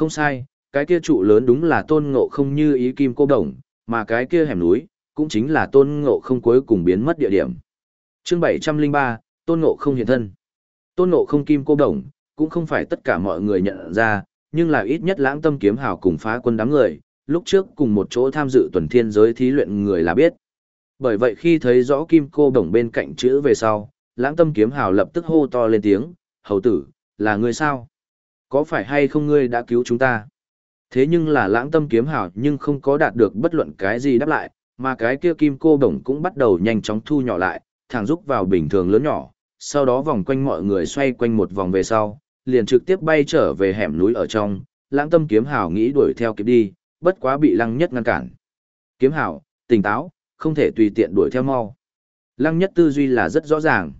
Không sai, cái kia trụ lớn đúng là tôn ngộ không như ý kim cô đồng, mà cái kia hẻm núi, cũng chính là tôn ngộ không cuối cùng biến mất địa điểm. chương 703, tôn ngộ không hiện thân. Tôn ngộ không kim cô đồng, cũng không phải tất cả mọi người nhận ra, nhưng là ít nhất lãng tâm kiếm hào cùng phá quân đám người, lúc trước cùng một chỗ tham dự tuần thiên giới thí luyện người là biết. Bởi vậy khi thấy rõ kim cô đồng bên cạnh chữ về sau, lãng tâm kiếm hào lập tức hô to lên tiếng, hầu tử, là người sao? Có phải hay không ngươi đã cứu chúng ta? Thế nhưng là lãng tâm kiếm hào nhưng không có đạt được bất luận cái gì đáp lại, mà cái kia kim cô đồng cũng bắt đầu nhanh chóng thu nhỏ lại, thẳng rúc vào bình thường lớn nhỏ, sau đó vòng quanh mọi người xoay quanh một vòng về sau, liền trực tiếp bay trở về hẻm núi ở trong, lãng tâm kiếm hào nghĩ đuổi theo kịp đi, bất quá bị lăng nhất ngăn cản. Kiếm hào, tỉnh táo, không thể tùy tiện đuổi theo mau. Lăng nhất tư duy là rất rõ ràng.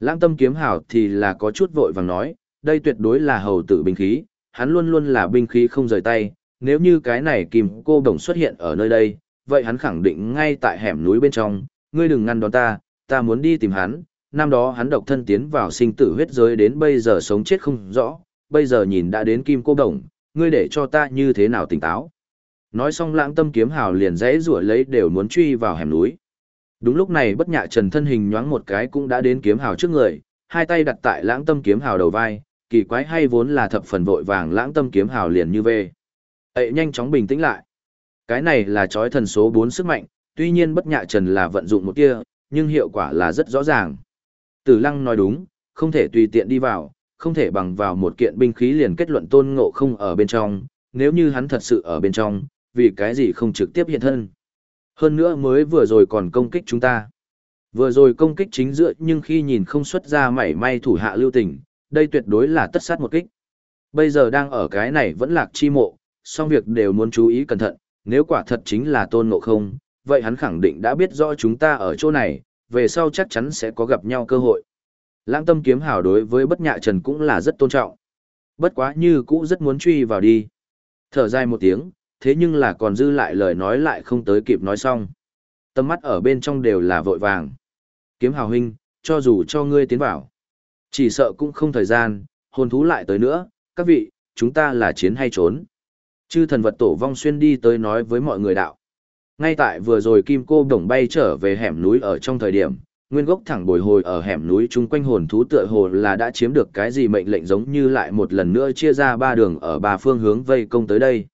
Lãng tâm kiếm hào thì là có chút vội vàng nói, đây tuyệt đối là hầu tử binh khí, hắn luôn luôn là binh khí không rời tay, nếu như cái này kim cô đồng xuất hiện ở nơi đây, vậy hắn khẳng định ngay tại hẻm núi bên trong, ngươi đừng ngăn đón ta, ta muốn đi tìm hắn, năm đó hắn độc thân tiến vào sinh tử huyết giới đến bây giờ sống chết không rõ, bây giờ nhìn đã đến kim cô đồng, ngươi để cho ta như thế nào tỉnh táo. Nói xong lãng tâm kiếm hào liền dãy rủa lấy đều muốn truy vào hẻm núi. Đúng lúc này bất nhạ trần thân hình nhoáng một cái cũng đã đến kiếm hào trước người, hai tay đặt tại lãng tâm kiếm hào đầu vai, kỳ quái hay vốn là thập phần vội vàng lãng tâm kiếm hào liền như về. Ấy nhanh chóng bình tĩnh lại. Cái này là chói thần số 4 sức mạnh, tuy nhiên bất nhạ trần là vận dụng một kia, nhưng hiệu quả là rất rõ ràng. Tử lăng nói đúng, không thể tùy tiện đi vào, không thể bằng vào một kiện binh khí liền kết luận tôn ngộ không ở bên trong, nếu như hắn thật sự ở bên trong, vì cái gì không trực tiếp hiện thân. Hơn nữa mới vừa rồi còn công kích chúng ta. Vừa rồi công kích chính giữa nhưng khi nhìn không xuất ra mảy may thủ hạ lưu tình, đây tuyệt đối là tất sát một kích. Bây giờ đang ở cái này vẫn lạc chi mộ, song việc đều muốn chú ý cẩn thận, nếu quả thật chính là tôn ngộ không, vậy hắn khẳng định đã biết rõ chúng ta ở chỗ này, về sau chắc chắn sẽ có gặp nhau cơ hội. Lãng tâm kiếm hào đối với bất nhạ trần cũng là rất tôn trọng. Bất quá như cũ rất muốn truy vào đi. Thở dài một tiếng, thế nhưng là còn dư lại lời nói lại không tới kịp nói xong. Tâm mắt ở bên trong đều là vội vàng. Kiếm hào huynh, cho dù cho ngươi tiến vào. Chỉ sợ cũng không thời gian, hồn thú lại tới nữa, các vị, chúng ta là chiến hay trốn. Chư thần vật tổ vong xuyên đi tới nói với mọi người đạo. Ngay tại vừa rồi kim cô đồng bay trở về hẻm núi ở trong thời điểm, nguyên gốc thẳng bồi hồi ở hẻm núi chung quanh hồn thú tựa hồ là đã chiếm được cái gì mệnh lệnh giống như lại một lần nữa chia ra ba đường ở ba phương hướng vây công tới đây.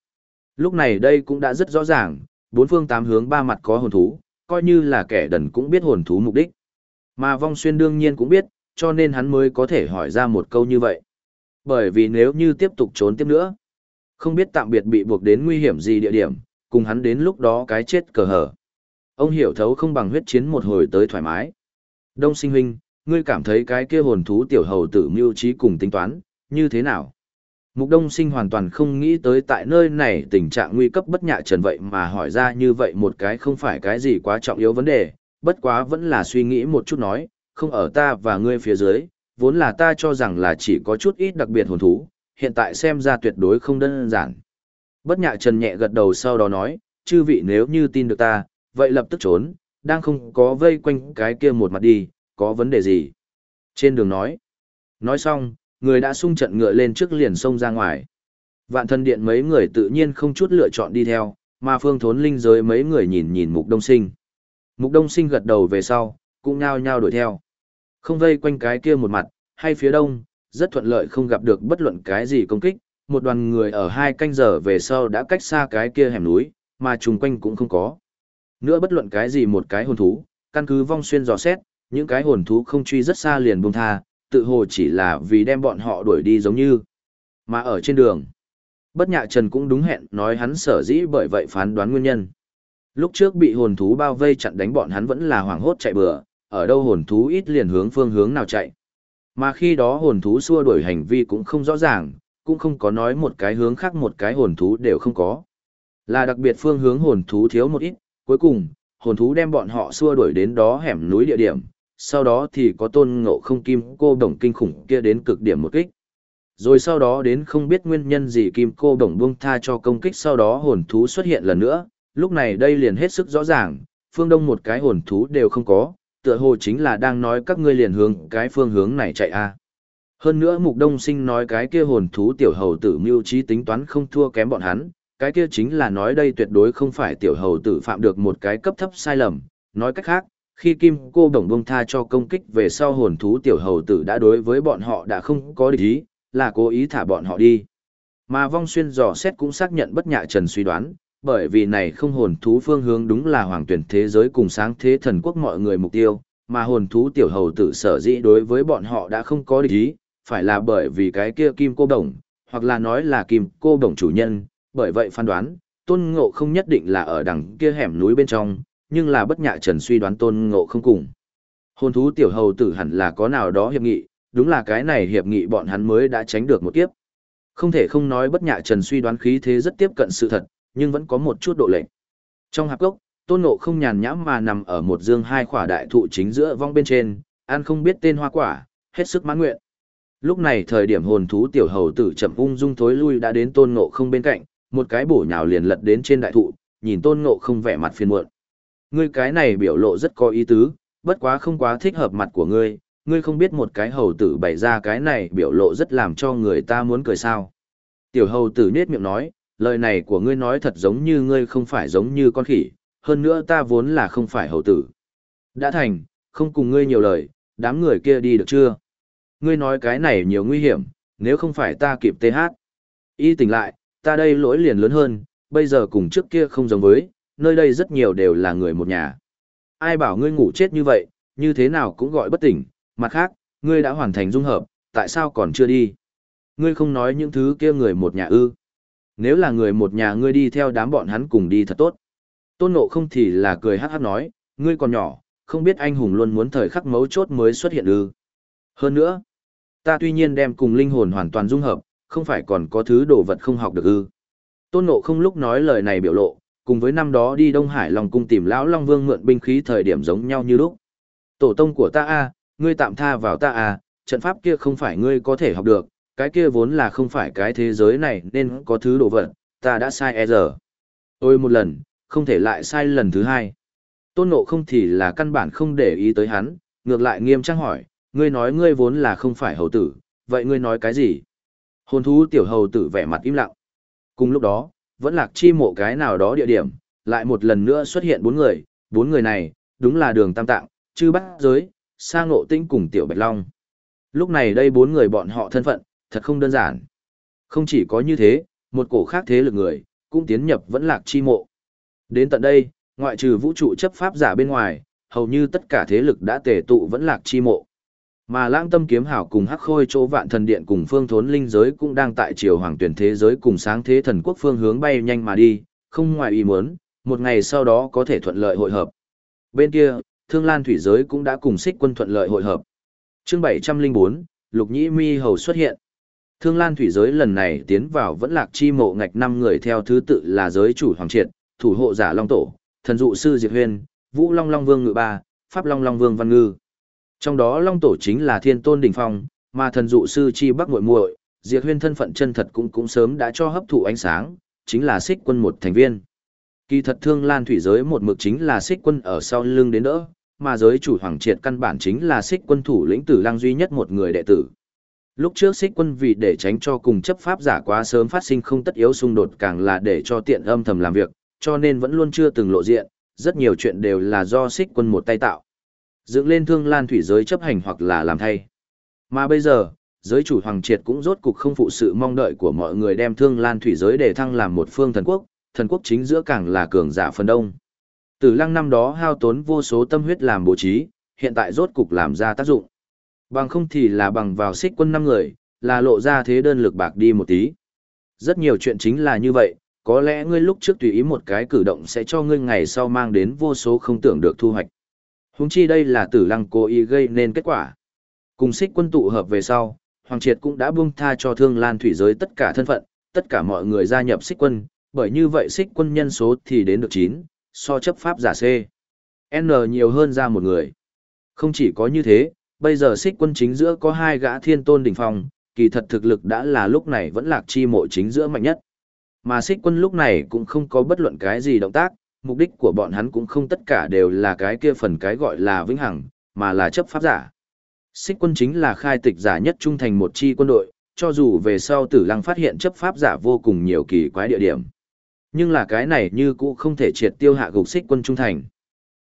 Lúc này đây cũng đã rất rõ ràng, bốn phương tám hướng ba mặt có hồn thú, coi như là kẻ đần cũng biết hồn thú mục đích. Mà vong xuyên đương nhiên cũng biết, cho nên hắn mới có thể hỏi ra một câu như vậy. Bởi vì nếu như tiếp tục trốn tiếp nữa, không biết tạm biệt bị buộc đến nguy hiểm gì địa điểm, cùng hắn đến lúc đó cái chết cờ hở. Ông hiểu thấu không bằng huyết chiến một hồi tới thoải mái. Đông sinh huynh, ngươi cảm thấy cái kia hồn thú tiểu hầu tử mưu trí cùng tính toán, như thế nào? Mục Đông Sinh hoàn toàn không nghĩ tới tại nơi này tình trạng nguy cấp bất nhạ trần vậy mà hỏi ra như vậy một cái không phải cái gì quá trọng yếu vấn đề, bất quá vẫn là suy nghĩ một chút nói, không ở ta và ngươi phía dưới, vốn là ta cho rằng là chỉ có chút ít đặc biệt hồn thú, hiện tại xem ra tuyệt đối không đơn giản. Bất nhạ trần nhẹ gật đầu sau đó nói, chư vị nếu như tin được ta, vậy lập tức trốn, đang không có vây quanh cái kia một mặt đi, có vấn đề gì? Trên đường nói. Nói xong, người đã sung trận ngựa lên trước liền sông ra ngoài. Vạn thân điện mấy người tự nhiên không chút lựa chọn đi theo, mà phương thốn linh giới mấy người nhìn nhìn mục đông sinh. Mục đông sinh gật đầu về sau, cũng nhao nhao đuổi theo. Không vây quanh cái kia một mặt, hay phía đông, rất thuận lợi không gặp được bất luận cái gì công kích, một đoàn người ở hai canh giờ về sau đã cách xa cái kia hẻm núi, mà chung quanh cũng không có. Nữa bất luận cái gì một cái hồn thú, căn cứ vong xuyên dò xét, những cái hồn thú không truy rất xa liền buông tha, tự hồ chỉ là vì đem bọn họ đuổi đi giống như. Mà ở trên đường, bất nhạ trần cũng đúng hẹn nói hắn sở dĩ bởi vậy phán đoán nguyên nhân. Lúc trước bị hồn thú bao vây chặn đánh bọn hắn vẫn là hoảng hốt chạy bừa, ở đâu hồn thú ít liền hướng phương hướng nào chạy. Mà khi đó hồn thú xua đuổi hành vi cũng không rõ ràng, cũng không có nói một cái hướng khác một cái hồn thú đều không có. Là đặc biệt phương hướng hồn thú thiếu một ít, cuối cùng, hồn thú đem bọn họ xua đuổi đến đó hẻm núi địa điểm, sau đó thì có tôn ngộ không kim cô đồng kinh khủng kia đến cực điểm một kích. Rồi sau đó đến không biết nguyên nhân gì kim cô đồng buông tha cho công kích sau đó hồn thú xuất hiện lần nữa, lúc này đây liền hết sức rõ ràng, phương đông một cái hồn thú đều không có, tựa hồ chính là đang nói các ngươi liền hướng cái phương hướng này chạy a. Hơn nữa Mục Đông Sinh nói cái kia hồn thú tiểu hầu tử mưu trí tính toán không thua kém bọn hắn, cái kia chính là nói đây tuyệt đối không phải tiểu hầu tử phạm được một cái cấp thấp sai lầm. Nói cách khác, khi Kim cô đồng bông tha cho công kích về sau hồn thú tiểu hầu tử đã đối với bọn họ đã không có địch ý, là cố ý thả bọn họ đi. Mà vong xuyên dò xét cũng xác nhận bất nhạ trần suy đoán, bởi vì này không hồn thú phương hướng đúng là hoàng tuyển thế giới cùng sáng thế thần quốc mọi người mục tiêu, mà hồn thú tiểu hầu tử sở dĩ đối với bọn họ đã không có địch ý, phải là bởi vì cái kia kim cô đồng, hoặc là nói là kim cô đồng chủ nhân, bởi vậy phán đoán, tôn ngộ không nhất định là ở đằng kia hẻm núi bên trong, nhưng là bất nhạ trần suy đoán tôn ngộ không cùng. Hồn thú tiểu hầu tử hẳn là có nào đó hiệp nghị, đúng là cái này hiệp nghị bọn hắn mới đã tránh được một kiếp. Không thể không nói bất nhạ trần suy đoán khí thế rất tiếp cận sự thật, nhưng vẫn có một chút độ lệch Trong hạp gốc, tôn ngộ không nhàn nhãm mà nằm ở một dương hai khỏa đại thụ chính giữa vong bên trên, ăn không biết tên hoa quả, hết sức mãn nguyện. Lúc này thời điểm hồn thú tiểu hầu tử chậm ung dung thối lui đã đến tôn ngộ không bên cạnh, một cái bổ nhào liền lật đến trên đại thụ, nhìn tôn ngộ không vẻ mặt phiền muộn. Ngươi cái này biểu lộ rất có ý tứ, bất quá không quá thích hợp mặt của ngươi, ngươi không biết một cái hầu tử bày ra cái này biểu lộ rất làm cho người ta muốn cười sao. Tiểu hầu tử nết miệng nói, lời này của ngươi nói thật giống như ngươi không phải giống như con khỉ, hơn nữa ta vốn là không phải hầu tử. Đã thành, không cùng ngươi nhiều lời, đám người kia đi được chưa? Ngươi nói cái này nhiều nguy hiểm, nếu không phải ta kịp TH. Y tỉnh lại, ta đây lỗi liền lớn hơn, bây giờ cùng trước kia không giống với, nơi đây rất nhiều đều là người một nhà. Ai bảo ngươi ngủ chết như vậy, như thế nào cũng gọi bất tỉnh, mặt khác, ngươi đã hoàn thành dung hợp, tại sao còn chưa đi? Ngươi không nói những thứ kia người một nhà ư. Nếu là người một nhà ngươi đi theo đám bọn hắn cùng đi thật tốt. Tôn ngộ không thì là cười hát hát nói, ngươi còn nhỏ, không biết anh hùng luôn muốn thời khắc mấu chốt mới xuất hiện ư. Hơn nữa, ta tuy nhiên đem cùng linh hồn hoàn toàn dung hợp, không phải còn có thứ đồ vật không học được ư. Tôn ngộ không lúc nói lời này biểu lộ, cùng với năm đó đi Đông Hải Long cung tìm lão Long Vương mượn binh khí thời điểm giống nhau như lúc. Tổ tông của ta a, ngươi tạm tha vào ta a, trận pháp kia không phải ngươi có thể học được, cái kia vốn là không phải cái thế giới này nên có thứ đồ vật, ta đã sai e giờ. Ôi một lần, không thể lại sai lần thứ hai. Tôn nộ không thì là căn bản không để ý tới hắn, ngược lại nghiêm trang hỏi, ngươi nói ngươi vốn là không phải hầu tử, vậy ngươi nói cái gì? Hồn thú tiểu hầu tử vẻ mặt im lặng. Cùng lúc đó, vẫn lạc chi mộ cái nào đó địa điểm, lại một lần nữa xuất hiện bốn người, bốn người này, đúng là đường tam tạng, chư bắt giới, sa ngộ tinh cùng tiểu bạch long. Lúc này đây bốn người bọn họ thân phận, thật không đơn giản. Không chỉ có như thế, một cổ khác thế lực người, cũng tiến nhập vẫn lạc chi mộ. Đến tận đây, ngoại trừ vũ trụ chấp pháp giả bên ngoài, hầu như tất cả thế lực đã tề tụ vẫn lạc chi mộ. Mà lãng tâm kiếm hảo cùng hắc khôi chỗ vạn thần điện cùng phương thốn linh giới cũng đang tại chiều hoàng tuyển thế giới cùng sáng thế thần quốc phương hướng bay nhanh mà đi, không ngoài ý muốn, một ngày sau đó có thể thuận lợi hội hợp. Bên kia, thương lan thủy giới cũng đã cùng xích quân thuận lợi hội hợp. chương 704, Lục Nhĩ Mi Hầu xuất hiện. Thương lan thủy giới lần này tiến vào vẫn lạc chi mộ ngạch năm người theo thứ tự là giới chủ hoàng triệt, thủ hộ giả Long Tổ, thần dụ sư Diệt Huyên, Vũ Long Long Vương Ngự Ba, Pháp Long Long Vương Văn Ngư. Trong đó Long Tổ chính là Thiên Tôn Đỉnh Phong, mà thần dụ sư Chi Bắc muội muội, Diệt Huyên thân phận chân thật cũng cũng sớm đã cho hấp thụ ánh sáng, chính là Xích Quân một thành viên. Kỳ thật Thương Lan thủy giới một mực chính là Xích Quân ở sau lưng đến đỡ, mà giới chủ Hoàng Triệt căn bản chính là Xích Quân thủ lĩnh Tử Lang duy nhất một người đệ tử. Lúc trước Xích Quân vì để tránh cho cùng chấp pháp giả quá sớm phát sinh không tất yếu xung đột càng là để cho tiện âm thầm làm việc, cho nên vẫn luôn chưa từng lộ diện, rất nhiều chuyện đều là do Xích Quân một tay tạo. Dựng lên thương lan thủy giới chấp hành hoặc là làm thay. Mà bây giờ, giới chủ Hoàng Triệt cũng rốt cục không phụ sự mong đợi của mọi người đem thương lan thủy giới để thăng làm một phương thần quốc, thần quốc chính giữa càng là cường giả phần đông. Từ lăng năm đó hao tốn vô số tâm huyết làm bố trí, hiện tại rốt cục làm ra tác dụng. Bằng không thì là bằng vào xích quân năm người, là lộ ra thế đơn lực bạc đi một tí. Rất nhiều chuyện chính là như vậy, có lẽ ngươi lúc trước tùy ý một cái cử động sẽ cho ngươi ngày sau mang đến vô số không tưởng được thu hoạch. Húng chi đây là tử lăng cố ý gây nên kết quả. Cùng xích quân tụ hợp về sau, Hoàng Triệt cũng đã buông tha cho thương lan thủy giới tất cả thân phận, tất cả mọi người gia nhập xích quân, bởi như vậy xích quân nhân số thì đến được 9, so chấp pháp giả C. N nhiều hơn ra một người. Không chỉ có như thế, bây giờ xích quân chính giữa có hai gã thiên tôn đỉnh phong, kỳ thật thực lực đã là lúc này vẫn lạc chi mộ chính giữa mạnh nhất. Mà xích quân lúc này cũng không có bất luận cái gì động tác, mục đích của bọn hắn cũng không tất cả đều là cái kia phần cái gọi là vĩnh hằng, mà là chấp pháp giả. Xích quân chính là khai tịch giả nhất trung thành một chi quân đội, cho dù về sau tử lăng phát hiện chấp pháp giả vô cùng nhiều kỳ quái địa điểm. Nhưng là cái này như cũ không thể triệt tiêu hạ gục xích quân trung thành.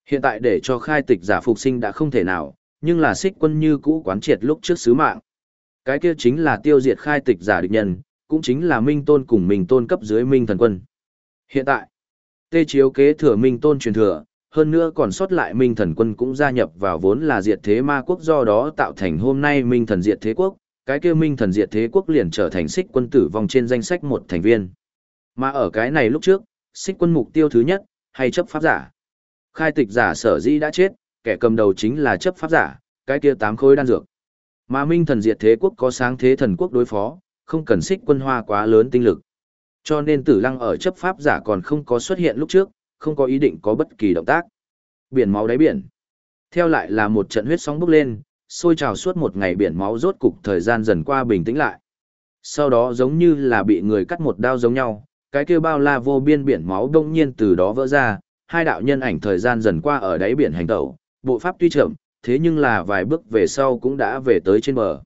Hiện tại để cho khai tịch giả phục sinh đã không thể nào, nhưng là xích quân như cũ quán triệt lúc trước sứ mạng. Cái kia chính là tiêu diệt khai tịch giả địch nhân, cũng chính là minh tôn cùng minh tôn cấp dưới minh thần quân. Hiện tại, tê chiếu kế thừa minh tôn truyền thừa, hơn nữa còn sót lại minh thần quân cũng gia nhập vào vốn là diệt thế ma quốc do đó tạo thành hôm nay minh thần diệt thế quốc, cái kia minh thần diệt thế quốc liền trở thành xích quân tử vong trên danh sách một thành viên. Mà ở cái này lúc trước, xích quân mục tiêu thứ nhất, hay chấp pháp giả. Khai tịch giả sở dĩ đã chết, kẻ cầm đầu chính là chấp pháp giả, cái kia tám khối đan dược. Mà minh thần diệt thế quốc có sáng thế thần quốc đối phó, không cần xích quân hoa quá lớn tinh lực. Cho nên tử lăng ở chấp pháp giả còn không có xuất hiện lúc trước, không có ý định có bất kỳ động tác. Biển máu đáy biển. Theo lại là một trận huyết sóng bốc lên, sôi trào suốt một ngày biển máu rốt cục thời gian dần qua bình tĩnh lại. Sau đó giống như là bị người cắt một đao giống nhau, cái kia bao la vô biên biển máu đông nhiên từ đó vỡ ra, hai đạo nhân ảnh thời gian dần qua ở đáy biển hành tẩu, bộ pháp tuy chậm, thế nhưng là vài bước về sau cũng đã về tới trên bờ.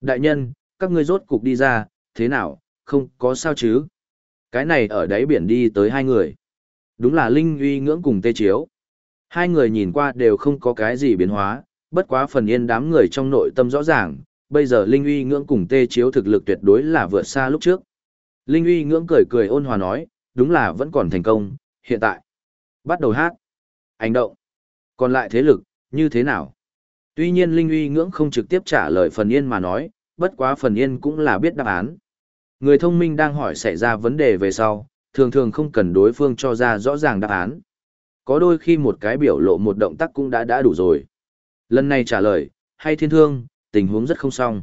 Đại nhân, các ngươi rốt cục đi ra, thế nào, không có sao chứ? Cái này ở đáy biển đi tới hai người. Đúng là Linh uy ngưỡng cùng tê chiếu. Hai người nhìn qua đều không có cái gì biến hóa, bất quá phần yên đám người trong nội tâm rõ ràng, bây giờ Linh uy ngưỡng cùng tê chiếu thực lực tuyệt đối là vượt xa lúc trước. Linh uy ngưỡng cười cười ôn hòa nói, đúng là vẫn còn thành công, hiện tại. Bắt đầu hát. Hành động. Còn lại thế lực, như thế nào? Tuy nhiên Linh uy ngưỡng không trực tiếp trả lời phần yên mà nói, bất quá phần yên cũng là biết đáp án. Người thông minh đang hỏi xảy ra vấn đề về sau, thường thường không cần đối phương cho ra rõ ràng đáp án. Có đôi khi một cái biểu lộ một động tác cũng đã đã đủ rồi. Lần này trả lời, hay thiên thương, tình huống rất không xong.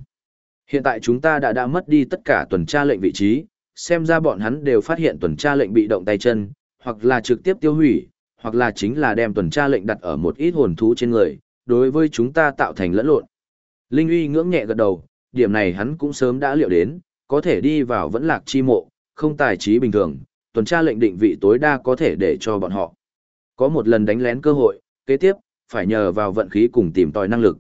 Hiện tại chúng ta đã đã mất đi tất cả tuần tra lệnh vị trí, xem ra bọn hắn đều phát hiện tuần tra lệnh bị động tay chân, hoặc là trực tiếp tiêu hủy, hoặc là chính là đem tuần tra lệnh đặt ở một ít hồn thú trên người, đối với chúng ta tạo thành lẫn lộn. Linh uy ngưỡng nhẹ gật đầu, điểm này hắn cũng sớm đã liệu đến, có thể đi vào vẫn lạc chi mộ, không tài trí bình thường, tuần tra lệnh định vị tối đa có thể để cho bọn họ. Có một lần đánh lén cơ hội, kế tiếp, phải nhờ vào vận khí cùng tìm tòi năng lực.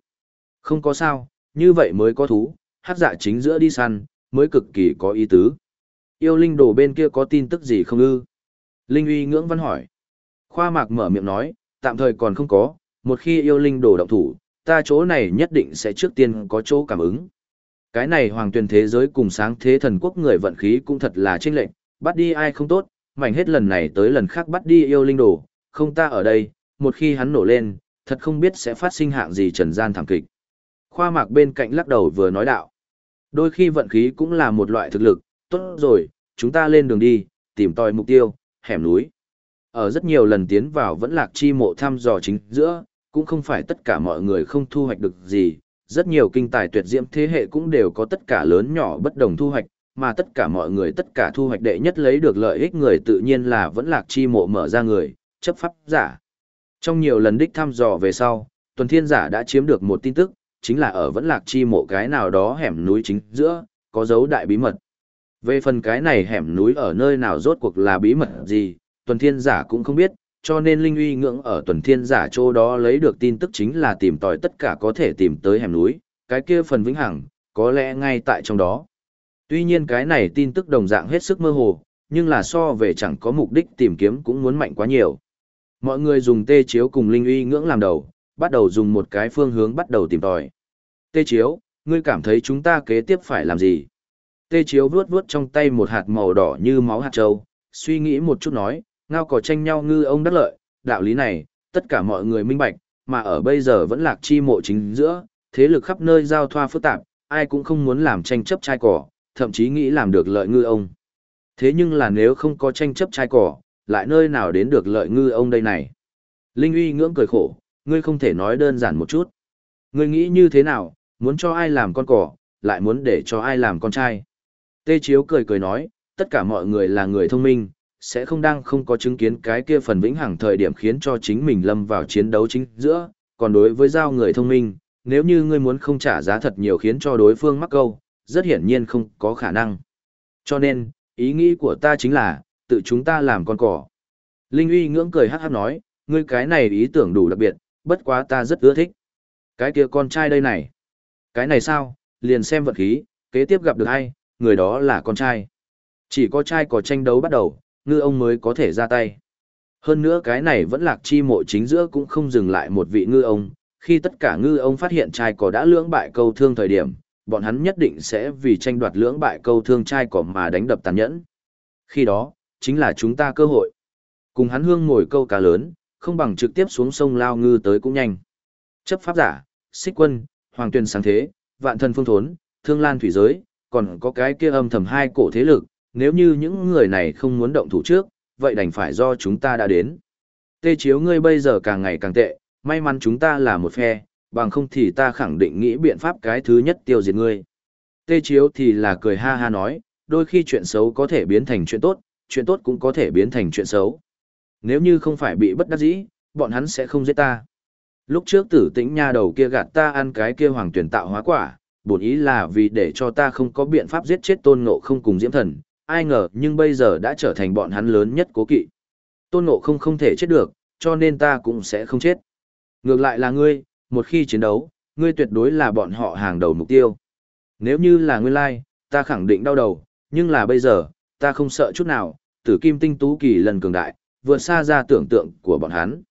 Không có sao, như vậy mới có thú, hát dạ chính giữa đi săn, mới cực kỳ có ý tứ. Yêu linh đồ bên kia có tin tức gì không ư? Linh uy ngưỡng văn hỏi. Khoa mạc mở miệng nói, tạm thời còn không có, một khi yêu linh đồ động thủ, ta chỗ này nhất định sẽ trước tiên có chỗ cảm ứng. Cái này hoàng tuyển thế giới cùng sáng thế thần quốc người vận khí cũng thật là chênh lệnh, bắt đi ai không tốt, mảnh hết lần này tới lần khác bắt đi yêu linh đồ, không ta ở đây, một khi hắn nổ lên, thật không biết sẽ phát sinh hạng gì trần gian thảm kịch. Khoa mạc bên cạnh lắc đầu vừa nói đạo. Đôi khi vận khí cũng là một loại thực lực, tốt rồi, chúng ta lên đường đi, tìm tòi mục tiêu, hẻm núi. Ở rất nhiều lần tiến vào vẫn lạc chi mộ thăm dò chính giữa, cũng không phải tất cả mọi người không thu hoạch được gì, rất nhiều kinh tài tuyệt diễm thế hệ cũng đều có tất cả lớn nhỏ bất đồng thu hoạch, mà tất cả mọi người tất cả thu hoạch đệ nhất lấy được lợi ích người tự nhiên là vẫn lạc chi mộ mở ra người, chấp pháp giả. Trong nhiều lần đích thăm dò về sau, tuần thiên giả đã chiếm được một tin tức, chính là ở vẫn lạc chi mộ cái nào đó hẻm núi chính giữa, có dấu đại bí mật. Về phần cái này hẻm núi ở nơi nào rốt cuộc là bí mật gì, tuần thiên giả cũng không biết, cho nên linh uy ngưỡng ở tuần thiên giả chỗ đó lấy được tin tức chính là tìm tòi tất cả có thể tìm tới hẻm núi, cái kia phần vĩnh hằng, có lẽ ngay tại trong đó. Tuy nhiên cái này tin tức đồng dạng hết sức mơ hồ, nhưng là so về chẳng có mục đích tìm kiếm cũng muốn mạnh quá nhiều. Mọi người dùng tê chiếu cùng linh uy ngưỡng làm đầu, bắt đầu dùng một cái phương hướng bắt đầu tìm tòi. Tê chiếu, ngươi cảm thấy chúng ta kế tiếp phải làm gì? Tê chiếu vuốt vuốt trong tay một hạt màu đỏ như máu hạt trâu, suy nghĩ một chút nói, ngao cỏ tranh nhau ngư ông đắc lợi, đạo lý này, tất cả mọi người minh bạch, mà ở bây giờ vẫn lạc chi mộ chính giữa, thế lực khắp nơi giao thoa phức tạp, ai cũng không muốn làm tranh chấp trai cỏ, thậm chí nghĩ làm được lợi ngư ông. Thế nhưng là nếu không có tranh chấp trai cỏ, lại nơi nào đến được lợi ngư ông đây này? Linh uy ngưỡng cười khổ, ngươi không thể nói đơn giản một chút. Ngươi nghĩ như thế nào, muốn cho ai làm con cỏ, lại muốn để cho ai làm con trai. Tê Chiếu cười cười nói, tất cả mọi người là người thông minh, sẽ không đang không có chứng kiến cái kia phần vĩnh hằng thời điểm khiến cho chính mình lâm vào chiến đấu chính giữa, còn đối với giao người thông minh, nếu như ngươi muốn không trả giá thật nhiều khiến cho đối phương mắc câu, rất hiển nhiên không có khả năng. Cho nên, ý nghĩ của ta chính là, tự chúng ta làm con cỏ. Linh uy ngưỡng cười hát hát nói, ngươi cái này ý tưởng đủ đặc biệt, bất quá ta rất ưa thích. Cái kia con trai đây này. Cái này sao, liền xem vật khí, kế tiếp gặp được ai, người đó là con trai. Chỉ có trai có tranh đấu bắt đầu, ngư ông mới có thể ra tay. Hơn nữa cái này vẫn lạc chi mộ chính giữa cũng không dừng lại một vị ngư ông, khi tất cả ngư ông phát hiện trai cỏ đã lưỡng bại câu thương thời điểm, bọn hắn nhất định sẽ vì tranh đoạt lưỡng bại câu thương trai cỏ mà đánh đập tàn nhẫn. Khi đó, chính là chúng ta cơ hội. Cùng hắn hương ngồi câu cá lớn, không bằng trực tiếp xuống sông lao ngư tới cũng nhanh. Chấp pháp giả, xích quân, hoàng tuyên sáng thế, vạn thân phương thốn, thương lan thủy giới, còn có cái kia âm thầm hai cổ thế lực, nếu như những người này không muốn động thủ trước, vậy đành phải do chúng ta đã đến. Tê chiếu ngươi bây giờ càng ngày càng tệ, may mắn chúng ta là một phe, bằng không thì ta khẳng định nghĩ biện pháp cái thứ nhất tiêu diệt ngươi. Tê chiếu thì là cười ha ha nói, đôi khi chuyện xấu có thể biến thành chuyện tốt, chuyện tốt cũng có thể biến thành chuyện xấu. Nếu như không phải bị bất đắc dĩ, bọn hắn sẽ không giết ta. Lúc trước tử tĩnh nha đầu kia gạt ta ăn cái kia hoàng tuyển tạo hóa quả, bổn ý là vì để cho ta không có biện pháp giết chết tôn ngộ không cùng diễm thần, ai ngờ nhưng bây giờ đã trở thành bọn hắn lớn nhất cố kỵ. Tôn ngộ không không thể chết được, cho nên ta cũng sẽ không chết. Ngược lại là ngươi, một khi chiến đấu, ngươi tuyệt đối là bọn họ hàng đầu mục tiêu. Nếu như là nguyên lai, ta khẳng định đau đầu, nhưng là bây giờ, ta không sợ chút nào, tử kim tinh tú kỳ lần cường đại, vượt xa ra tưởng tượng của bọn hắn.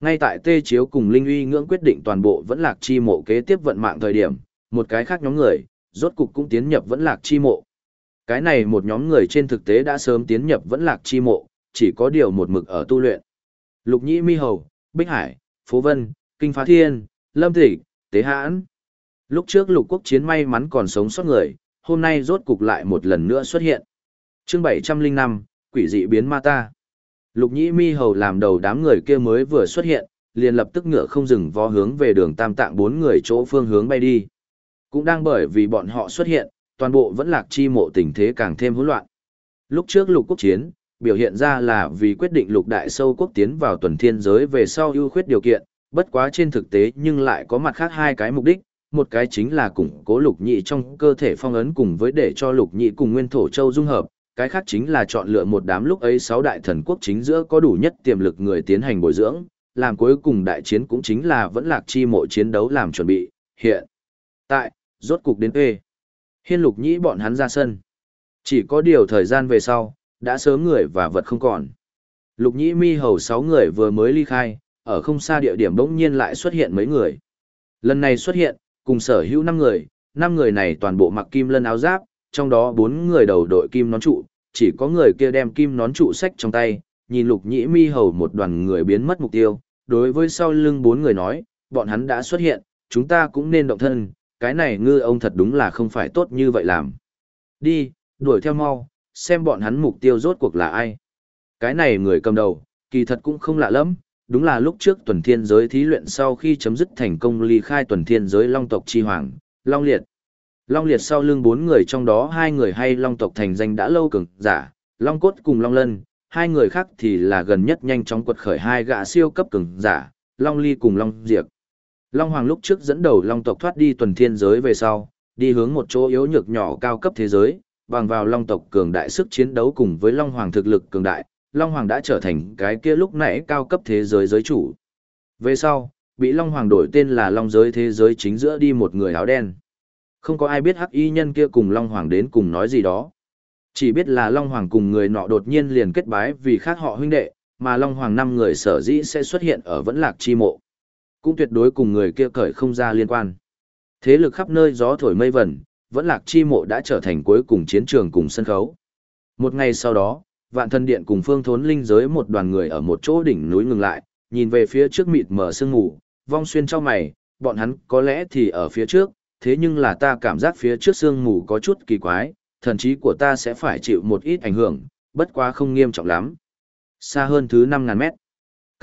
Ngay tại Tê Chiếu cùng Linh Uy ngưỡng quyết định toàn bộ vẫn lạc chi mộ kế tiếp vận mạng thời điểm, một cái khác nhóm người, rốt cục cũng tiến nhập vẫn lạc chi mộ. Cái này một nhóm người trên thực tế đã sớm tiến nhập vẫn lạc chi mộ, chỉ có điều một mực ở tu luyện. Lục Nhĩ Mi Hầu, Bích Hải, Phố Vân, Kinh Phá Thiên, Lâm Thị, Tế Hãn. Lúc trước lục quốc chiến may mắn còn sống sót người, hôm nay rốt cục lại một lần nữa xuất hiện. chương 705, quỷ dị biến ma ta. Lục nhĩ mi hầu làm đầu đám người kia mới vừa xuất hiện, liền lập tức ngựa không dừng vó hướng về đường tam tạng bốn người chỗ phương hướng bay đi. Cũng đang bởi vì bọn họ xuất hiện, toàn bộ vẫn lạc chi mộ tình thế càng thêm hỗn loạn. Lúc trước lục quốc chiến, biểu hiện ra là vì quyết định lục đại sâu quốc tiến vào tuần thiên giới về sau ưu khuyết điều kiện, bất quá trên thực tế nhưng lại có mặt khác hai cái mục đích, một cái chính là củng cố lục nhị trong cơ thể phong ấn cùng với để cho lục nhị cùng nguyên thổ châu dung hợp, cái khác chính là chọn lựa một đám lúc ấy sáu đại thần quốc chính giữa có đủ nhất tiềm lực người tiến hành bồi dưỡng, làm cuối cùng đại chiến cũng chính là vẫn lạc chi mộ chiến đấu làm chuẩn bị, hiện. Tại, rốt cục đến ê. Hiên lục nhĩ bọn hắn ra sân. Chỉ có điều thời gian về sau, đã sớm người và vật không còn. Lục nhĩ mi hầu sáu người vừa mới ly khai, ở không xa địa điểm bỗng nhiên lại xuất hiện mấy người. Lần này xuất hiện, cùng sở hữu năm người, năm người này toàn bộ mặc kim lân áo giáp, trong đó bốn người đầu đội kim nón trụ, chỉ có người kia đem kim nón trụ sách trong tay, nhìn lục nhĩ mi hầu một đoàn người biến mất mục tiêu, đối với sau lưng bốn người nói, bọn hắn đã xuất hiện, chúng ta cũng nên động thân, cái này ngư ông thật đúng là không phải tốt như vậy làm. Đi, đuổi theo mau, xem bọn hắn mục tiêu rốt cuộc là ai. Cái này người cầm đầu, kỳ thật cũng không lạ lắm, đúng là lúc trước tuần thiên giới thí luyện sau khi chấm dứt thành công ly khai tuần thiên giới long tộc chi hoàng, long liệt. Long liệt sau lưng bốn người trong đó hai người hay long tộc thành danh đã lâu cường giả, long cốt cùng long lân, hai người khác thì là gần nhất nhanh chóng quật khởi hai gã siêu cấp cường giả, long ly cùng long diệp. Long hoàng lúc trước dẫn đầu long tộc thoát đi tuần thiên giới về sau, đi hướng một chỗ yếu nhược nhỏ cao cấp thế giới, bằng vào long tộc cường đại sức chiến đấu cùng với long hoàng thực lực cường đại, long hoàng đã trở thành cái kia lúc nãy cao cấp thế giới giới chủ. Về sau, bị long hoàng đổi tên là long giới thế giới chính giữa đi một người áo đen. Không có ai biết hắc y nhân kia cùng Long Hoàng đến cùng nói gì đó. Chỉ biết là Long Hoàng cùng người nọ đột nhiên liền kết bái vì khác họ huynh đệ, mà Long Hoàng năm người sở dĩ sẽ xuất hiện ở vẫn lạc chi mộ. Cũng tuyệt đối cùng người kia cởi không ra liên quan. Thế lực khắp nơi gió thổi mây vẩn, vẫn lạc chi mộ đã trở thành cuối cùng chiến trường cùng sân khấu. Một ngày sau đó, vạn thân điện cùng phương thốn linh giới một đoàn người ở một chỗ đỉnh núi ngừng lại, nhìn về phía trước mịt mở sương ngủ, vong xuyên cho mày, bọn hắn có lẽ thì ở phía trước, thế nhưng là ta cảm giác phía trước sương mù có chút kỳ quái, thần trí của ta sẽ phải chịu một ít ảnh hưởng, bất quá không nghiêm trọng lắm. Xa hơn thứ 5.000 mét.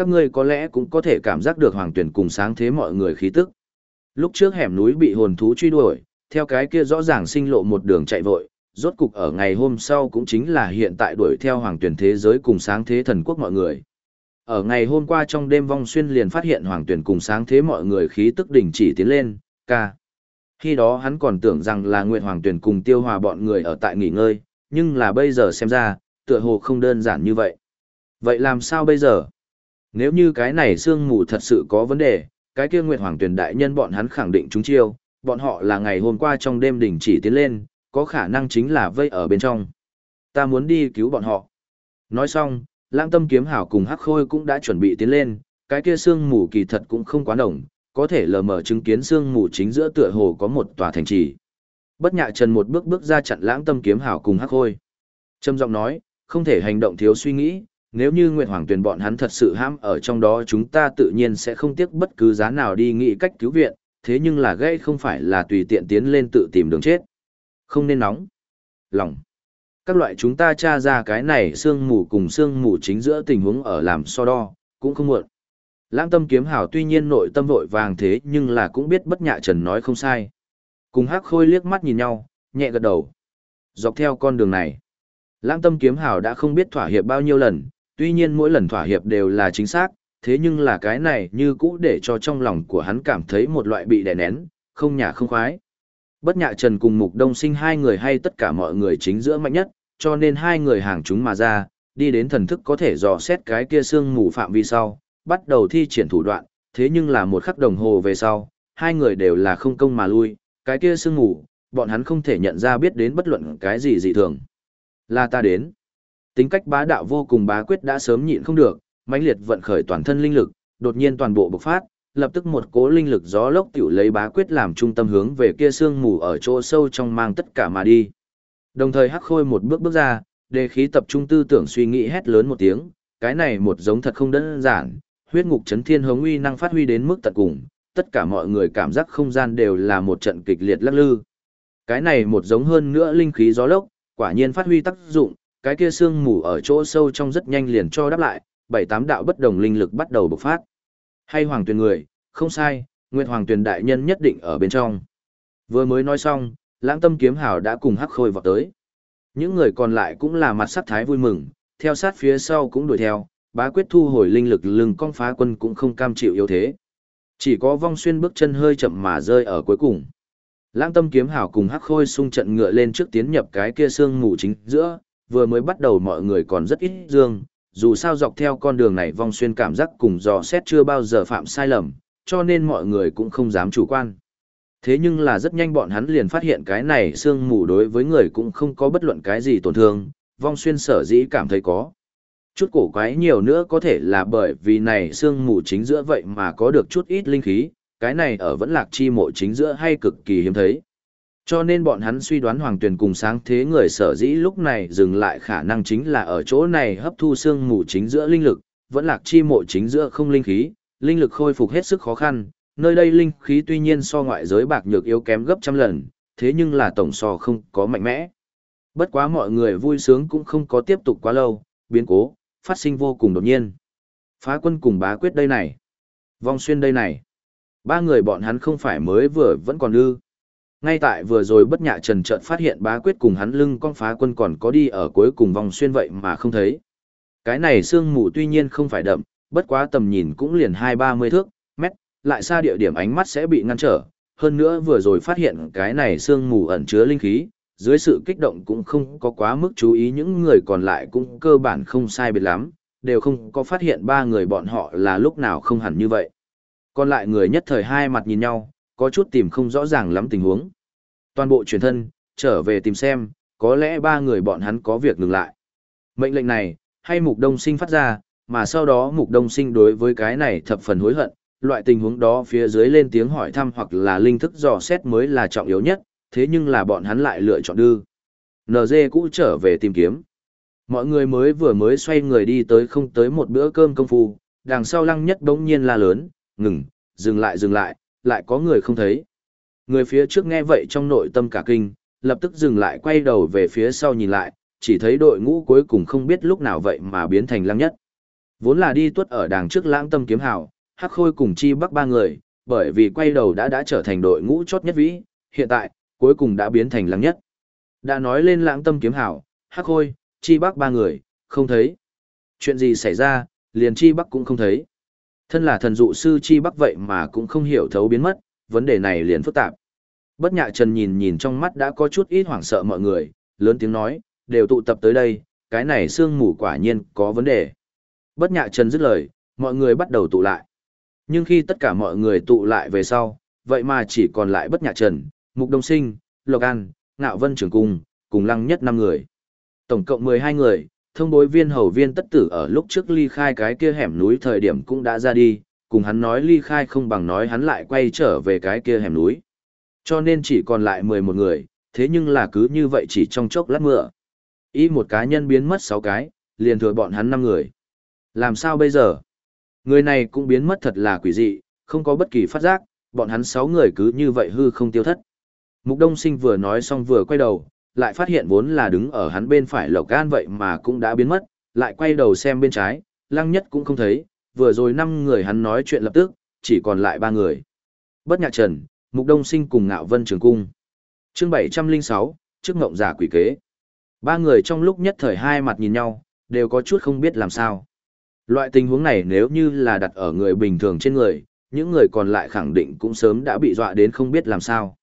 Các ngươi có lẽ cũng có thể cảm giác được hoàng tuyển cùng sáng thế mọi người khí tức. Lúc trước hẻm núi bị hồn thú truy đuổi, theo cái kia rõ ràng sinh lộ một đường chạy vội, rốt cục ở ngày hôm sau cũng chính là hiện tại đuổi theo hoàng tuyển thế giới cùng sáng thế thần quốc mọi người. Ở ngày hôm qua trong đêm vong xuyên liền phát hiện hoàng tuyển cùng sáng thế mọi người khí tức đỉnh chỉ tiến lên, ca. Khi đó hắn còn tưởng rằng là nguyện Hoàng Tuyển cùng tiêu hòa bọn người ở tại nghỉ ngơi, nhưng là bây giờ xem ra, tựa hồ không đơn giản như vậy. Vậy làm sao bây giờ? Nếu như cái này sương mù thật sự có vấn đề, cái kia Nguyệt Hoàng Tuyền đại nhân bọn hắn khẳng định chúng chiêu, bọn họ là ngày hôm qua trong đêm đỉnh chỉ tiến lên, có khả năng chính là vây ở bên trong. Ta muốn đi cứu bọn họ. Nói xong, lãng tâm kiếm hảo cùng hắc khôi cũng đã chuẩn bị tiến lên, cái kia sương mù kỳ thật cũng không quá đồng, có thể lờ mờ chứng kiến sương mù chính giữa tựa hồ có một tòa thành trì. Bất nhạ trần một bước bước ra chặn lãng tâm kiếm hảo cùng hắc khôi. Trâm giọng nói, không thể hành động thiếu suy nghĩ, nếu như Nguyệt Hoàng Tuyền bọn hắn thật sự ham ở trong đó chúng ta tự nhiên sẽ không tiếc bất cứ giá nào đi nghĩ cách cứu viện, thế nhưng là gây không phải là tùy tiện tiến lên tự tìm đường chết. Không nên nóng. Lòng. Các loại chúng ta tra ra cái này xương mù cùng xương mù chính giữa tình huống ở làm so đo, cũng không muộn. Lãng tâm kiếm hào tuy nhiên nội tâm vội vàng thế nhưng là cũng biết bất nhạ trần nói không sai. Cùng hắc khôi liếc mắt nhìn nhau, nhẹ gật đầu. Dọc theo con đường này, lãng tâm kiếm hào đã không biết thỏa hiệp bao nhiêu lần, tuy nhiên mỗi lần thỏa hiệp đều là chính xác, thế nhưng là cái này như cũ để cho trong lòng của hắn cảm thấy một loại bị đè nén, không nhả không khoái. Bất nhạ trần cùng mục đông sinh hai người hay tất cả mọi người chính giữa mạnh nhất, cho nên hai người hàng chúng mà ra, đi đến thần thức có thể dò xét cái kia xương mù phạm vi sau, bắt đầu thi triển thủ đoạn, thế nhưng là một khắc đồng hồ về sau, hai người đều là không công mà lui, cái kia xương mù, bọn hắn không thể nhận ra biết đến bất luận cái gì dị thường. Là ta đến. Tính cách bá đạo vô cùng bá quyết đã sớm nhịn không được, mãnh liệt vận khởi toàn thân linh lực, đột nhiên toàn bộ bộc phát, lập tức một cố linh lực gió lốc tiểu lấy bá quyết làm trung tâm hướng về kia xương mù ở chỗ sâu trong mang tất cả mà đi. Đồng thời hắc khôi một bước bước ra, đề khí tập trung tư tưởng suy nghĩ hét lớn một tiếng, cái này một giống thật không đơn giản, huyết ngục chấn thiên hống uy năng phát huy đến mức tận cùng, tất cả mọi người cảm giác không gian đều là một trận kịch liệt lắc lư. Cái này một giống hơn nữa linh khí gió lốc, quả nhiên phát huy tác dụng, cái kia xương mù ở chỗ sâu trong rất nhanh liền cho đáp lại, bảy tám đạo bất đồng linh lực bắt đầu bộc phát. Hay hoàng tuyển người, không sai, Nguyệt Hoàng tuyển đại nhân nhất định ở bên trong. Vừa mới nói xong, lãng tâm kiếm hào đã cùng hắc khôi vào tới. Những người còn lại cũng là mặt sắc thái vui mừng, theo sát phía sau cũng đuổi theo, bá quyết thu hồi linh lực lưng con phá quân cũng không cam chịu yếu thế. Chỉ có vong xuyên bước chân hơi chậm mà rơi ở cuối cùng. Lãng tâm kiếm hào cùng hắc khôi xung trận ngựa lên trước tiến nhập cái kia xương mù chính giữa, vừa mới bắt đầu mọi người còn rất ít dương, dù sao dọc theo con đường này vong xuyên cảm giác cùng dò xét chưa bao giờ phạm sai lầm, cho nên mọi người cũng không dám chủ quan. Thế nhưng là rất nhanh bọn hắn liền phát hiện cái này sương mù đối với người cũng không có bất luận cái gì tổn thương, vong xuyên sở dĩ cảm thấy có. Chút cổ quái nhiều nữa có thể là bởi vì này sương mù chính giữa vậy mà có được chút ít linh khí, cái này ở vẫn lạc chi mộ chính giữa hay cực kỳ hiếm thấy. Cho nên bọn hắn suy đoán hoàng tuyển cùng sáng thế người sở dĩ lúc này dừng lại khả năng chính là ở chỗ này hấp thu xương mù chính giữa linh lực, vẫn lạc chi mộ chính giữa không linh khí, linh lực khôi phục hết sức khó khăn, nơi đây linh khí tuy nhiên so ngoại giới bạc nhược yếu kém gấp trăm lần, thế nhưng là tổng so không có mạnh mẽ. Bất quá mọi người vui sướng cũng không có tiếp tục quá lâu, biến cố, phát sinh vô cùng đột nhiên. Phá quân cùng bá quyết đây này. Vong xuyên đây này. Ba người bọn hắn không phải mới vừa vẫn còn ư. Ngay tại vừa rồi bất nhạ trần trợn phát hiện bá quyết cùng hắn lưng con phá quân còn có đi ở cuối cùng vòng xuyên vậy mà không thấy. Cái này sương mù tuy nhiên không phải đậm, bất quá tầm nhìn cũng liền hai ba mươi thước, mét, lại xa địa điểm ánh mắt sẽ bị ngăn trở. Hơn nữa vừa rồi phát hiện cái này sương mù ẩn chứa linh khí, dưới sự kích động cũng không có quá mức chú ý những người còn lại cũng cơ bản không sai biệt lắm, đều không có phát hiện ba người bọn họ là lúc nào không hẳn như vậy. Còn lại người nhất thời hai mặt nhìn nhau, có chút tìm không rõ ràng lắm tình huống. Toàn bộ truyền thân, trở về tìm xem, có lẽ ba người bọn hắn có việc ngừng lại. Mệnh lệnh này, hay mục đông sinh phát ra, mà sau đó mục đông sinh đối với cái này thập phần hối hận, loại tình huống đó phía dưới lên tiếng hỏi thăm hoặc là linh thức dò xét mới là trọng yếu nhất, thế nhưng là bọn hắn lại lựa chọn đưa. NG cũ trở về tìm kiếm. Mọi người mới vừa mới xoay người đi tới không tới một bữa cơm công phu, đằng sau lăng nhất đống nhiên la lớn, ngừng, dừng lại dừng lại, lại có người không thấy. Người phía trước nghe vậy trong nội tâm cả kinh, lập tức dừng lại quay đầu về phía sau nhìn lại, chỉ thấy đội ngũ cuối cùng không biết lúc nào vậy mà biến thành lăng nhất. Vốn là đi tuất ở đàng trước lãng tâm kiếm hào, hắc khôi cùng chi bắc ba người, bởi vì quay đầu đã đã trở thành đội ngũ chót nhất vĩ, hiện tại, cuối cùng đã biến thành lăng nhất. Đã nói lên lãng tâm kiếm hào, hắc khôi, chi bắc ba người, không thấy. Chuyện gì xảy ra, liền chi bắc cũng không thấy. Thân là thần dụ sư chi bắc vậy mà cũng không hiểu thấu biến mất, vấn đề này liền phức tạp. Bất nhạ trần nhìn nhìn trong mắt đã có chút ít hoảng sợ mọi người, lớn tiếng nói, đều tụ tập tới đây, cái này xương mù quả nhiên có vấn đề. Bất nhạ trần dứt lời, mọi người bắt đầu tụ lại. Nhưng khi tất cả mọi người tụ lại về sau, vậy mà chỉ còn lại bất nhạ trần, mục đông sinh, lộc an, ngạo vân trường cung, cùng lăng nhất năm người. Tổng cộng 12 người, thông bối viên hầu viên tất tử ở lúc trước ly khai cái kia hẻm núi thời điểm cũng đã ra đi, cùng hắn nói ly khai không bằng nói hắn lại quay trở về cái kia hẻm núi. Cho nên chỉ còn lại 11 người, thế nhưng là cứ như vậy chỉ trong chốc lát mưa. Ý một cá nhân biến mất 6 cái, liền thừa bọn hắn 5 người. Làm sao bây giờ? Người này cũng biến mất thật là quỷ dị, không có bất kỳ phát giác, bọn hắn 6 người cứ như vậy hư không tiêu thất. Mục Đông Sinh vừa nói xong vừa quay đầu, lại phát hiện vốn là đứng ở hắn bên phải Lộc gan vậy mà cũng đã biến mất, lại quay đầu xem bên trái, Lăng Nhất cũng không thấy, vừa rồi 5 người hắn nói chuyện lập tức, chỉ còn lại 3 người. Bất Nhạc Trần, Mục Đông Sinh cùng Ngạo Vân Trường Cung. Chương 706, trước ngộng giả quỷ kế. Ba người trong lúc nhất thời hai mặt nhìn nhau, đều có chút không biết làm sao. Loại tình huống này nếu như là đặt ở người bình thường trên người, những người còn lại khẳng định cũng sớm đã bị dọa đến không biết làm sao.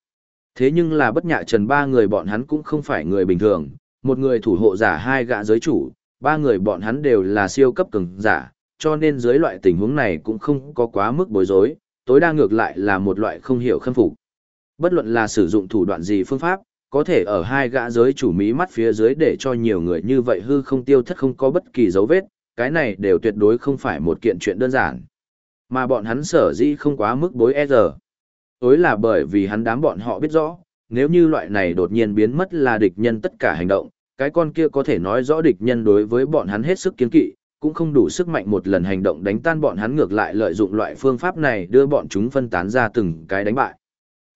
Thế nhưng là bất nhạ trần ba người bọn hắn cũng không phải người bình thường, một người thủ hộ giả hai gã giới chủ, ba người bọn hắn đều là siêu cấp cường giả, cho nên dưới loại tình huống này cũng không có quá mức bối rối, tối đa ngược lại là một loại không hiểu khâm phục. Bất luận là sử dụng thủ đoạn gì phương pháp, có thể ở hai gã giới chủ mí mắt phía dưới để cho nhiều người như vậy hư không tiêu thất không có bất kỳ dấu vết, cái này đều tuyệt đối không phải một kiện chuyện đơn giản. Mà bọn hắn sở dĩ không quá mức bối e giờ. Tối là bởi vì hắn đám bọn họ biết rõ, nếu như loại này đột nhiên biến mất là địch nhân tất cả hành động, cái con kia có thể nói rõ địch nhân đối với bọn hắn hết sức kiến kỵ, cũng không đủ sức mạnh một lần hành động đánh tan bọn hắn ngược lại lợi dụng loại phương pháp này đưa bọn chúng phân tán ra từng cái đánh bại.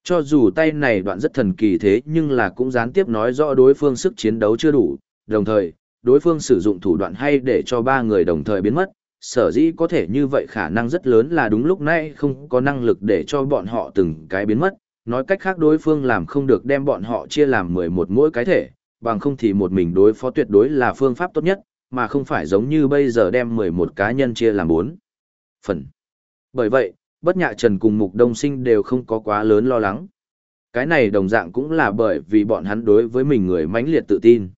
Cho dù tay này đoạn rất thần kỳ thế nhưng là cũng gián tiếp nói rõ đối phương sức chiến đấu chưa đủ, đồng thời, đối phương sử dụng thủ đoạn hay để cho ba người đồng thời biến mất, sở dĩ có thể như vậy khả năng rất lớn là đúng lúc này không có năng lực để cho bọn họ từng cái biến mất, nói cách khác đối phương làm không được đem bọn họ chia làm 11 mỗi cái thể, bằng không thì một mình đối phó tuyệt đối là phương pháp tốt nhất, mà không phải giống như bây giờ đem 11 cá nhân chia làm 4 phần. Bởi vậy, bất nhạ trần cùng mục đông sinh đều không có quá lớn lo lắng. Cái này đồng dạng cũng là bởi vì bọn hắn đối với mình người mãnh liệt tự tin.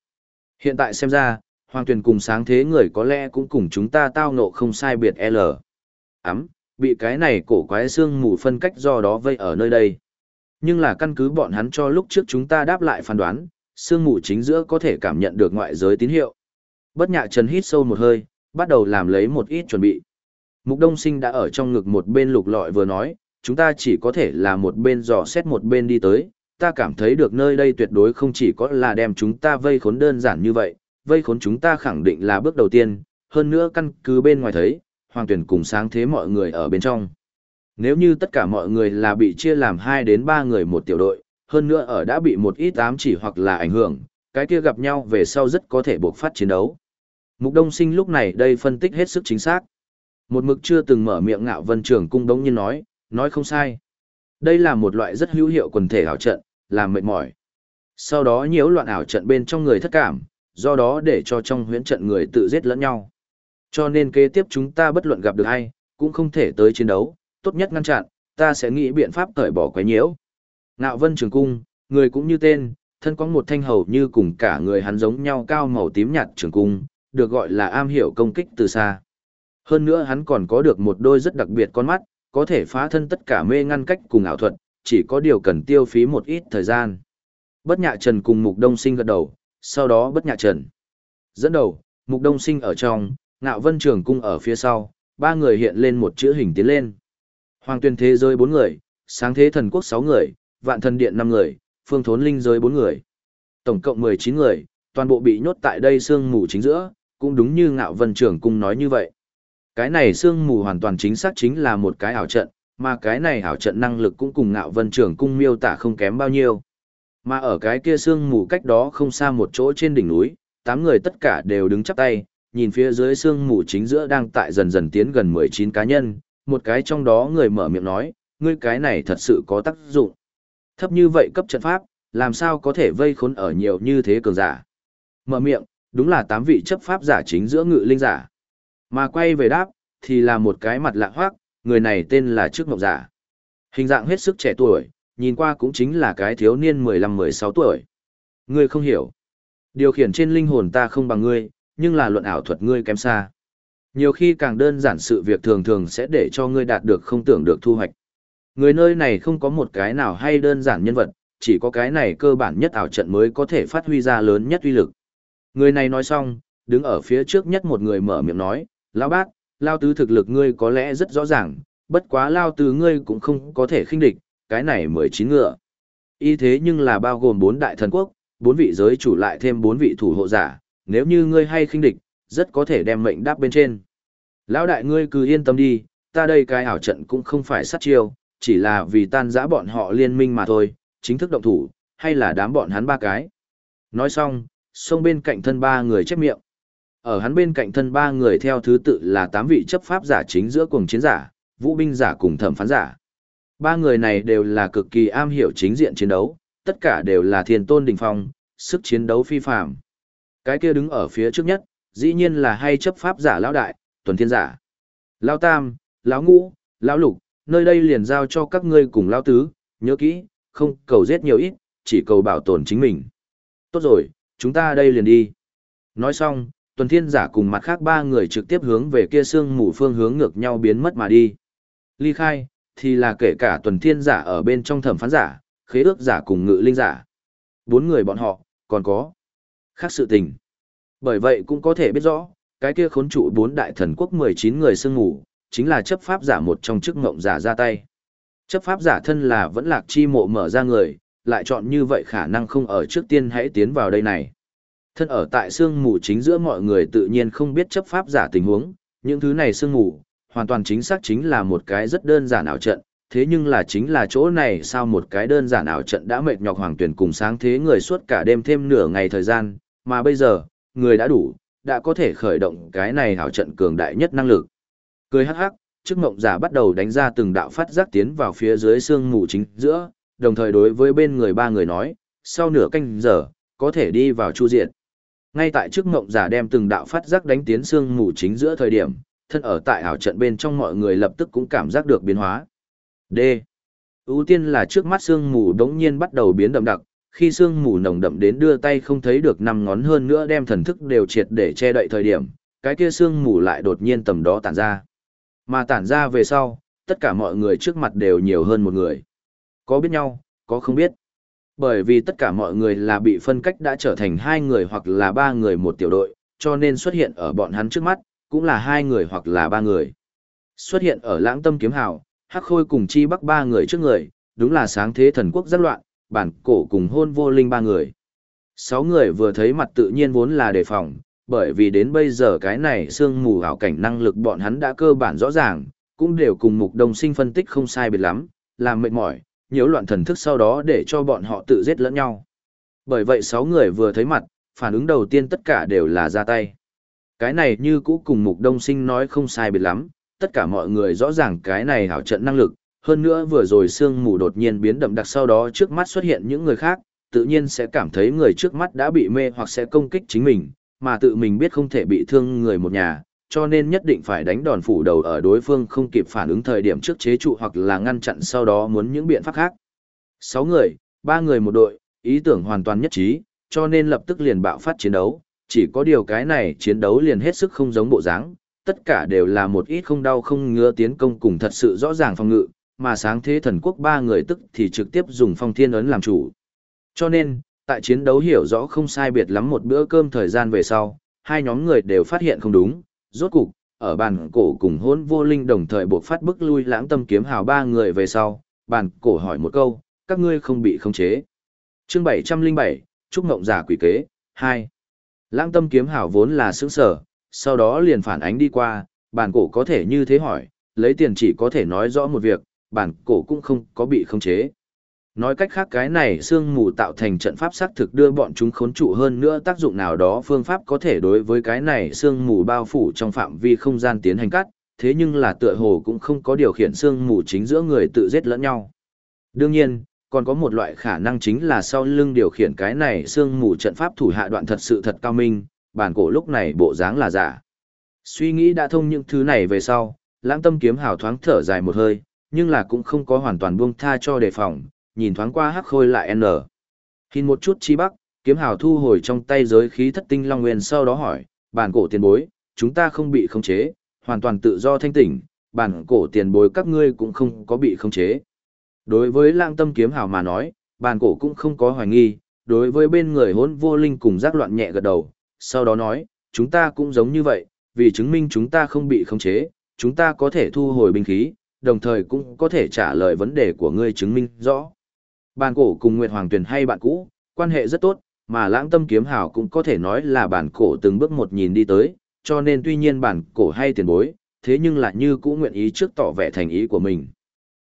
Hiện tại xem ra, hoàng tuyền cùng sáng thế người có lẽ cũng cùng chúng ta tao nộ không sai biệt L. Ấm, bị cái này cổ quái xương mù phân cách do đó vây ở nơi đây. Nhưng là căn cứ bọn hắn cho lúc trước chúng ta đáp lại phán đoán, xương mù chính giữa có thể cảm nhận được ngoại giới tín hiệu. Bất nhạ trần hít sâu một hơi, bắt đầu làm lấy một ít chuẩn bị. Mục Đông Sinh đã ở trong ngực một bên lục lọi vừa nói, chúng ta chỉ có thể là một bên dò xét một bên đi tới, ta cảm thấy được nơi đây tuyệt đối không chỉ có là đem chúng ta vây khốn đơn giản như vậy, vây khốn chúng ta khẳng định là bước đầu tiên, hơn nữa căn cứ bên ngoài thấy, hoàng tuyển cùng sáng thế mọi người ở bên trong. Nếu như tất cả mọi người là bị chia làm 2 đến 3 người một tiểu đội, hơn nữa ở đã bị một ít ám chỉ hoặc là ảnh hưởng, cái kia gặp nhau về sau rất có thể buộc phát chiến đấu. Mục Đông Sinh lúc này đây phân tích hết sức chính xác. Một mực chưa từng mở miệng ngạo vân trưởng cung đống nhiên nói, nói không sai. Đây là một loại rất hữu hiệu quần thể ảo trận, làm mệt mỏi. Sau đó nhiễu loạn ảo trận bên trong người thất cảm, do đó để cho trong huyễn trận người tự giết lẫn nhau. Cho nên kế tiếp chúng ta bất luận gặp được ai, cũng không thể tới chiến đấu, tốt nhất ngăn chặn, ta sẽ nghĩ biện pháp cởi bỏ quấy nhiễu. Ngạo vân trường cung, người cũng như tên, thân có một thanh hầu như cùng cả người hắn giống nhau cao màu tím nhạt trường cung, được gọi là am hiểu công kích từ xa. Hơn nữa hắn còn có được một đôi rất đặc biệt con mắt, có thể phá thân tất cả mê ngăn cách cùng ảo thuật, chỉ có điều cần tiêu phí một ít thời gian. Bất nhạ trần cùng mục đông sinh gật đầu, sau đó bất nhạ trần. Dẫn đầu, mục đông sinh ở trong, ngạo vân trường cung ở phía sau, ba người hiện lên một chữ hình tiến lên. Hoàng tuyên thế giới bốn người, sáng thế thần quốc sáu người, vạn thần điện năm người, phương thốn linh giới bốn người. Tổng cộng mười chín người, toàn bộ bị nhốt tại đây sương mù chính giữa, cũng đúng như ngạo vân trường cung nói như vậy. Cái này sương mù hoàn toàn chính xác chính là một cái ảo trận, mà cái này ảo trận năng lực cũng cùng ngạo vân trưởng cung miêu tả không kém bao nhiêu. Mà ở cái kia sương mù cách đó không xa một chỗ trên đỉnh núi, tám người tất cả đều đứng chắp tay, nhìn phía dưới sương mù chính giữa đang tại dần dần tiến gần 19 cá nhân, một cái trong đó người mở miệng nói, ngươi cái này thật sự có tác dụng. Thấp như vậy cấp trận pháp, làm sao có thể vây khốn ở nhiều như thế cường giả. Mở miệng, đúng là tám vị chấp pháp giả chính giữa ngự linh giả. Mà quay về đáp, thì là một cái mặt lạ hoác, người này tên là Trước Ngọc Giả. Hình dạng hết sức trẻ tuổi, nhìn qua cũng chính là cái thiếu niên 15-16 tuổi. Ngươi không hiểu. Điều khiển trên linh hồn ta không bằng ngươi, nhưng là luận ảo thuật ngươi kém xa. Nhiều khi càng đơn giản sự việc thường thường sẽ để cho ngươi đạt được không tưởng được thu hoạch. Người nơi này không có một cái nào hay đơn giản nhân vật, chỉ có cái này cơ bản nhất ảo trận mới có thể phát huy ra lớn nhất uy lực. Người này nói xong, đứng ở phía trước nhất một người mở miệng nói, Lão bác, Lao tứ thực lực ngươi có lẽ rất rõ ràng, bất quá Lao tứ ngươi cũng không có thể khinh địch, cái này mười chín ngựa. Y thế nhưng là bao gồm bốn đại thần quốc, bốn vị giới chủ lại thêm bốn vị thủ hộ giả, nếu như ngươi hay khinh địch, rất có thể đem mệnh đáp bên trên. Lão đại ngươi cứ yên tâm đi, ta đây cái ảo trận cũng không phải sát chiêu, chỉ là vì tan giã bọn họ liên minh mà thôi, chính thức động thủ, hay là đám bọn hắn ba cái. Nói xong, xông bên cạnh thân ba người chép miệng. Ở hắn bên cạnh thân ba người theo thứ tự là tám vị chấp pháp giả chính giữa cùng chiến giả, vũ binh giả cùng thẩm phán giả. Ba người này đều là cực kỳ am hiểu chính diện chiến đấu, tất cả đều là thiên tôn đỉnh phong, sức chiến đấu phi phàm. Cái kia đứng ở phía trước nhất, dĩ nhiên là hay chấp pháp giả lão đại, tuần thiên giả. Lão tam, lão ngũ, lão lục, nơi đây liền giao cho các ngươi cùng lão tứ, nhớ kỹ, không cầu giết nhiều ít, chỉ cầu bảo tồn chính mình. Tốt rồi, chúng ta đây liền đi. Nói xong, tuần thiên giả cùng mặt khác ba người trực tiếp hướng về kia xương mù phương hướng ngược nhau biến mất mà đi. Ly khai, thì là kể cả tuần thiên giả ở bên trong thẩm phán giả, khế ước giả cùng ngự linh giả. Bốn người bọn họ, còn có khác sự tình. Bởi vậy cũng có thể biết rõ, cái kia khốn trụ bốn đại thần quốc 19 người sương ngủ, chính là chấp pháp giả một trong chức ngộng giả ra tay. Chấp pháp giả thân là vẫn lạc chi mộ mở ra người, lại chọn như vậy khả năng không ở trước tiên hãy tiến vào đây này. Thân ở tại sương mù chính giữa mọi người tự nhiên không biết chấp pháp giả tình huống, những thứ này sương mù, hoàn toàn chính xác chính là một cái rất đơn giản ảo trận, thế nhưng là chính là chỗ này sao một cái đơn giản ảo trận đã mệt nhọc hoàng tuyển cùng sáng thế người suốt cả đêm thêm nửa ngày thời gian, mà bây giờ, người đã đủ, đã có thể khởi động cái này ảo trận cường đại nhất năng lực. Cười hắc hắc, trước mộng giả bắt đầu đánh ra từng đạo phát giác tiến vào phía dưới xương mù chính giữa, đồng thời đối với bên người ba người nói, sau nửa canh giờ, có thể đi vào chu diện. Ngay tại trước ngộng giả đem từng đạo phát giác đánh tiến xương mù chính giữa thời điểm, thân ở tại ảo trận bên trong mọi người lập tức cũng cảm giác được biến hóa. D. Ưu tiên là trước mắt sương mù đống nhiên bắt đầu biến đậm đặc, khi sương mù nồng đậm đến đưa tay không thấy được năm ngón hơn nữa đem thần thức đều triệt để che đậy thời điểm, cái kia sương mù lại đột nhiên tầm đó tản ra. Mà tản ra về sau, tất cả mọi người trước mặt đều nhiều hơn một người. Có biết nhau, có không biết. Bởi vì tất cả mọi người là bị phân cách đã trở thành hai người hoặc là ba người một tiểu đội, cho nên xuất hiện ở bọn hắn trước mắt, cũng là hai người hoặc là ba người. Xuất hiện ở lãng tâm kiếm hào, hắc khôi cùng chi bắc ba người trước người, đúng là sáng thế thần quốc rất loạn, bản cổ cùng hôn vô linh ba người. Sáu người vừa thấy mặt tự nhiên vốn là đề phòng, bởi vì đến bây giờ cái này sương mù ảo cảnh năng lực bọn hắn đã cơ bản rõ ràng, cũng đều cùng mục đồng sinh phân tích không sai biệt lắm, làm mệt mỏi, nhiễu loạn thần thức sau đó để cho bọn họ tự giết lẫn nhau. Bởi vậy sáu người vừa thấy mặt, phản ứng đầu tiên tất cả đều là ra tay. Cái này như cũ cùng mục đông sinh nói không sai biệt lắm, tất cả mọi người rõ ràng cái này hảo trận năng lực, hơn nữa vừa rồi sương mù đột nhiên biến đậm đặc sau đó trước mắt xuất hiện những người khác, tự nhiên sẽ cảm thấy người trước mắt đã bị mê hoặc sẽ công kích chính mình, mà tự mình biết không thể bị thương người một nhà, cho nên nhất định phải đánh đòn phủ đầu ở đối phương không kịp phản ứng thời điểm trước chế trụ hoặc là ngăn chặn sau đó muốn những biện pháp khác. Sáu người, ba người một đội, ý tưởng hoàn toàn nhất trí, cho nên lập tức liền bạo phát chiến đấu, chỉ có điều cái này chiến đấu liền hết sức không giống bộ dáng, tất cả đều là một ít không đau không ngứa tiến công cùng thật sự rõ ràng phòng ngự, mà sáng thế thần quốc ba người tức thì trực tiếp dùng phong thiên ấn làm chủ. Cho nên, tại chiến đấu hiểu rõ không sai biệt lắm một bữa cơm thời gian về sau, hai nhóm người đều phát hiện không đúng, rốt cục, ở bàn cổ cùng hôn vô linh đồng thời buộc phát bức lui lãng tâm kiếm hào ba người về sau, bàn cổ hỏi một câu, các ngươi không bị khống chế. Chương 707, Trúc Ngộng giả quỷ kế, 2. Lãng tâm kiếm hảo vốn là sướng sở, sau đó liền phản ánh đi qua, Bản cổ có thể như thế hỏi, lấy tiền chỉ có thể nói rõ một việc, bản cổ cũng không có bị khống chế. Nói cách khác cái này sương mù tạo thành trận pháp xác thực đưa bọn chúng khốn trụ hơn nữa tác dụng nào đó phương pháp có thể đối với cái này sương mù bao phủ trong phạm vi không gian tiến hành cắt, thế nhưng là tựa hồ cũng không có điều khiển sương mù chính giữa người tự giết lẫn nhau. Đương nhiên, còn có một loại khả năng chính là sau lưng điều khiển cái này sương mù trận pháp thủ hạ đoạn thật sự thật cao minh, bản cổ lúc này bộ dáng là giả. Suy nghĩ đã thông những thứ này về sau, lãng tâm kiếm hào thoáng thở dài một hơi, nhưng là cũng không có hoàn toàn buông tha cho đề phòng, nhìn thoáng qua hắc khôi lại n. Hình một chút chi bắc, kiếm hào thu hồi trong tay giới khí thất tinh long nguyên sau đó hỏi, bản cổ tiền bối, chúng ta không bị khống chế, hoàn toàn tự do thanh tỉnh, bản cổ tiền bối các ngươi cũng không có bị khống chế. Đối với lãng tâm kiếm hào mà nói, bàn cổ cũng không có hoài nghi, đối với bên người hỗn vô linh cùng giác loạn nhẹ gật đầu, sau đó nói, chúng ta cũng giống như vậy, vì chứng minh chúng ta không bị khống chế, chúng ta có thể thu hồi binh khí, đồng thời cũng có thể trả lời vấn đề của ngươi chứng minh rõ. Bàn cổ cùng Nguyệt Hoàng Tuyền hay bạn cũ, quan hệ rất tốt, mà lãng tâm kiếm hào cũng có thể nói là bản cổ từng bước một nhìn đi tới, cho nên tuy nhiên bản cổ hay tiền bối, thế nhưng lại như cũng nguyện ý trước tỏ vẻ thành ý của mình.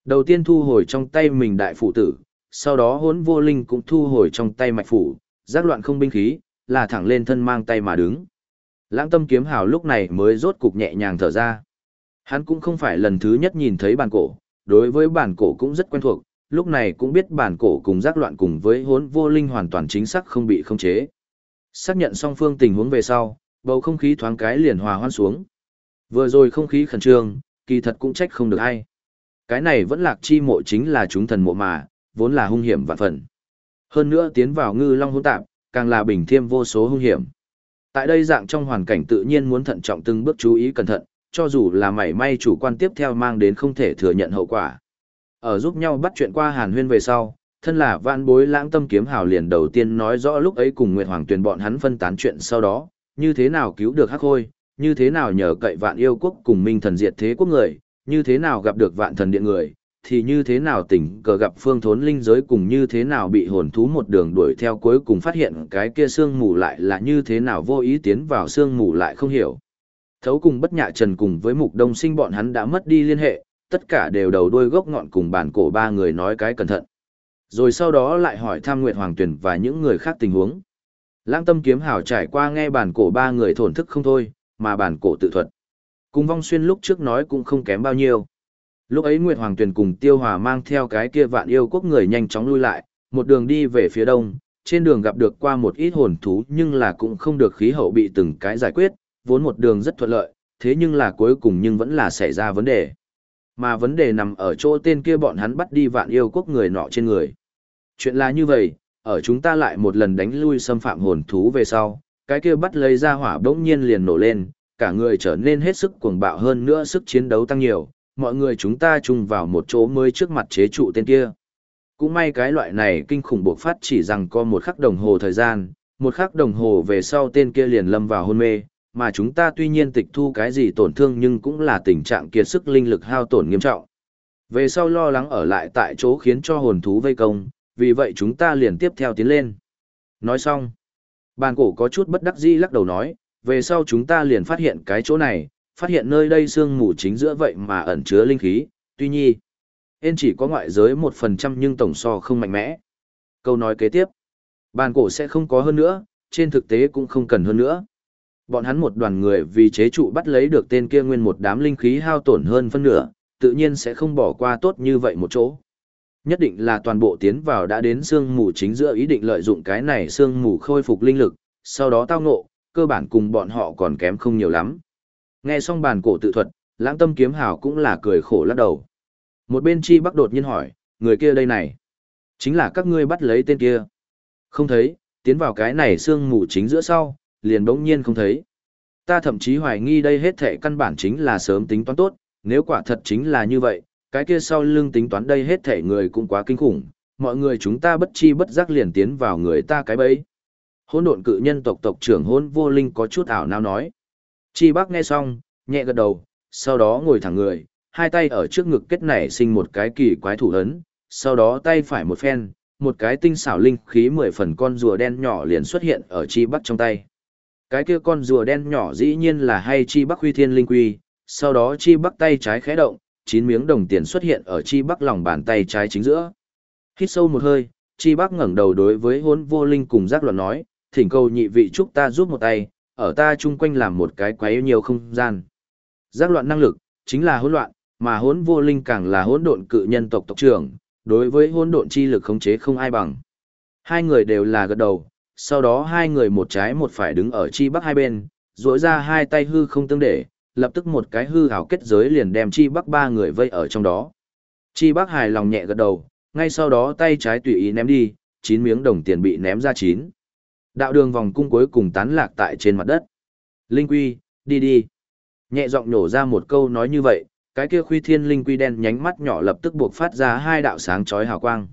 Đầu tiên thu hồi trong tay mình đại phụ tử, sau đó hốn vô linh cũng thu hồi trong tay mạch phủ, giác loạn không binh khí, là thẳng lên thân mang tay mà đứng. Lãng tâm kiếm hào lúc này mới rốt cục nhẹ nhàng thở ra. Hắn cũng không phải lần thứ nhất nhìn thấy bản cổ, đối với bản cổ cũng rất quen thuộc, lúc này cũng biết bản cổ cùng giác loạn cùng với hốn vô linh hoàn toàn chính xác không bị khống chế. Xác nhận song phương tình huống về sau, bầu không khí thoáng cái liền hòa hoan xuống. Vừa rồi không khí khẩn trương, kỳ thật cũng trách không được ai. Cái này vẫn lạc chi mộ chính là chúng thần mộ mà, vốn là hung hiểm vạn phần. Hơn nữa tiến vào ngư long hỗn tạp, càng là bình thiêm vô số hung hiểm. Tại đây dạng trong hoàn cảnh tự nhiên muốn thận trọng từng bước chú ý cẩn thận, cho dù là mảy may chủ quan tiếp theo mang đến không thể thừa nhận hậu quả. Ở giúp nhau bắt chuyện qua hàn huyên về sau, thân là vạn bối lãng tâm kiếm hào liền đầu tiên nói rõ lúc ấy cùng Nguyệt Hoàng Tuyền bọn hắn phân tán chuyện sau đó, như thế nào cứu được hắc hôi, như thế nào nhờ cậy vạn yêu quốc cùng minh thần diệt thế quốc người, như thế nào gặp được vạn thần điện người, thì như thế nào tỉnh cờ gặp phương thốn linh giới cùng như thế nào bị hồn thú một đường đuổi theo cuối cùng phát hiện cái kia sương mù lại là như thế nào vô ý tiến vào sương mù lại không hiểu. Thấu cùng bất nhạ trần cùng với mục đông sinh bọn hắn đã mất đi liên hệ, tất cả đều đầu đuôi gốc ngọn cùng bản cổ ba người nói cái cẩn thận. Rồi sau đó lại hỏi tham Nguyệt Hoàng Tuyển và những người khác tình huống. Lãng tâm kiếm hào trải qua nghe bản cổ ba người thổn thức không thôi, mà bản cổ tự thuật. Cùng vong xuyên lúc trước nói cũng không kém bao nhiêu. Lúc ấy Nguyệt Hoàng Tuyền cùng Tiêu Hòa mang theo cái kia vạn yêu quốc người nhanh chóng lui lại, một đường đi về phía đông, trên đường gặp được qua một ít hồn thú nhưng là cũng không được khí hậu bị từng cái giải quyết, vốn một đường rất thuận lợi, thế nhưng là cuối cùng nhưng vẫn là xảy ra vấn đề. Mà vấn đề nằm ở chỗ tên kia bọn hắn bắt đi vạn yêu quốc người nọ trên người. Chuyện là như vậy, ở chúng ta lại một lần đánh lui xâm phạm hồn thú về sau, cái kia bắt lấy ra hỏa bỗng nhiên liền nổ lên, cả người trở nên hết sức cuồng bạo hơn nữa sức chiến đấu tăng nhiều, mọi người chúng ta chung vào một chỗ mới trước mặt chế trụ tên kia. Cũng may cái loại này kinh khủng buộc phát chỉ rằng có một khắc đồng hồ thời gian, một khắc đồng hồ về sau tên kia liền lâm vào hôn mê, mà chúng ta tuy nhiên tịch thu cái gì tổn thương nhưng cũng là tình trạng kiệt sức linh lực hao tổn nghiêm trọng. Về sau lo lắng ở lại tại chỗ khiến cho hồn thú vây công, vì vậy chúng ta liền tiếp theo tiến lên. Nói xong, bàn cổ có chút bất đắc dĩ lắc đầu nói, về sau chúng ta liền phát hiện cái chỗ này, phát hiện nơi đây sương mù chính giữa vậy mà ẩn chứa linh khí, tuy nhiên, ên chỉ có ngoại giới 1% nhưng tổng so không mạnh mẽ. Câu nói kế tiếp, bàn cổ sẽ không có hơn nữa, trên thực tế cũng không cần hơn nữa. Bọn hắn một đoàn người vì chế trụ bắt lấy được tên kia nguyên một đám linh khí hao tổn hơn phân nửa, tự nhiên sẽ không bỏ qua tốt như vậy một chỗ. Nhất định là toàn bộ tiến vào đã đến sương mù chính giữa ý định lợi dụng cái này sương mù khôi phục linh lực, sau đó tao ngộ, cơ bản cùng bọn họ còn kém không nhiều lắm. Nghe xong bàn cổ tự thuật, lãng tâm kiếm hào cũng là cười khổ lắc đầu. Một bên chi bắc đột nhiên hỏi, người kia đây này. Chính là các ngươi bắt lấy tên kia. Không thấy, tiến vào cái này sương mù chính giữa sau, liền bỗng nhiên không thấy. Ta thậm chí hoài nghi đây hết thể căn bản chính là sớm tính toán tốt, nếu quả thật chính là như vậy, cái kia sau lưng tính toán đây hết thể người cũng quá kinh khủng, mọi người chúng ta bất chi bất giác liền tiến vào người ta cái bẫy. Hỗn độn cự nhân tộc tộc trưởng hôn vô linh có chút ảo nào nói. Chi bác nghe xong, nhẹ gật đầu, sau đó ngồi thẳng người, hai tay ở trước ngực kết nảy sinh một cái kỳ quái thủ ấn, sau đó tay phải một phen, một cái tinh xảo linh khí mười phần con rùa đen nhỏ liền xuất hiện ở chi bắc trong tay. Cái kia con rùa đen nhỏ dĩ nhiên là hay chi bắc huy thiên linh quy, sau đó chi bắc tay trái khẽ động, chín miếng đồng tiền xuất hiện ở chi bắc lòng bàn tay trái chính giữa. Hít sâu một hơi, chi bắc ngẩng đầu đối với hôn vô linh cùng giác luận nói, thỉnh cầu nhị vị chúc ta giúp một tay, ở ta chung quanh làm một cái quấy nhiều không gian. Giác loạn năng lực, chính là hỗn loạn, mà hỗn vô linh càng là hỗn độn cự nhân tộc tộc trưởng, đối với hỗn độn chi lực khống chế không ai bằng. Hai người đều là gật đầu, sau đó hai người một trái một phải đứng ở chi bắc hai bên, duỗi ra hai tay hư không tương để, lập tức một cái hư hảo kết giới liền đem chi bắc ba người vây ở trong đó. Chi bắc hài lòng nhẹ gật đầu, ngay sau đó tay trái tùy ý ném đi, chín miếng đồng tiền bị ném ra chín. Đạo đường vòng cung cuối cùng tán lạc tại trên mặt đất. Linh Quy, đi đi. Nhẹ giọng nổ ra một câu nói như vậy, cái kia khuy thiên linh quy đen nhánh mắt nhỏ lập tức buộc phát ra hai đạo sáng chói hào quang.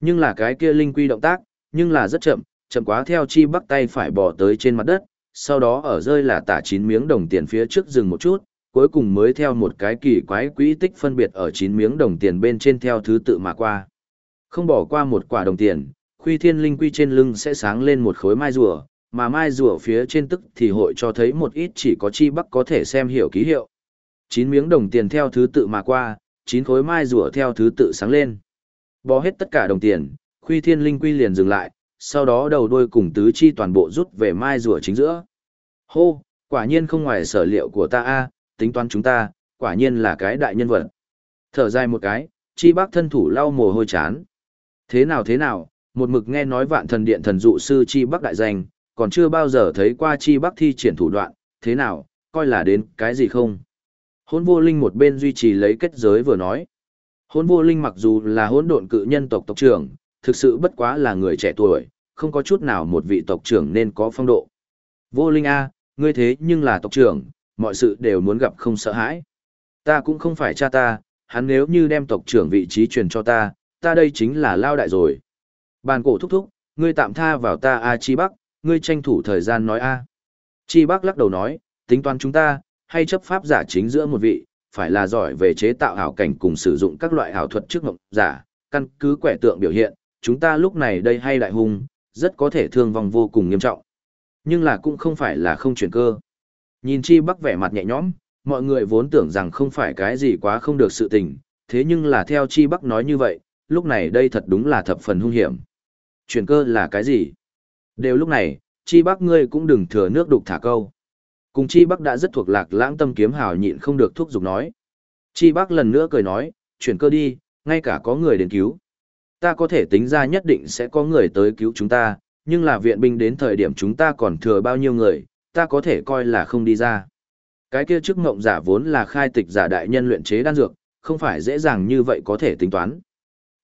Nhưng là cái kia linh quy động tác, nhưng là rất chậm, chậm quá theo chi bắt tay phải bỏ tới trên mặt đất, sau đó ở rơi là tả chín miếng đồng tiền phía trước dừng một chút, cuối cùng mới theo một cái kỳ quái quỹ tích phân biệt ở chín miếng đồng tiền bên trên theo thứ tự mà qua. Không bỏ qua một quả đồng tiền, khuy thiên linh quy trên lưng sẽ sáng lên một khối mai rùa, mà mai rùa phía trên tức thì hội cho thấy một ít chỉ có chi bắc có thể xem hiểu ký hiệu. Chín miếng đồng tiền theo thứ tự mà qua, chín khối mai rùa theo thứ tự sáng lên. Bó hết tất cả đồng tiền, khuy thiên linh quy liền dừng lại, sau đó đầu đuôi cùng tứ chi toàn bộ rút về mai rùa chính giữa. Hô, quả nhiên không ngoài sở liệu của ta a, tính toán chúng ta, quả nhiên là cái đại nhân vật. Thở dài một cái, chi bác thân thủ lau mồ hôi chán. Thế nào thế nào, một mực nghe nói vạn thần điện thần dụ sư chi bắc đại danh, còn chưa bao giờ thấy qua chi bắc thi triển thủ đoạn, thế nào, coi là đến cái gì không. Hôn vô linh một bên duy trì lấy kết giới vừa nói. Hôn vô linh mặc dù là hôn độn cự nhân tộc tộc trưởng, thực sự bất quá là người trẻ tuổi, không có chút nào một vị tộc trưởng nên có phong độ. Vô linh A, ngươi thế nhưng là tộc trưởng, mọi sự đều muốn gặp không sợ hãi. Ta cũng không phải cha ta, hắn nếu như đem tộc trưởng vị trí truyền cho ta, ta đây chính là lao đại rồi. Bàn cổ thúc thúc, ngươi tạm tha vào ta A Chi Bắc, ngươi tranh thủ thời gian nói A. Chi Bắc lắc đầu nói, tính toán chúng ta, hay chấp pháp giả chính giữa một vị, phải là giỏi về chế tạo ảo cảnh cùng sử dụng các loại ảo thuật trước ngộng giả, căn cứ quẻ tượng biểu hiện, chúng ta lúc này đây hay đại hung, rất có thể thương vong vô cùng nghiêm trọng. Nhưng là cũng không phải là không chuyển cơ. Nhìn Chi Bắc vẻ mặt nhẹ nhõm, mọi người vốn tưởng rằng không phải cái gì quá không được sự tình, thế nhưng là theo Chi Bắc nói như vậy, lúc này đây thật đúng là thập phần hung hiểm. Chuyển cơ là cái gì? Đều lúc này, Chi Bắc ngươi cũng đừng thừa nước đục thả câu. Cùng Chi Bắc đã rất thuộc lạc lãng tâm kiếm hào nhịn không được thúc giục nói. Chi Bắc lần nữa cười nói, chuyển cơ đi, ngay cả có người đến cứu. Ta có thể tính ra nhất định sẽ có người tới cứu chúng ta, nhưng là viện binh đến thời điểm chúng ta còn thừa bao nhiêu người, ta có thể coi là không đi ra. Cái kia trước ngộng giả vốn là khai tịch giả đại nhân luyện chế đan dược, không phải dễ dàng như vậy có thể tính toán.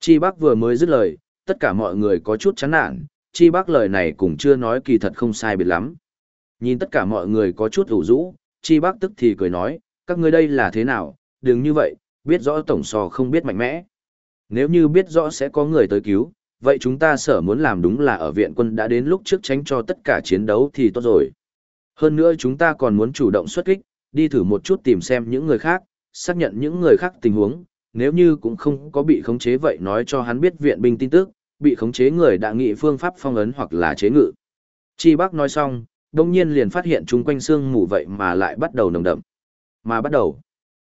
Chi Bắc vừa mới dứt lời, tất cả mọi người có chút chán nản, Chi bác lời này cũng chưa nói kỳ thật không sai biệt lắm. Nhìn tất cả mọi người có chút ủ rũ, Chi bác tức thì cười nói, các ngươi đây là thế nào, đừng như vậy, biết rõ tổng sò không biết mạnh mẽ. Nếu như biết rõ sẽ có người tới cứu, vậy chúng ta sở muốn làm đúng là ở viện quân đã đến lúc trước tránh cho tất cả chiến đấu thì tốt rồi. Hơn nữa chúng ta còn muốn chủ động xuất kích, đi thử một chút tìm xem những người khác, xác nhận những người khác tình huống, nếu như cũng không có bị khống chế vậy nói cho hắn biết viện binh tin tức, bị khống chế người đã nghị phương pháp phong ấn hoặc là chế ngự. Chi Bắc nói xong, đông nhiên liền phát hiện chung quanh xương mù vậy mà lại bắt đầu nồng đậm. Mà bắt đầu.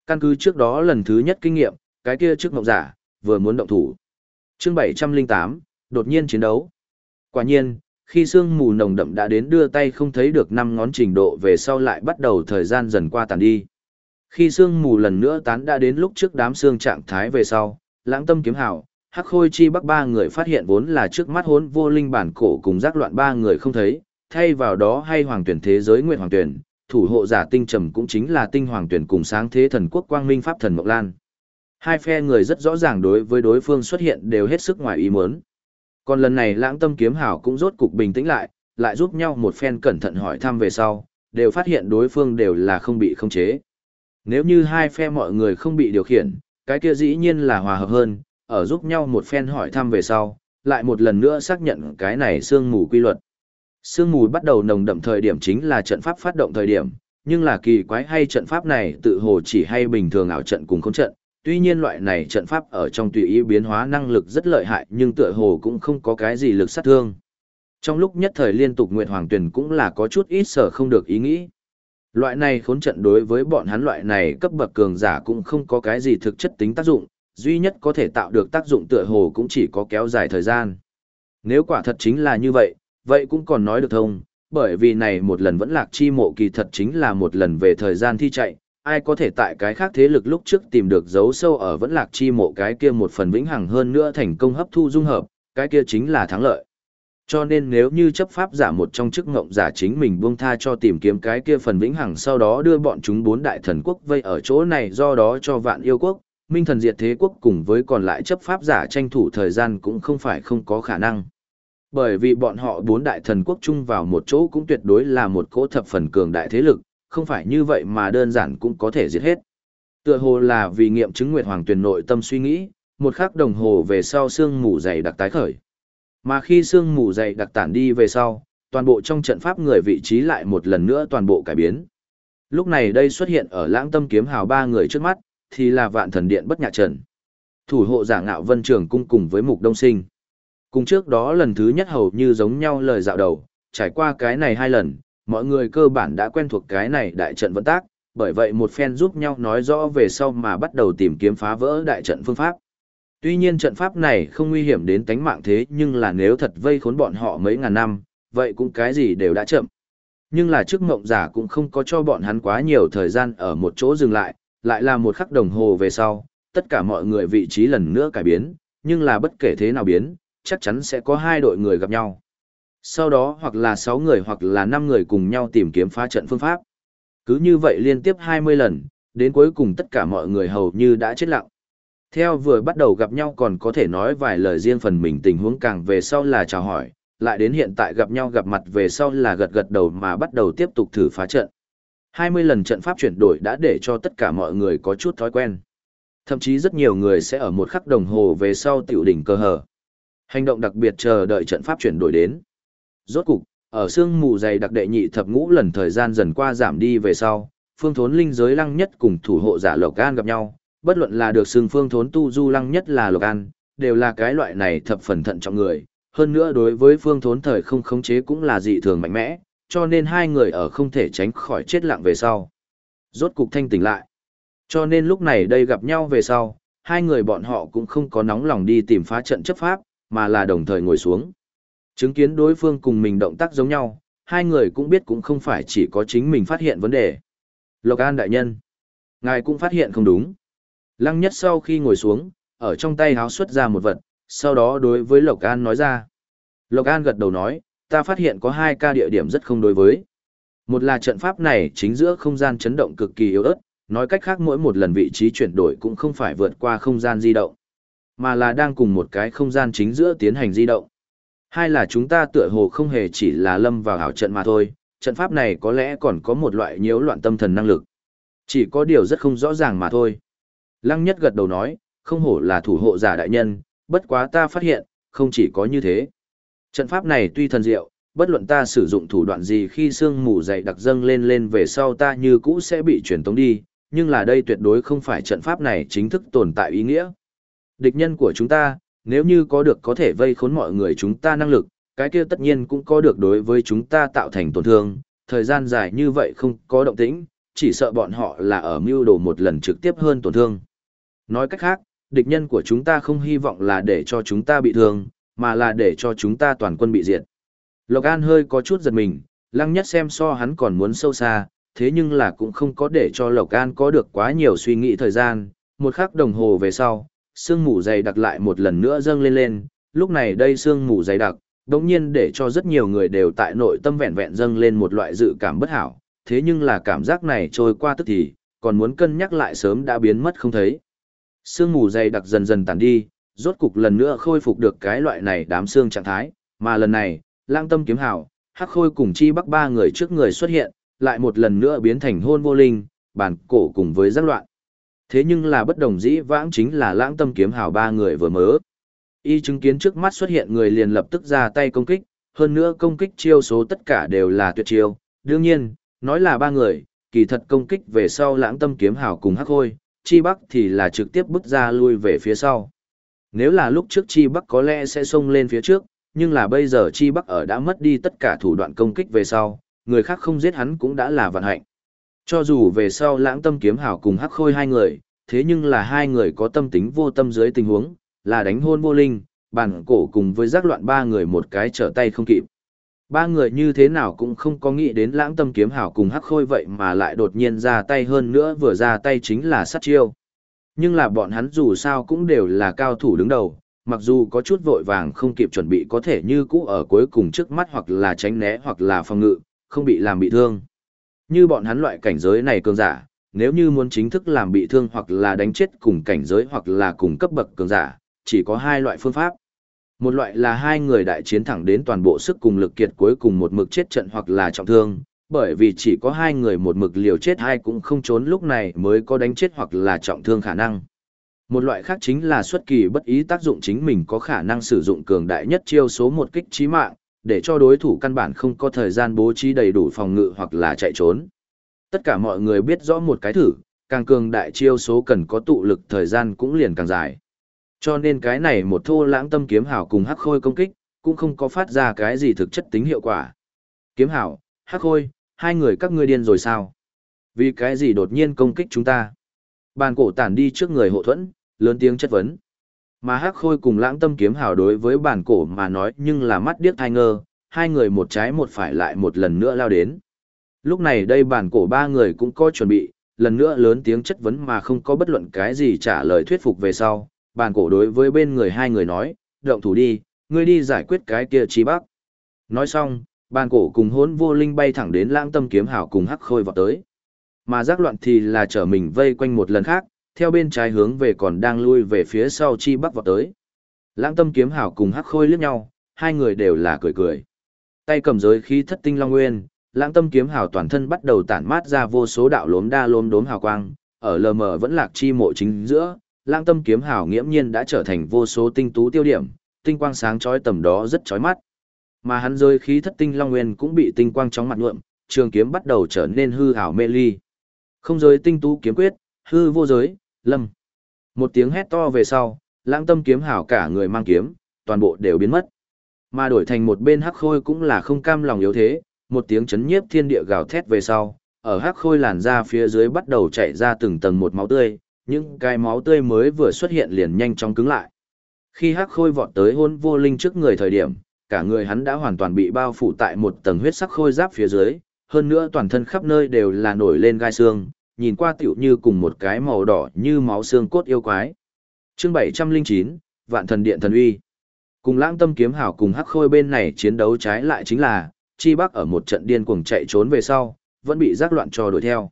Căn cứ trước đó lần thứ nhất kinh nghiệm, cái kia trước ngọc giả, vừa muốn động thủ. chương 708, đột nhiên chiến đấu. Quả nhiên, khi sương mù nồng đậm đã đến đưa tay không thấy được năm ngón trình độ về sau lại bắt đầu thời gian dần qua tàn đi. Khi sương mù lần nữa tán đã đến lúc trước đám sương trạng thái về sau, lãng tâm kiếm hảo, hắc khôi chi bắc ba người phát hiện vốn là trước mắt hốn vô linh bản cổ cùng giác loạn ba người không thấy, thay vào đó hay hoàng tuyển thế giới nguyện hoàng tuyển, thủ hộ giả tinh trầm cũng chính là tinh hoàng tuyển cùng sáng thế thần quốc quang minh pháp thần Mộc Lan. Hai phe người rất rõ ràng đối với đối phương xuất hiện đều hết sức ngoài ý muốn. Còn lần này lãng tâm kiếm hảo cũng rốt cục bình tĩnh lại, lại giúp nhau một phen cẩn thận hỏi thăm về sau, đều phát hiện đối phương đều là không bị khống chế. Nếu như hai phe mọi người không bị điều khiển, cái kia dĩ nhiên là hòa hợp hơn, ở giúp nhau một phen hỏi thăm về sau, lại một lần nữa xác nhận cái này sương mù quy luật. Sương mù bắt đầu nồng đậm thời điểm chính là trận pháp phát động thời điểm, nhưng là kỳ quái hay trận pháp này tự hồ chỉ hay bình thường ảo trận cùng không trận, tuy nhiên loại này trận pháp ở trong tùy ý biến hóa năng lực rất lợi hại nhưng tựa hồ cũng không có cái gì lực sát thương. Trong lúc nhất thời liên tục Nguyệt Hoàng Tuyền cũng là có chút ít sở không được ý nghĩ. Loại này khốn trận đối với bọn hắn loại này cấp bậc cường giả cũng không có cái gì thực chất tính tác dụng, duy nhất có thể tạo được tác dụng tựa hồ cũng chỉ có kéo dài thời gian. Nếu quả thật chính là như vậy, vậy cũng còn nói được thông, bởi vì này một lần vẫn lạc chi mộ kỳ thật chính là một lần về thời gian thi chạy, ai có thể tại cái khác thế lực lúc trước tìm được dấu sâu ở vẫn lạc chi mộ cái kia một phần vĩnh hằng hơn nữa thành công hấp thu dung hợp, cái kia chính là thắng lợi. Cho nên nếu như chấp pháp giả một trong chức ngộng giả chính mình buông tha cho tìm kiếm cái kia phần vĩnh hằng sau đó đưa bọn chúng bốn đại thần quốc vây ở chỗ này do đó cho vạn yêu quốc, minh thần diệt thế quốc cùng với còn lại chấp pháp giả tranh thủ thời gian cũng không phải không có khả năng. Bởi vì bọn họ bốn đại thần quốc chung vào một chỗ cũng tuyệt đối là một cỗ thập phần cường đại thế lực, không phải như vậy mà đơn giản cũng có thể giết hết. Tựa hồ là vì nghiệm chứng Nguyệt Hoàng Tuyền nội tâm suy nghĩ, một khắc đồng hồ về sau sương mù dày đặc tái khởi. Mà khi sương mù dày đặc tản đi về sau, toàn bộ trong trận pháp người vị trí lại một lần nữa toàn bộ cải biến. Lúc này đây xuất hiện ở lãng tâm kiếm hào ba người trước mắt, thì là vạn thần điện bất nhạc trần. Thủ hộ giả ngạo vân trường cung cùng với mục đông sinh. Cùng trước đó lần thứ nhất hầu như giống nhau lời dạo đầu, trải qua cái này hai lần, mọi người cơ bản đã quen thuộc cái này đại trận vận tác, bởi vậy một phen giúp nhau nói rõ về sau mà bắt đầu tìm kiếm phá vỡ đại trận phương pháp. Tuy nhiên trận pháp này không nguy hiểm đến tánh mạng thế nhưng là nếu thật vây khốn bọn họ mấy ngàn năm, vậy cũng cái gì đều đã chậm. Nhưng là trước mộng giả cũng không có cho bọn hắn quá nhiều thời gian ở một chỗ dừng lại, lại là một khắc đồng hồ về sau, tất cả mọi người vị trí lần nữa cải biến, nhưng là bất kể thế nào biến, chắc chắn sẽ có hai đội người gặp nhau. Sau đó hoặc là 6 người hoặc là 5 người cùng nhau tìm kiếm phá trận phương pháp. Cứ như vậy liên tiếp 20 lần, đến cuối cùng tất cả mọi người hầu như đã chết lặng. Theo vừa bắt đầu gặp nhau còn có thể nói vài lời riêng phần mình tình huống càng về sau là chào hỏi, lại đến hiện tại gặp nhau gặp mặt về sau là gật gật đầu mà bắt đầu tiếp tục thử phá trận. 20 lần trận pháp chuyển đổi đã để cho tất cả mọi người có chút thói quen. Thậm chí rất nhiều người sẽ ở một khắc đồng hồ về sau tiểu đỉnh cơ hở. Hành động đặc biệt chờ đợi trận pháp chuyển đổi đến. Rốt cục, ở sương mù dày đặc đệ nhị thập ngũ lần thời gian dần qua giảm đi về sau, phương thốn linh giới lăng nhất cùng thủ hộ giả Lộc An gặp nhau, bất luận là được xưng phương thốn tu du lăng nhất là Lộc An, đều là cái loại này thập phần thận trọng người, hơn nữa đối với phương thốn thời không khống chế cũng là dị thường mạnh mẽ, cho nên hai người ở không thể tránh khỏi chết lặng về sau. Rốt cục thanh tỉnh lại. Cho nên lúc này đây gặp nhau về sau, hai người bọn họ cũng không có nóng lòng đi tìm phá trận chấp pháp, mà là đồng thời ngồi xuống. Chứng kiến đối phương cùng mình động tác giống nhau, hai người cũng biết cũng không phải chỉ có chính mình phát hiện vấn đề. Lộc An đại nhân, ngài cũng phát hiện không đúng. Lăng nhất sau khi ngồi xuống, ở trong tay háo xuất ra một vật, sau đó đối với Lộc An nói ra. Lộc An gật đầu nói, ta phát hiện có hai ca địa điểm rất không đối với. Một là trận pháp này chính giữa không gian chấn động cực kỳ yếu ớt, nói cách khác mỗi một lần vị trí chuyển đổi cũng không phải vượt qua không gian di động, mà là đang cùng một cái không gian chính giữa tiến hành di động. Hai là chúng ta tựa hồ không hề chỉ là lâm vào ảo trận mà thôi, trận pháp này có lẽ còn có một loại nhiễu loạn tâm thần năng lực. Chỉ có điều rất không rõ ràng mà thôi. Lăng nhất gật đầu nói, không hổ là thủ hộ giả đại nhân, bất quá ta phát hiện, không chỉ có như thế. Trận pháp này tuy thần diệu, bất luận ta sử dụng thủ đoạn gì khi sương mù dày đặc dâng lên lên về sau ta như cũ sẽ bị truyền tống đi, nhưng là đây tuyệt đối không phải trận pháp này chính thức tồn tại ý nghĩa. Địch nhân của chúng ta, nếu như có được có thể vây khốn mọi người chúng ta năng lực, cái kia tất nhiên cũng có được đối với chúng ta tạo thành tổn thương, thời gian dài như vậy không có động tĩnh, chỉ sợ bọn họ là ở mưu đồ một lần trực tiếp hơn tổn thương. Nói cách khác, địch nhân của chúng ta không hy vọng là để cho chúng ta bị thương, mà là để cho chúng ta toàn quân bị diệt. Lộc An hơi có chút giật mình, lăng nhất xem so hắn còn muốn sâu xa, thế nhưng là cũng không có để cho Lộc An có được quá nhiều suy nghĩ thời gian, một khắc đồng hồ về sau, sương mù dày đặc lại một lần nữa dâng lên lên, lúc này đây sương mù dày đặc, đống nhiên để cho rất nhiều người đều tại nội tâm vẹn vẹn dâng lên một loại dự cảm bất hảo, thế nhưng là cảm giác này trôi qua tức thì, còn muốn cân nhắc lại sớm đã biến mất không thấy. Sương mù dày đặc dần dần tàn đi, rốt cục lần nữa khôi phục được cái loại này đám xương trạng thái, mà lần này, lang tâm kiếm hảo, hắc khôi cùng chi bắc ba người trước người xuất hiện, lại một lần nữa biến thành hôn vô linh, bản cổ cùng với giác loạn. Thế nhưng là bất đồng dĩ vãng chính là lãng tâm kiếm hào ba người vừa mớ. Y chứng kiến trước mắt xuất hiện người liền lập tức ra tay công kích, hơn nữa công kích chiêu số tất cả đều là tuyệt chiêu. Đương nhiên, nói là ba người, kỳ thật công kích về sau lãng tâm kiếm hào cùng hắc khôi chi bắc thì là trực tiếp bước ra lui về phía sau. Nếu là lúc trước chi bắc có lẽ sẽ xông lên phía trước, nhưng là bây giờ chi bắc ở đã mất đi tất cả thủ đoạn công kích về sau, người khác không giết hắn cũng đã là vận hạnh. Cho dù về sau lãng tâm kiếm hảo cùng hắc khôi hai người, thế nhưng là hai người có tâm tính vô tâm dưới tình huống, là đánh hôn vô linh, bản cổ cùng với giác loạn ba người một cái trở tay không kịp. Ba người như thế nào cũng không có nghĩ đến lãng tâm kiếm hảo cùng hắc khôi vậy mà lại đột nhiên ra tay hơn nữa vừa ra tay chính là sát chiêu. Nhưng là bọn hắn dù sao cũng đều là cao thủ đứng đầu, mặc dù có chút vội vàng không kịp chuẩn bị có thể như cũ ở cuối cùng trước mắt hoặc là tránh né hoặc là phòng ngự, không bị làm bị thương. Như bọn hắn loại cảnh giới này cường giả, nếu như muốn chính thức làm bị thương hoặc là đánh chết cùng cảnh giới hoặc là cùng cấp bậc cường giả, chỉ có hai loại phương pháp. Một loại là hai người đại chiến thẳng đến toàn bộ sức cùng lực kiệt cuối cùng một mực chết trận hoặc là trọng thương, bởi vì chỉ có hai người một mực liều chết hai cũng không trốn lúc này mới có đánh chết hoặc là trọng thương khả năng. Một loại khác chính là xuất kỳ bất ý tác dụng chính mình có khả năng sử dụng cường đại nhất chiêu số một kích trí mạng, để cho đối thủ căn bản không có thời gian bố trí đầy đủ phòng ngự hoặc là chạy trốn. Tất cả mọi người biết rõ một cái thử, càng cường đại chiêu số cần có tụ lực thời gian cũng liền càng dài. Cho nên cái này một thô lãng tâm kiếm hảo cùng hắc khôi công kích, cũng không có phát ra cái gì thực chất tính hiệu quả. Kiếm hảo, hắc khôi, hai người các ngươi điên rồi sao? Vì cái gì đột nhiên công kích chúng ta? Bàn cổ tản đi trước người hộ thuẫn, lớn tiếng chất vấn. Mà hắc khôi cùng lãng tâm kiếm hảo đối với bàn cổ mà nói nhưng là mắt điếc thai ngơ, hai người một trái một phải lại một lần nữa lao đến. Lúc này đây bản cổ ba người cũng có chuẩn bị, lần nữa lớn tiếng chất vấn mà không có bất luận cái gì trả lời thuyết phục về sau bàn cổ đối với bên người hai người nói, động thủ đi, ngươi đi giải quyết cái kia chi bắc. Nói xong, bàn cổ cùng hốn vô linh bay thẳng đến lãng tâm kiếm hảo cùng hắc khôi vào tới. Mà giác loạn thì là trở mình vây quanh một lần khác, theo bên trái hướng về còn đang lui về phía sau chi bắc vào tới. Lãng tâm kiếm hảo cùng hắc khôi liếc nhau, hai người đều là cười cười. Tay cầm giới khí thất tinh long nguyên, lãng tâm kiếm hảo toàn thân bắt đầu tản mát ra vô số đạo lốm đa lốm đốm hào quang, ở lờ mờ vẫn lạc chi mộ chính giữa, lãng tâm kiếm hảo nghiễm nhiên đã trở thành vô số tinh tú tiêu điểm, tinh quang sáng chói tầm đó rất chói mắt. Mà hắn rơi khí thất tinh long nguyên cũng bị tinh quang chóng mặt nhuộm, trường kiếm bắt đầu trở nên hư ảo mê ly. Không giới tinh tú kiếm quyết, hư vô giới, lâm. Một tiếng hét to về sau, lãng tâm kiếm hảo cả người mang kiếm, toàn bộ đều biến mất. Mà đổi thành một bên hắc khôi cũng là không cam lòng yếu thế, một tiếng chấn nhiếp thiên địa gào thét về sau, ở hắc khôi làn ra phía dưới bắt đầu chảy ra từng tầng một máu tươi, những cái máu tươi mới vừa xuất hiện liền nhanh chóng cứng lại. Khi hắc khôi vọt tới hôn vô linh trước người thời điểm, cả người hắn đã hoàn toàn bị bao phủ tại một tầng huyết sắc khôi giáp phía dưới, hơn nữa toàn thân khắp nơi đều là nổi lên gai xương, nhìn qua tiểu như cùng một cái màu đỏ như máu xương cốt yêu quái. Chương 709, Vạn Thần Điện Thần Uy. Cùng Lãng Tâm Kiếm Hảo cùng Hắc Khôi bên này chiến đấu trái lại chính là, Chi Bắc ở một trận điên cuồng chạy trốn về sau, vẫn bị giác loạn cho đuổi theo.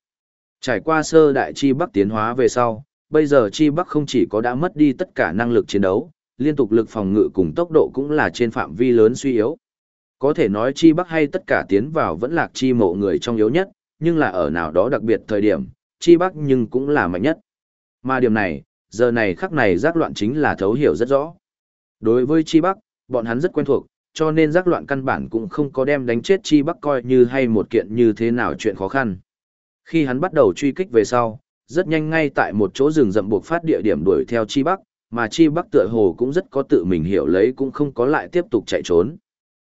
Trải qua sơ đại Chi Bắc tiến hóa về sau, bây giờ Chi Bắc không chỉ có đã mất đi tất cả năng lực chiến đấu, liên tục lực phòng ngự cùng tốc độ cũng là trên phạm vi lớn suy yếu. Có thể nói Chi Bắc hay tất cả tiến vào vẫn lạc chi mộ người trong yếu nhất, nhưng là ở nào đó đặc biệt thời điểm, chi bắc nhưng cũng là mạnh nhất. Mà điểm này, giờ này khắc này giác loạn chính là thấu hiểu rất rõ. Đối với chi bắc, bọn hắn rất quen thuộc, cho nên giác loạn căn bản cũng không có đem đánh chết chi bắc coi như hay một kiện như thế nào chuyện khó khăn. Khi hắn bắt đầu truy kích về sau, rất nhanh ngay tại một chỗ rừng rậm buộc phát địa điểm đuổi theo chi bắc, mà chi bắc tựa hồ cũng rất có tự mình hiểu lấy cũng không có lại tiếp tục chạy trốn.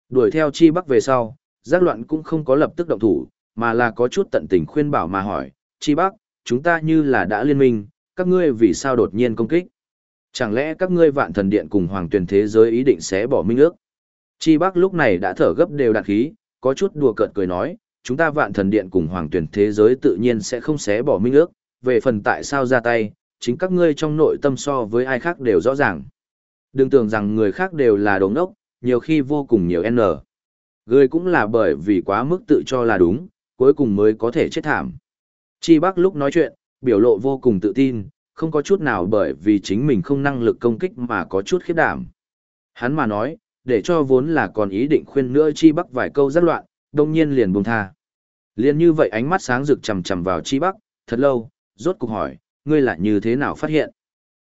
Đuổi theo chi bắc về sau, giác loạn cũng không có lập tức động thủ, mà là có chút tận tình khuyên bảo mà hỏi, chi bắc, chúng ta như là đã liên minh, các ngươi vì sao đột nhiên công kích? Chẳng lẽ các ngươi vạn thần điện cùng hoàng tuyển thế giới ý định sẽ bỏ minh ước? Chi Bắc lúc này đã thở gấp đều đạn khí, có chút đùa cợt cười nói, chúng ta vạn thần điện cùng hoàng tuyển thế giới tự nhiên sẽ không xé bỏ minh ước, về phần tại sao ra tay, chính các ngươi trong nội tâm so với ai khác đều rõ ràng. Đừng tưởng rằng người khác đều là đồ ngốc, nhiều khi vô cùng nhiều N. Người cũng là bởi vì quá mức tự cho là đúng, cuối cùng mới có thể chết thảm. Chi Bắc lúc nói chuyện, biểu lộ vô cùng tự tin, không có chút nào bởi vì chính mình không năng lực công kích mà có chút khiếp đảm. Hắn mà nói, để cho vốn là còn ý định khuyên nữa Chi Bắc vài câu rất loạn, đông nhiên liền buông tha. Liền như vậy ánh mắt sáng rực chầm chầm vào Chi Bắc, thật lâu, rốt cục hỏi, ngươi là như thế nào phát hiện?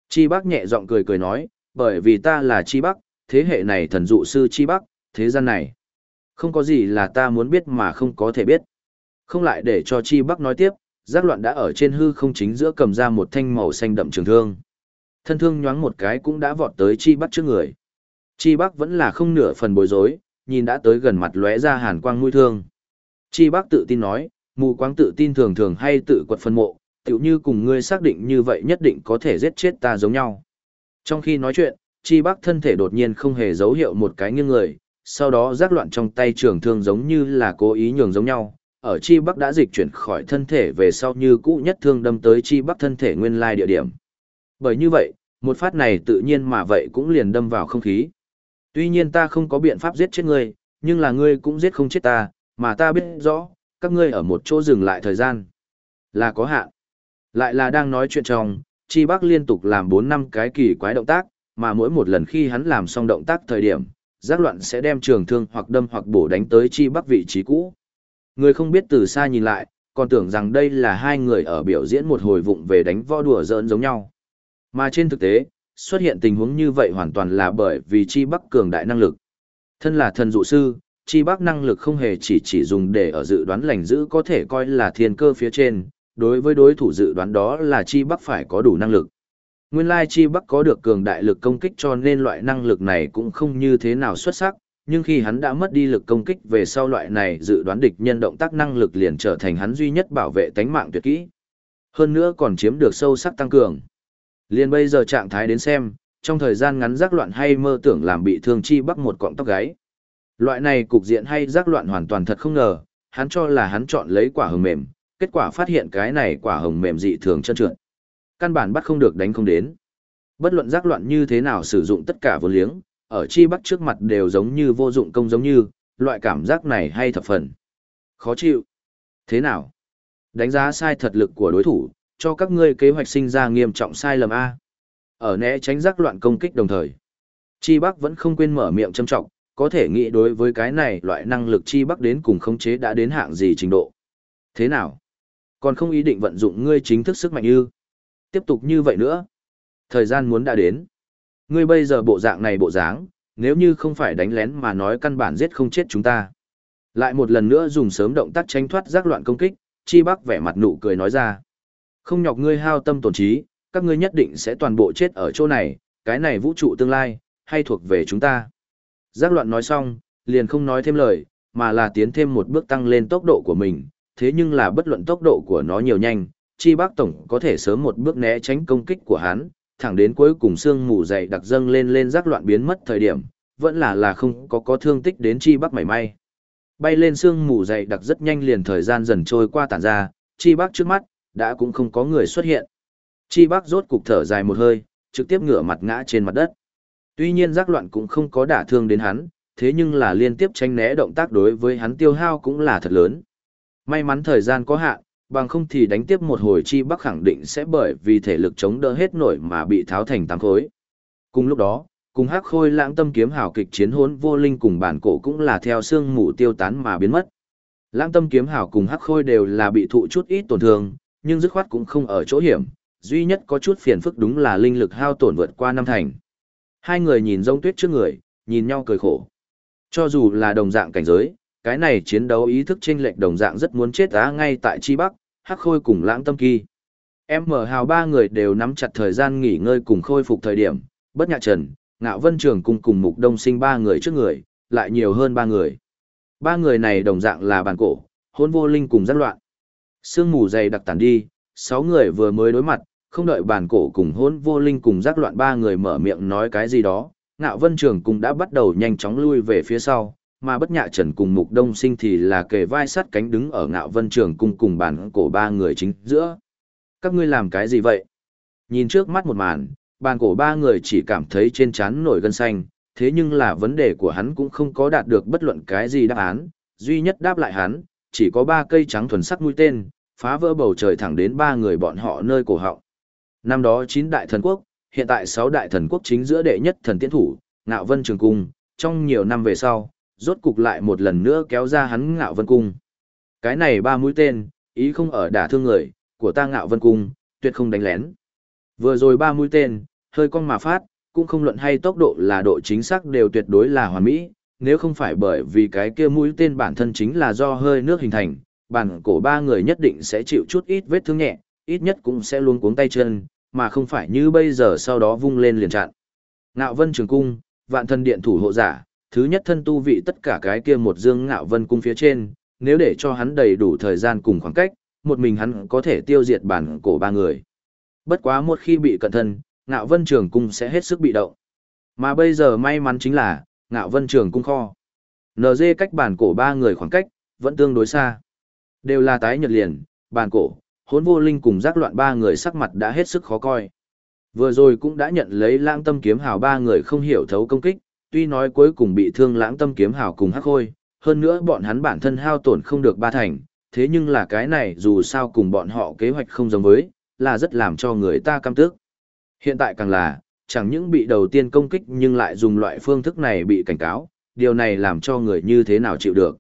Chi Bắc nhẹ giọng cười cười nói, bởi vì ta là Chi Bắc, thế hệ này thần dụ sư Chi Bắc, thế gian này. Không có gì là ta muốn biết mà không có thể biết. Không lại để cho Chi Bắc nói tiếp, giác loạn đã ở trên hư không chính giữa cầm ra một thanh màu xanh đậm trường thương. Thân thương nhoáng một cái cũng đã vọt tới Chi Bắc trước người. Chi Bắc vẫn là không nửa phần bối rối, nhìn đã tới gần mặt lóe ra hàn quang mũi thương. Chi bác tự tin nói, mù quáng tự tin thường thường hay tự quật phân mộ, tiểu như cùng ngươi xác định như vậy nhất định có thể giết chết ta giống nhau. Trong khi nói chuyện, Chi bác thân thể đột nhiên không hề dấu hiệu một cái nghiêng người, sau đó rác loạn trong tay trường thương giống như là cố ý nhường giống nhau, ở chi bắc đã dịch chuyển khỏi thân thể về sau như cũ nhất thương đâm tới chi bắc thân thể nguyên lai địa điểm. Bởi như vậy, một phát này tự nhiên mà vậy cũng liền đâm vào không khí. Tuy nhiên ta không có biện pháp giết chết ngươi, nhưng là ngươi cũng giết không chết ta, mà ta biết rõ, các ngươi ở một chỗ dừng lại thời gian. Là có hạn. Lại là đang nói chuyện trong, Chi Bắc liên tục làm 4 năm cái kỳ quái động tác, mà mỗi một lần khi hắn làm xong động tác thời điểm, giác loạn sẽ đem trường thương hoặc đâm hoặc bổ đánh tới Chi Bắc vị trí cũ. Người không biết từ xa nhìn lại, còn tưởng rằng đây là hai người ở biểu diễn một hồi vụng về đánh võ đùa giỡn giống nhau. Mà trên thực tế, xuất hiện tình huống như vậy hoàn toàn là bởi vì Chi Bắc cường đại năng lực. Thân là thần dụ sư, Chi Bắc năng lực không hề chỉ chỉ dùng để ở dự đoán lành giữ có thể coi là thiên cơ phía trên, đối với đối thủ dự đoán đó là Chi Bắc phải có đủ năng lực. Nguyên lai Chi Bắc có được cường đại lực công kích cho nên loại năng lực này cũng không như thế nào xuất sắc, nhưng khi hắn đã mất đi lực công kích về sau loại này dự đoán địch nhân động tác năng lực liền trở thành hắn duy nhất bảo vệ tánh mạng tuyệt kỹ. Hơn nữa còn chiếm được sâu sắc tăng cường. Liên bây giờ trạng thái đến xem, trong thời gian ngắn giác loạn hay mơ tưởng làm bị thương chi bắc một cọng tóc gáy. Loại này cục diện hay giác loạn hoàn toàn thật không ngờ, hắn cho là hắn chọn lấy quả hồng mềm, kết quả phát hiện cái này quả hồng mềm dị thường chân trượt. Căn bản bắt không được đánh không đến. Bất luận giác loạn như thế nào sử dụng tất cả vô liếng, ở chi bắc trước mặt đều giống như vô dụng công giống như, loại cảm giác này hay thập phần. Khó chịu. Thế nào? Đánh giá sai thật lực của đối thủ, cho các ngươi kế hoạch sinh ra nghiêm trọng sai lầm A. Ở né tránh rắc loạn công kích đồng thời. Chi Bắc vẫn không quên mở miệng châm trọng, có thể nghĩ đối với cái này loại năng lực Chi Bắc đến cùng khống chế đã đến hạng gì trình độ. Thế nào? Còn không ý định vận dụng ngươi chính thức sức mạnh ư? Tiếp tục như vậy nữa. Thời gian muốn đã đến. Ngươi bây giờ bộ dạng này bộ dáng, nếu như không phải đánh lén mà nói căn bản giết không chết chúng ta. Lại một lần nữa dùng sớm động tác tránh thoát giác loạn công kích, Chi Bắc vẻ mặt nụ cười nói ra. Không nhọc ngươi hao tâm tổn trí, các ngươi nhất định sẽ toàn bộ chết ở chỗ này, cái này vũ trụ tương lai, hay thuộc về chúng ta. Giác loạn nói xong, liền không nói thêm lời, mà là tiến thêm một bước tăng lên tốc độ của mình, thế nhưng là bất luận tốc độ của nó nhiều nhanh, chi bác tổng có thể sớm một bước né tránh công kích của hắn, thẳng đến cuối cùng xương mù dày đặc dâng lên lên giác loạn biến mất thời điểm, vẫn là là không có có thương tích đến chi bác mảy may. Bay lên xương mù dày đặc rất nhanh liền thời gian dần trôi qua tản ra, chi bác trước mắt, đã cũng không có người xuất hiện. Chi bác rốt cục thở dài một hơi, trực tiếp ngửa mặt ngã trên mặt đất. Tuy nhiên giác loạn cũng không có đả thương đến hắn, thế nhưng là liên tiếp tranh né động tác đối với hắn tiêu hao cũng là thật lớn. May mắn thời gian có hạn, bằng không thì đánh tiếp một hồi chi bắc khẳng định sẽ bởi vì thể lực chống đỡ hết nổi mà bị tháo thành tám khối. Cùng lúc đó, cùng hắc khôi lãng tâm kiếm hào kịch chiến hốn vô linh cùng bản cổ cũng là theo xương mù tiêu tán mà biến mất. Lãng tâm kiếm hào cùng hắc khôi đều là bị thụ chút ít tổn thương, nhưng dứt khoát cũng không ở chỗ hiểm, duy nhất có chút phiền phức đúng là linh lực hao tổn vượt qua năm thành. Hai người nhìn rông tuyết trước người, nhìn nhau cười khổ. Cho dù là đồng dạng cảnh giới, cái này chiến đấu ý thức chênh lệch đồng dạng rất muốn chết á ngay tại Chi Bắc, Hắc Khôi cùng Lãng Tâm Kỳ. Em mở hào ba người đều nắm chặt thời gian nghỉ ngơi cùng khôi phục thời điểm, bất nhạc trần, ngạo vân trường cùng cùng mục đông sinh ba người trước người, lại nhiều hơn ba người. Ba người này đồng dạng là bàn cổ, hôn vô linh cùng giác loạn. Sương mù dày đặc tàn đi, sáu người vừa mới đối mặt, không đợi bàn cổ cùng hôn vô linh cùng giác loạn ba người mở miệng nói cái gì đó, ngạo vân trường cũng đã bắt đầu nhanh chóng lui về phía sau, mà bất nhạ trần cùng mục đông sinh thì là kề vai sắt cánh đứng ở ngạo vân trường cung cùng bàn cổ ba người chính giữa. Các ngươi làm cái gì vậy? Nhìn trước mắt một màn, bàn cổ ba người chỉ cảm thấy trên trán nổi gân xanh, thế nhưng là vấn đề của hắn cũng không có đạt được bất luận cái gì đáp án, duy nhất đáp lại hắn, chỉ có ba cây trắng thuần sắc mũi tên, phá vỡ bầu trời thẳng đến ba người bọn họ nơi cổ họng. Năm đó chín đại thần quốc, hiện tại sáu đại thần quốc chính giữa đệ nhất thần tiến thủ, Ngạo Vân Trường Cung, trong nhiều năm về sau, rốt cục lại một lần nữa kéo ra hắn Ngạo Vân Cung. Cái này ba mũi tên, ý không ở đả thương người, của ta Ngạo Vân Cung, tuyệt không đánh lén. Vừa rồi ba mũi tên, hơi cong mà phát, cũng không luận hay tốc độ là độ chính xác đều tuyệt đối là hoàn mỹ, nếu không phải bởi vì cái kia mũi tên bản thân chính là do hơi nước hình thành, bản cổ ba người nhất định sẽ chịu chút ít vết thương nhẹ, ít nhất cũng sẽ luôn cuống tay chân, mà không phải như bây giờ sau đó vung lên liền chặn. Ngạo Vân Trường Cung, vạn thân điện thủ hộ giả, thứ nhất thân tu vị tất cả cái kia một dương Ngạo Vân Cung phía trên, nếu để cho hắn đầy đủ thời gian cùng khoảng cách, một mình hắn có thể tiêu diệt bản cổ ba người. Bất quá một khi bị cận thân, Ngạo Vân Trường Cung sẽ hết sức bị động. Mà bây giờ may mắn chính là, Ngạo Vân Trường Cung kho. NG cách bản cổ ba người khoảng cách, vẫn tương đối xa. Đều là tái nhật liền, bàn cổ, hốn vô linh cùng giác loạn ba người sắc mặt đã hết sức khó coi. Vừa rồi cũng đã nhận lấy lãng tâm kiếm hào ba người không hiểu thấu công kích, tuy nói cuối cùng bị thương lãng tâm kiếm hào cùng hắc khôi, hơn nữa bọn hắn bản thân hao tổn không được ba thành, thế nhưng là cái này dù sao cùng bọn họ kế hoạch không giống với, là rất làm cho người ta căm tức. Hiện tại càng là, chẳng những bị đầu tiên công kích nhưng lại dùng loại phương thức này bị cảnh cáo, điều này làm cho người như thế nào chịu được.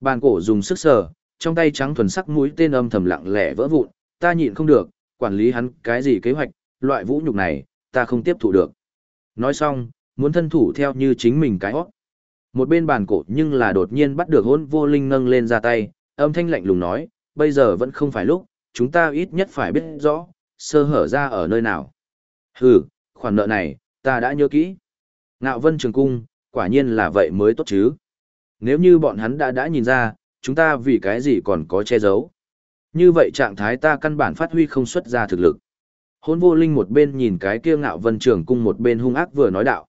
Bàn cổ dùng sức sở, trong tay trắng thuần sắc mũi tên âm thầm lặng lẽ vỡ vụn, ta nhịn không được, quản lý hắn cái gì kế hoạch, loại vũ nhục này, ta không tiếp thụ được. Nói xong, muốn thân thủ theo như chính mình cái hót. Một bên bàn cổ nhưng là đột nhiên bắt được hôn vô linh nâng lên ra tay, âm thanh lạnh lùng nói, bây giờ vẫn không phải lúc, chúng ta ít nhất phải biết rõ, sơ hở ra ở nơi nào. Hừ, khoản nợ này, ta đã nhớ kỹ. Ngạo vân trường cung, quả nhiên là vậy mới tốt chứ. Nếu như bọn hắn đã đã nhìn ra, chúng ta vì cái gì còn có che giấu. Như vậy trạng thái ta căn bản phát huy không xuất ra thực lực. Hôn vô linh một bên nhìn cái kia ngạo vân trường cung một bên hung ác vừa nói đạo.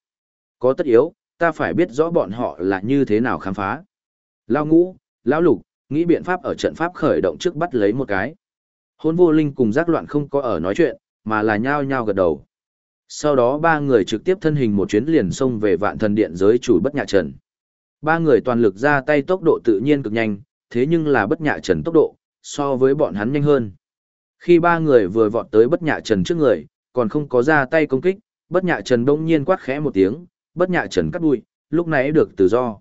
Có tất yếu, ta phải biết rõ bọn họ là như thế nào khám phá. Lao ngũ, lão lục, nghĩ biện pháp ở trận pháp khởi động trước bắt lấy một cái. Hôn vô linh cùng giác loạn không có ở nói chuyện, mà là nhao nhao gật đầu. Sau đó ba người trực tiếp thân hình một chuyến liền xông về vạn thần điện giới chủ bất nhạ trần. Ba người toàn lực ra tay tốc độ tự nhiên cực nhanh, thế nhưng là bất nhạ trần tốc độ, so với bọn hắn nhanh hơn. Khi ba người vừa vọt tới bất nhạ trần trước người, còn không có ra tay công kích, bất nhạ trần đông nhiên quát khẽ một tiếng, bất nhạ trần cắt đuôi, lúc này được tự do.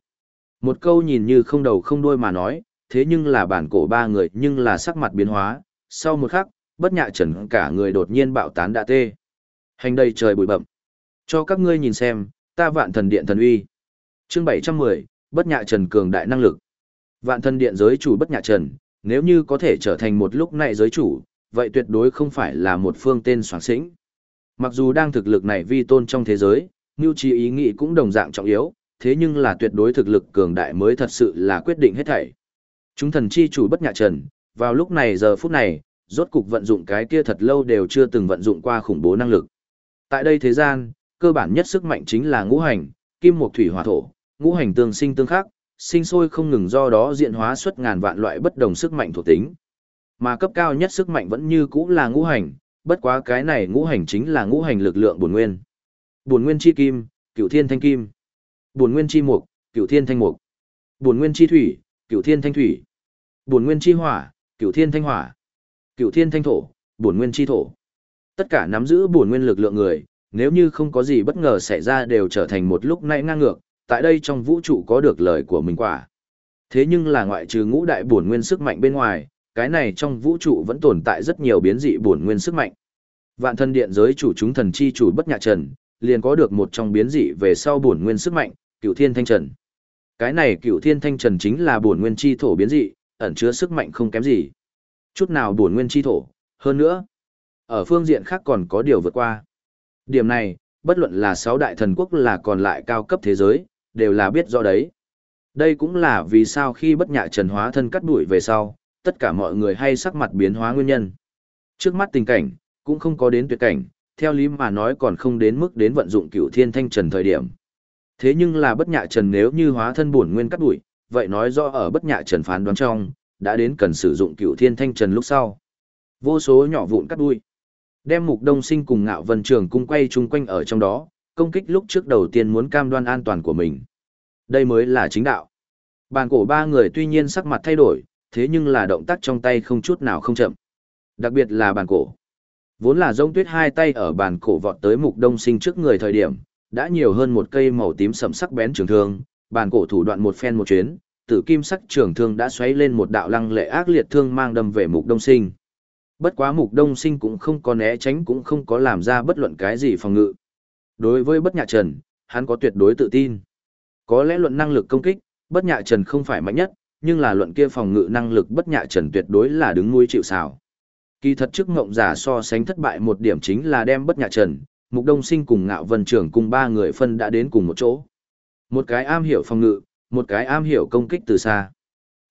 Một câu nhìn như không đầu không đuôi mà nói, thế nhưng là bản cổ ba người nhưng là sắc mặt biến hóa, sau một khắc, bất nhạ trần cả người đột nhiên bạo tán đã tê. Hành đầy trời bụi bậm. Cho các ngươi nhìn xem, ta vạn thần điện thần uy. Chương 710, bất nhạ trần cường đại năng lực. Vạn thần điện giới chủ bất nhạ trần, nếu như có thể trở thành một lúc này giới chủ, vậy tuyệt đối không phải là một phương tên soạn sĩnh. Mặc dù đang thực lực này vi tôn trong thế giới, mưu trí ý nghĩ cũng đồng dạng trọng yếu, thế nhưng là tuyệt đối thực lực cường đại mới thật sự là quyết định hết thảy. Chúng thần chi chủ bất nhạ trần, vào lúc này giờ phút này, rốt cục vận dụng cái kia thật lâu đều chưa từng vận dụng qua khủng bố năng lực. Tại đây thế gian, cơ bản nhất sức mạnh chính là ngũ hành, kim mộc thủy hỏa thổ, ngũ hành tương sinh tương khắc, sinh sôi không ngừng do đó diện hóa xuất ngàn vạn loại bất đồng sức mạnh thuộc tính. Mà cấp cao nhất sức mạnh vẫn như cũ là ngũ hành, bất quá cái này ngũ hành chính là ngũ hành lực lượng bổn nguyên. Bổn nguyên chi kim, cửu thiên thanh kim. Bổn nguyên chi mộc, cửu thiên thanh mộc. Bổn nguyên chi thủy, cửu thiên thanh thủy. Bổn nguyên chi hỏa, cửu thiên thanh hỏa. Cửu thiên thanh thổ, bổn nguyên chi thổ. Tất cả nắm giữ bổn nguyên lực lượng người, nếu như không có gì bất ngờ xảy ra đều trở thành một lúc nãy ngang ngược, tại đây trong vũ trụ có được lời của mình quả. Thế nhưng là ngoại trừ ngũ đại bổn nguyên sức mạnh bên ngoài, cái này trong vũ trụ vẫn tồn tại rất nhiều biến dị bổn nguyên sức mạnh. Vạn thân điện giới chủ chúng thần chi chủ bất nhạ trần, liền có được một trong biến dị về sau bổn nguyên sức mạnh, Cửu Thiên Thanh Trần. Cái này Cửu Thiên Thanh Trần chính là bổn nguyên chi thổ biến dị, ẩn chứa sức mạnh không kém gì. Chút nào bổn nguyên chi thổ, hơn nữa, ở phương diện khác còn có điều vượt qua. Điểm này, bất luận là sáu đại thần quốc là còn lại cao cấp thế giới, đều là biết rõ đấy. Đây cũng là vì sao khi bất nhạ trần hóa thân cắt đuổi về sau, tất cả mọi người hay sắc mặt biến hóa nguyên nhân. Trước mắt tình cảnh, cũng không có đến tuyệt cảnh, theo lý mà nói còn không đến mức đến vận dụng cửu thiên thanh trần thời điểm. Thế nhưng là bất nhạ trần nếu như hóa thân bổn nguyên cắt đuổi, vậy nói rõ ở bất nhạ trần phán đoán trong, đã đến cần sử dụng cửu thiên thanh trần lúc sau. Vô số nhỏ vụn cắt đuổi, Đem mục đông sinh cùng ngạo vân trường cung quay chung quanh ở trong đó, công kích lúc trước đầu tiên muốn cam đoan an toàn của mình. Đây mới là chính đạo. Bàn cổ ba người tuy nhiên sắc mặt thay đổi, thế nhưng là động tác trong tay không chút nào không chậm. Đặc biệt là bàn cổ. Vốn là rông tuyết hai tay ở bàn cổ vọt tới mục đông sinh trước người thời điểm, đã nhiều hơn một cây màu tím sẫm sắc bén trường thương, bàn cổ thủ đoạn một phen một chuyến, tử kim sắc trường thương đã xoáy lên một đạo lăng lệ ác liệt thương mang đâm về mục đông sinh. Bất quá mục đông sinh cũng không có né tránh cũng không có làm ra bất luận cái gì phòng ngự. Đối với bất nhạc trần, hắn có tuyệt đối tự tin. Có lẽ luận năng lực công kích, bất nhạ trần không phải mạnh nhất, nhưng là luận kia phòng ngự năng lực bất nhạ trần tuyệt đối là đứng nuôi chịu xào. Kỳ thật trước ngộng giả so sánh thất bại một điểm chính là đem bất nhạ trần, mục đông sinh cùng ngạo vân trưởng cùng ba người phân đã đến cùng một chỗ. Một cái am hiểu phòng ngự, một cái am hiểu công kích từ xa.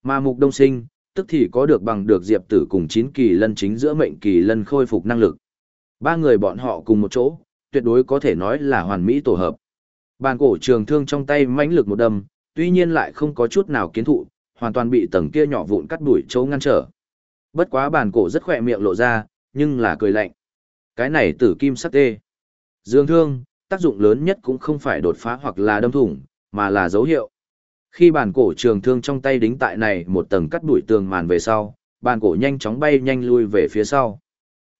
Mà mục đông sinh, tức thì có được bằng được diệp tử cùng chín kỳ lân chính giữa mệnh kỳ lân khôi phục năng lực. Ba người bọn họ cùng một chỗ, tuyệt đối có thể nói là hoàn mỹ tổ hợp. Bàn cổ trường thương trong tay mãnh lực một đâm, tuy nhiên lại không có chút nào kiến thụ, hoàn toàn bị tầng kia nhỏ vụn cắt đuổi chỗ ngăn trở. Bất quá bàn cổ rất khỏe miệng lộ ra, nhưng là cười lạnh. Cái này tử kim sắc tê. Dương thương, tác dụng lớn nhất cũng không phải đột phá hoặc là đâm thủng, mà là dấu hiệu. Khi bàn cổ trường thương trong tay đính tại này một tầng cắt đuổi tường màn về sau, bàn cổ nhanh chóng bay nhanh lui về phía sau.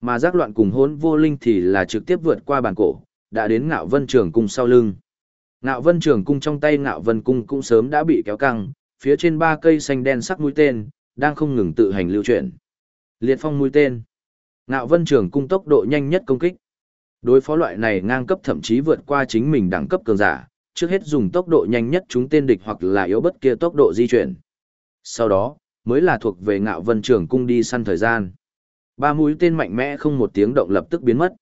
Mà giác loạn cùng hỗn vô linh thì là trực tiếp vượt qua bàn cổ, đã đến ngạo vân trường cùng sau lưng. Ngạo vân trường cung trong tay ngạo vân cung cũng sớm đã bị kéo căng, phía trên ba cây xanh đen sắc mũi tên, đang không ngừng tự hành lưu chuyển. Liệt phong mũi tên. Ngạo Vân Trường cung tốc độ nhanh nhất công kích. Đối phó loại này ngang cấp thậm chí vượt qua chính mình đẳng cấp cường giả, trước hết dùng tốc độ nhanh nhất chúng tên địch hoặc là yếu bất kia tốc độ di chuyển. Sau đó, mới là thuộc về Ngạo Vân Trường cung đi săn thời gian. Ba mũi tên mạnh mẽ không một tiếng động lập tức biến mất.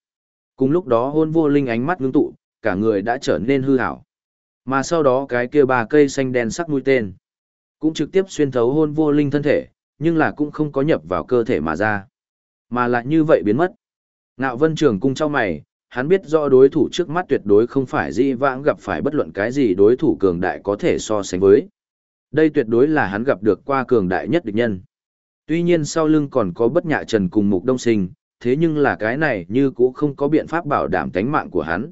Cùng lúc đó hôn vô linh ánh mắt ngưng tụ, cả người đã trở nên hư hảo. Mà sau đó cái kia ba cây xanh đen sắc mũi tên, cũng trực tiếp xuyên thấu hôn vô linh thân thể, nhưng là cũng không có nhập vào cơ thể mà ra. Mà lại như vậy biến mất. Ngạo vân trường cung trao mày, hắn biết rõ đối thủ trước mắt tuyệt đối không phải di vãng gặp phải bất luận cái gì đối thủ cường đại có thể so sánh với. Đây tuyệt đối là hắn gặp được qua cường đại nhất địch nhân. Tuy nhiên sau lưng còn có bất nhạ trần cùng mục đông sinh, thế nhưng là cái này như cũng không có biện pháp bảo đảm tánh mạng của hắn.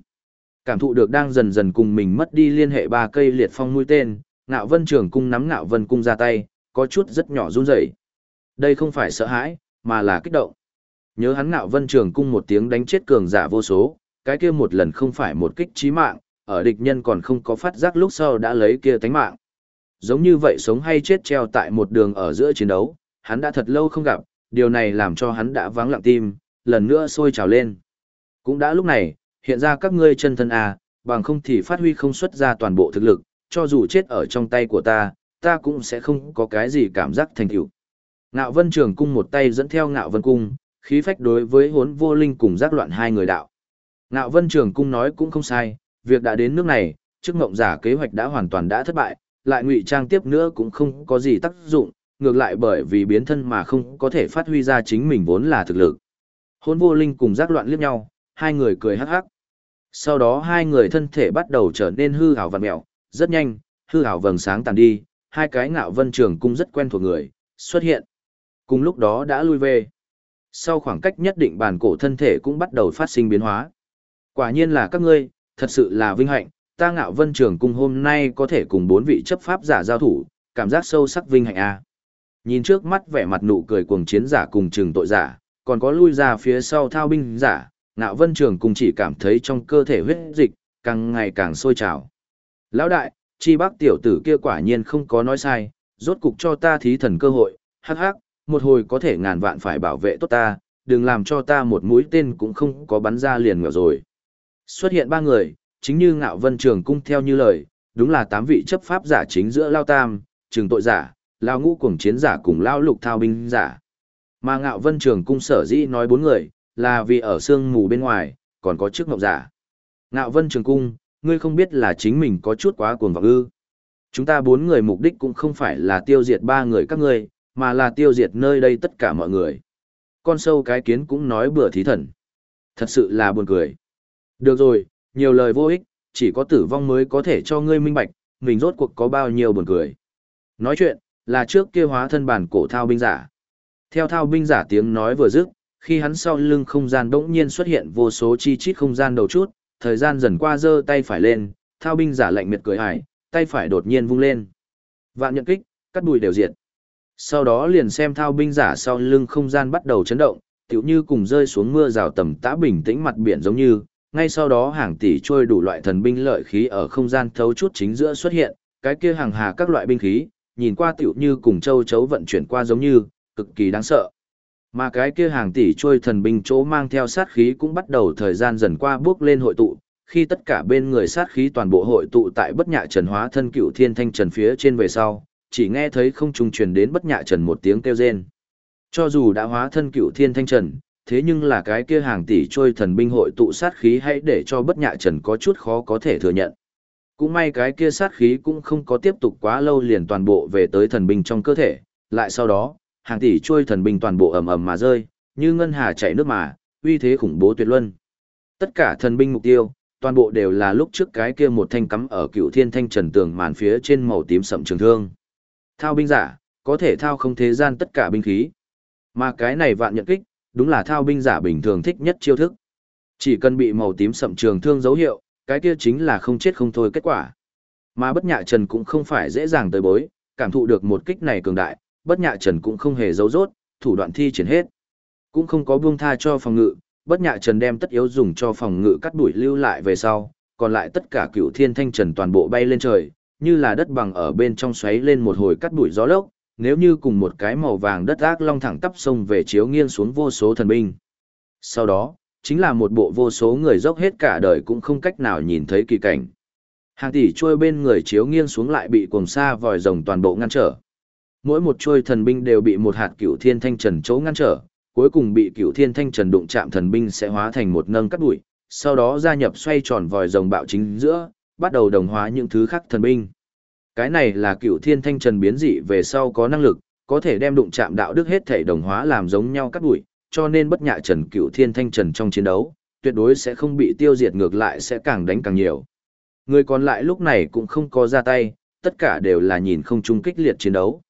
Cảm thụ được đang dần dần cùng mình mất đi liên hệ ba cây liệt phong mũi tên, ngạo vân trường cung nắm ngạo vân cung ra tay, có chút rất nhỏ run rẩy. Đây không phải sợ hãi, mà là kích động. Nhớ hắn ngạo vân trường cung một tiếng đánh chết cường giả vô số, cái kia một lần không phải một kích chí mạng, ở địch nhân còn không có phát giác lúc sau đã lấy kia tánh mạng. Giống như vậy sống hay chết treo tại một đường ở giữa chiến đấu, hắn đã thật lâu không gặp, điều này làm cho hắn đã vắng lặng tim, lần nữa sôi trào lên. Cũng đã lúc này, hiện ra các ngươi chân thân à, bằng không thì phát huy không xuất ra toàn bộ thực lực, cho dù chết ở trong tay của ta, ta cũng sẽ không có cái gì cảm giác thành tựu. Ngạo Vân Trường cung một tay dẫn theo Ngạo Vân cung, khí phách đối với Hỗn Vô Linh cùng giác loạn hai người đạo. Ngạo Vân Trường cung nói cũng không sai, việc đã đến nước này, trước mộng giả kế hoạch đã hoàn toàn đã thất bại, lại ngụy trang tiếp nữa cũng không có gì tác dụng, ngược lại bởi vì biến thân mà không có thể phát huy ra chính mình vốn là thực lực. Hỗn Vô Linh cùng giác loạn liếc nhau, hai người cười hắc hắc. Sau đó hai người thân thể bắt đầu trở nên hư ảo vặn mẹo, rất nhanh, hư ảo vầng sáng tàn đi, hai cái ngạo vân trường cung rất quen thuộc người, xuất hiện. Cùng lúc đó đã lui về. Sau khoảng cách nhất định bàn cổ thân thể cũng bắt đầu phát sinh biến hóa. Quả nhiên là các ngươi, thật sự là vinh hạnh, ta ngạo vân trường cung hôm nay có thể cùng bốn vị chấp pháp giả giao thủ, cảm giác sâu sắc vinh hạnh a. À. Nhìn trước mắt vẻ mặt nụ cười cuồng chiến giả cùng trừng tội giả, còn có lui ra phía sau thao binh giả, ngạo vân trường cùng chỉ cảm thấy trong cơ thể huyết dịch, càng ngày càng sôi trào. Lão đại, chi bác tiểu tử kia quả nhiên không có nói sai, rốt cục cho ta thí thần cơ hội, hắc hắc, một hồi có thể ngàn vạn phải bảo vệ tốt ta, đừng làm cho ta một mũi tên cũng không có bắn ra liền ngựa rồi. Xuất hiện ba người, chính như ngạo vân trường cung theo như lời, đúng là tám vị chấp pháp giả chính giữa Lao Tam, trường tội giả, Lao Ngũ cùng chiến giả cùng Lao Lục thao binh giả. Mà ngạo vân trường cung sở dĩ nói bốn người, là vì ở sương mù bên ngoài, còn có chức ngọc giả. Ngạo vân trường cung, ngươi không biết là chính mình có chút quá cuồng vọng ư. Chúng ta bốn người mục đích cũng không phải là tiêu diệt ba người các ngươi, mà là tiêu diệt nơi đây tất cả mọi người. Con sâu cái kiến cũng nói bừa thí thần. Thật sự là buồn cười. Được rồi, nhiều lời vô ích, chỉ có tử vong mới có thể cho ngươi minh bạch, mình rốt cuộc có bao nhiêu buồn cười. Nói chuyện, là trước kia hóa thân bản cổ thao binh giả. Theo thao binh giả tiếng nói vừa dứt, khi hắn sau lưng không gian bỗng nhiên xuất hiện vô số chi chít không gian đầu chút, thời gian dần qua giơ tay phải lên, thao binh giả lạnh miệt cười hải, tay phải đột nhiên vung lên. Vạn nhận kích, cắt đùi đều diệt. Sau đó liền xem thao binh giả sau lưng không gian bắt đầu chấn động, tựu như cùng rơi xuống mưa rào tầm tã bình tĩnh mặt biển giống như, ngay sau đó hàng tỷ trôi đủ loại thần binh lợi khí ở không gian thấu chút chính giữa xuất hiện, cái kia hàng hà các loại binh khí, nhìn qua tựu như cùng châu chấu vận chuyển qua giống như, cực kỳ đáng sợ. Mà cái kia hàng tỷ trôi thần binh chỗ mang theo sát khí cũng bắt đầu thời gian dần qua bước lên hội tụ, khi tất cả bên người sát khí toàn bộ hội tụ tại bất nhạ trần hóa thân cựu thiên thanh trần phía trên về sau, chỉ nghe thấy không trung truyền đến bất nhạ trần một tiếng kêu rên. Cho dù đã hóa thân cựu thiên thanh trần, thế nhưng là cái kia hàng tỷ trôi thần binh hội tụ sát khí hãy để cho bất nhạ trần có chút khó có thể thừa nhận. Cũng may cái kia sát khí cũng không có tiếp tục quá lâu liền toàn bộ về tới thần binh trong cơ thể, lại sau đó, hàng tỷ trôi thần binh toàn bộ ầm ầm mà rơi, như ngân hà chảy nước mà, uy thế khủng bố tuyệt luân. Tất cả thần binh mục tiêu, toàn bộ đều là lúc trước cái kia một thanh cắm ở cựu thiên thanh trần tường màn phía trên màu tím sậm trường thương. Thao binh giả, có thể thao không thế gian tất cả binh khí. Mà cái này vạn nhận kích, đúng là thao binh giả bình thường thích nhất chiêu thức. Chỉ cần bị màu tím sậm trường thương dấu hiệu, cái kia chính là không chết không thôi kết quả. Mà bất nhạ trần cũng không phải dễ dàng tới bối, cảm thụ được một kích này cường đại, bất nhạ trần cũng không hề giấu rốt, thủ đoạn thi triển hết. Cũng không có buông tha cho phòng ngự, bất nhạ trần đem tất yếu dùng cho phòng ngự cắt đuổi lưu lại về sau, còn lại tất cả cựu thiên thanh trần toàn bộ bay lên trời, như là đất bằng ở bên trong xoáy lên một hồi cắt đuổi gió lốc, nếu như cùng một cái màu vàng đất ác long thẳng tắp sông về chiếu nghiêng xuống vô số thần binh. Sau đó, chính là một bộ vô số người dốc hết cả đời cũng không cách nào nhìn thấy kỳ cảnh. Hàng tỷ trôi bên người chiếu nghiêng xuống lại bị cuồng sa vòi rồng toàn bộ ngăn trở. Mỗi một trôi thần binh đều bị một hạt cửu thiên thanh trần chỗ ngăn trở, cuối cùng bị cửu thiên thanh trần đụng chạm thần binh sẽ hóa thành một nâng cắt bụi, sau đó gia nhập xoay tròn vòi rồng bạo chính giữa, bắt đầu đồng hóa những thứ khác thần binh. Cái này là cửu thiên thanh trần biến dị về sau có năng lực, có thể đem đụng chạm đạo đức hết thể đồng hóa làm giống nhau cắt bụi, cho nên bất nhạ trần cửu thiên thanh trần trong chiến đấu, tuyệt đối sẽ không bị tiêu diệt ngược lại sẽ càng đánh càng nhiều. Người còn lại lúc này cũng không có ra tay, tất cả đều là nhìn không chung kích liệt chiến đấu.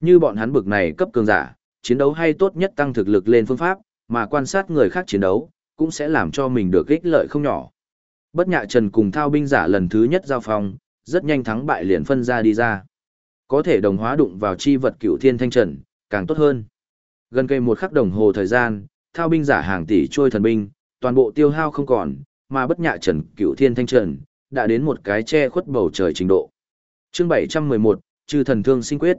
Như bọn hắn bực này cấp cường giả, chiến đấu hay tốt nhất tăng thực lực lên phương pháp, mà quan sát người khác chiến đấu, cũng sẽ làm cho mình được ích lợi không nhỏ. Bất nhạ trần cùng thao binh giả lần thứ nhất giao phong, rất nhanh thắng bại liền phân ra đi ra. Có thể đồng hóa đụng vào chi vật cửu thiên thanh trần, càng tốt hơn. Gần cây một khắc đồng hồ thời gian, thao binh giả hàng tỷ trôi thần binh, toàn bộ tiêu hao không còn, mà bất nhạ trần cửu thiên thanh trần, đã đến một cái che khuất bầu trời trình độ. Chương 711, Chư thần thương sinh quyết.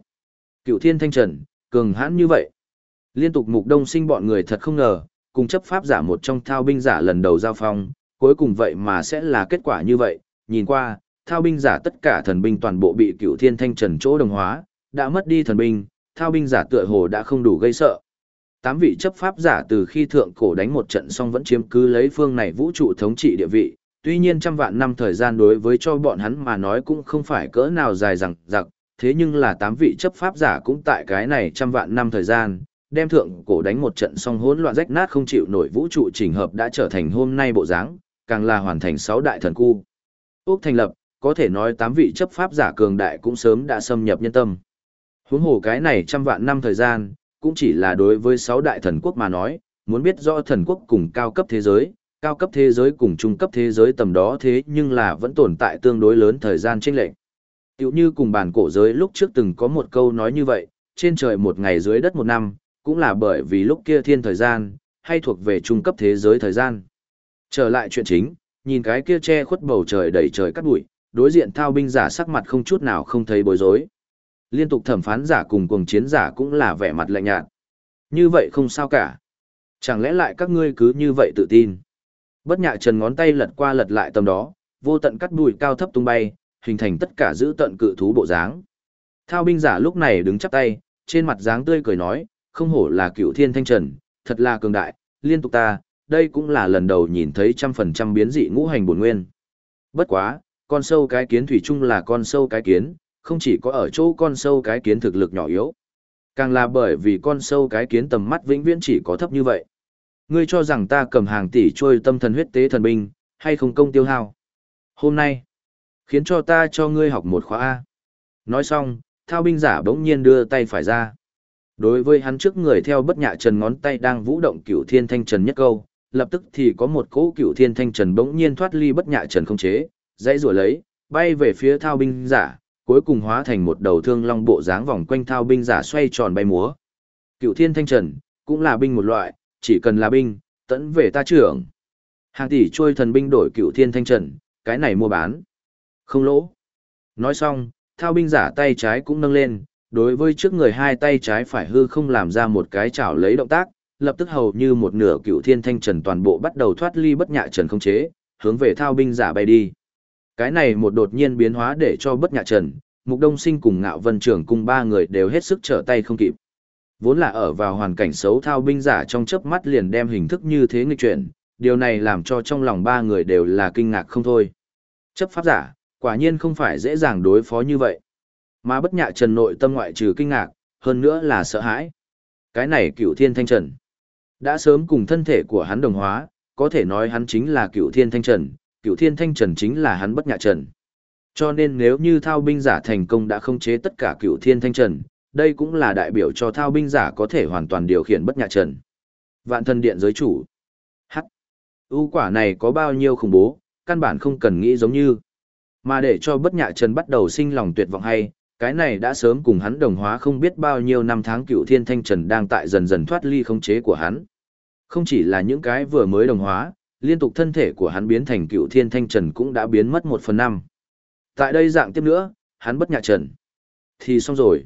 Cựu thiên thanh trần, cường hãn như vậy. Liên tục mục đông sinh bọn người thật không ngờ, cùng chấp pháp giả một trong thao binh giả lần đầu giao phong, cuối cùng vậy mà sẽ là kết quả như vậy. Nhìn qua, thao binh giả tất cả thần binh toàn bộ bị Cựu thiên thanh trần chỗ đồng hóa, đã mất đi thần binh, thao binh giả tựa hồ đã không đủ gây sợ. Tám vị chấp pháp giả từ khi thượng cổ đánh một trận xong vẫn chiếm cứ lấy phương này vũ trụ thống trị địa vị, tuy nhiên trăm vạn năm thời gian đối với cho bọn hắn mà nói cũng không phải cỡ nào dài dằng dặc, thế nhưng là tám vị chấp pháp giả cũng tại cái này trăm vạn năm thời gian, đem thượng cổ đánh một trận xong hỗn loạn rách nát không chịu nổi vũ trụ chỉnh hợp đã trở thành hôm nay bộ dáng, càng là hoàn thành sáu đại thần cu. Úc thành lập, có thể nói tám vị chấp pháp giả cường đại cũng sớm đã xâm nhập nhân tâm. Huống hồ cái này trăm vạn năm thời gian, cũng chỉ là đối với sáu đại thần quốc mà nói, muốn biết rõ thần quốc cùng cao cấp thế giới, cao cấp thế giới cùng trung cấp thế giới tầm đó thế nhưng là vẫn tồn tại tương đối lớn thời gian chênh lệch. Tiểu như cùng bản cổ giới lúc trước từng có một câu nói như vậy, trên trời một ngày dưới đất một năm, cũng là bởi vì lúc kia thiên thời gian, hay thuộc về trung cấp thế giới thời gian. Trở lại chuyện chính, nhìn cái kia che khuất bầu trời đầy trời cắt bụi, đối diện thao binh giả sắc mặt không chút nào không thấy bối rối. Liên tục thẩm phán giả cùng cuồng chiến giả cũng là vẻ mặt lạnh nhạt. Như vậy không sao cả. Chẳng lẽ lại các ngươi cứ như vậy tự tin? Bất nhạ trần ngón tay lật qua lật lại tầm đó, vô tận cắt bụi cao thấp tung bay, hình thành tất cả giữ tận cự thú bộ dáng. Thao binh giả lúc này đứng chắp tay, trên mặt dáng tươi cười nói, không hổ là cựu thiên thanh trần, thật là cường đại, liên tục ta, đây cũng là lần đầu nhìn thấy trăm phần trăm biến dị ngũ hành bổn nguyên. Bất quá, con sâu cái kiến thủy chung là con sâu cái kiến, không chỉ có ở chỗ con sâu cái kiến thực lực nhỏ yếu, càng là bởi vì con sâu cái kiến tầm mắt vĩnh viễn chỉ có thấp như vậy. Ngươi cho rằng ta cầm hàng tỷ trôi tâm thần huyết tế thần binh, hay không công tiêu hao? Hôm nay, khiến cho ta cho ngươi học một khóa A. Nói xong, thao binh giả bỗng nhiên đưa tay phải ra. Đối với hắn trước người theo bất nhạ trần ngón tay đang vũ động cửu thiên thanh trần nhất câu, lập tức thì có một cỗ cửu thiên thanh trần bỗng nhiên thoát ly bất nhạ trần không chế, dãy rủa lấy, bay về phía thao binh giả, cuối cùng hóa thành một đầu thương long bộ dáng vòng quanh thao binh giả xoay tròn bay múa. Cựu thiên thanh trần, cũng là binh một loại, chỉ cần là binh, tẫn về ta trưởng. Hàng tỷ trôi thần binh đổi cựu thiên thanh trần, cái này mua bán. Không lỗ. Nói xong, thao binh giả tay trái cũng nâng lên, đối với trước người hai tay trái phải hư không làm ra một cái chảo lấy động tác, lập tức hầu như một nửa cựu thiên thanh trần toàn bộ bắt đầu thoát ly bất nhạ trần không chế, hướng về thao binh giả bay đi. Cái này một đột nhiên biến hóa để cho bất nhạ trần, mục đông sinh cùng ngạo vân trưởng cùng ba người đều hết sức trở tay không kịp. Vốn là ở vào hoàn cảnh xấu thao binh giả trong chớp mắt liền đem hình thức như thế nghịch chuyển, điều này làm cho trong lòng ba người đều là kinh ngạc không thôi. Chấp pháp giả, quả nhiên không phải dễ dàng đối phó như vậy. Mà bất nhạ trần nội tâm ngoại trừ kinh ngạc, hơn nữa là sợ hãi. Cái này cựu thiên thanh trần. Đã sớm cùng thân thể của hắn đồng hóa, có thể nói hắn chính là cựu thiên thanh trần, cựu thiên thanh trần chính là hắn bất nhạ trần. Cho nên nếu như thao binh giả thành công đã không chế tất cả cựu thiên thanh trần, đây cũng là đại biểu cho thao binh giả có thể hoàn toàn điều khiển bất nhạ trần. Vạn thần điện giới chủ. Hắc. ưu quả này có bao nhiêu khủng bố, căn bản không cần nghĩ giống như. Mà để cho bất nhạ trần bắt đầu sinh lòng tuyệt vọng hay, cái này đã sớm cùng hắn đồng hóa không biết bao nhiêu năm tháng cựu thiên thanh trần đang tại dần dần thoát ly không chế của hắn. Không chỉ là những cái vừa mới đồng hóa, liên tục thân thể của hắn biến thành cựu thiên thanh trần cũng đã biến mất một phần năm. Tại đây dạng tiếp nữa, hắn bất nhạ trần. Thì xong rồi.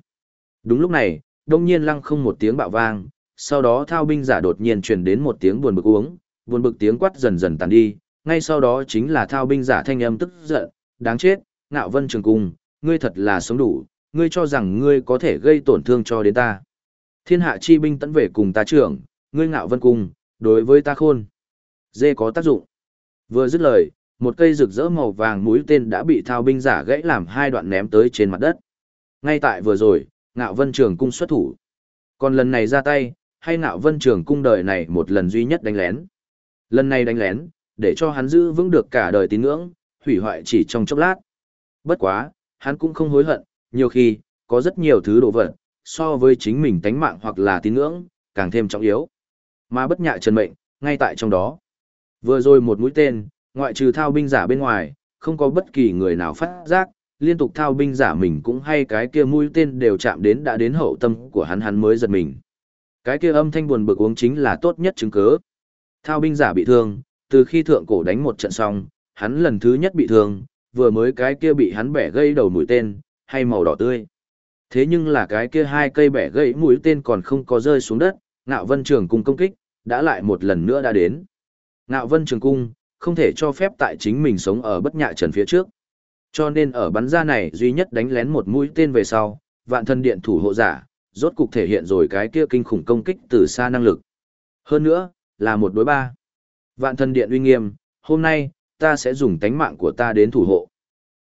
Đúng lúc này, đông nhiên lăng không một tiếng bạo vang, sau đó thao binh giả đột nhiên truyền đến một tiếng buồn bực uống, buồn bực tiếng quát dần dần tàn đi, ngay sau đó chính là thao binh giả thanh âm tức giận, đáng chết, ngạo vân trường cung, ngươi thật là sống đủ, ngươi cho rằng ngươi có thể gây tổn thương cho đến ta. Thiên hạ chi binh tấn về cùng ta trưởng, ngươi ngạo vân cung, đối với ta khôn. Dê có tác dụng. Vừa dứt lời, một cây rực rỡ màu vàng mũi tên đã bị thao binh giả gãy làm hai đoạn ném tới trên mặt đất. Ngay tại vừa rồi, ngạo vân trường cung xuất thủ. Còn lần này ra tay, hay ngạo vân trường cung đời này một lần duy nhất đánh lén. Lần này đánh lén, để cho hắn giữ vững được cả đời tín ngưỡng, hủy hoại chỉ trong chốc lát. Bất quá, hắn cũng không hối hận, nhiều khi, có rất nhiều thứ đồ vật, so với chính mình tánh mạng hoặc là tín ngưỡng, càng thêm trọng yếu. Mà bất nhạ trần mệnh, ngay tại trong đó. Vừa rồi một mũi tên, ngoại trừ thao binh giả bên ngoài, không có bất kỳ người nào phát giác, liên tục thao binh giả mình cũng hay cái kia mũi tên đều chạm đến đã đến hậu tâm của hắn hắn mới giật mình. Cái kia âm thanh buồn bực uống chính là tốt nhất chứng cứ. Thao binh giả bị thương, từ khi thượng cổ đánh một trận xong, hắn lần thứ nhất bị thương, vừa mới cái kia bị hắn bẻ gây đầu mũi tên, hay màu đỏ tươi. Thế nhưng là cái kia hai cây bẻ gãy mũi tên còn không có rơi xuống đất, ngạo vân trường cung công kích, đã lại một lần nữa đã đến. Ngạo vân trường cung, không thể cho phép tại chính mình sống ở bất nhạ trần phía trước. Cho nên ở bắn ra này duy nhất đánh lén một mũi tên về sau, vạn thân điện thủ hộ giả, rốt cục thể hiện rồi cái kia kinh khủng công kích từ xa năng lực. Hơn nữa, là một đối ba. Vạn thân điện uy nghiêm, hôm nay, ta sẽ dùng tánh mạng của ta đến thủ hộ.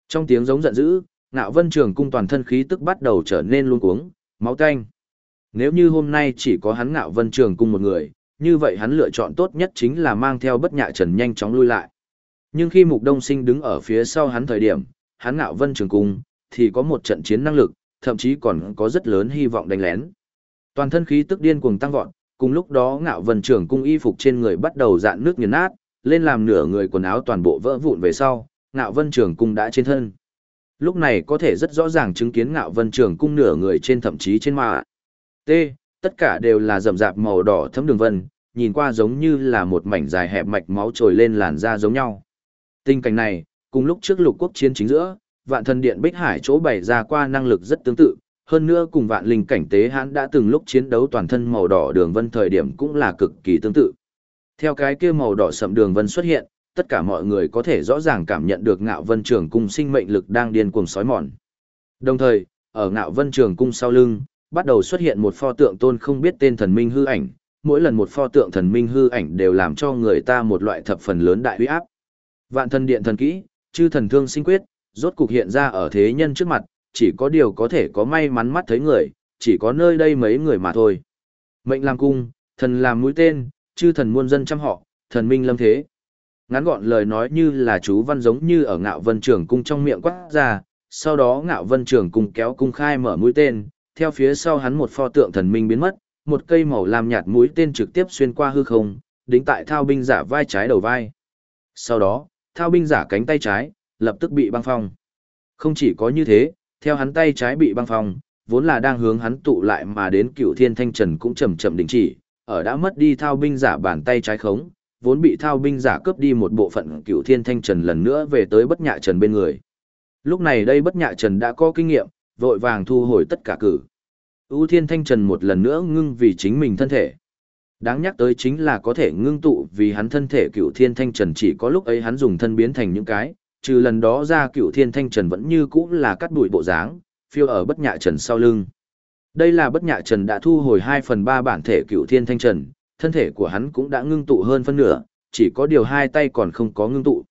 Trong tiếng giống giận dữ, ngạo vân trường cung toàn thân khí tức bắt đầu trở nên luôn cuống, máu tanh. Nếu như hôm nay chỉ có hắn ngạo vân trường cung một người, như vậy hắn lựa chọn tốt nhất chính là mang theo bất nhạ trần nhanh chóng lui lại. Nhưng khi mục đông sinh đứng ở phía sau hắn thời điểm, hắn ngạo vân trường cung, thì có một trận chiến năng lực, thậm chí còn có rất lớn hy vọng đánh lén. Toàn thân khí tức điên cuồng tăng vọt, cùng lúc đó ngạo vân trường cung y phục trên người bắt đầu dạn nước nghiền nát, lên làm nửa người quần áo toàn bộ vỡ vụn về sau, ngạo vân trường cung đã trên thân. Lúc này có thể rất rõ ràng chứng kiến ngạo vân trường cung nửa người trên thậm chí trên mạ. T. Tất cả đều là rậm rạp màu đỏ thấm đường vân, nhìn qua giống như là một mảnh dài hẹp mạch máu trồi lên làn da giống nhau. Tình cảnh này, cùng lúc trước lục quốc chiến chính giữa, vạn thần điện Bích Hải chỗ bày ra qua năng lực rất tương tự, hơn nữa cùng vạn linh cảnh tế hãn đã từng lúc chiến đấu toàn thân màu đỏ đường vân thời điểm cũng là cực kỳ tương tự. Theo cái kia màu đỏ sậm đường vân xuất hiện, tất cả mọi người có thể rõ ràng cảm nhận được ngạo vân trường cung sinh mệnh lực đang điên cuồng sói mòn. Đồng thời, ở ngạo vân trường cung sau lưng, bắt đầu xuất hiện một pho tượng tôn không biết tên thần minh hư ảnh, mỗi lần một pho tượng thần minh hư ảnh đều làm cho người ta một loại thập phần lớn đại uy áp. Vạn thần điện thần kỹ, chư thần thương sinh quyết, rốt cục hiện ra ở thế nhân trước mặt, chỉ có điều có thể có may mắn mắt thấy người, chỉ có nơi đây mấy người mà thôi. Mệnh làm cung, thần làm mũi tên, chư thần muôn dân trăm họ, thần minh lâm thế. Ngắn gọn lời nói như là chú văn giống như ở ngạo vân trường cung trong miệng quát ra, sau đó ngạo vân trường cung kéo cung khai mở mũi tên, theo phía sau hắn một pho tượng thần minh biến mất, một cây màu lam nhạt mũi tên trực tiếp xuyên qua hư không, đính tại thao binh giả vai trái đầu vai. Sau đó, thao binh giả cánh tay trái, lập tức bị băng phong. Không chỉ có như thế, theo hắn tay trái bị băng phong, vốn là đang hướng hắn tụ lại mà đến cựu thiên thanh trần cũng chậm chậm đình chỉ, ở đã mất đi thao binh giả bàn tay trái khống, vốn bị thao binh giả cướp đi một bộ phận cựu thiên thanh trần lần nữa về tới bất nhạ trần bên người. Lúc này đây bất nhạ trần đã có kinh nghiệm, vội vàng thu hồi tất cả cử. U thiên thanh trần một lần nữa ngưng vì chính mình thân thể. Đáng nhắc tới chính là có thể ngưng tụ vì hắn thân thể cựu thiên thanh trần chỉ có lúc ấy hắn dùng thân biến thành những cái, trừ lần đó ra cựu thiên thanh trần vẫn như cũ là cắt đuổi bộ dáng, phiêu ở bất nhạ trần sau lưng. Đây là bất nhạ trần đã thu hồi 2 phần 3 bản thể cựu thiên thanh trần, thân thể của hắn cũng đã ngưng tụ hơn phân nửa, chỉ có điều hai tay còn không có ngưng tụ.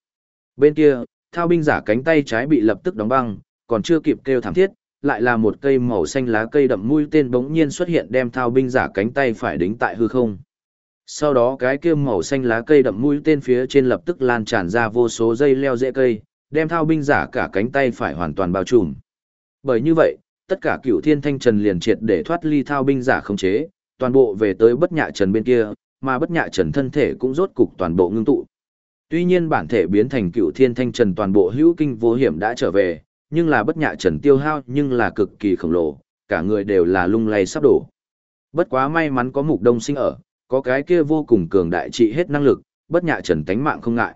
Bên kia, thao binh giả cánh tay trái bị lập tức đóng băng, còn chưa kịp kêu thảm thiết, lại là một cây màu xanh lá cây đậm mũi tên bỗng nhiên xuất hiện đem thao binh giả cánh tay phải đính tại hư không. Sau đó cái kia màu xanh lá cây đậm mũi tên phía trên lập tức lan tràn ra vô số dây leo rễ cây, đem thao binh giả cả cánh tay phải hoàn toàn bao trùm. Bởi như vậy, tất cả cựu thiên thanh trần liền triệt để thoát ly thao binh giả không chế, toàn bộ về tới bất nhạ trần bên kia, mà bất nhạ trần thân thể cũng rốt cục toàn bộ ngưng tụ. Tuy nhiên bản thể biến thành cựu thiên thanh trần toàn bộ hữu kinh vô hiểm đã trở về, nhưng là bất nhạ trần tiêu hao nhưng là cực kỳ khổng lồ, cả người đều là lung lay sắp đổ. Bất quá may mắn có mục đông sinh ở, có cái kia vô cùng cường đại trị hết năng lực, bất nhạ trần tánh mạng không ngại.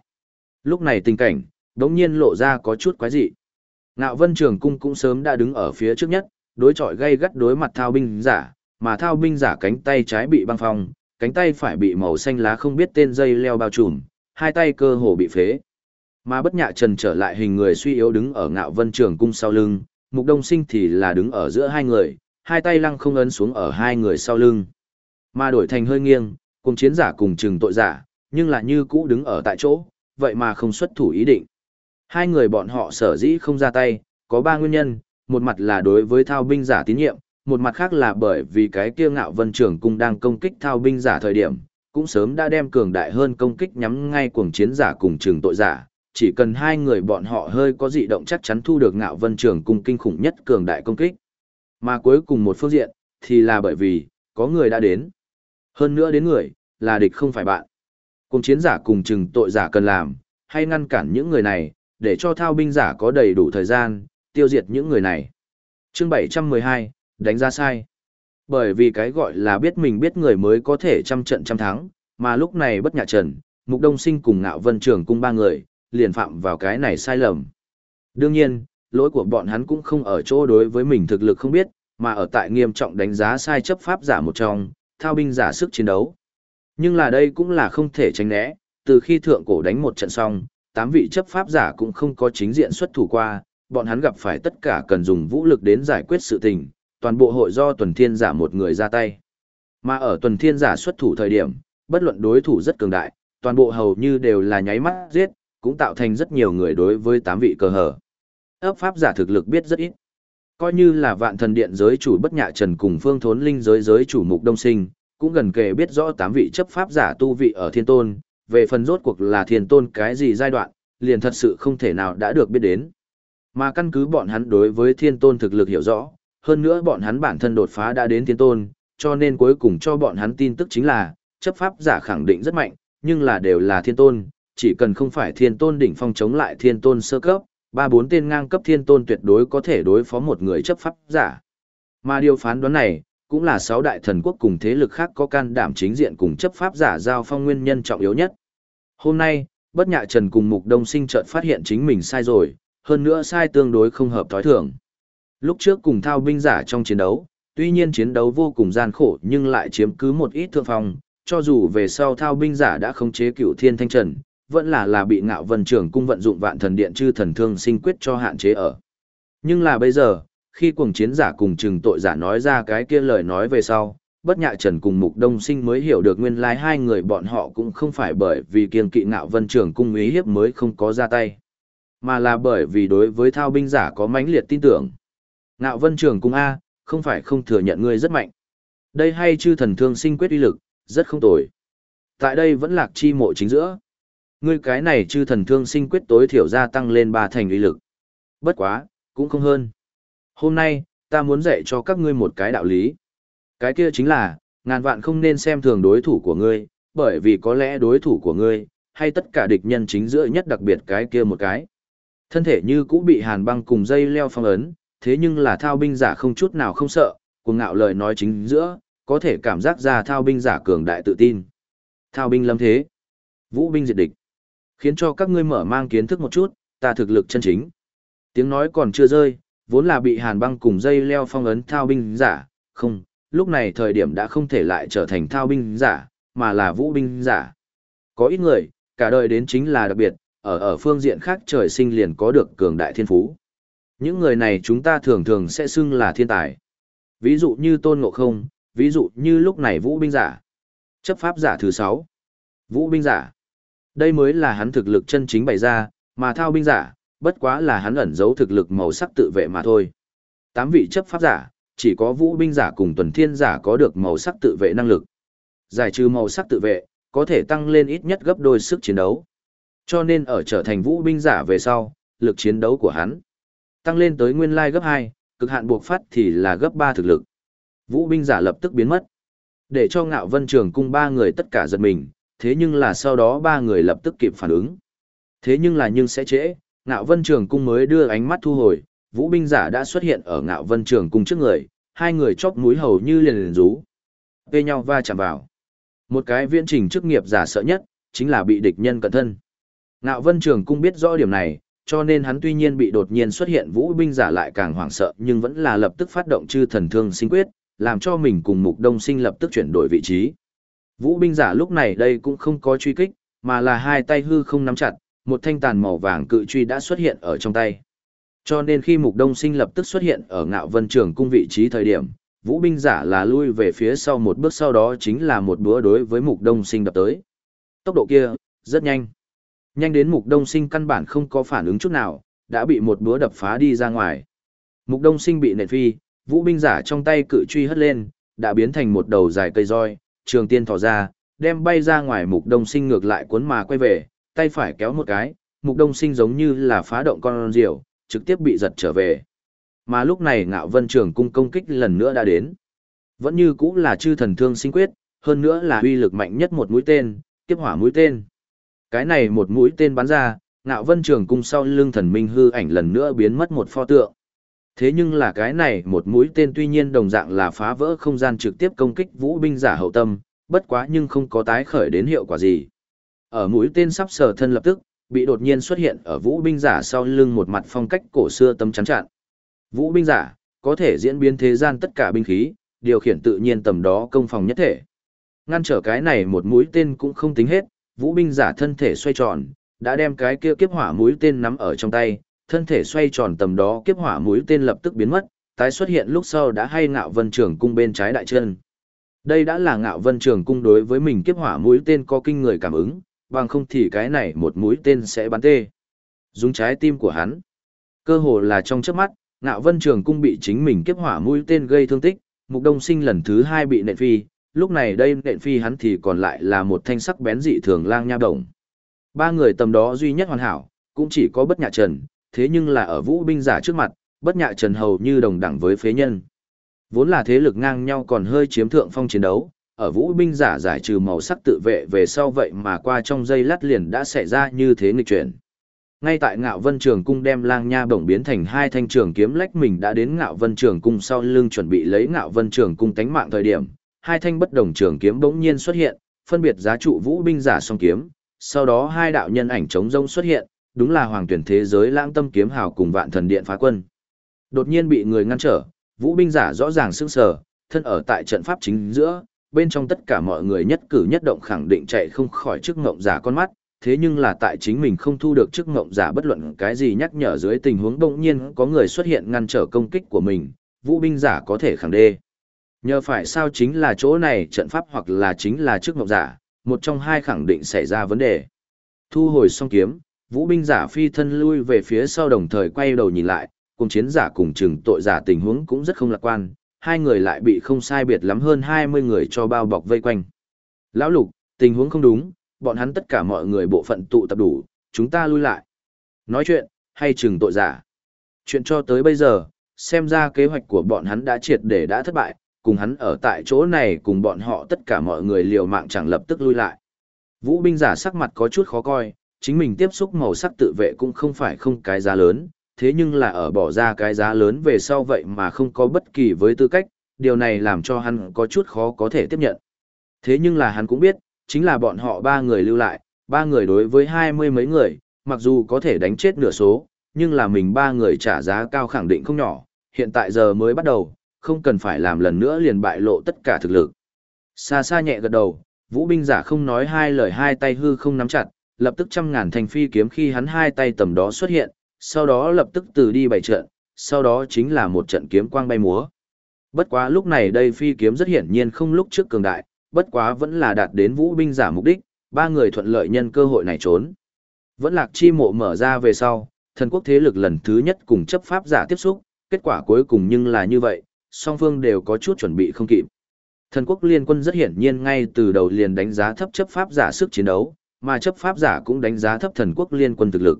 Lúc này tình cảnh, đống nhiên lộ ra có chút quái dị. Ngạo vân trường cung cũng sớm đã đứng ở phía trước nhất, đối chọi gay gắt đối mặt thao binh giả, mà thao binh giả cánh tay trái bị băng phong, cánh tay phải bị màu xanh lá không biết tên dây leo bao trùm, hai tay cơ hồ bị phế. Mà bất nhạ trần trở lại hình người suy yếu đứng ở ngạo vân trường cung sau lưng, mục đông sinh thì là đứng ở giữa hai người, hai tay lăng không ấn xuống ở hai người sau lưng. Mà đổi thành hơi nghiêng, cùng chiến giả cùng trừng tội giả, nhưng là như cũ đứng ở tại chỗ, vậy mà không xuất thủ ý định. Hai người bọn họ sở dĩ không ra tay, có ba nguyên nhân, một mặt là đối với thao binh giả tín nhiệm, một mặt khác là bởi vì cái kia ngạo vân trưởng cung đang công kích thao binh giả thời điểm, cũng sớm đã đem cường đại hơn công kích nhắm ngay cuồng chiến giả cùng trường tội giả, chỉ cần hai người bọn họ hơi có dị động chắc chắn thu được ngạo vân trưởng cung kinh khủng nhất cường đại công kích. Mà cuối cùng một phương diện, thì là bởi vì, có người đã đến. Hơn nữa đến người, là địch không phải bạn. Cùng chiến giả cùng trừng tội giả cần làm, hay ngăn cản những người này, để cho thao binh giả có đầy đủ thời gian, tiêu diệt những người này. Chương 712, đánh giá sai. Bởi vì cái gọi là biết mình biết người mới có thể trăm trận trăm thắng, mà lúc này bất nhạ trần, mục đông sinh cùng ngạo vân trường cung ba người, liền phạm vào cái này sai lầm. Đương nhiên, lỗi của bọn hắn cũng không ở chỗ đối với mình thực lực không biết, mà ở tại nghiêm trọng đánh giá sai chấp pháp giả một trong, thao binh giả sức chiến đấu. Nhưng là đây cũng là không thể tránh né, từ khi thượng cổ đánh một trận xong, tám vị chấp pháp giả cũng không có chính diện xuất thủ qua, bọn hắn gặp phải tất cả cần dùng vũ lực đến giải quyết sự tình, toàn bộ hội do tuần thiên giả một người ra tay. Mà ở tuần thiên giả xuất thủ thời điểm, bất luận đối thủ rất cường đại, toàn bộ hầu như đều là nháy mắt giết, cũng tạo thành rất nhiều người đối với tám vị cơ hở. Ấp pháp giả thực lực biết rất ít. Coi như là vạn thần điện giới chủ bất nhạ trần cùng phương thốn linh giới giới chủ mục đông sinh, cũng gần kề biết rõ tám vị chấp pháp giả tu vị ở thiên tôn, về phần rốt cuộc là thiên tôn cái gì giai đoạn, liền thật sự không thể nào đã được biết đến. Mà căn cứ bọn hắn đối với thiên tôn thực lực hiểu rõ, hơn nữa bọn hắn bản thân đột phá đã đến thiên tôn, cho nên cuối cùng cho bọn hắn tin tức chính là, chấp pháp giả khẳng định rất mạnh, nhưng là đều là thiên tôn, chỉ cần không phải thiên tôn đỉnh phong chống lại thiên tôn sơ cấp, ba bốn tên ngang cấp thiên tôn tuyệt đối có thể đối phó một người chấp pháp giả. Mà điều phán đoán này, cũng là sáu đại thần quốc cùng thế lực khác có can đảm chính diện cùng chấp pháp giả giao phong nguyên nhân trọng yếu nhất. Hôm nay, bất nhạ trần cùng mục đông sinh chợt phát hiện chính mình sai rồi, hơn nữa sai tương đối không hợp thói thường. Lúc trước cùng thao binh giả trong chiến đấu, tuy nhiên chiến đấu vô cùng gian khổ nhưng lại chiếm cứ một ít thượng phong, cho dù về sau thao binh giả đã khống chế cựu thiên thanh trần, vẫn là là bị ngạo vân trưởng cung vận dụng vạn thần điện chư thần thương sinh quyết cho hạn chế ở. Nhưng là bây giờ, khi cuồng chiến giả cùng chừng tội giả nói ra cái kia lời nói về sau, bất nhạ trần cùng mục đông sinh mới hiểu được nguyên lai hai người bọn họ cũng không phải bởi vì kiên kỵ ngạo vân trưởng cung ý hiếp mới không có ra tay mà là bởi vì đối với thao binh giả có mãnh liệt tin tưởng. Ngạo vân trưởng cung a không phải không thừa nhận ngươi rất mạnh. Đây hay chư thần thương sinh quyết uy lực rất không tồi. Tại đây vẫn lạc chi mộ chính giữa. Ngươi cái này chư thần thương sinh quyết tối thiểu gia tăng lên ba thành uy lực. Bất quá cũng không hơn hôm nay ta muốn dạy cho các ngươi một cái đạo lý cái kia chính là, ngàn vạn không nên xem thường đối thủ của ngươi, bởi vì có lẽ đối thủ của ngươi, hay tất cả địch nhân chính giữa nhất đặc biệt cái kia một cái. Thân thể như cũ bị hàn băng cùng dây leo phong ấn, thế nhưng là thao binh giả không chút nào không sợ, cuồng ngạo lời nói chính giữa, có thể cảm giác ra thao binh giả cường đại tự tin. Thao binh lâm thế, vũ binh diệt địch, khiến cho các ngươi mở mang kiến thức một chút, ta thực lực chân chính. Tiếng nói còn chưa rơi, vốn là bị hàn băng cùng dây leo phong ấn thao binh giả, không, lúc này thời điểm đã không thể lại trở thành thao binh giả, mà là vũ binh giả. Có ít người, cả đời đến chính là đặc biệt, ở ở phương diện khác trời sinh liền có được cường đại thiên phú. Những người này chúng ta thường thường sẽ xưng là thiên tài. Ví dụ như Tôn Ngộ Không, ví dụ như lúc này vũ binh giả. Chấp pháp giả thứ 6. Vũ binh giả. Đây mới là hắn thực lực chân chính bày ra, mà thao binh giả, bất quá là hắn ẩn giấu thực lực màu sắc tự vệ mà thôi. Tám vị chấp pháp giả, chỉ có vũ binh giả cùng tuần thiên giả có được màu sắc tự vệ năng lực. Giải trừ màu sắc tự vệ, có thể tăng lên ít nhất gấp đôi sức chiến đấu. Cho nên ở trở thành vũ binh giả về sau, lực chiến đấu của hắn tăng lên tới nguyên lai gấp 2, cực hạn buộc phát thì là gấp 3 thực lực. Vũ binh giả lập tức biến mất. Để cho ngạo vân trường cung ba người tất cả giật mình, thế nhưng là sau đó ba người lập tức kịp phản ứng. Thế nhưng là nhưng sẽ trễ, ngạo vân trường cung mới đưa ánh mắt thu hồi, vũ binh giả đã xuất hiện ở ngạo vân trường cung trước người, hai người chóp mũi hầu như liền liền rú. Vê nhau va chạm vào. Một cái viễn trình chức nghiệp giả sợ nhất, chính là bị địch nhân cận thân. Ngạo vân trường cung biết rõ điểm này, cho nên hắn tuy nhiên bị đột nhiên xuất hiện vũ binh giả lại càng hoảng sợ nhưng vẫn là lập tức phát động chư thần thương sinh quyết, làm cho mình cùng mục đông sinh lập tức chuyển đổi vị trí. Vũ binh giả lúc này đây cũng không có truy kích, mà là hai tay hư không nắm chặt, một thanh tàn màu vàng cự truy đã xuất hiện ở trong tay. Cho nên khi mục đông sinh lập tức xuất hiện ở ngạo vân trường cung vị trí thời điểm, vũ binh giả là lui về phía sau một bước sau đó chính là một bữa đối với mục đông sinh đập tới. Tốc độ kia, rất nhanh. Nhanh đến mục đông sinh căn bản không có phản ứng chút nào, đã bị một bữa đập phá đi ra ngoài. Mục đông sinh bị nện phi, vũ binh giả trong tay cự truy hất lên, đã biến thành một đầu dài cây roi, trường tiên thỏ ra, đem bay ra ngoài mục đông sinh ngược lại cuốn mà quay về, tay phải kéo một cái, mục đông sinh giống như là phá động con diều, trực tiếp bị giật trở về. Mà lúc này ngạo vân trường cung công kích lần nữa đã đến. Vẫn như cũng là chư thần thương sinh quyết, hơn nữa là uy lực mạnh nhất một mũi tên, tiếp hỏa mũi tên. Cái này một mũi tên bắn ra, ngạo vân trường cung sau lưng thần minh hư ảnh lần nữa biến mất một pho tượng. Thế nhưng là cái này một mũi tên tuy nhiên đồng dạng là phá vỡ không gian trực tiếp công kích vũ binh giả hậu tâm, bất quá nhưng không có tái khởi đến hiệu quả gì. Ở mũi tên sắp sờ thân lập tức, bị đột nhiên xuất hiện ở vũ binh giả sau lưng một mặt phong cách cổ xưa tấm chắn chặn. Vũ binh giả, có thể diễn biến thế gian tất cả binh khí, điều khiển tự nhiên tầm đó công phòng nhất thể. Ngăn trở cái này một mũi tên cũng không tính hết, vũ binh giả thân thể xoay tròn, đã đem cái kia kiếp hỏa mũi tên nắm ở trong tay, thân thể xoay tròn tầm đó kiếp hỏa mũi tên lập tức biến mất, tái xuất hiện lúc sau đã hay ngạo vân trường cung bên trái đại chân. Đây đã là ngạo vân trường cung đối với mình kiếp hỏa mũi tên có kinh người cảm ứng, bằng không thì cái này một mũi tên sẽ bắn tê. Dùng trái tim của hắn. Cơ hồ là trong chớp mắt, ngạo vân trường cung bị chính mình kiếp hỏa mũi tên gây thương tích, mục đông sinh lần thứ hai bị nện phi, lúc này đây nện phi hắn thì còn lại là một thanh sắc bén dị thường lang nha đồng. Ba người tầm đó duy nhất hoàn hảo, cũng chỉ có bất nhạ trần, thế nhưng là ở vũ binh giả trước mặt, bất nhạ trần hầu như đồng đẳng với phế nhân. Vốn là thế lực ngang nhau còn hơi chiếm thượng phong chiến đấu, ở vũ binh giả giải trừ màu sắc tự vệ về sau vậy mà qua trong giây lát liền đã xảy ra như thế nghịch chuyển. Ngay tại ngạo vân trường cung đem lang nha bổng biến thành hai thanh trường kiếm lách mình đã đến ngạo vân trường cung sau lưng chuẩn bị lấy ngạo vân trường cung tánh mạng thời điểm, hai thanh bất đồng trường kiếm bỗng nhiên xuất hiện, phân biệt giá trụ vũ binh giả song kiếm, sau đó hai đạo nhân ảnh chống rông xuất hiện, đúng là hoàng tuyển thế giới lãng tâm kiếm hào cùng vạn thần điện phá quân. Đột nhiên bị người ngăn trở, vũ binh giả rõ ràng sững sờ, thân ở tại trận pháp chính giữa, bên trong tất cả mọi người nhất cử nhất động khẳng định chạy không khỏi chức ngộng giả con mắt, thế nhưng là tại chính mình không thu được chức ngộng giả bất luận cái gì nhắc nhở dưới tình huống bỗng nhiên có người xuất hiện ngăn trở công kích của mình, vũ binh giả có thể khẳng đê. Nhờ phải sao chính là chỗ này trận pháp hoặc là chính là chức ngộng giả, một trong hai khẳng định xảy ra vấn đề. Thu hồi song kiếm, vũ binh giả phi thân lui về phía sau đồng thời quay đầu nhìn lại, cùng chiến giả cùng chừng tội giả tình huống cũng rất không lạc quan, hai người lại bị không sai biệt lắm hơn 20 người cho bao bọc vây quanh. Lão lục, tình huống không đúng, bọn hắn tất cả mọi người bộ phận tụ tập đủ, chúng ta lui lại. Nói chuyện, hay chừng tội giả. Chuyện cho tới bây giờ, xem ra kế hoạch của bọn hắn đã triệt để đã thất bại, cùng hắn ở tại chỗ này cùng bọn họ tất cả mọi người liều mạng chẳng lập tức lui lại. Vũ binh giả sắc mặt có chút khó coi, chính mình tiếp xúc màu sắc tự vệ cũng không phải không cái giá lớn, thế nhưng là ở bỏ ra cái giá lớn về sau vậy mà không có bất kỳ với tư cách, điều này làm cho hắn có chút khó có thể tiếp nhận. Thế nhưng là hắn cũng biết, chính là bọn họ ba người lưu lại, ba người đối với hai mươi mấy người, mặc dù có thể đánh chết nửa số, nhưng là mình ba người trả giá cao khẳng định không nhỏ, hiện tại giờ mới bắt đầu, không cần phải làm lần nữa liền bại lộ tất cả thực lực. Xa xa nhẹ gật đầu, vũ binh giả không nói hai lời hai tay hư không nắm chặt, lập tức trăm ngàn thành phi kiếm khi hắn hai tay tầm đó xuất hiện, sau đó lập tức từ đi bảy trận, sau đó chính là một trận kiếm quang bay múa. Bất quá lúc này đây phi kiếm rất hiển nhiên không lúc trước cường đại, bất quá vẫn là đạt đến vũ binh giả mục đích, ba người thuận lợi nhân cơ hội này trốn. Vẫn lạc chi mộ mở ra về sau, thần quốc thế lực lần thứ nhất cùng chấp pháp giả tiếp xúc, kết quả cuối cùng nhưng là như vậy, song phương đều có chút chuẩn bị không kịp. Thần quốc liên quân rất hiển nhiên ngay từ đầu liền đánh giá thấp chấp pháp giả sức chiến đấu, mà chấp pháp giả cũng đánh giá thấp thần quốc liên quân thực lực.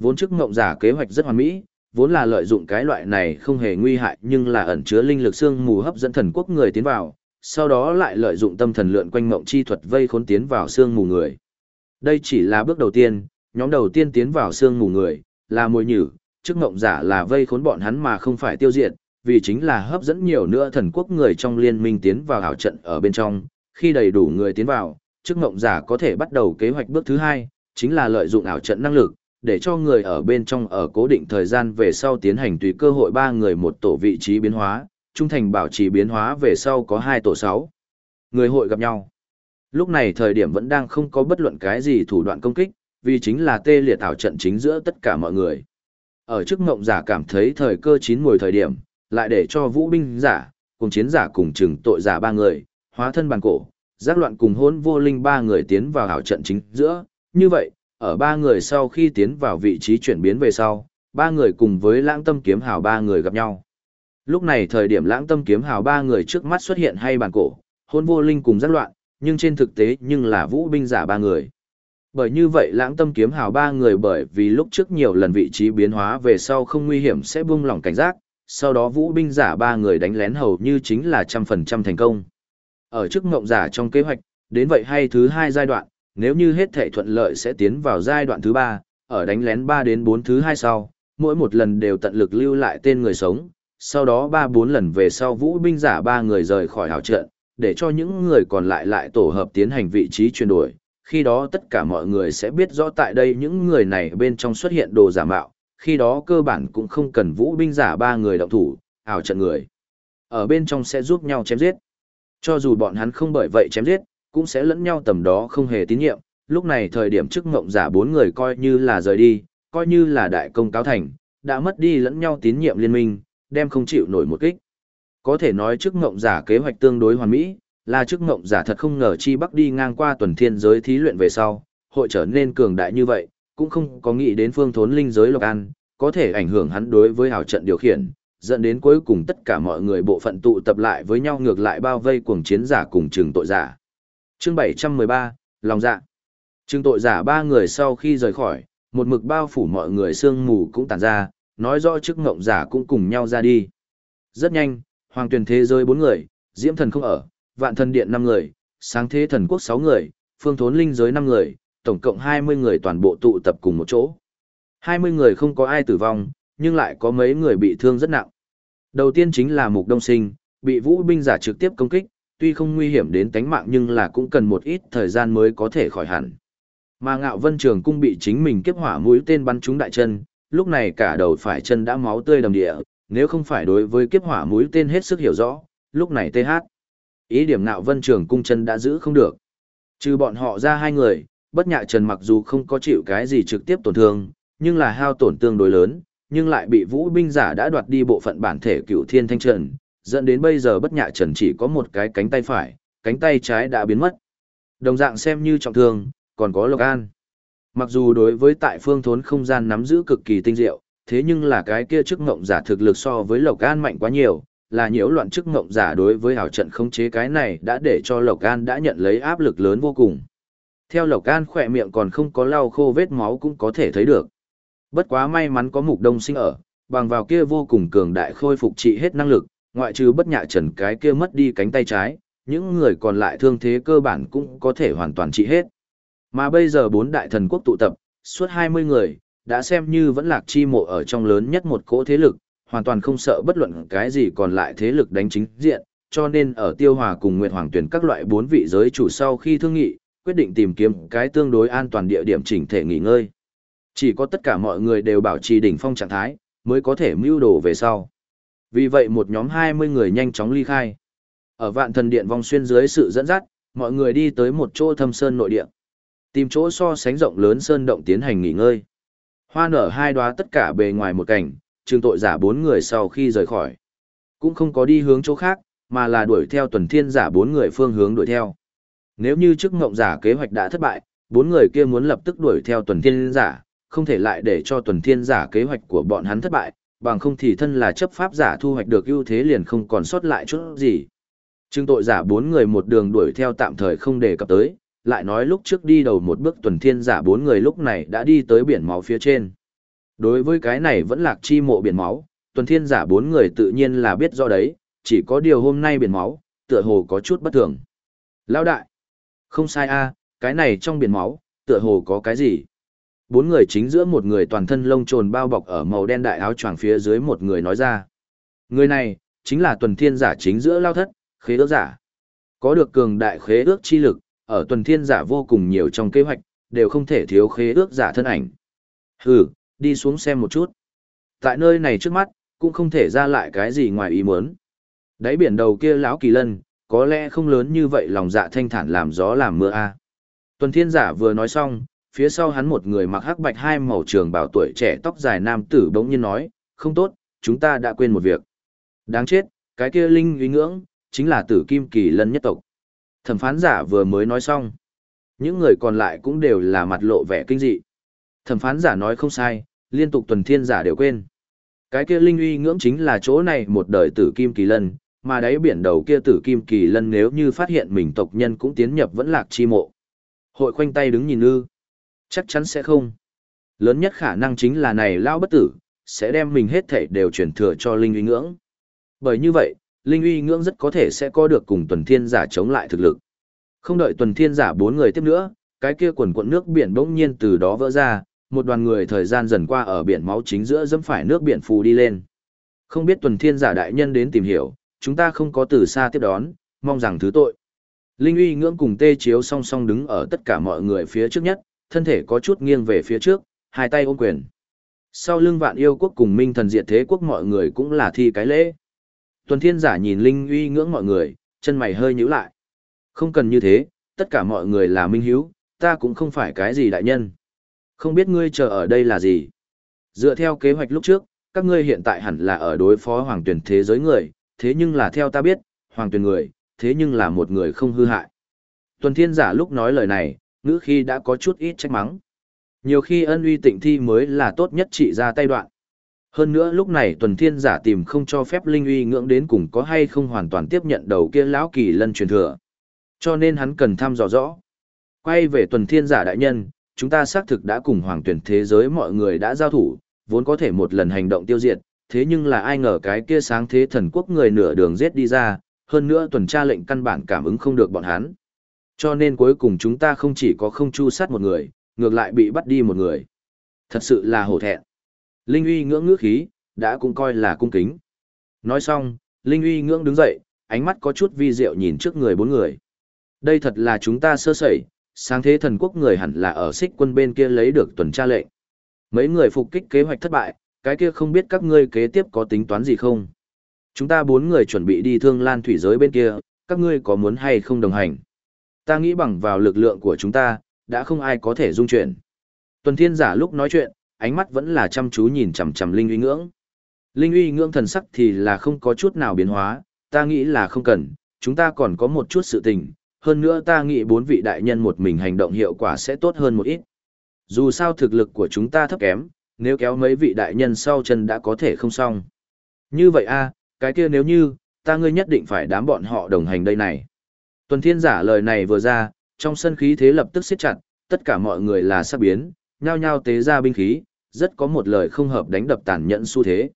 Vốn chức ngộng giả kế hoạch rất hoàn mỹ, vốn là lợi dụng cái loại này không hề nguy hại nhưng là ẩn chứa linh lực xương mù hấp dẫn thần quốc người tiến vào, sau đó lại lợi dụng tâm thần lượn quanh ngộng chi thuật vây khốn tiến vào xương mù người. Đây chỉ là bước đầu tiên, nhóm đầu tiên tiến vào xương mù người, là mồi nhử, chức ngộng giả là vây khốn bọn hắn mà không phải tiêu diệt, vì chính là hấp dẫn nhiều nữa thần quốc người trong liên minh tiến vào hảo trận ở bên trong, khi đầy đủ người tiến vào, chức ngộng giả có thể bắt đầu kế hoạch bước thứ hai, chính là lợi dụng ảo trận năng lực, để cho người ở bên trong ở cố định thời gian về sau tiến hành tùy cơ hội ba người một tổ vị trí biến hóa, trung thành bảo trì biến hóa về sau có hai tổ sáu Người hội gặp nhau. Lúc này thời điểm vẫn đang không có bất luận cái gì thủ đoạn công kích, vì chính là tê liệt ảo trận chính giữa tất cả mọi người. Ở trước ngộng giả cảm thấy thời cơ chín mùi thời điểm, lại để cho vũ binh giả, cùng chiến giả cùng chừng tội giả ba người, hóa thân bàn cổ, giác loạn cùng hôn vô linh ba người tiến vào ảo trận chính giữa. Như vậy, ở ba người sau khi tiến vào vị trí chuyển biến về sau, ba người cùng với lãng tâm kiếm hào ba người gặp nhau. Lúc này thời điểm lãng tâm kiếm hào ba người trước mắt xuất hiện hay bàn cổ, hôn vô linh cùng rất loạn, nhưng trên thực tế nhưng là vũ binh giả ba người. Bởi như vậy lãng tâm kiếm hào ba người bởi vì lúc trước nhiều lần vị trí biến hóa về sau không nguy hiểm sẽ buông lỏng cảnh giác, sau đó vũ binh giả ba người đánh lén hầu như chính là trăm phần trăm thành công. Ở trước ngộng giả trong kế hoạch, đến vậy hay thứ hai giai đoạn, nếu như hết thệ thuận lợi sẽ tiến vào giai đoạn thứ ba, ở đánh lén ba đến bốn thứ hai sau, mỗi một lần đều tận lực lưu lại tên người sống, sau đó ba bốn lần về sau vũ binh giả ba người rời khỏi hào trận, để cho những người còn lại lại tổ hợp tiến hành vị trí chuyển đổi, khi đó tất cả mọi người sẽ biết rõ tại đây những người này bên trong xuất hiện đồ giả mạo, khi đó cơ bản cũng không cần vũ binh giả ba người động thủ, ảo trận người. Ở bên trong sẽ giúp nhau chém giết. Cho dù bọn hắn không bởi vậy chém giết, cũng sẽ lẫn nhau tầm đó không hề tín nhiệm, lúc này thời điểm trước ngộng giả bốn người coi như là rời đi, coi như là đại công cáo thành, đã mất đi lẫn nhau tín nhiệm liên minh, đem không chịu nổi một kích. Có thể nói trước ngộng giả kế hoạch tương đối hoàn mỹ, là trước ngộng giả thật không ngờ chi bắc đi ngang qua tuần thiên giới thí luyện về sau, hội trở nên cường đại như vậy, cũng không có nghĩ đến phương thốn linh giới Lộc An, có thể ảnh hưởng hắn đối với hào trận điều khiển, dẫn đến cuối cùng tất cả mọi người bộ phận tụ tập lại với nhau ngược lại bao vây cuồng chiến giả cùng trừng tội giả. Chương 713, Lòng dạ. Trương tội giả ba người sau khi rời khỏi, một mực bao phủ mọi người sương mù cũng tàn ra, nói rõ chức ngộng giả cũng cùng nhau ra đi. Rất nhanh, hoàng tuyển thế giới bốn người, diễm thần không ở, vạn thần điện năm người, sáng thế thần quốc sáu người, phương thốn linh giới năm người, tổng cộng hai mươi người toàn bộ tụ tập cùng một chỗ. hai mươi người không có ai tử vong, nhưng lại có mấy người bị thương rất nặng. Đầu tiên chính là Mục Đông Sinh, bị vũ binh giả trực tiếp công kích, tuy không nguy hiểm đến tánh mạng nhưng là cũng cần một ít thời gian mới có thể khỏi hẳn. Mà ngạo vân trường cung bị chính mình kiếp hỏa mũi tên bắn trúng đại chân, lúc này cả đầu phải chân đã máu tươi đầm địa, nếu không phải đối với kiếp hỏa mũi tên hết sức hiểu rõ, lúc này TH. Ý điểm ngạo vân trường cung chân đã giữ không được. Trừ bọn họ ra hai người, bất nhạ trần mặc dù không có chịu cái gì trực tiếp tổn thương, nhưng là hao tổn tương đối lớn, nhưng lại bị vũ binh giả đã đoạt đi bộ phận bản thể cựu thiên thanh trần, dẫn đến bây giờ bất nhạ trần chỉ có một cái cánh tay phải, cánh tay trái đã biến mất. Đồng dạng xem như trọng thương, còn có lộc an. Mặc dù đối với tại phương thốn không gian nắm giữ cực kỳ tinh diệu, thế nhưng là cái kia chức ngộng giả thực lực so với lộc an mạnh quá nhiều, là nhiễu loạn chức ngộng giả đối với hảo trận khống chế cái này đã để cho lộc an đã nhận lấy áp lực lớn vô cùng. Theo lộc an khỏe miệng còn không có lau khô vết máu cũng có thể thấy được. Bất quá may mắn có mục đông sinh ở, bằng vào kia vô cùng cường đại khôi phục trị hết năng lực, ngoại trừ bất nhạ trần cái kia mất đi cánh tay trái, những người còn lại thương thế cơ bản cũng có thể hoàn toàn trị hết. Mà bây giờ bốn đại thần quốc tụ tập, suốt 20 người, đã xem như vẫn lạc chi mộ ở trong lớn nhất một cỗ thế lực, hoàn toàn không sợ bất luận cái gì còn lại thế lực đánh chính diện, cho nên ở Tiêu Hòa cùng Nguyệt Hoàng tuyển các loại bốn vị giới chủ sau khi thương nghị, quyết định tìm kiếm cái tương đối an toàn địa điểm chỉnh thể nghỉ ngơi. Chỉ có tất cả mọi người đều bảo trì đỉnh phong trạng thái, mới có thể mưu đồ về sau. Vì vậy một nhóm 20 người nhanh chóng ly khai. Ở vạn thần điện vong xuyên dưới sự dẫn dắt, mọi người đi tới một chỗ thâm sơn nội địa. Tìm chỗ so sánh rộng lớn sơn động tiến hành nghỉ ngơi. Hoa nở hai đóa tất cả bề ngoài một cảnh, trường tội giả bốn người sau khi rời khỏi. Cũng không có đi hướng chỗ khác, mà là đuổi theo tuần thiên giả bốn người phương hướng đuổi theo. Nếu như trước ngộng giả kế hoạch đã thất bại, bốn người kia muốn lập tức đuổi theo tuần thiên giả, không thể lại để cho tuần thiên giả kế hoạch của bọn hắn thất bại, bằng không thì thân là chấp pháp giả thu hoạch được ưu thế liền không còn sót lại chút gì. Trưng tội giả bốn người một đường đuổi theo tạm thời không đề cập tới, lại nói lúc trước đi đầu một bước tuần thiên giả bốn người lúc này đã đi tới biển máu phía trên. Đối với cái này vẫn lạc chi mộ biển máu, tuần thiên giả bốn người tự nhiên là biết do đấy, chỉ có điều hôm nay biển máu, tựa hồ có chút bất thường. Lão đại, không sai a, cái này trong biển máu, tựa hồ có cái gì? Bốn người chính giữa một người toàn thân lông trồn bao bọc ở màu đen đại áo choàng phía dưới một người nói ra. Người này, chính là tuần thiên giả chính giữa lao thất, khế ước giả. Có được cường đại khế ước chi lực, ở tuần thiên giả vô cùng nhiều trong kế hoạch, đều không thể thiếu khế ước giả thân ảnh. Hừ, đi xuống xem một chút. Tại nơi này trước mắt, cũng không thể ra lại cái gì ngoài ý muốn. Đáy biển đầu kia lão kỳ lân, có lẽ không lớn như vậy lòng dạ thanh thản làm gió làm mưa a. Tuần Thiên Giả vừa nói xong, phía sau hắn một người mặc hắc bạch hai màu trường bảo tuổi trẻ tóc dài nam tử bỗng nhiên nói, không tốt, chúng ta đã quên một việc. Đáng chết, cái kia linh uy ngưỡng, chính là tử kim kỳ lân nhất tộc. Thẩm phán giả vừa mới nói xong. Những người còn lại cũng đều là mặt lộ vẻ kinh dị. Thẩm phán giả nói không sai, liên tục tuần thiên giả đều quên. Cái kia linh uy ngưỡng chính là chỗ này một đời tử kim kỳ lân, mà đáy biển đầu kia tử kim kỳ lân nếu như phát hiện mình tộc nhân cũng tiến nhập vẫn lạc chi mộ. Hội khoanh tay đứng nhìn ư. Chắc chắn sẽ không. Lớn nhất khả năng chính là này lao bất tử, sẽ đem mình hết thể đều chuyển thừa cho linh uy ngưỡng. Bởi như vậy, linh uy ngưỡng rất có thể sẽ có được cùng tuần thiên giả chống lại thực lực. Không đợi tuần thiên giả bốn người tiếp nữa, cái kia quần quận nước biển bỗng nhiên từ đó vỡ ra, một đoàn người thời gian dần qua ở biển máu chính giữa dẫm phải nước biển phù đi lên. Không biết tuần thiên giả đại nhân đến tìm hiểu, chúng ta không có từ xa tiếp đón, mong rằng thứ tội. Linh uy ngưỡng cùng tê chiếu song song đứng ở tất cả mọi người phía trước nhất, thân thể có chút nghiêng về phía trước, hai tay ôm quyền. Sau lưng vạn yêu quốc cùng minh thần diệt thế quốc mọi người cũng là thi cái lễ. Tuần thiên giả nhìn Linh uy ngưỡng mọi người, chân mày hơi nhíu lại. Không cần như thế, tất cả mọi người là minh hiếu, ta cũng không phải cái gì đại nhân. Không biết ngươi chờ ở đây là gì? Dựa theo kế hoạch lúc trước, các ngươi hiện tại hẳn là ở đối phó hoàng tuyển thế giới người, thế nhưng là theo ta biết, hoàng tuyển người, thế nhưng là một người không hư hại. Tuần thiên giả lúc nói lời này, ngữ khi đã có chút ít trách mắng. Nhiều khi ân uy tịnh thi mới là tốt nhất trị ra tay đoạn. Hơn nữa lúc này tuần thiên giả tìm không cho phép linh uy ngưỡng đến cùng có hay không hoàn toàn tiếp nhận đầu kia lão kỳ lân truyền thừa. Cho nên hắn cần thăm dò rõ. Quay về tuần thiên giả đại nhân, chúng ta xác thực đã cùng hoàng tuyển thế giới mọi người đã giao thủ, vốn có thể một lần hành động tiêu diệt, thế nhưng là ai ngờ cái kia sáng thế thần quốc người nửa đường giết đi ra, hơn nữa tuần tra lệnh căn bản cảm ứng không được bọn hắn. Cho nên cuối cùng chúng ta không chỉ có không chu sát một người, ngược lại bị bắt đi một người. Thật sự là hổ thẹn. Linh uy ngưỡng ngước khí, đã cũng coi là cung kính. Nói xong, Linh uy ngưỡng đứng dậy, ánh mắt có chút vi diệu nhìn trước người bốn người. Đây thật là chúng ta sơ sẩy, sáng thế thần quốc người hẳn là ở xích quân bên kia lấy được tuần tra lệnh. Mấy người phục kích kế hoạch thất bại, cái kia không biết các ngươi kế tiếp có tính toán gì không? Chúng ta bốn người chuẩn bị đi thương lan thủy giới bên kia, các ngươi có muốn hay không đồng hành? Ta nghĩ bằng vào lực lượng của chúng ta, đã không ai có thể dung chuyển. Tuần thiên giả lúc nói chuyện, ánh mắt vẫn là chăm chú nhìn chằm chằm Linh uy ngưỡng. Linh uy ngưỡng thần sắc thì là không có chút nào biến hóa, ta nghĩ là không cần, chúng ta còn có một chút sự tình, hơn nữa ta nghĩ bốn vị đại nhân một mình hành động hiệu quả sẽ tốt hơn một ít. Dù sao thực lực của chúng ta thấp kém, nếu kéo mấy vị đại nhân sau chân đã có thể không xong. Như vậy a, cái kia nếu như, ta ngươi nhất định phải đám bọn họ đồng hành đây này. Tuần thiên giả lời này vừa ra, trong sân khí thế lập tức siết chặt, tất cả mọi người là sắp biến, nhao nhao tế ra binh khí, rất có một lời không hợp đánh đập tàn nhẫn xu thế.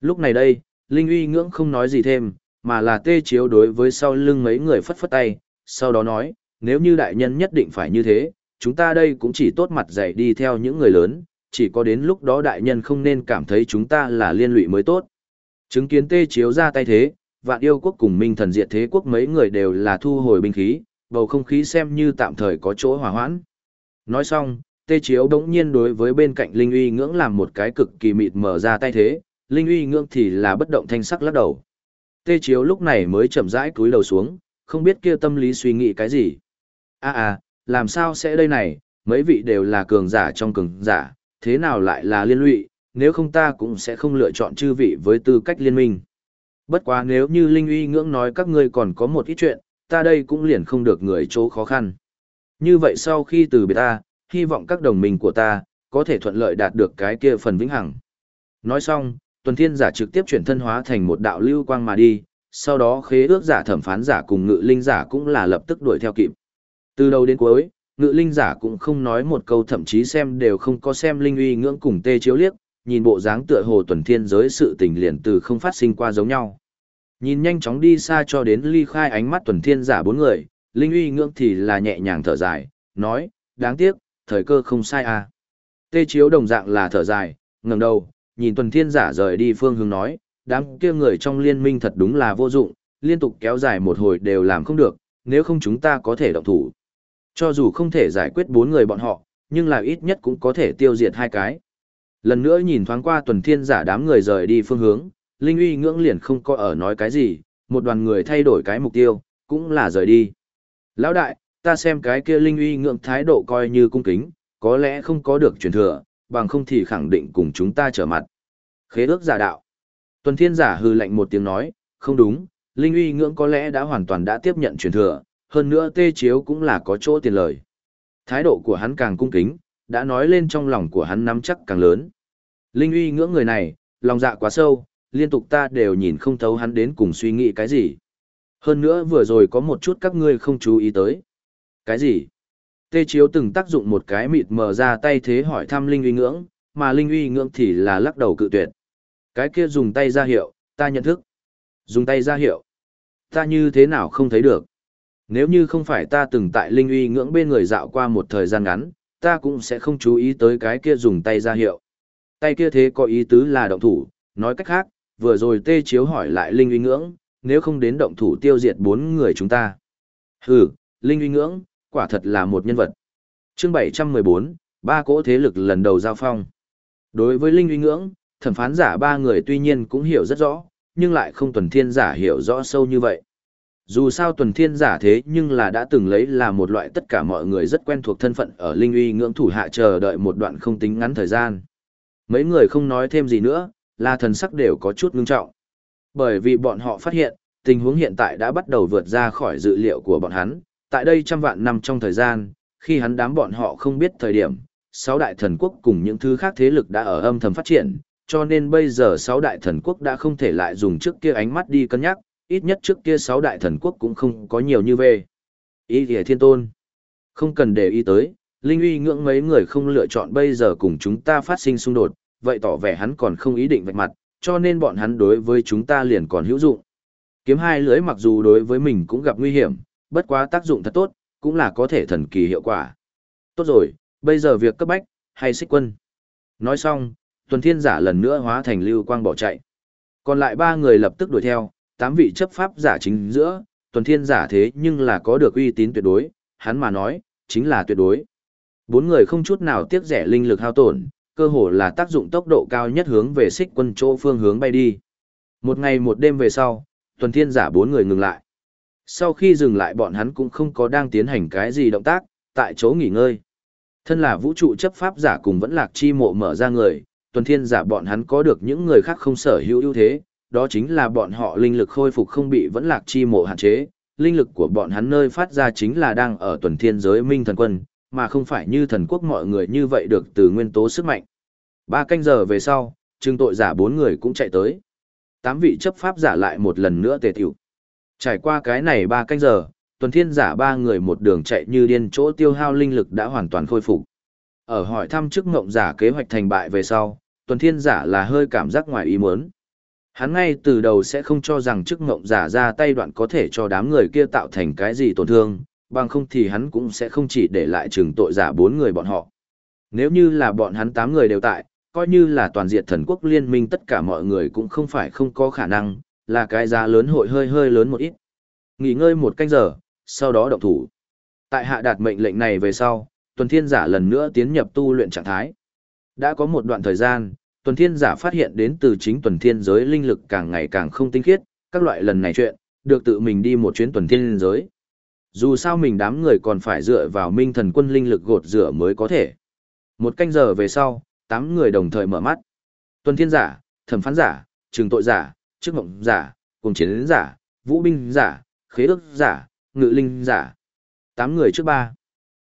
Lúc này đây, Linh uy ngưỡng không nói gì thêm, mà là tê chiếu đối với sau lưng mấy người phất phất tay, sau đó nói, nếu như đại nhân nhất định phải như thế, chúng ta đây cũng chỉ tốt mặt dạy đi theo những người lớn, chỉ có đến lúc đó đại nhân không nên cảm thấy chúng ta là liên lụy mới tốt. Chứng kiến tê chiếu ra tay thế, vạn yêu quốc cùng minh thần diệt thế quốc mấy người đều là thu hồi binh khí, bầu không khí xem như tạm thời có chỗ hòa hoãn. Nói xong, tê chiếu đống nhiên đối với bên cạnh Linh uy ngưỡng làm một cái cực kỳ mịt mở ra tay thế, Linh uy ngưỡng thì là bất động thanh sắc lắc đầu. Tê chiếu lúc này mới chậm rãi cúi đầu xuống, không biết kia tâm lý suy nghĩ cái gì. À à, làm sao sẽ đây này, mấy vị đều là cường giả trong cường giả, thế nào lại là liên lụy, nếu không ta cũng sẽ không lựa chọn chư vị với tư cách liên minh. Bất quá nếu như Linh uy ngưỡng nói các ngươi còn có một ít chuyện, ta đây cũng liền không được người chỗ khó khăn. Như vậy sau khi từ biệt ta, hy vọng các đồng minh của ta, có thể thuận lợi đạt được cái kia phần vĩnh hằng. Nói xong, tuần thiên giả trực tiếp chuyển thân hóa thành một đạo lưu quang mà đi, sau đó khế ước giả thẩm phán giả cùng ngự linh giả cũng là lập tức đuổi theo kịp. Từ đầu đến cuối, ngự linh giả cũng không nói một câu thậm chí xem đều không có xem linh uy ngưỡng cùng tê chiếu liếc, nhìn bộ dáng tựa hồ tuần thiên giới sự tình liền từ không phát sinh qua giống nhau. Nhìn nhanh chóng đi xa cho đến ly khai ánh mắt tuần thiên giả bốn người, linh uy ngưỡng thì là nhẹ nhàng thở dài, nói, đáng tiếc, thời cơ không sai à. Tê chiếu đồng dạng là thở dài, ngẩng đầu, nhìn tuần thiên giả rời đi phương hướng nói, đám kia người trong liên minh thật đúng là vô dụng, liên tục kéo dài một hồi đều làm không được, nếu không chúng ta có thể động thủ. Cho dù không thể giải quyết bốn người bọn họ, nhưng là ít nhất cũng có thể tiêu diệt hai cái. Lần nữa nhìn thoáng qua tuần thiên giả đám người rời đi phương hướng, Linh uy ngưỡng liền không có ở nói cái gì, một đoàn người thay đổi cái mục tiêu, cũng là rời đi. Lão đại, ta xem cái kia Linh uy ngưỡng thái độ coi như cung kính, có lẽ không có được truyền thừa, bằng không thì khẳng định cùng chúng ta trở mặt. Khế ước giả đạo. Tuần thiên giả hư lạnh một tiếng nói, không đúng, Linh uy ngưỡng có lẽ đã hoàn toàn đã tiếp nhận truyền thừa, hơn nữa tê chiếu cũng là có chỗ tiền lời. Thái độ của hắn càng cung kính, đã nói lên trong lòng của hắn nắm chắc càng lớn. Linh uy ngưỡng người này, lòng dạ quá sâu, liên tục ta đều nhìn không thấu hắn đến cùng suy nghĩ cái gì. Hơn nữa vừa rồi có một chút các ngươi không chú ý tới. Cái gì? Tê Chiếu từng tác dụng một cái mịt mờ ra tay thế hỏi thăm Linh uy ngưỡng, mà Linh uy ngưỡng thì là lắc đầu cự tuyệt. Cái kia dùng tay ra hiệu, ta nhận thức. Dùng tay ra hiệu. Ta như thế nào không thấy được. Nếu như không phải ta từng tại Linh uy ngưỡng bên người dạo qua một thời gian ngắn, ta cũng sẽ không chú ý tới cái kia dùng tay ra hiệu. Tay kia thế có ý tứ là động thủ, nói cách khác, vừa rồi tê chiếu hỏi lại Linh uy ngưỡng, nếu không đến động thủ tiêu diệt bốn người chúng ta. Hừ, Linh uy ngưỡng, quả thật là một nhân vật. Chương 714, ba cỗ thế lực lần đầu giao phong. Đối với Linh uy ngưỡng, thẩm phán giả ba người tuy nhiên cũng hiểu rất rõ, nhưng lại không tuần thiên giả hiểu rõ sâu như vậy. Dù sao tuần thiên giả thế nhưng là đã từng lấy là một loại tất cả mọi người rất quen thuộc thân phận ở Linh uy ngưỡng thủ hạ chờ đợi một đoạn không tính ngắn thời gian. Mấy người không nói thêm gì nữa, là thần sắc đều có chút ngưng trọng. Bởi vì bọn họ phát hiện, tình huống hiện tại đã bắt đầu vượt ra khỏi dự liệu của bọn hắn, tại đây trăm vạn năm trong thời gian, khi hắn đám bọn họ không biết thời điểm, sáu đại thần quốc cùng những thứ khác thế lực đã ở âm thầm phát triển, cho nên bây giờ sáu đại thần quốc đã không thể lại dùng trước kia ánh mắt đi cân nhắc, ít nhất trước kia sáu đại thần quốc cũng không có nhiều như về. Ý kìa thiên tôn. Không cần để ý tới, Linh uy ngưỡng mấy người không lựa chọn bây giờ cùng chúng ta phát sinh xung đột, vậy tỏ vẻ hắn còn không ý định vạch mặt, cho nên bọn hắn đối với chúng ta liền còn hữu dụng. Kiếm hai lưới mặc dù đối với mình cũng gặp nguy hiểm, bất quá tác dụng thật tốt, cũng là có thể thần kỳ hiệu quả. Tốt rồi, bây giờ việc cấp bách, hay xích quân. Nói xong, tuần thiên giả lần nữa hóa thành lưu quang bỏ chạy. Còn lại ba người lập tức đuổi theo, tám vị chấp pháp giả chính giữa, tuần thiên giả thế nhưng là có được uy tín tuyệt đối, hắn mà nói, chính là tuyệt đối. Bốn người không chút nào tiếc rẻ linh lực hao tổn, cơ hồ là tác dụng tốc độ cao nhất hướng về xích quân chỗ phương hướng bay đi. Một ngày một đêm về sau, tuần thiên giả bốn người ngừng lại. Sau khi dừng lại bọn hắn cũng không có đang tiến hành cái gì động tác, tại chỗ nghỉ ngơi. Thân là vũ trụ chấp pháp giả cùng vẫn lạc chi mộ mở ra người, tuần thiên giả bọn hắn có được những người khác không sở hữu ưu thế, đó chính là bọn họ linh lực khôi phục không bị vẫn lạc chi mộ hạn chế. Linh lực của bọn hắn nơi phát ra chính là đang ở tuần thiên giới minh thần quân, mà không phải như thần quốc mọi người như vậy được từ nguyên tố sức mạnh. Ba canh giờ về sau, trừng tội giả bốn người cũng chạy tới. Tám vị chấp pháp giả lại một lần nữa tề tiểu. Trải qua cái này ba canh giờ, tuần thiên giả ba người một đường chạy như điên chỗ tiêu hao linh lực đã hoàn toàn khôi phục. Ở hỏi thăm chức ngộng giả kế hoạch thành bại về sau, tuần thiên giả là hơi cảm giác ngoài ý muốn. Hắn ngay từ đầu sẽ không cho rằng chức ngộng giả ra tay đoạn có thể cho đám người kia tạo thành cái gì tổn thương, bằng không thì hắn cũng sẽ không chỉ để lại trừng tội giả bốn người bọn họ. Nếu như là bọn hắn tám người đều tại, coi như là toàn diện thần quốc liên minh tất cả mọi người cũng không phải không có khả năng, là cái giá lớn hội hơi hơi lớn một ít. Nghỉ ngơi một canh giờ, sau đó động thủ. Tại hạ đạt mệnh lệnh này về sau, tuần thiên giả lần nữa tiến nhập tu luyện trạng thái. Đã có một đoạn thời gian, tuần thiên giả phát hiện đến từ chính tuần thiên giới linh lực càng ngày càng không tinh khiết, các loại lần này chuyện, được tự mình đi một chuyến tuần thiên giới. Dù sao mình đám người còn phải dựa vào minh thần quân linh lực gột rửa mới có thể. Một canh giờ về sau, tám người đồng thời mở mắt. Tuần thiên giả, thẩm phán giả, trừng tội giả, chức mộng giả, cùng chiến giả, vũ binh giả, khế ước giả, ngự linh giả. Tám người trước ba.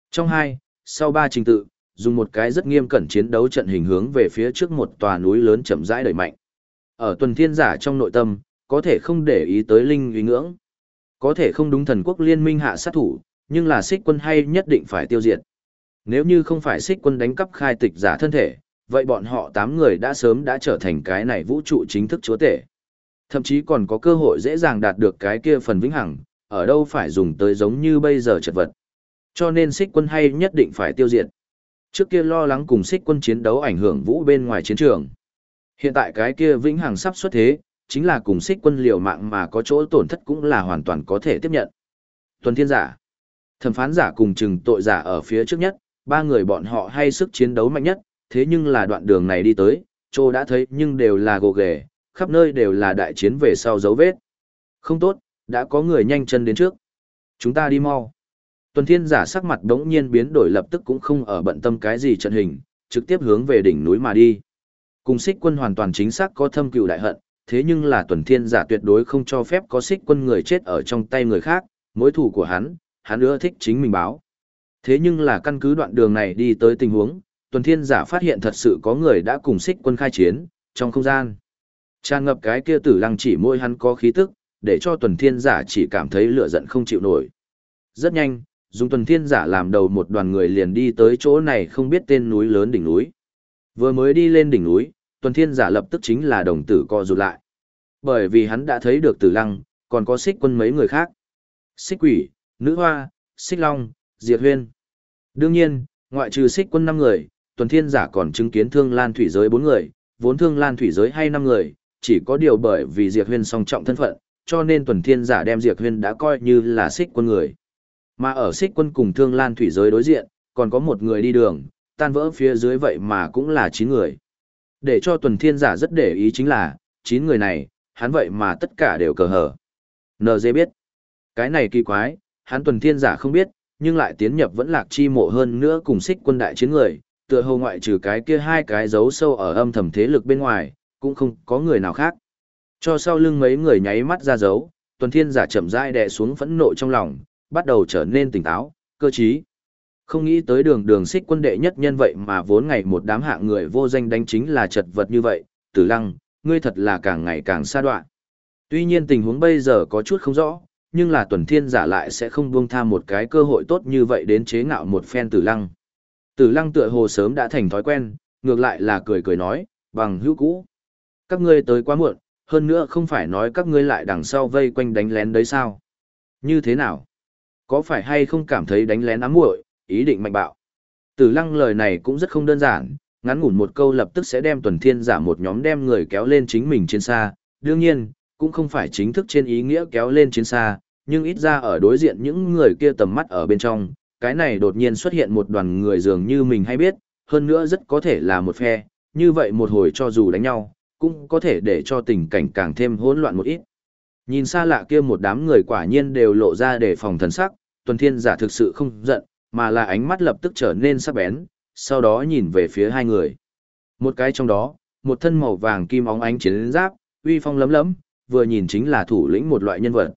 Trong hai, sau ba trình tự, dùng một cái rất nghiêm cẩn chiến đấu trận hình hướng về phía trước một tòa núi lớn chậm rãi đẩy mạnh. Ở tuần thiên giả trong nội tâm, có thể không để ý tới linh uy ngưỡng. Có thể không đúng thần quốc liên minh hạ sát thủ, nhưng là xích quân hay nhất định phải tiêu diệt. Nếu như không phải xích quân đánh cắp khai tịch giả thân thể, vậy bọn họ tám người đã sớm đã trở thành cái này vũ trụ chính thức chúa tể. Thậm chí còn có cơ hội dễ dàng đạt được cái kia phần vĩnh hằng, ở đâu phải dùng tới giống như bây giờ chật vật. Cho nên xích quân hay nhất định phải tiêu diệt. Trước kia lo lắng cùng xích quân chiến đấu ảnh hưởng vũ bên ngoài chiến trường. Hiện tại cái kia vĩnh hằng sắp xuất thế, chính là cùng xích quân liều mạng mà có chỗ tổn thất cũng là hoàn toàn có thể tiếp nhận. Tuần thiên giả, thẩm phán giả cùng chừng tội giả ở phía trước nhất, ba người bọn họ hay sức chiến đấu mạnh nhất, thế nhưng là đoạn đường này đi tới, chỗ đã thấy nhưng đều là gồ ghề, khắp nơi đều là đại chiến về sau dấu vết. Không tốt, đã có người nhanh chân đến trước. Chúng ta đi mau. Tuần thiên giả sắc mặt đống nhiên biến đổi lập tức cũng không ở bận tâm cái gì trận hình, trực tiếp hướng về đỉnh núi mà đi. Cùng xích quân hoàn toàn chính xác có thâm cựu đại hận, thế nhưng là tuần thiên giả tuyệt đối không cho phép có xích quân người chết ở trong tay người khác, mối thù của hắn, hắn ưa thích chính mình báo. Thế nhưng là căn cứ đoạn đường này đi tới tình huống, tuần thiên giả phát hiện thật sự có người đã cùng xích quân khai chiến, trong không gian. Tràn ngập cái kia tử lăng chỉ môi hắn có khí tức, để cho tuần thiên giả chỉ cảm thấy lửa giận không chịu nổi. Rất nhanh, dùng tuần thiên giả làm đầu một đoàn người liền đi tới chỗ này không biết tên núi lớn đỉnh núi. Vừa mới đi lên đỉnh núi, tuần thiên giả lập tức chính là đồng tử co rụt lại. Bởi vì hắn đã thấy được tử lăng, còn có xích quân mấy người khác. Xích quỷ, nữ hoa, xích long, diệt huyên. Đương nhiên, ngoại trừ xích quân năm người, tuần thiên giả còn chứng kiến thương lan thủy giới bốn người, vốn thương lan thủy giới hay năm người, chỉ có điều bởi vì diệt huyên song trọng thân phận, cho nên tuần thiên giả đem diệt huyên đã coi như là xích quân người. Mà ở xích quân cùng thương lan thủy giới đối diện, còn có một người đi đường, tan vỡ phía dưới vậy mà cũng là chín người. Để cho tuần thiên giả rất để ý chính là, chín người này, hắn vậy mà tất cả đều cờ hở. NG biết. Cái này kỳ quái, hắn tuần thiên giả không biết, nhưng lại tiến nhập vẫn lạc chi mộ hơn nữa cùng xích quân đại chiến người, tựa hồ ngoại trừ cái kia hai cái giấu sâu ở âm thầm thế lực bên ngoài, cũng không có người nào khác. Cho sau lưng mấy người nháy mắt ra dấu, tuần thiên giả chậm rãi đè xuống phẫn nộ trong lòng, bắt đầu trở nên tỉnh táo, cơ trí. Không nghĩ tới đường đường xích quân đệ nhất nhân vậy mà vốn ngày một đám hạ người vô danh đánh chính là chật vật như vậy, tử lăng, ngươi thật là càng ngày càng xa đoạn. Tuy nhiên tình huống bây giờ có chút không rõ, nhưng là tuần thiên giả lại sẽ không buông tha một cái cơ hội tốt như vậy đến chế ngạo một phen tử lăng. Tử lăng tựa hồ sớm đã thành thói quen, ngược lại là cười cười nói, bằng hữu cũ. Các ngươi tới quá muộn, hơn nữa không phải nói các ngươi lại đằng sau vây quanh đánh lén đấy sao? Như thế nào? Có phải hay không cảm thấy đánh lén ám muội, ý định mạnh bạo? Tử lăng lời này cũng rất không đơn giản, ngắn ngủn một câu lập tức sẽ đem tuần thiên giả một nhóm đem người kéo lên chính mình trên xa. Đương nhiên, cũng không phải chính thức trên ý nghĩa kéo lên trên xa, nhưng ít ra ở đối diện những người kia tầm mắt ở bên trong, cái này đột nhiên xuất hiện một đoàn người dường như mình hay biết, hơn nữa rất có thể là một phe, như vậy một hồi cho dù đánh nhau, cũng có thể để cho tình cảnh càng thêm hỗn loạn một ít. Nhìn xa lạ kia một đám người quả nhiên đều lộ ra để phòng thần sắc, tuần thiên giả thực sự không giận, mà là ánh mắt lập tức trở nên sắc bén, sau đó nhìn về phía hai người. Một cái trong đó, một thân màu vàng kim óng ánh chiến giáp, uy phong lấm lấm, vừa nhìn chính là thủ lĩnh một loại nhân vật.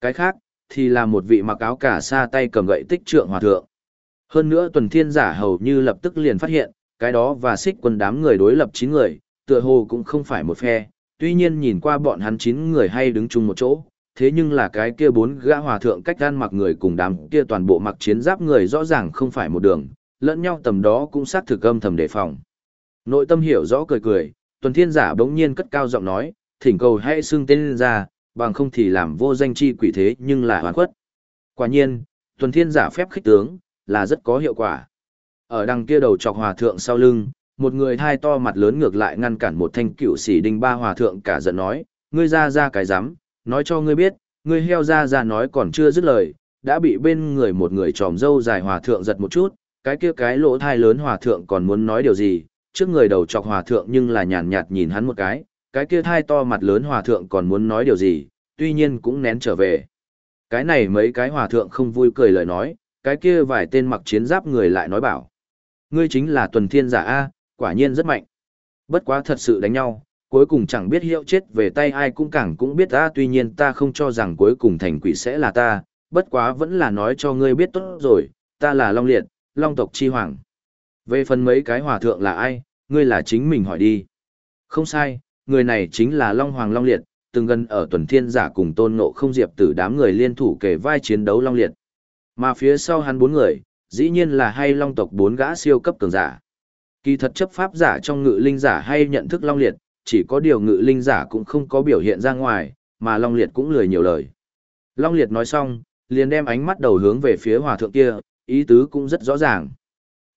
Cái khác, thì là một vị mặc áo cả sa tay cầm gậy tích trượng hòa thượng. Hơn nữa tuần thiên giả hầu như lập tức liền phát hiện, cái đó và xích quân đám người đối lập 9 người, tựa hồ cũng không phải một phe, tuy nhiên nhìn qua bọn hắn 9 người hay đứng chung một chỗ, thế nhưng là cái kia bốn gã hòa thượng cách gan mặc người cùng đám kia toàn bộ mặc chiến giáp người rõ ràng không phải một đường, lẫn nhau tầm đó cũng sát thực âm thầm đề phòng. Nội tâm hiểu rõ cười cười, tuần thiên giả bỗng nhiên cất cao giọng nói, thỉnh cầu hãy xưng tên lên ra, bằng không thì làm vô danh chi quỷ thế nhưng là hoàn khuất. Quả nhiên, tuần thiên giả phép khích tướng, là rất có hiệu quả. Ở đằng kia đầu chọc hòa thượng sau lưng, một người thai to mặt lớn ngược lại ngăn cản một thanh cựu sĩ đinh ba hòa thượng cả giận nói, ngươi ra ra cái rắm nói cho ngươi biết, ngươi heo ra ra nói còn chưa dứt lời, đã bị bên người một người tròm dâu dài hòa thượng giật một chút, cái kia cái lỗ thai lớn hòa thượng còn muốn nói điều gì, trước người đầu chọc hòa thượng nhưng là nhàn nhạt nhìn hắn một cái, cái kia thai to mặt lớn hòa thượng còn muốn nói điều gì, tuy nhiên cũng nén trở về. Cái này mấy cái hòa thượng không vui cười lời nói, cái kia vài tên mặc chiến giáp người lại nói bảo. Ngươi chính là tuần thiên giả A, quả nhiên rất mạnh. Bất quá thật sự đánh nhau, cuối cùng chẳng biết hiệu chết về tay ai cũng càng cũng biết ta tuy nhiên ta không cho rằng cuối cùng thành quỷ sẽ là ta, bất quá vẫn là nói cho ngươi biết tốt rồi, ta là Long Liệt, Long tộc chi hoàng. Về phần mấy cái hòa thượng là ai, ngươi là chính mình hỏi đi. Không sai, người này chính là Long Hoàng Long Liệt, từng gần ở tuần thiên giả cùng tôn ngộ không diệp tử đám người liên thủ kể vai chiến đấu Long Liệt. Mà phía sau hắn bốn người, dĩ nhiên là hay Long tộc bốn gã siêu cấp cường giả. Kỳ thật chấp pháp giả trong ngự linh giả hay nhận thức Long Liệt, chỉ có điều ngự linh giả cũng không có biểu hiện ra ngoài, mà Long Liệt cũng lười nhiều lời. Long Liệt nói xong, liền đem ánh mắt đầu hướng về phía hòa thượng kia, ý tứ cũng rất rõ ràng.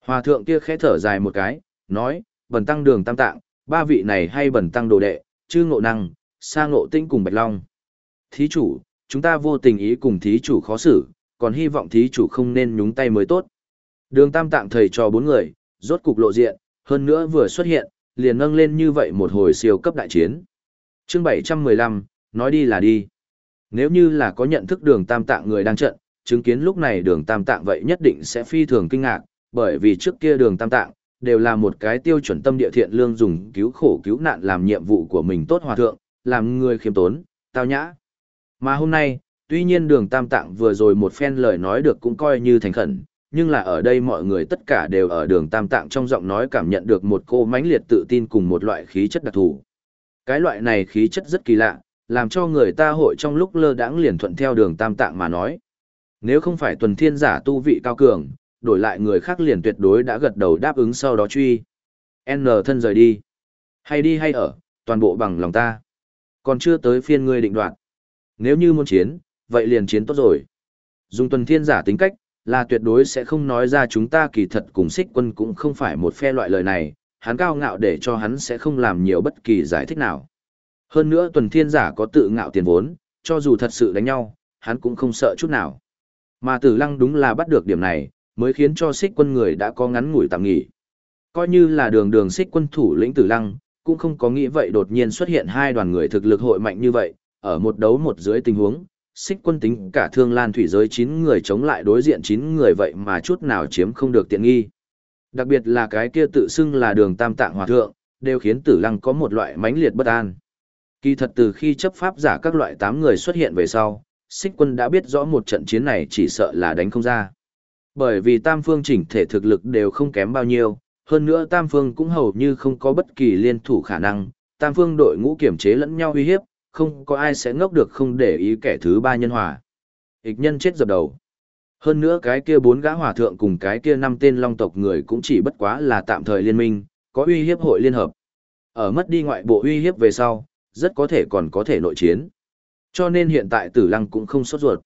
Hòa thượng kia khẽ thở dài một cái, nói, bần tăng đường tam tạng, ba vị này hay bần tăng đồ đệ, chư ngộ năng, sa ngộ tinh cùng bạch long. Thí chủ, chúng ta vô tình ý cùng thí chủ khó xử, còn hy vọng thí chủ không nên nhúng tay mới tốt. Đường tam tạng thầy cho bốn người, rốt cục lộ diện, Hơn nữa vừa xuất hiện, liền nâng lên như vậy một hồi siêu cấp đại chiến. chương 715, nói đi là đi. Nếu như là có nhận thức đường tam tạng người đang trận, chứng kiến lúc này đường tam tạng vậy nhất định sẽ phi thường kinh ngạc, bởi vì trước kia đường tam tạng, đều là một cái tiêu chuẩn tâm địa thiện lương dùng cứu khổ cứu nạn làm nhiệm vụ của mình tốt hòa thượng, làm người khiêm tốn, tao nhã. Mà hôm nay, tuy nhiên đường tam tạng vừa rồi một phen lời nói được cũng coi như thành khẩn, nhưng là ở đây mọi người tất cả đều ở đường tam tạng trong giọng nói cảm nhận được một cô mãnh liệt tự tin cùng một loại khí chất đặc thù. Cái loại này khí chất rất kỳ lạ, làm cho người ta hội trong lúc lơ đãng liền thuận theo đường tam tạng mà nói. Nếu không phải tuần thiên giả tu vị cao cường, đổi lại người khác liền tuyệt đối đã gật đầu đáp ứng sau đó truy. N thân rời đi. Hay đi hay ở, toàn bộ bằng lòng ta. Còn chưa tới phiên ngươi định đoạt. Nếu như muốn chiến, vậy liền chiến tốt rồi. Dùng tuần thiên giả tính cách, là tuyệt đối sẽ không nói ra chúng ta kỳ thật cùng xích quân cũng không phải một phe loại lời này, hắn cao ngạo để cho hắn sẽ không làm nhiều bất kỳ giải thích nào. Hơn nữa tuần thiên giả có tự ngạo tiền vốn, cho dù thật sự đánh nhau, hắn cũng không sợ chút nào. Mà tử lăng đúng là bắt được điểm này, mới khiến cho xích quân người đã có ngắn ngủi tạm nghỉ. Coi như là đường đường xích quân thủ lĩnh tử lăng, cũng không có nghĩ vậy đột nhiên xuất hiện hai đoàn người thực lực hội mạnh như vậy, ở một đấu một dưới tình huống, xích quân tính cả thương lan thủy giới 9 người chống lại đối diện 9 người vậy mà chút nào chiếm không được tiện nghi. Đặc biệt là cái kia tự xưng là đường tam tạng hòa thượng, đều khiến tử lăng có một loại mãnh liệt bất an. Kỳ thật từ khi chấp pháp giả các loại 8 người xuất hiện về sau, xích quân đã biết rõ một trận chiến này chỉ sợ là đánh không ra. Bởi vì tam phương chỉnh thể thực lực đều không kém bao nhiêu, hơn nữa tam phương cũng hầu như không có bất kỳ liên thủ khả năng, tam phương đội ngũ kiểm chế lẫn nhau uy hiếp, không có ai sẽ ngốc được không để ý kẻ thứ ba nhân hòa. Ích nhân chết dập đầu. Hơn nữa cái kia bốn gã hòa thượng cùng cái kia năm tên long tộc người cũng chỉ bất quá là tạm thời liên minh, có uy hiếp hội liên hợp. Ở mất đi ngoại bộ uy hiếp về sau, rất có thể còn có thể nội chiến. Cho nên hiện tại tử lăng cũng không sốt ruột.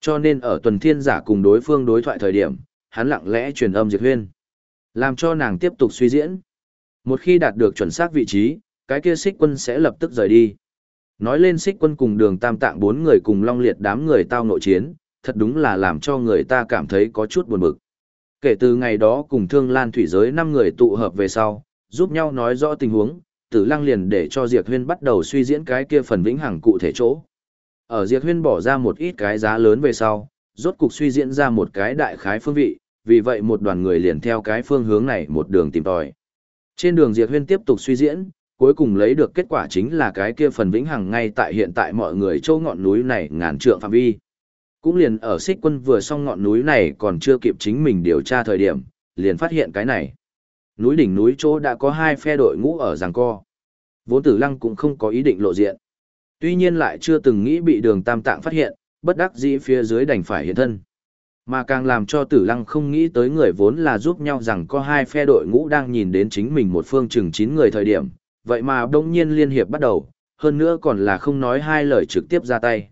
Cho nên ở tuần thiên giả cùng đối phương đối thoại thời điểm, hắn lặng lẽ truyền âm Diệt Huyên. Làm cho nàng tiếp tục suy diễn. Một khi đạt được chuẩn xác vị trí, cái kia xích quân sẽ lập tức rời đi. Nói lên xích quân cùng đường tam tạng bốn người cùng long liệt đám người tao nội chiến, thật đúng là làm cho người ta cảm thấy có chút buồn bực. Kể từ ngày đó cùng thương lan thủy giới năm người tụ hợp về sau, giúp nhau nói rõ tình huống, tử lăng liền để cho Diệp Huyên bắt đầu suy diễn cái kia phần vĩnh hằng cụ thể chỗ. Ở Diệp Huyên bỏ ra một ít cái giá lớn về sau, rốt cục suy diễn ra một cái đại khái phương vị, vì vậy một đoàn người liền theo cái phương hướng này một đường tìm tòi. Trên đường Diệp Huyên tiếp tục suy diễn, cuối cùng lấy được kết quả chính là cái kia phần vĩnh hằng ngay tại hiện tại mọi người châu ngọn núi này ngàn trượng phạm vi. Cũng liền ở xích quân vừa xong ngọn núi này còn chưa kịp chính mình điều tra thời điểm, liền phát hiện cái này. Núi đỉnh núi chỗ đã có hai phe đội ngũ ở giằng co. Vốn tử lăng cũng không có ý định lộ diện. Tuy nhiên lại chưa từng nghĩ bị đường tam tạng phát hiện, bất đắc dĩ phía dưới đành phải hiện thân. Mà càng làm cho tử lăng không nghĩ tới người vốn là giúp nhau rằng có hai phe đội ngũ đang nhìn đến chính mình một phương chừng chín người thời điểm, vậy mà đông nhiên liên hiệp bắt đầu, hơn nữa còn là không nói hai lời trực tiếp ra tay.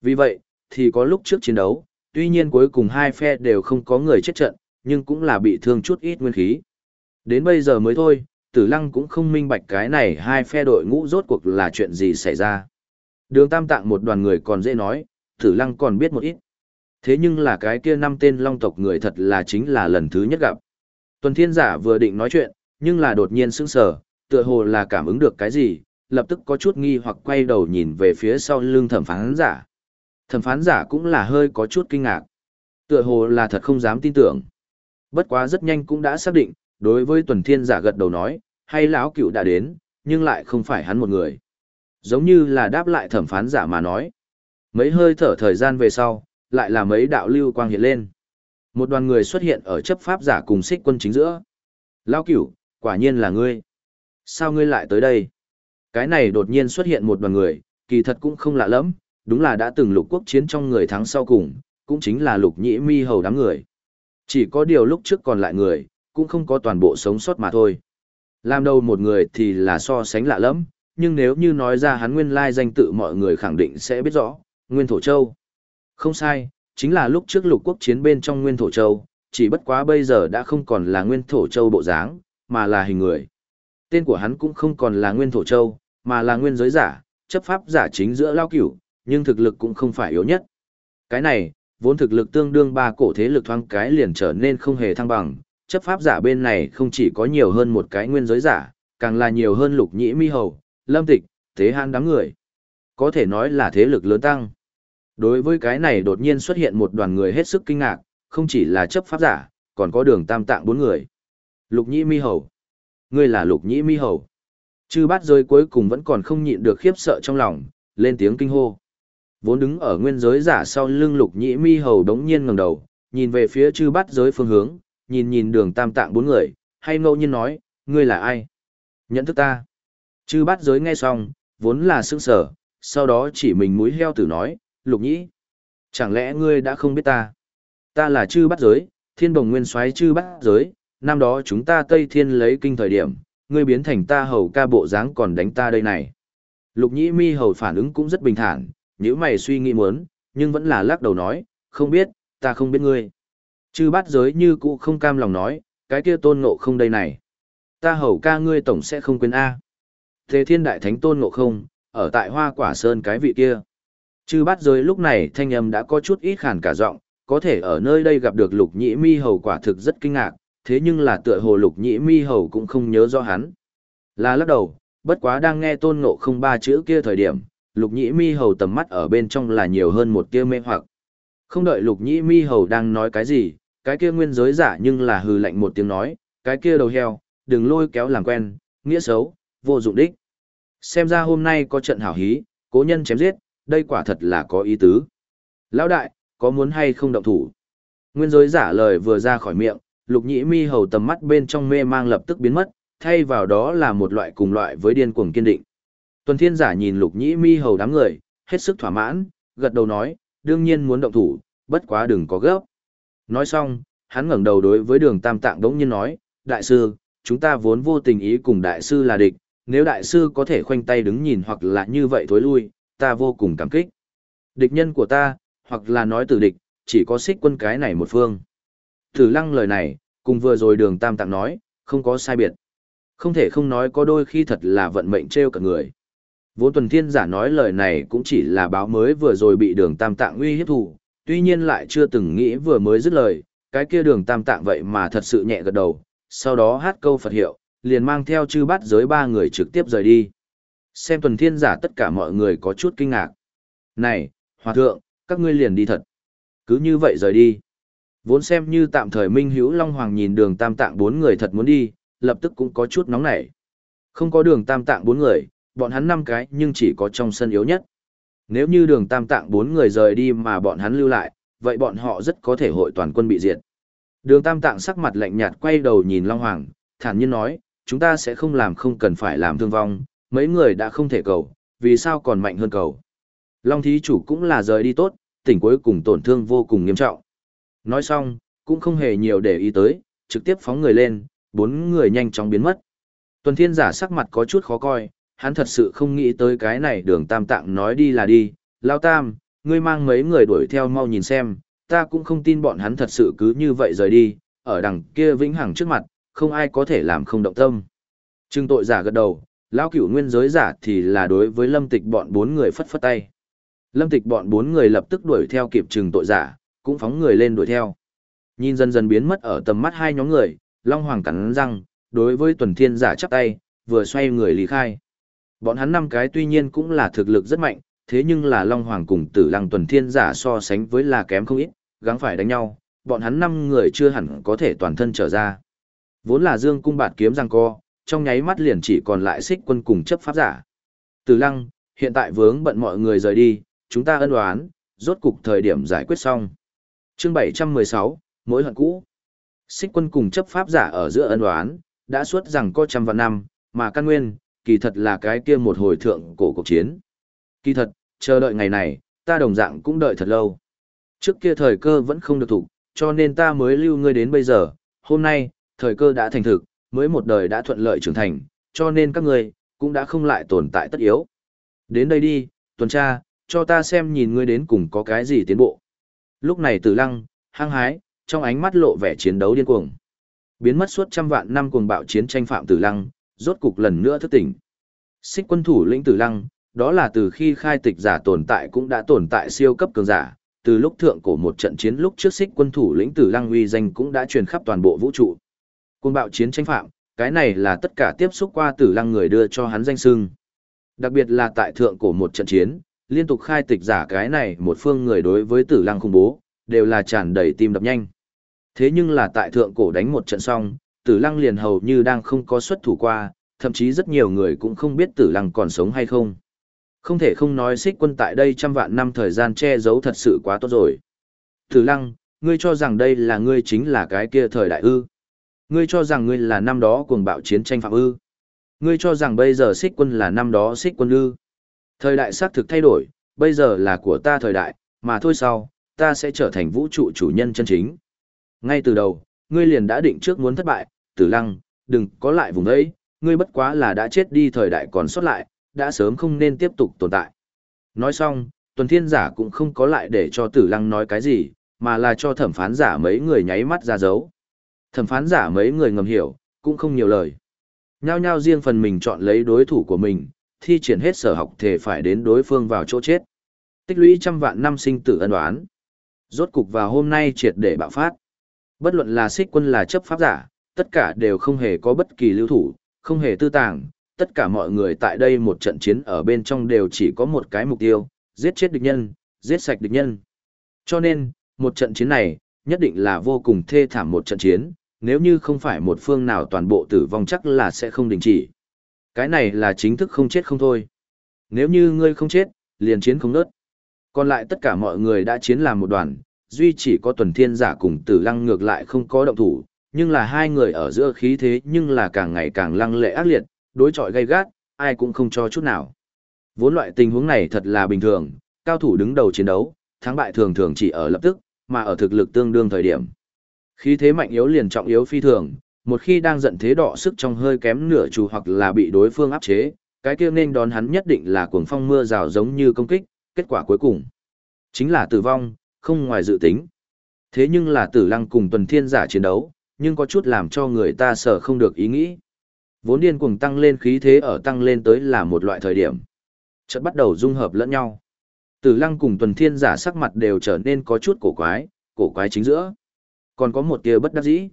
Vì vậy, thì có lúc trước chiến đấu, tuy nhiên cuối cùng hai phe đều không có người chết trận, nhưng cũng là bị thương chút ít nguyên khí. Đến bây giờ mới thôi, tử lăng cũng không minh bạch cái này hai phe đội ngũ rốt cuộc là chuyện gì xảy ra. Đường tam tạng một đoàn người còn dễ nói, tử lăng còn biết một ít. Thế nhưng là cái kia năm tên long tộc người thật là chính là lần thứ nhất gặp. Tuần thiên giả vừa định nói chuyện, nhưng là đột nhiên sững sờ, tựa hồ là cảm ứng được cái gì, lập tức có chút nghi hoặc quay đầu nhìn về phía sau lưng thẩm phán giả. Thẩm phán giả cũng là hơi có chút kinh ngạc. Tựa hồ là thật không dám tin tưởng. Bất quá rất nhanh cũng đã xác định, đối với tuần thiên giả gật đầu nói, hay lão cựu đã đến, nhưng lại không phải hắn một người. Giống như là đáp lại thẩm phán giả mà nói. Mấy hơi thở thời gian về sau, lại là mấy đạo lưu quang hiện lên. Một đoàn người xuất hiện ở chấp pháp giả cùng xích quân chính giữa. Lão cửu, quả nhiên là ngươi. Sao ngươi lại tới đây? Cái này đột nhiên xuất hiện một đoàn người, kỳ thật cũng không lạ lắm, đúng là đã từng lục quốc chiến trong người thắng sau cùng, cũng chính là lục nhĩ mi hầu đám người. Chỉ có điều lúc trước còn lại người, cũng không có toàn bộ sống sót mà thôi. Làm đâu một người thì là so sánh lạ lắm, nhưng nếu như nói ra hắn nguyên lai danh tự mọi người khẳng định sẽ biết rõ, Nguyên Thổ Châu. Không sai, chính là lúc trước lục quốc chiến bên trong Nguyên Thổ Châu, chỉ bất quá bây giờ đã không còn là Nguyên Thổ Châu bộ dáng, mà là hình người. Tên của hắn cũng không còn là Nguyên Thổ Châu, mà là Nguyên Giới Giả, chấp pháp giả chính giữa lao cửu, nhưng thực lực cũng không phải yếu nhất. Cái này, vốn thực lực tương đương ba cổ thế lực thoáng cái liền trở nên không hề thăng bằng, chấp pháp giả bên này không chỉ có nhiều hơn một cái nguyên giới giả, càng là nhiều hơn lục nhĩ mi hầu, lâm tịch, thế han đám người. Có thể nói là thế lực lớn tăng. Đối với cái này đột nhiên xuất hiện một đoàn người hết sức kinh ngạc, không chỉ là chấp pháp giả, còn có đường tam tạng bốn người. Lục nhĩ mi hầu. Ngươi là lục nhĩ mi hầu. Chư bát giới cuối cùng vẫn còn không nhịn được khiếp sợ trong lòng, lên tiếng kinh hô. Vốn đứng ở nguyên giới giả sau lưng lục nhĩ mi hầu đống nhiên ngẩng đầu, nhìn về phía chư bát giới phương hướng, nhìn nhìn đường tam tạng bốn người, hay ngẫu nhiên nói, ngươi là ai? Nhận thức ta. Chư bát giới nghe xong, vốn là sững sở, sau đó chỉ mình mũi heo tử nói, lục nhĩ. Chẳng lẽ ngươi đã không biết ta? Ta là chư bát giới, thiên bồng nguyên soái chư bát giới, năm đó chúng ta Tây Thiên lấy kinh thời điểm, ngươi biến thành ta hầu ca bộ dáng còn đánh ta đây này. Lục nhĩ mi hầu phản ứng cũng rất bình thản, nếu mày suy nghĩ muốn, nhưng vẫn là lắc đầu nói, không biết, ta không biết ngươi. Chư bát giới như cũ không cam lòng nói, cái kia tôn ngộ không đây này. Ta hầu ca ngươi tổng sẽ không quên A. Thế thiên đại thánh tôn ngộ không, ở tại hoa quả sơn cái vị kia. Chư bát giới lúc này thanh âm đã có chút ít khàn cả giọng, có thể ở nơi đây gặp được lục nhĩ mi hầu quả thực rất kinh ngạc, thế nhưng là tựa hồ lục nhĩ mi hầu cũng không nhớ rõ hắn. Là lắc đầu, bất quá đang nghe tôn ngộ không ba chữ kia thời điểm, lục nhĩ mi hầu tầm mắt ở bên trong là nhiều hơn một tia mê hoặc. Không đợi lục nhĩ mi hầu đang nói cái gì, cái kia nguyên giới giả nhưng là hừ lạnh một tiếng nói, cái kia đầu heo, đừng lôi kéo làm quen, nghĩa xấu, vô dụng đích. Xem ra hôm nay có trận hảo hí, cố nhân chém giết, đây quả thật là có ý tứ. Lão đại, có muốn hay không động thủ? Nguyên giới giả lời vừa ra khỏi miệng, lục nhĩ mi hầu tầm mắt bên trong mê mang lập tức biến mất, thay vào đó là một loại cùng loại với điên cuồng kiên định. Tuần thiên giả nhìn lục nhĩ mi hầu đám người, hết sức thỏa mãn, gật đầu nói, đương nhiên muốn động thủ, bất quá đừng có gấp. Nói xong, hắn ngẩng đầu đối với đường tam tạng đống nhiên nói, đại sư, chúng ta vốn vô tình ý cùng đại sư là địch, nếu đại sư có thể khoanh tay đứng nhìn hoặc là như vậy thối lui, ta vô cùng cảm kích. Địch nhân của ta, hoặc là nói từ địch, chỉ có xích quân cái này một phương. Thử lăng lời này, cùng vừa rồi đường tam tạng nói, không có sai biệt. Không thể không nói có đôi khi thật là vận mệnh trêu cả người. Vốn tuần thiên giả nói lời này cũng chỉ là báo mới vừa rồi bị đường tam tạng uy hiếp thủ, tuy nhiên lại chưa từng nghĩ vừa mới dứt lời, cái kia đường tam tạng vậy mà thật sự nhẹ gật đầu, sau đó hát câu Phật hiệu, liền mang theo chư bát giới ba người trực tiếp rời đi. Xem tuần thiên giả tất cả mọi người có chút kinh ngạc. Này, hòa thượng, các ngươi liền đi thật. Cứ như vậy rời đi. Vốn xem như tạm thời Minh Hữu Long Hoàng nhìn đường tam tạng bốn người thật muốn đi, lập tức cũng có chút nóng nảy. Không có đường tam tạng bốn người, bọn hắn năm cái nhưng chỉ có trong sân yếu nhất. Nếu như đường tam tạng bốn người rời đi mà bọn hắn lưu lại, vậy bọn họ rất có thể hội toàn quân bị diệt. Đường tam tạng sắc mặt lạnh nhạt quay đầu nhìn Long Hoàng, thản nhiên nói, chúng ta sẽ không làm không cần phải làm thương vong, mấy người đã không thể cầu, vì sao còn mạnh hơn cầu. Long thí chủ cũng là rời đi tốt, tỉnh cuối cùng tổn thương vô cùng nghiêm trọng. Nói xong, cũng không hề nhiều để ý tới, trực tiếp phóng người lên, bốn người nhanh chóng biến mất. Tuần thiên giả sắc mặt có chút khó coi, hắn thật sự không nghĩ tới cái này đường tam tạng nói đi là đi. Lao tam, ngươi mang mấy người đuổi theo mau nhìn xem, ta cũng không tin bọn hắn thật sự cứ như vậy rời đi, ở đằng kia vĩnh hằng trước mặt, không ai có thể làm không động tâm. Trưng tội giả gật đầu, lão cửu nguyên giới giả thì là đối với lâm tịch bọn bốn người phất phất tay. Lâm tịch bọn bốn người lập tức đuổi theo kịp trừng tội giả, cũng phóng người lên đuổi theo. Nhìn dần dần biến mất ở tầm mắt hai nhóm người, Long Hoàng cắn răng, đối với tuần thiên giả chắp tay, vừa xoay người lý khai. Bọn hắn năm cái tuy nhiên cũng là thực lực rất mạnh, thế nhưng là Long Hoàng cùng tử lăng tuần thiên giả so sánh với là kém không ít, gắng phải đánh nhau, bọn hắn năm người chưa hẳn có thể toàn thân trở ra. Vốn là dương cung bạt kiếm răng co, trong nháy mắt liền chỉ còn lại xích quân cùng chấp pháp giả. Tử lăng, hiện tại vướng bận mọi người rời đi, chúng ta ân đoán, rốt cục thời điểm giải quyết xong. Chương 716, mỗi hận cũ. Xích quân cùng chấp pháp giả ở giữa ân đoán, đã suốt rằng có trăm vạn năm, mà căn nguyên, kỳ thật là cái kia một hồi thượng cổ cuộc chiến. Kỳ thật, chờ đợi ngày này, ta đồng dạng cũng đợi thật lâu. Trước kia thời cơ vẫn không được thủ, cho nên ta mới lưu ngươi đến bây giờ, hôm nay, thời cơ đã thành thực, mới một đời đã thuận lợi trưởng thành, cho nên các ngươi cũng đã không lại tồn tại tất yếu. Đến đây đi, tuần tra, cho ta xem nhìn ngươi đến cùng có cái gì tiến bộ. Lúc này Tử Lăng, hăng hái, trong ánh mắt lộ vẻ chiến đấu điên cuồng. Biến mất suốt trăm vạn năm cuồng bạo chiến tranh phạm Tử Lăng, rốt cục lần nữa thức tỉnh. Xích quân thủ lĩnh Tử Lăng, đó là từ khi khai tịch giả tồn tại cũng đã tồn tại siêu cấp cường giả, từ lúc thượng cổ một trận chiến lúc trước xích quân thủ lĩnh Tử Lăng uy danh cũng đã truyền khắp toàn bộ vũ trụ. Cuồng bạo chiến tranh phạm, cái này là tất cả tiếp xúc qua tử lăng người đưa cho hắn danh sưng. Đặc biệt là tại thượng cổ một trận chiến, liên tục khai tịch giả cái này một phương người đối với tử lăng khủng bố, đều là tràn đầy tim đập nhanh. Thế nhưng là tại thượng cổ đánh một trận xong, tử lăng liền hầu như đang không có xuất thủ qua, thậm chí rất nhiều người cũng không biết tử lăng còn sống hay không. Không thể không nói xích quân tại đây trăm vạn năm thời gian che giấu thật sự quá tốt rồi. Tử lăng, ngươi cho rằng đây là ngươi chính là cái kia thời đại ư. Ngươi cho rằng ngươi là năm đó cuồng bạo chiến tranh phạm ư. Ngươi cho rằng bây giờ xích quân là năm đó xích quân ư. Thời đại xác thực thay đổi, bây giờ là của ta thời đại, mà thôi sau, ta sẽ trở thành vũ trụ chủ nhân chân chính. Ngay từ đầu, ngươi liền đã định trước muốn thất bại, tử lăng, đừng có lại vùng đấy, ngươi bất quá là đã chết đi thời đại còn sót lại, đã sớm không nên tiếp tục tồn tại. Nói xong, tuần thiên giả cũng không có lại để cho tử lăng nói cái gì, mà là cho thẩm phán giả mấy người nháy mắt ra dấu. Thẩm phán giả mấy người ngầm hiểu, cũng không nhiều lời. Nhao nhao riêng phần mình chọn lấy đối thủ của mình, thi triển hết sở học thể phải đến đối phương vào chỗ chết. Tích lũy trăm vạn năm sinh tử ân oán. Rốt cục vào hôm nay triệt để bạo phát. Bất luận là xích quân là chấp pháp giả, tất cả đều không hề có bất kỳ lưu thủ, không hề tư tàng. Tất cả mọi người tại đây một trận chiến ở bên trong đều chỉ có một cái mục tiêu, giết chết địch nhân, giết sạch địch nhân. Cho nên, một trận chiến này, nhất định là vô cùng thê thảm một trận chiến, nếu như không phải một phương nào toàn bộ tử vong chắc là sẽ không đình chỉ. Cái này là chính thức không chết không thôi. Nếu như ngươi không chết, liền chiến không nớt. Còn lại tất cả mọi người đã chiến làm một đoàn, duy chỉ có tuần thiên giả cùng tử lăng ngược lại không có động thủ, nhưng là hai người ở giữa khí thế nhưng là càng ngày càng lăng lệ ác liệt, đối chọi gay gắt, ai cũng không cho chút nào. Vốn loại tình huống này thật là bình thường, cao thủ đứng đầu chiến đấu, thắng bại thường thường chỉ ở lập tức, mà ở thực lực tương đương thời điểm. Khí thế mạnh yếu liền trọng yếu phi thường, một khi đang giận thế đọ sức trong hơi kém nửa chủ hoặc là bị đối phương áp chế, cái kia nên đón hắn nhất định là cuồng phong mưa rào giống như công kích, kết quả cuối cùng chính là tử vong, không ngoài dự tính. Thế nhưng là tử lăng cùng tuần thiên giả chiến đấu, nhưng có chút làm cho người ta sợ không được ý nghĩ. Vốn điên cuồng tăng lên khí thế ở tăng lên tới là một loại thời điểm. Chợt bắt đầu dung hợp lẫn nhau. Tử lăng cùng tuần thiên giả sắc mặt đều trở nên có chút cổ quái, cổ quái chính giữa. Còn có một tia bất đắc dĩ.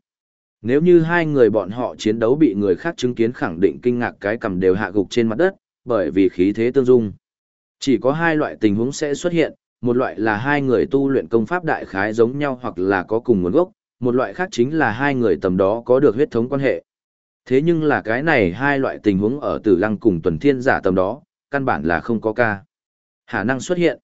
Nếu như hai người bọn họ chiến đấu bị người khác chứng kiến khẳng định kinh ngạc cái cầm đều hạ gục trên mặt đất, bởi vì khí thế tương dung. Chỉ có hai loại tình huống sẽ xuất hiện, một loại là hai người tu luyện công pháp đại khái giống nhau hoặc là có cùng nguồn gốc, một loại khác chính là hai người tầm đó có được huyết thống quan hệ. Thế nhưng là cái này hai loại tình huống ở tử lăng cùng tuần thiên giả tầm đó, căn bản là không có ca. Khả năng xuất hiện.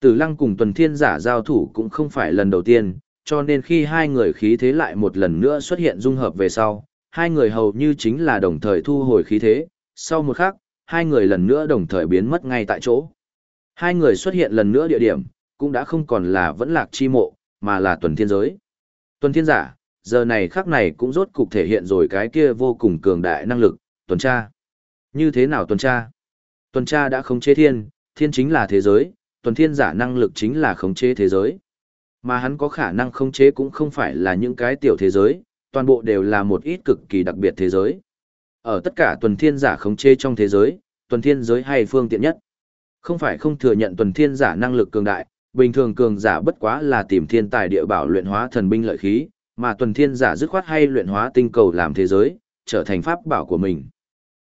Tử lăng cùng tuần thiên giả giao thủ cũng không phải lần đầu tiên, cho nên khi hai người khí thế lại một lần nữa xuất hiện dung hợp về sau, hai người hầu như chính là đồng thời thu hồi khí thế, sau một khắc, hai người lần nữa đồng thời biến mất ngay tại chỗ. Hai người xuất hiện lần nữa địa điểm, cũng đã không còn là vẫn lạc chi mộ, mà là tuần thiên giới. Tuần thiên giả, giờ này khắc này cũng rốt cục thể hiện rồi cái kia vô cùng cường đại năng lực, tuần tra. Như thế nào tuần tra? Tuần tra đã khống chế thiên, thiên chính là thế giới, tuần thiên giả năng lực chính là khống chế thế giới. Mà hắn có khả năng khống chế cũng không phải là những cái tiểu thế giới, toàn bộ đều là một ít cực kỳ đặc biệt thế giới. Ở tất cả tuần thiên giả khống chế trong thế giới, tuần thiên giới hay phương tiện nhất. Không phải không thừa nhận tuần thiên giả năng lực cường đại, bình thường cường giả bất quá là tìm thiên tài địa bảo luyện hóa thần binh lợi khí, mà tuần thiên giả dứt khoát hay luyện hóa tinh cầu làm thế giới, trở thành pháp bảo của mình.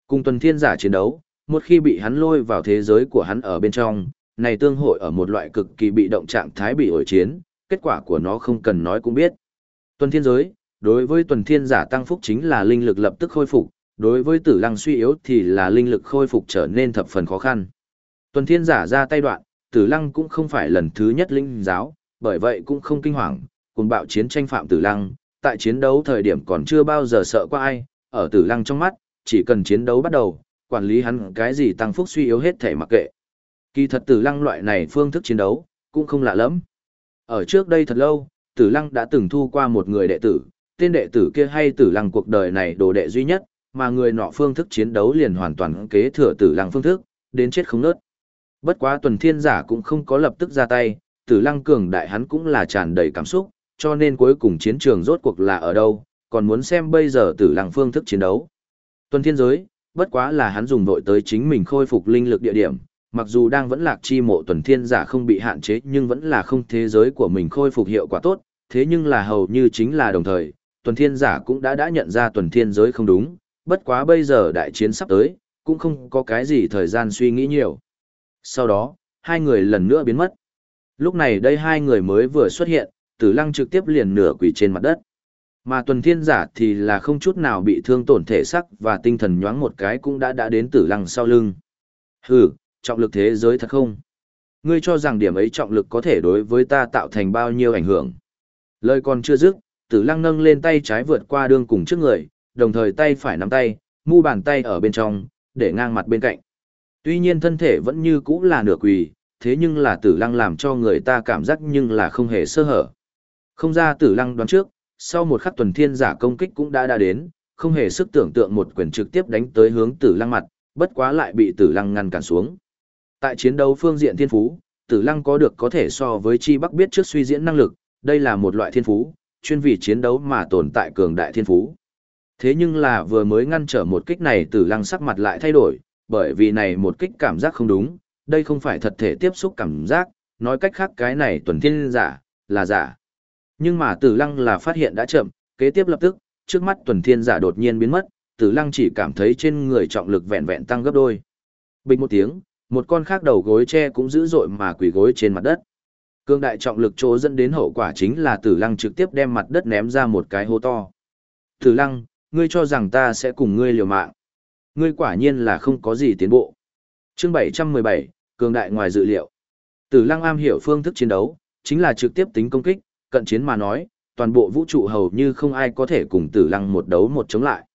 Cùng tuần thiên giả chiến đấu, một khi bị hắn lôi vào thế giới của hắn ở bên trong, này tương hội ở một loại cực kỳ bị động trạng thái bị ổi chiến, kết quả của nó không cần nói cũng biết. Tuần thiên giới, đối với tuần thiên giả tăng phúc chính là linh lực lập tức khôi phục, đối với tử lăng suy yếu thì là linh lực khôi phục trở nên thập phần khó khăn. Tuần thiên giả ra tay đoạn, tử lăng cũng không phải lần thứ nhất linh giáo, bởi vậy cũng không kinh hoàng, cùng bạo chiến tranh phạm tử lăng, tại chiến đấu thời điểm còn chưa bao giờ sợ qua ai, ở tử lăng trong mắt, chỉ cần chiến đấu bắt đầu, quản lý hắn cái gì tăng phúc suy yếu hết thể mặc kệ. Kỳ thật tử lăng loại này phương thức chiến đấu, cũng không lạ lắm. Ở trước đây thật lâu, tử lăng đã từng thu qua một người đệ tử, tên đệ tử kia hay tử lăng cuộc đời này đồ đệ duy nhất, mà người nọ phương thức chiến đấu liền hoàn toàn kế thừa tử lăng phương thức, đến chết không nớt. Bất quá tuần thiên giả cũng không có lập tức ra tay, tử lăng cường đại hắn cũng là tràn đầy cảm xúc, cho nên cuối cùng chiến trường rốt cuộc là ở đâu, còn muốn xem bây giờ tử lăng phương thức chiến đấu. Tuần thiên giới, bất quá là hắn dùng vội tới chính mình khôi phục linh lực địa điểm, mặc dù đang vẫn lạc chi mộ tuần thiên giả không bị hạn chế nhưng vẫn là không thế giới của mình khôi phục hiệu quả tốt, thế nhưng là hầu như chính là đồng thời, tuần thiên giả cũng đã đã nhận ra tuần thiên giới không đúng, bất quá bây giờ đại chiến sắp tới, cũng không có cái gì thời gian suy nghĩ nhiều. Sau đó, hai người lần nữa biến mất. Lúc này đây hai người mới vừa xuất hiện, tử lăng trực tiếp liền nửa quỷ trên mặt đất. Mà tuần thiên giả thì là không chút nào bị thương tổn thể sắc và tinh thần nhoáng một cái cũng đã đã đến tử lăng sau lưng. Hừ, trọng lực thế giới thật không? Ngươi cho rằng điểm ấy trọng lực có thể đối với ta tạo thành bao nhiêu ảnh hưởng? Lời còn chưa dứt, tử lăng nâng lên tay trái vượt qua đương cùng trước người, đồng thời tay phải nắm tay, mu bàn tay ở bên trong, để ngang mặt bên cạnh. Tuy nhiên thân thể vẫn như cũ là nửa quỳ, thế nhưng là tử lăng làm cho người ta cảm giác nhưng là không hề sơ hở. Không ra tử lăng đoán trước, sau một khắc tuần thiên giả công kích cũng đã đã đến, không hề sức tưởng tượng một quyền trực tiếp đánh tới hướng tử lăng mặt, bất quá lại bị tử lăng ngăn cản xuống. Tại chiến đấu phương diện thiên phú, tử lăng có được có thể so với chi bắc biết trước suy diễn năng lực, đây là một loại thiên phú, chuyên vì chiến đấu mà tồn tại cường đại thiên phú. Thế nhưng là vừa mới ngăn trở một kích này tử lăng sắc mặt lại thay đổi, bởi vì này một kích cảm giác không đúng, đây không phải thật thể tiếp xúc cảm giác, nói cách khác cái này tuần thiên giả, là giả. Nhưng mà tử lăng là phát hiện đã chậm, kế tiếp lập tức, trước mắt tuần thiên giả đột nhiên biến mất, tử lăng chỉ cảm thấy trên người trọng lực vẹn vẹn tăng gấp đôi. Bình một tiếng, một con khác đầu gối tre cũng dữ dội mà quỳ gối trên mặt đất. Cương đại trọng lực chỗ dẫn đến hậu quả chính là tử lăng trực tiếp đem mặt đất ném ra một cái hố to. Tử lăng, ngươi cho rằng ta sẽ cùng ngươi liều mạng. Ngươi quả nhiên là không có gì tiến bộ. Chương 717, cường đại ngoài dự liệu. Tử lăng am hiểu phương thức chiến đấu, chính là trực tiếp tính công kích, cận chiến mà nói, toàn bộ vũ trụ hầu như không ai có thể cùng tử lăng một đấu một chống lại.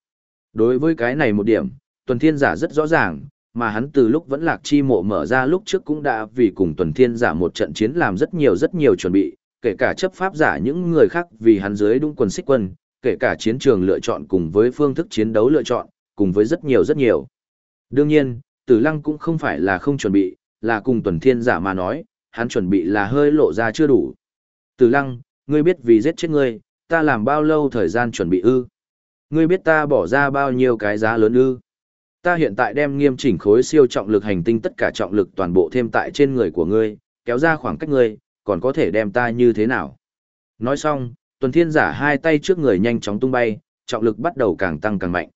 Đối với cái này một điểm, tuần thiên giả rất rõ ràng, mà hắn từ lúc vẫn lạc chi mộ mở ra lúc trước cũng đã vì cùng tuần thiên giả một trận chiến làm rất nhiều rất nhiều chuẩn bị, kể cả chấp pháp giả những người khác vì hắn dưới đúng quần xích quân, kể cả chiến trường lựa chọn cùng với phương thức chiến đấu lựa chọn, cùng với rất nhiều rất nhiều. Đương nhiên, tử lăng cũng không phải là không chuẩn bị, là cùng tuần thiên giả mà nói, hắn chuẩn bị là hơi lộ ra chưa đủ. Tử lăng, ngươi biết vì giết chết ngươi, ta làm bao lâu thời gian chuẩn bị ư? Ngươi biết ta bỏ ra bao nhiêu cái giá lớn ư? Ta hiện tại đem nghiêm chỉnh khối siêu trọng lực hành tinh tất cả trọng lực toàn bộ thêm tại trên người của ngươi, kéo ra khoảng cách ngươi, còn có thể đem ta như thế nào? Nói xong, tuần thiên giả hai tay trước người nhanh chóng tung bay, trọng lực bắt đầu càng tăng càng mạnh.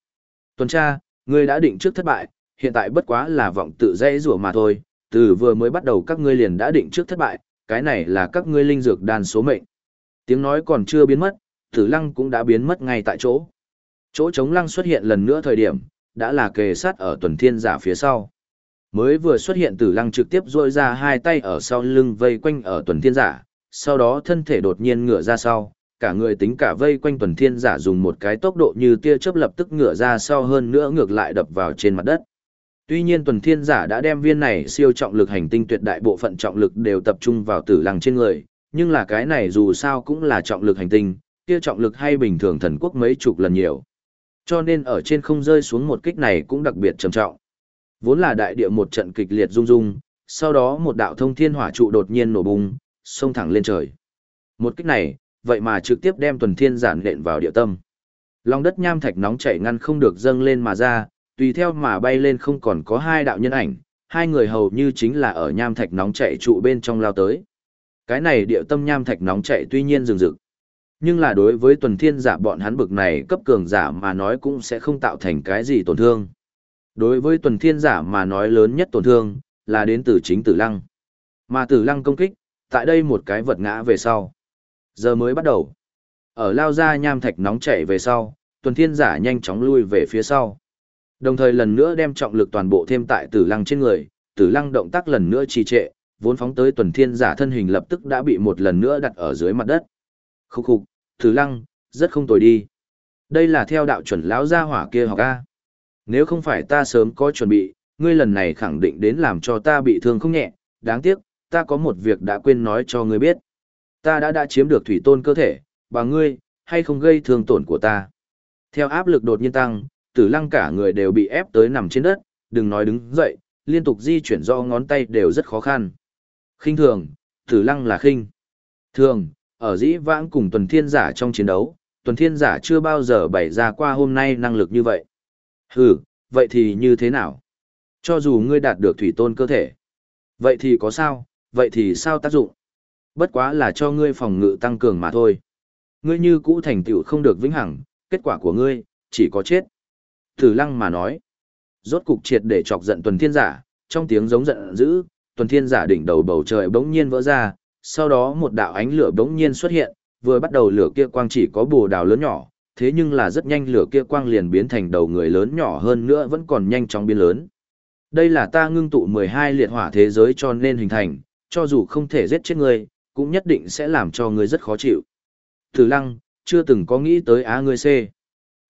Tuần tra, ngươi đã định trước thất bại, hiện tại bất quá là vọng tự dễ rủa mà thôi, từ vừa mới bắt đầu các ngươi liền đã định trước thất bại, cái này là các ngươi linh dược đan số mệnh. Tiếng nói còn chưa biến mất, tử lăng cũng đã biến mất ngay tại chỗ. Chỗ trống lăng xuất hiện lần nữa thời điểm, đã là kề sát ở tuần thiên giả phía sau. Mới vừa xuất hiện tử lăng trực tiếp rôi ra hai tay ở sau lưng vây quanh ở tuần thiên giả, sau đó thân thể đột nhiên ngửa ra sau, cả người tính cả vây quanh tuần thiên giả dùng một cái tốc độ như tia chớp lập tức ngửa ra sau hơn nữa ngược lại đập vào trên mặt đất. Tuy nhiên tuần thiên giả đã đem viên này siêu trọng lực hành tinh tuyệt đại bộ phận trọng lực đều tập trung vào tử lăng trên người, nhưng là cái này dù sao cũng là trọng lực hành tinh, kia trọng lực hay bình thường thần quốc mấy chục lần nhiều. Cho nên ở trên không rơi xuống một kích này cũng đặc biệt trầm trọng. Vốn là đại địa một trận kịch liệt rung rung, sau đó một đạo thông thiên hỏa trụ đột nhiên nổ bùng, xông thẳng lên trời. Một kích này, vậy mà trực tiếp đem tuần thiên giản nện vào địa tâm. Lòng đất nham thạch nóng chảy ngăn không được dâng lên mà ra, tùy theo mà bay lên không còn có hai đạo nhân ảnh, hai người hầu như chính là ở nham thạch nóng chảy trụ bên trong lao tới. Cái này địa tâm nham thạch nóng chảy tuy nhiên rừng rực. Nhưng là đối với tuần thiên giả bọn hắn bực này cấp cường giả mà nói cũng sẽ không tạo thành cái gì tổn thương. Đối với tuần thiên giả mà nói lớn nhất tổn thương, là đến từ chính tử lăng. Mà tử lăng công kích, tại đây một cái vật ngã về sau. Giờ mới bắt đầu. Ở lao ra nham thạch nóng chảy về sau, tuần thiên giả nhanh chóng lui về phía sau. Đồng thời lần nữa đem trọng lực toàn bộ thêm tại tử lăng trên người, tử lăng động tác lần nữa trì trệ, vốn phóng tới tuần thiên giả thân hình lập tức đã bị một lần nữa đặt ở dưới mặt đất. Khúc khục, tử lăng, rất không tồi đi. Đây là theo đạo chuẩn lão gia hỏa kia học A. Nếu không phải ta sớm có chuẩn bị, ngươi lần này khẳng định đến làm cho ta bị thương không nhẹ, đáng tiếc, ta có một việc đã quên nói cho ngươi biết. Ta đã đã chiếm được thủy tôn cơ thể, bà ngươi, hay không gây thương tổn của ta. Theo áp lực đột nhiên tăng, tử lăng cả người đều bị ép tới nằm trên đất, đừng nói đứng dậy, liên tục di chuyển do ngón tay đều rất khó khăn. khinh thường, tử lăng là khinh. Thường, ở dĩ vãng cùng tuần thiên giả trong chiến đấu, tuần thiên giả chưa bao giờ bày ra qua hôm nay năng lực như vậy. Hừ, vậy thì như thế nào? Cho dù ngươi đạt được thủy tôn cơ thể. Vậy thì có sao, vậy thì sao tác dụng? Bất quá là cho ngươi phòng ngự tăng cường mà thôi. ngươi như cũ thành tựu không được vĩnh hằng, kết quả của ngươi, chỉ có chết. Thử lăng mà nói, rốt cục triệt để chọc giận tuần thiên giả, trong tiếng giống giận dữ, tuần thiên giả đỉnh đầu bầu trời bỗng nhiên vỡ ra, sau đó một đạo ánh lửa bỗng nhiên xuất hiện, vừa bắt đầu lửa kia quang chỉ có bồ đào lớn nhỏ, thế nhưng là rất nhanh lửa kia quang liền biến thành đầu người lớn nhỏ hơn nữa vẫn còn nhanh chóng biến lớn. Đây là ta ngưng tụ 12 liệt hỏa thế giới cho nên hình thành, cho dù không thể giết chết ngươi, cũng nhất định sẽ làm cho ngươi rất khó chịu. Tử lăng, chưa từng có nghĩ tới á ngươi C.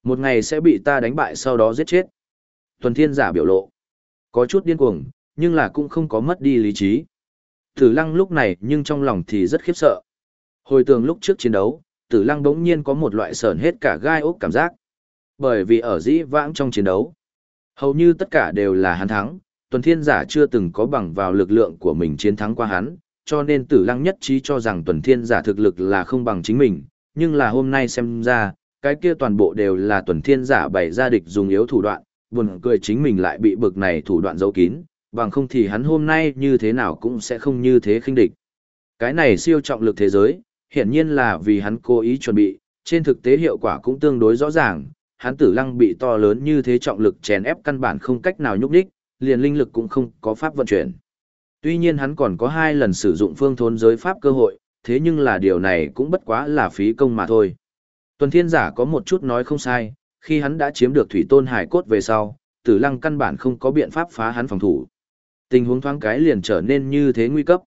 Một ngày sẽ bị ta đánh bại sau đó giết chết. Tuần thiên giả biểu lộ. Có chút điên cuồng, nhưng là cũng không có mất đi lý trí. Tử lăng lúc này nhưng trong lòng thì rất khiếp sợ. Hồi tưởng lúc trước chiến đấu, tử lăng bỗng nhiên có một loại sờn hết cả gai ốc cảm giác. Bởi vì ở dĩ vãng trong chiến đấu, hầu như tất cả đều là hắn thắng, tuần thiên giả chưa từng có bằng vào lực lượng của mình chiến thắng qua hắn, cho nên tử lăng nhất trí cho rằng tuần thiên giả thực lực là không bằng chính mình, nhưng là hôm nay xem ra, cái kia toàn bộ đều là tuần thiên giả bày ra địch dùng yếu thủ đoạn, buồn cười chính mình lại bị bực này thủ đoạn giấu kín, bằng không thì hắn hôm nay như thế nào cũng sẽ không như thế khinh địch. Cái này siêu trọng lực thế giới, hiển nhiên là vì hắn cố ý chuẩn bị, trên thực tế hiệu quả cũng tương đối rõ ràng, hắn tử lăng bị to lớn như thế trọng lực chèn ép căn bản không cách nào nhúc đích, liền linh lực cũng không có pháp vận chuyển. Tuy nhiên hắn còn có hai lần sử dụng phương thốn giới pháp cơ hội, thế nhưng là điều này cũng bất quá là phí công mà thôi. Tuần thiên giả có một chút nói không sai, khi hắn đã chiếm được thủy tôn hải cốt về sau, tử lăng căn bản không có biện pháp phá hắn phòng thủ. Tình huống thoáng cái liền trở nên như thế nguy cấp.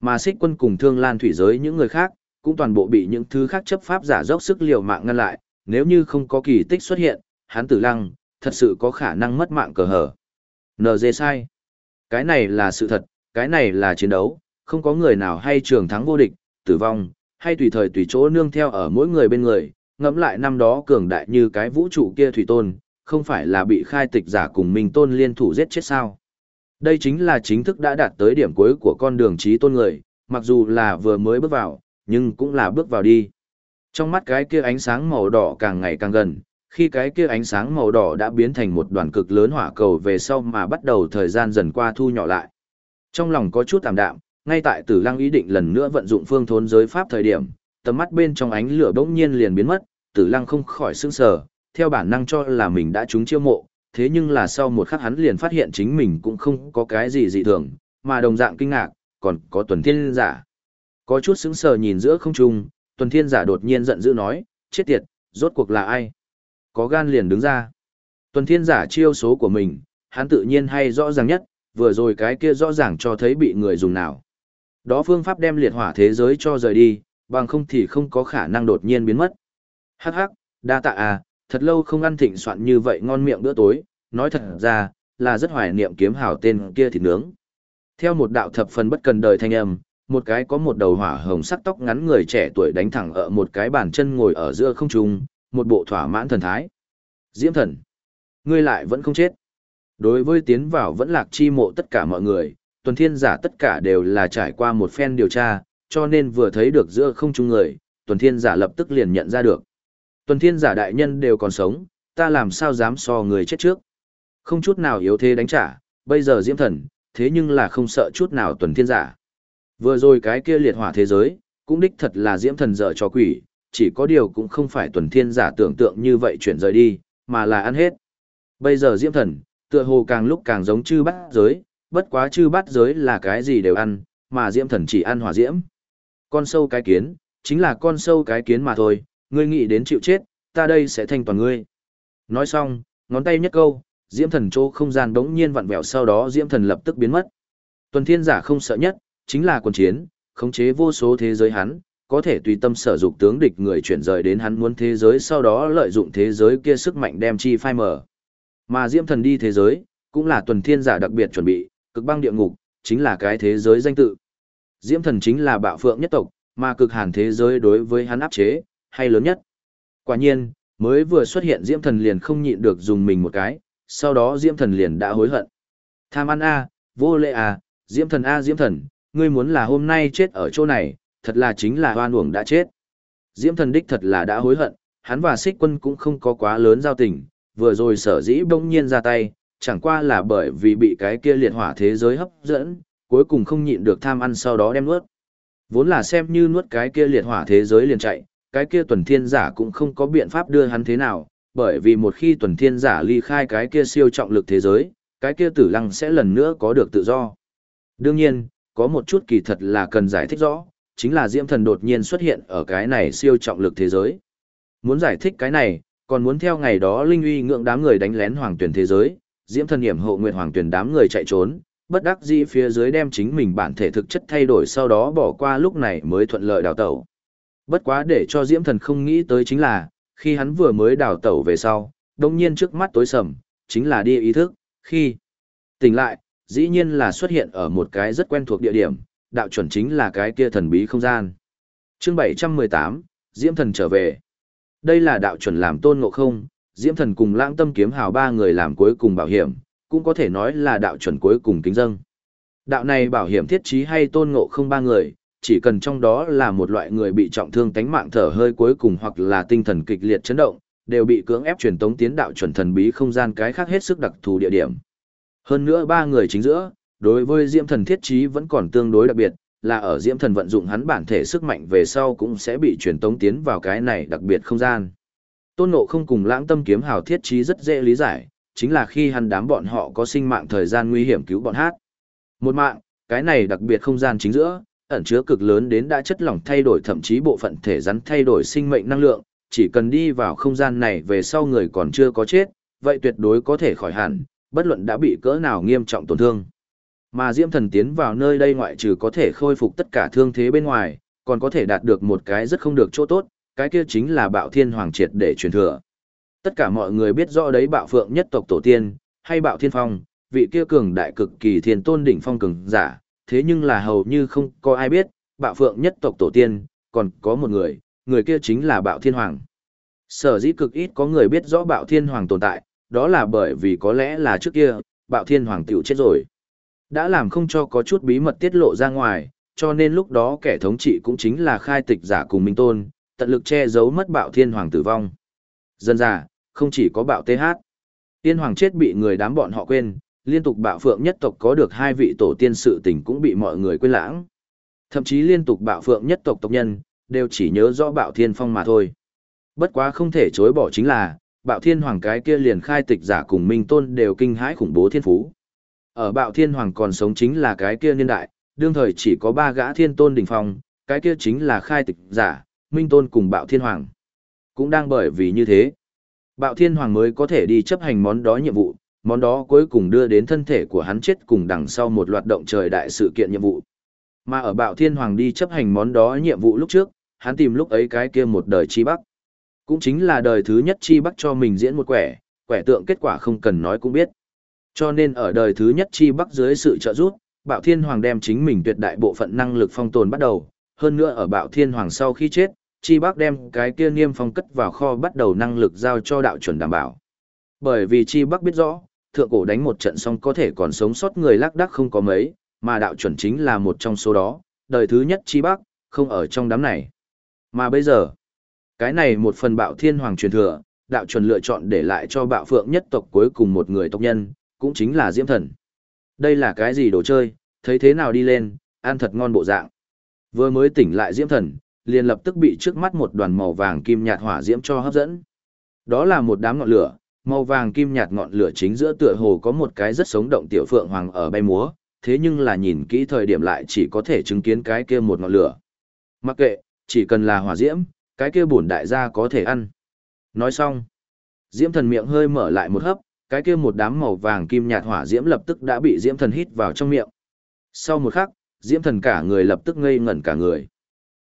Mà xích quân cùng thương lan thủy giới những người khác, cũng toàn bộ bị những thứ khác chấp pháp giả dốc sức liều mạng ngăn lại, nếu như không có kỳ tích xuất hiện, hắn tử lăng, thật sự có khả năng mất mạng cờ hở. NG sai. Cái này là sự thật, cái này là chiến đấu, không có người nào hay trường thắng vô địch, tử vong, hay tùy thời tùy chỗ nương theo ở mỗi người bên người, ngẫm lại năm đó cường đại như cái vũ trụ kia thủy tôn, không phải là bị khai tịch giả cùng mình tôn liên thủ giết chết sao. Đây chính là chính thức đã đạt tới điểm cuối của con đường trí tôn người, mặc dù là vừa mới bước vào, nhưng cũng là bước vào đi. Trong mắt cái kia ánh sáng màu đỏ càng ngày càng gần, khi cái kia ánh sáng màu đỏ đã biến thành một đoàn cực lớn hỏa cầu về sau mà bắt đầu thời gian dần qua thu nhỏ lại. Trong lòng có chút tạm đạm, ngay tại tử lăng ý định lần nữa vận dụng phương thốn giới pháp thời điểm, tầm mắt bên trong ánh lửa bỗng nhiên liền biến mất, tử lăng không khỏi sững sờ, theo bản năng cho là mình đã trúng chiêu mộ, thế nhưng là sau một khắc hắn liền phát hiện chính mình cũng không có cái gì dị thường, mà đồng dạng kinh ngạc, còn có tuần thiên giả. Có chút sững sờ nhìn giữa không trung, tuần thiên giả đột nhiên giận dữ nói, chết tiệt, rốt cuộc là ai? Có gan liền đứng ra. Tuần thiên giả chiêu số của mình, hắn tự nhiên hay rõ ràng nhất, vừa rồi cái kia rõ ràng cho thấy bị người dùng nào. Đó phương pháp đem liệt hỏa thế giới cho rời đi, bằng không thì không có khả năng đột nhiên biến mất. Hắc hắc, đa tạ à, thật lâu không ăn thịnh soạn như vậy ngon miệng bữa tối, nói thật ra, là rất hoài niệm kiếm hảo tên kia thịt nướng. Theo một đạo thập phần bất cần đời thanh âm, một cái có một đầu hỏa hồng sắc tóc ngắn người trẻ tuổi đánh thẳng ở một cái bàn chân ngồi ở giữa không trung, một bộ thỏa mãn thần thái. Diễm thần, ngươi lại vẫn không chết. Đối với tiến vào vẫn lạc chi mộ tất cả mọi người, tuần thiên giả tất cả đều là trải qua một phen điều tra, cho nên vừa thấy được giữa không trung người, tuần thiên giả lập tức liền nhận ra được. Tuần thiên giả đại nhân đều còn sống, ta làm sao dám so người chết trước. Không chút nào yếu thế đánh trả, bây giờ diễm thần, thế nhưng là không sợ chút nào tuần thiên giả. Vừa rồi cái kia liệt hỏa thế giới, cũng đích thật là diễm thần dở cho quỷ, chỉ có điều cũng không phải tuần thiên giả tưởng tượng như vậy chuyển rời đi, mà là ăn hết. Bây giờ diễm thần, tựa hồ càng lúc càng giống chư bát giới, bất quá chư bát giới là cái gì đều ăn, mà diễm thần chỉ ăn hỏa diễm. Con sâu cái kiến, chính là con sâu cái kiến mà thôi, ngươi nghĩ đến chịu chết, ta đây sẽ thanh toàn ngươi. Nói xong, ngón tay nhất câu, diễm thần chỗ không gian đống nhiên vặn vẹo sau đó diễm thần lập tức biến mất. Tuần thiên giả không sợ nhất, chính là quân chiến, khống chế vô số thế giới hắn, có thể tùy tâm sở dục tướng địch người chuyển rời đến hắn muốn thế giới sau đó lợi dụng thế giới kia sức mạnh đem chi phai mở. Mà diễm thần đi thế giới, cũng là tuần thiên giả đặc biệt chuẩn bị, cực băng địa ngục, chính là cái thế giới danh tự. Diễm thần chính là bạo phượng nhất tộc, mà cực hàn thế giới đối với hắn áp chế, hay lớn nhất. Quả nhiên, mới vừa xuất hiện Diễm thần liền không nhịn được dùng mình một cái, sau đó Diễm thần liền đã hối hận. Tham ăn A, vô lệ A, Diễm thần A Diễm thần, ngươi muốn là hôm nay chết ở chỗ này, thật là chính là hoan uổng đã chết. Diễm thần đích thật là đã hối hận, hắn và Sích quân cũng không có quá lớn giao tình, vừa rồi sở dĩ bỗng nhiên ra tay, chẳng qua là bởi vì bị cái kia liệt hỏa thế giới hấp dẫn, cuối cùng không nhịn được tham ăn sau đó đem nuốt. Vốn là xem như nuốt cái kia liệt hỏa thế giới liền chạy, cái kia tuần thiên giả cũng không có biện pháp đưa hắn thế nào, bởi vì một khi tuần thiên giả ly khai cái kia siêu trọng lực thế giới, cái kia tử lăng sẽ lần nữa có được tự do. Đương nhiên, có một chút kỳ thật là cần giải thích rõ, chính là diễm thần đột nhiên xuất hiện ở cái này siêu trọng lực thế giới. Muốn giải thích cái này, còn muốn theo ngày đó linh uy ngưỡng đám người đánh lén hoàng tuyển thế giới, diễm thần hiểm hộ nguyện hoàng tuyển đám người chạy trốn, bất đắc dĩ phía dưới đem chính mình bản thể thực chất thay đổi sau đó bỏ qua lúc này mới thuận lợi đào tẩu. Bất quá để cho diễm thần không nghĩ tới chính là, khi hắn vừa mới đào tẩu về sau, đồng nhiên trước mắt tối sầm, chính là đi ý thức, khi tỉnh lại, dĩ nhiên là xuất hiện ở một cái rất quen thuộc địa điểm, đạo chuẩn chính là cái kia thần bí không gian. Chương 718, Diễm Thần trở về. Đây là đạo chuẩn làm tôn ngộ không, Diễm Thần cùng lãng tâm kiếm hào ba người làm cuối cùng bảo hiểm, cũng có thể nói là đạo chuẩn cuối cùng kính dâng. Đạo này bảo hiểm thiết trí hay tôn ngộ không ba người, chỉ cần trong đó là một loại người bị trọng thương tánh mạng thở hơi cuối cùng hoặc là tinh thần kịch liệt chấn động, đều bị cưỡng ép truyền tống tiến đạo chuẩn thần bí không gian cái khác hết sức đặc thù địa điểm. Hơn nữa ba người chính giữa, đối với Diễm Thần thiết trí vẫn còn tương đối đặc biệt, là ở Diễm Thần vận dụng hắn bản thể sức mạnh về sau cũng sẽ bị truyền tống tiến vào cái này đặc biệt không gian. Tôn Ngộ không cùng lãng tâm kiếm hào thiết trí rất dễ lý giải, chính là khi hắn đám bọn họ có sinh mạng thời gian nguy hiểm cứu bọn hát. Một mạng, cái này đặc biệt không gian chính giữa, ẩn chứa cực lớn đến đã chất lỏng thay đổi thậm chí bộ phận thể rắn thay đổi sinh mệnh năng lượng, chỉ cần đi vào không gian này về sau người còn chưa có chết, vậy tuyệt đối có thể khỏi hẳn, bất luận đã bị cỡ nào nghiêm trọng tổn thương. Mà Diễm Thần tiến vào nơi đây ngoại trừ có thể khôi phục tất cả thương thế bên ngoài, còn có thể đạt được một cái rất không được chỗ tốt, cái kia chính là bạo thiên hoàng triệt để truyền thừa. Tất cả mọi người biết rõ đấy bạo phượng nhất tộc tổ tiên, hay bạo thiên phong, vị kia cường đại cực kỳ thiên tôn đỉnh phong cường giả, thế nhưng là hầu như không có ai biết, bạo phượng nhất tộc tổ tiên, còn có một người, người kia chính là bạo thiên hoàng. Sở dĩ cực ít có người biết rõ bạo thiên hoàng tồn tại, đó là bởi vì có lẽ là trước kia, bạo thiên hoàng tiểu chết rồi. Đã làm không cho có chút bí mật tiết lộ ra ngoài, cho nên lúc đó kẻ thống trị cũng chính là khai tịch giả cùng Minh Tôn, tận lực che giấu mất bạo thiên hoàng tử vong. Dân già, không chỉ có bạo TH. Tiên hoàng chết bị người đám bọn họ quên, liên tục bạo phượng nhất tộc có được hai vị tổ tiên sự tình cũng bị mọi người quên lãng. Thậm chí liên tục bạo phượng nhất tộc tộc nhân, đều chỉ nhớ rõ bạo thiên phong mà thôi. Bất quá không thể chối bỏ chính là, bạo thiên hoàng cái kia liền khai tịch giả cùng minh tôn đều kinh hãi khủng bố thiên phú. Ở bạo thiên hoàng còn sống chính là cái kia niên đại, đương thời chỉ có ba gã thiên tôn đỉnh phong, cái kia chính là khai tịch giả, minh tôn cùng bạo thiên hoàng. Cũng đang bởi vì như thế, bạo thiên hoàng mới có thể đi chấp hành món đó nhiệm vụ, món đó cuối cùng đưa đến thân thể của hắn chết cùng đằng sau một loạt động trời đại sự kiện nhiệm vụ. Mà ở bạo thiên hoàng đi chấp hành món đó nhiệm vụ lúc trước, hắn tìm lúc ấy cái kia một đời chi bắc. Cũng chính là đời thứ nhất chi bắc cho mình diễn một quẻ, quẻ tượng kết quả không cần nói cũng biết. Cho nên ở đời thứ nhất chi bắc dưới sự trợ giúp, Bạo Thiên Hoàng đem chính mình tuyệt đại bộ phận năng lực phong tồn bắt đầu, hơn nữa ở Bạo Thiên Hoàng sau khi chết, chi bắc đem cái kia niêm phong cất vào kho bắt đầu năng lực giao cho đạo chuẩn đảm bảo. Bởi vì chi bắc biết rõ, thượng cổ đánh một trận xong có thể còn sống sót người lác đác không có mấy, mà đạo chuẩn chính là một trong số đó, đời thứ nhất chi bắc, không ở trong đám này. Mà bây giờ, cái này một phần bạo thiên hoàng truyền thừa, đạo chuẩn lựa chọn để lại cho bạo phượng nhất tộc cuối cùng một người tộc nhân, cũng chính là diễm thần. Đây là cái gì đồ chơi, thấy thế nào đi lên, ăn thật ngon bộ dạng. Vừa mới tỉnh lại diễm thần, liền lập tức bị trước mắt một đoàn màu vàng kim nhạt hỏa diễm cho hấp dẫn. Đó là một đám ngọn lửa, màu vàng kim nhạt ngọn lửa chính giữa tựa hồ có một cái rất sống động tiểu phượng hoàng ở bay múa, thế nhưng là nhìn kỹ thời điểm lại chỉ có thể chứng kiến cái kia một ngọn lửa. Mặc kệ, chỉ cần là hỏa diễm, cái kia bổn đại gia có thể ăn. Nói xong, diễm thần miệng hơi mở lại một hấp, cái kia một đám màu vàng kim nhạt hỏa diễm lập tức đã bị diễm thần hít vào trong miệng. Sau một khắc, diễm thần cả người lập tức ngây ngẩn cả người.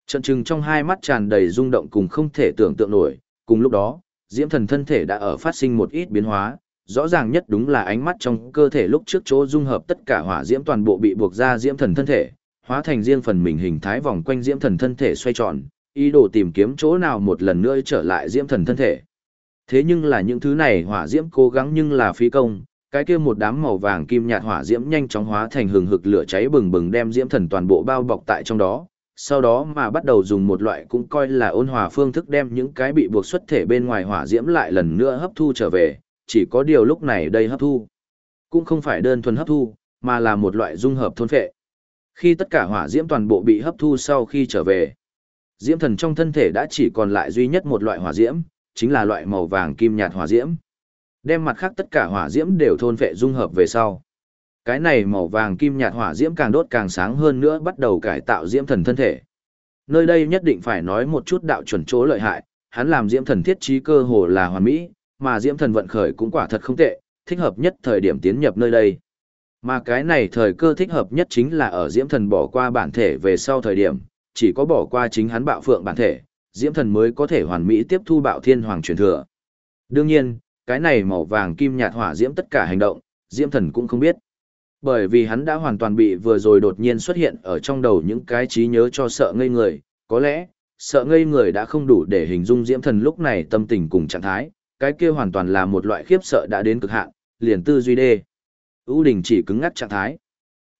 Trận trừng trong hai mắt tràn đầy rung động cùng không thể tưởng tượng nổi, cùng lúc đó, diễm thần thân thể đã ở phát sinh một ít biến hóa, rõ ràng nhất đúng là ánh mắt trong cơ thể lúc trước chỗ dung hợp tất cả hỏa diễm toàn bộ bị buộc ra diễm thần thân thể, hóa thành riêng phần mình hình thái vòng quanh diễm thần thân thể xoay tròn, ý đồ tìm kiếm chỗ nào một lần nữa trở lại diễm thần thân thể. Thế nhưng là những thứ này hỏa diễm cố gắng nhưng là phí công, cái kia một đám màu vàng kim nhạt hỏa diễm nhanh chóng hóa thành hừng hực lửa cháy bừng bừng đem diễm thần toàn bộ bao bọc tại trong đó, sau đó mà bắt đầu dùng một loại cũng coi là ôn hòa phương thức đem những cái bị buộc xuất thể bên ngoài hỏa diễm lại lần nữa hấp thu trở về, chỉ có điều lúc này đây hấp thu cũng không phải đơn thuần hấp thu, mà là một loại dung hợp thôn phệ. Khi tất cả hỏa diễm toàn bộ bị hấp thu sau khi trở về, Diễm thần trong thân thể đã chỉ còn lại duy nhất một loại hỏa diễm, chính là loại màu vàng kim nhạt hỏa diễm. Đem mặt khác tất cả hỏa diễm đều thôn phệ dung hợp về sau. Cái này màu vàng kim nhạt hỏa diễm càng đốt càng sáng hơn nữa bắt đầu cải tạo diễm thần thân thể. Nơi đây nhất định phải nói một chút đạo chuẩn chỗ lợi hại, hắn làm diễm thần thiết trí cơ hồ là hoàn mỹ, mà diễm thần vận khởi cũng quả thật không tệ, thích hợp nhất thời điểm tiến nhập nơi đây. Mà cái này thời cơ thích hợp nhất chính là ở diễm thần bỏ qua bản thể về sau thời điểm, chỉ có bỏ qua chính hắn bạo phượng bản thể, diễm thần mới có thể hoàn mỹ tiếp thu bạo thiên hoàng truyền thừa. Đương nhiên, cái này màu vàng kim nhạt hỏa diễm tất cả hành động, diễm thần cũng không biết. Bởi vì hắn đã hoàn toàn bị vừa rồi đột nhiên xuất hiện ở trong đầu những cái trí nhớ cho sợ ngây người, có lẽ, sợ ngây người đã không đủ để hình dung diễm thần lúc này tâm tình cùng trạng thái, cái kia hoàn toàn là một loại khiếp sợ đã đến cực hạn, liền tư duy đê. ưu đình chỉ cứng ngắt trạng thái.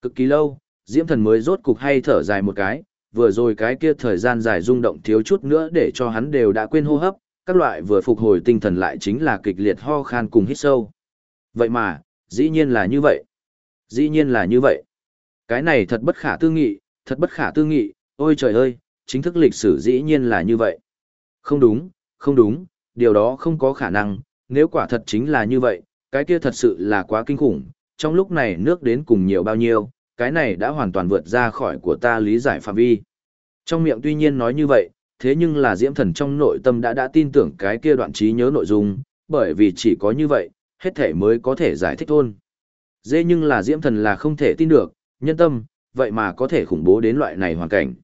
Cực kỳ lâu, diễm thần mới rốt cục hay thở dài một cái, vừa rồi cái kia thời gian dài rung động thiếu chút nữa để cho hắn đều đã quên hô hấp, các loại vừa phục hồi tinh thần lại chính là kịch liệt ho khan cùng hít sâu. Vậy mà, dĩ nhiên là như vậy. Dĩ nhiên là như vậy. Cái này thật bất khả tư nghị, thật bất khả tư nghị, ôi trời ơi, chính thức lịch sử dĩ nhiên là như vậy. Không đúng, không đúng, điều đó không có khả năng, nếu quả thật chính là như vậy, cái kia thật sự là quá kinh khủng, trong lúc này nước đến cùng nhiều bao nhiêu, cái này đã hoàn toàn vượt ra khỏi của ta lý giải phạm vi. Trong miệng tuy nhiên nói như vậy, thế nhưng là diễm thần trong nội tâm đã đã tin tưởng cái kia đoạn trí nhớ nội dung, bởi vì chỉ có như vậy, hết thể mới có thể giải thích thôn. Dễ nhưng là diễm thần là không thể tin được, nhân tâm, vậy mà có thể khủng bố đến loại này hoàn cảnh.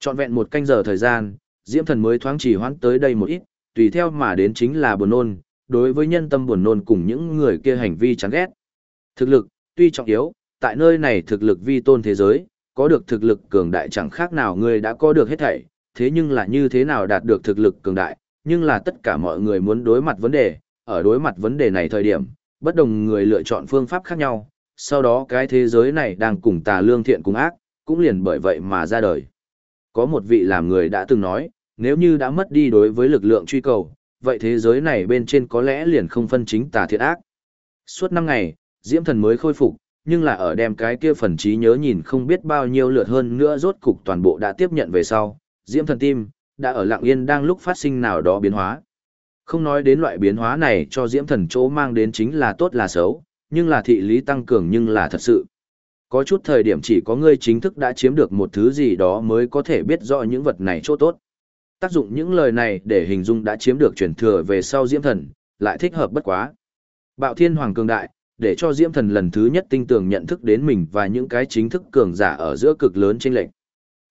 Chọn vẹn một canh giờ thời gian, diễm thần mới thoáng chỉ hoãn tới đây một ít, tùy theo mà đến chính là buồn nôn, đối với nhân tâm buồn nôn cùng những người kia hành vi chán ghét. Thực lực, tuy trọng yếu, tại nơi này thực lực vi tôn thế giới, có được thực lực cường đại chẳng khác nào người đã có được hết thảy, thế nhưng là như thế nào đạt được thực lực cường đại, nhưng là tất cả mọi người muốn đối mặt vấn đề, ở đối mặt vấn đề này thời điểm, bất đồng người lựa chọn phương pháp khác nhau, sau đó cái thế giới này đang cùng tà lương thiện cùng ác, cũng liền bởi vậy mà ra đời. Có một vị làm người đã từng nói, nếu như đã mất đi đối với lực lượng truy cầu, vậy thế giới này bên trên có lẽ liền không phân chính tà thiện ác. Suốt năm ngày, Diễm Thần mới khôi phục, nhưng là ở đem cái kia phần trí nhớ nhìn không biết bao nhiêu lượt hơn nữa rốt cục toàn bộ đã tiếp nhận về sau, Diễm Thần tim, đã ở lặng yên đang lúc phát sinh nào đó biến hóa. Không nói đến loại biến hóa này cho Diễm Thần chỗ mang đến chính là tốt là xấu, nhưng là thị lý tăng cường nhưng là thật sự. Có chút thời điểm chỉ có ngươi chính thức đã chiếm được một thứ gì đó mới có thể biết rõ những vật này chỗ tốt. Tác dụng những lời này để hình dung đã chiếm được truyền thừa về sau Diễm Thần, lại thích hợp bất quá. Bạo Thiên Hoàng cường đại, để cho Diễm Thần lần thứ nhất tinh tường nhận thức đến mình và những cái chính thức cường giả ở giữa cực lớn chênh lệch.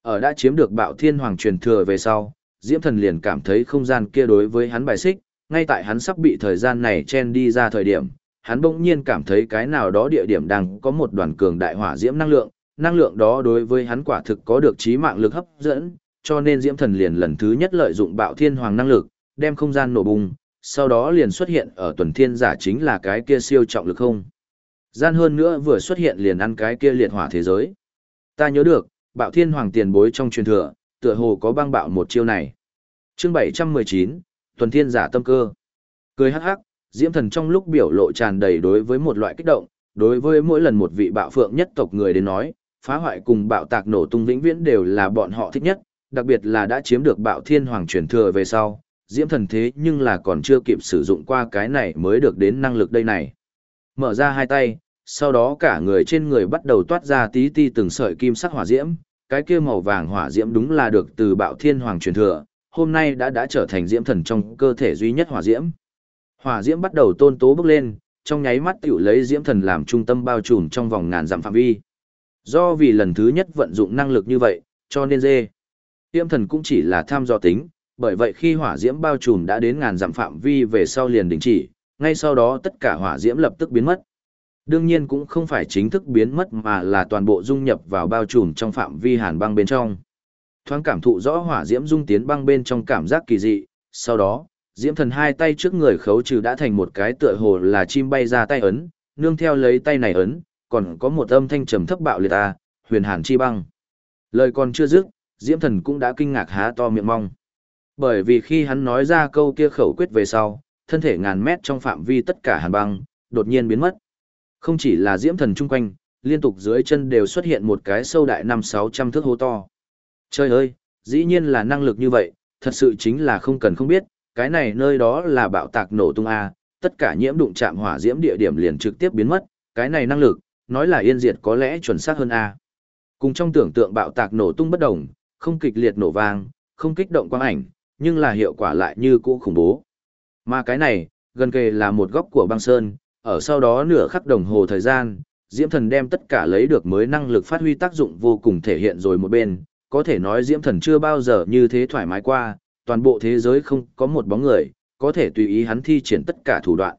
Ở đã chiếm được Bạo Thiên Hoàng truyền thừa về sau, Diễm Thần liền cảm thấy không gian kia đối với hắn bài xích, ngay tại hắn sắp bị thời gian này chen đi ra thời điểm, hắn bỗng nhiên cảm thấy cái nào đó địa điểm đang có một đoàn cường đại hỏa diễm năng lượng, năng lượng đó đối với hắn quả thực có được trí mạng lực hấp dẫn, cho nên Diễm Thần liền lần thứ nhất lợi dụng Bạo Thiên Hoàng năng lực, đem không gian nổ bùng, sau đó liền xuất hiện ở tuần thiên giả chính là cái kia siêu trọng lực không. Gian hơn nữa vừa xuất hiện liền ăn cái kia liệt hỏa thế giới. Ta nhớ được, Bạo Thiên Hoàng tiền bối trong truyền thừa, tựa hồ có băng bạo một chiêu này. Chương 719, tuần thiên giả tâm cơ. Cười hắc hắc, Diễm Thần trong lúc biểu lộ tràn đầy đối với một loại kích động, đối với mỗi lần một vị bạo phượng nhất tộc người đến nói, phá hoại cùng bạo tạc nổ tung vĩnh viễn đều là bọn họ thích nhất, đặc biệt là đã chiếm được bạo thiên hoàng truyền thừa về sau, diễm thần thế nhưng là còn chưa kịp sử dụng qua cái này mới được đến năng lực đây này. Mở ra hai tay, sau đó cả người trên người bắt đầu toát ra tí ti từng sợi kim sắc hỏa diễm, cái kia màu vàng hỏa diễm đúng là được từ bạo thiên hoàng truyền thừa, hôm nay đã đã trở thành diễm thần trong cơ thể duy nhất hỏa diễm. Hỏa diễm bắt đầu tôn tố bước lên, trong nháy mắt tiểu lấy diễm thần làm trung tâm bao trùm trong vòng ngàn dặm phạm vi. Do vì lần thứ nhất vận dụng năng lực như vậy, cho nên dê. Diễm thần cũng chỉ là tham dò tính, bởi vậy khi hỏa diễm bao trùm đã đến ngàn dặm phạm vi về sau liền đình chỉ, ngay sau đó tất cả hỏa diễm lập tức biến mất. Đương nhiên cũng không phải chính thức biến mất mà là toàn bộ dung nhập vào bao trùm trong phạm vi hàn băng bên trong. Thoáng cảm thụ rõ hỏa diễm dung tiến băng bên trong cảm giác kỳ dị, sau đó, diễm thần hai tay trước người khấu trừ đã thành một cái tựa hồ là chim bay ra tay ấn, nương theo lấy tay này ấn, còn có một âm thanh trầm thấp bạo liệt ta, huyền hàn chi băng. Lời còn chưa dứt, Diễm Thần cũng đã kinh ngạc há to miệng mong. Bởi vì khi hắn nói ra câu kia khẩu quyết về sau, thân thể ngàn mét trong phạm vi tất cả hàn băng, đột nhiên biến mất. Không chỉ là Diễm Thần chung quanh, liên tục dưới chân đều xuất hiện một cái sâu đại năm sáu trăm thước hố to. Trời ơi, Dĩ nhiên là năng lực như vậy, thật sự chính là không cần không biết, cái này nơi đó là bạo tạc nổ tung A, tất cả nhiễm đụng chạm hỏa diễm địa điểm liền trực tiếp biến mất, cái này năng lực, nói là yên diệt có lẽ chuẩn xác hơn A. Cùng trong tưởng tượng bạo tạc nổ tung bất đồng, không kịch liệt nổ vang, không kích động quang ảnh, nhưng là hiệu quả lại như cũ khủng bố. Mà cái này, gần kề là một góc của băng sơn, ở sau đó nửa khắc đồng hồ thời gian, Diễm Thần đem tất cả lấy được mới năng lực phát huy tác dụng vô cùng thể hiện rồi một bên, có thể nói Diễm Thần chưa bao giờ như thế thoải mái qua, toàn bộ thế giới không có một bóng người, có thể tùy ý hắn thi triển tất cả thủ đoạn.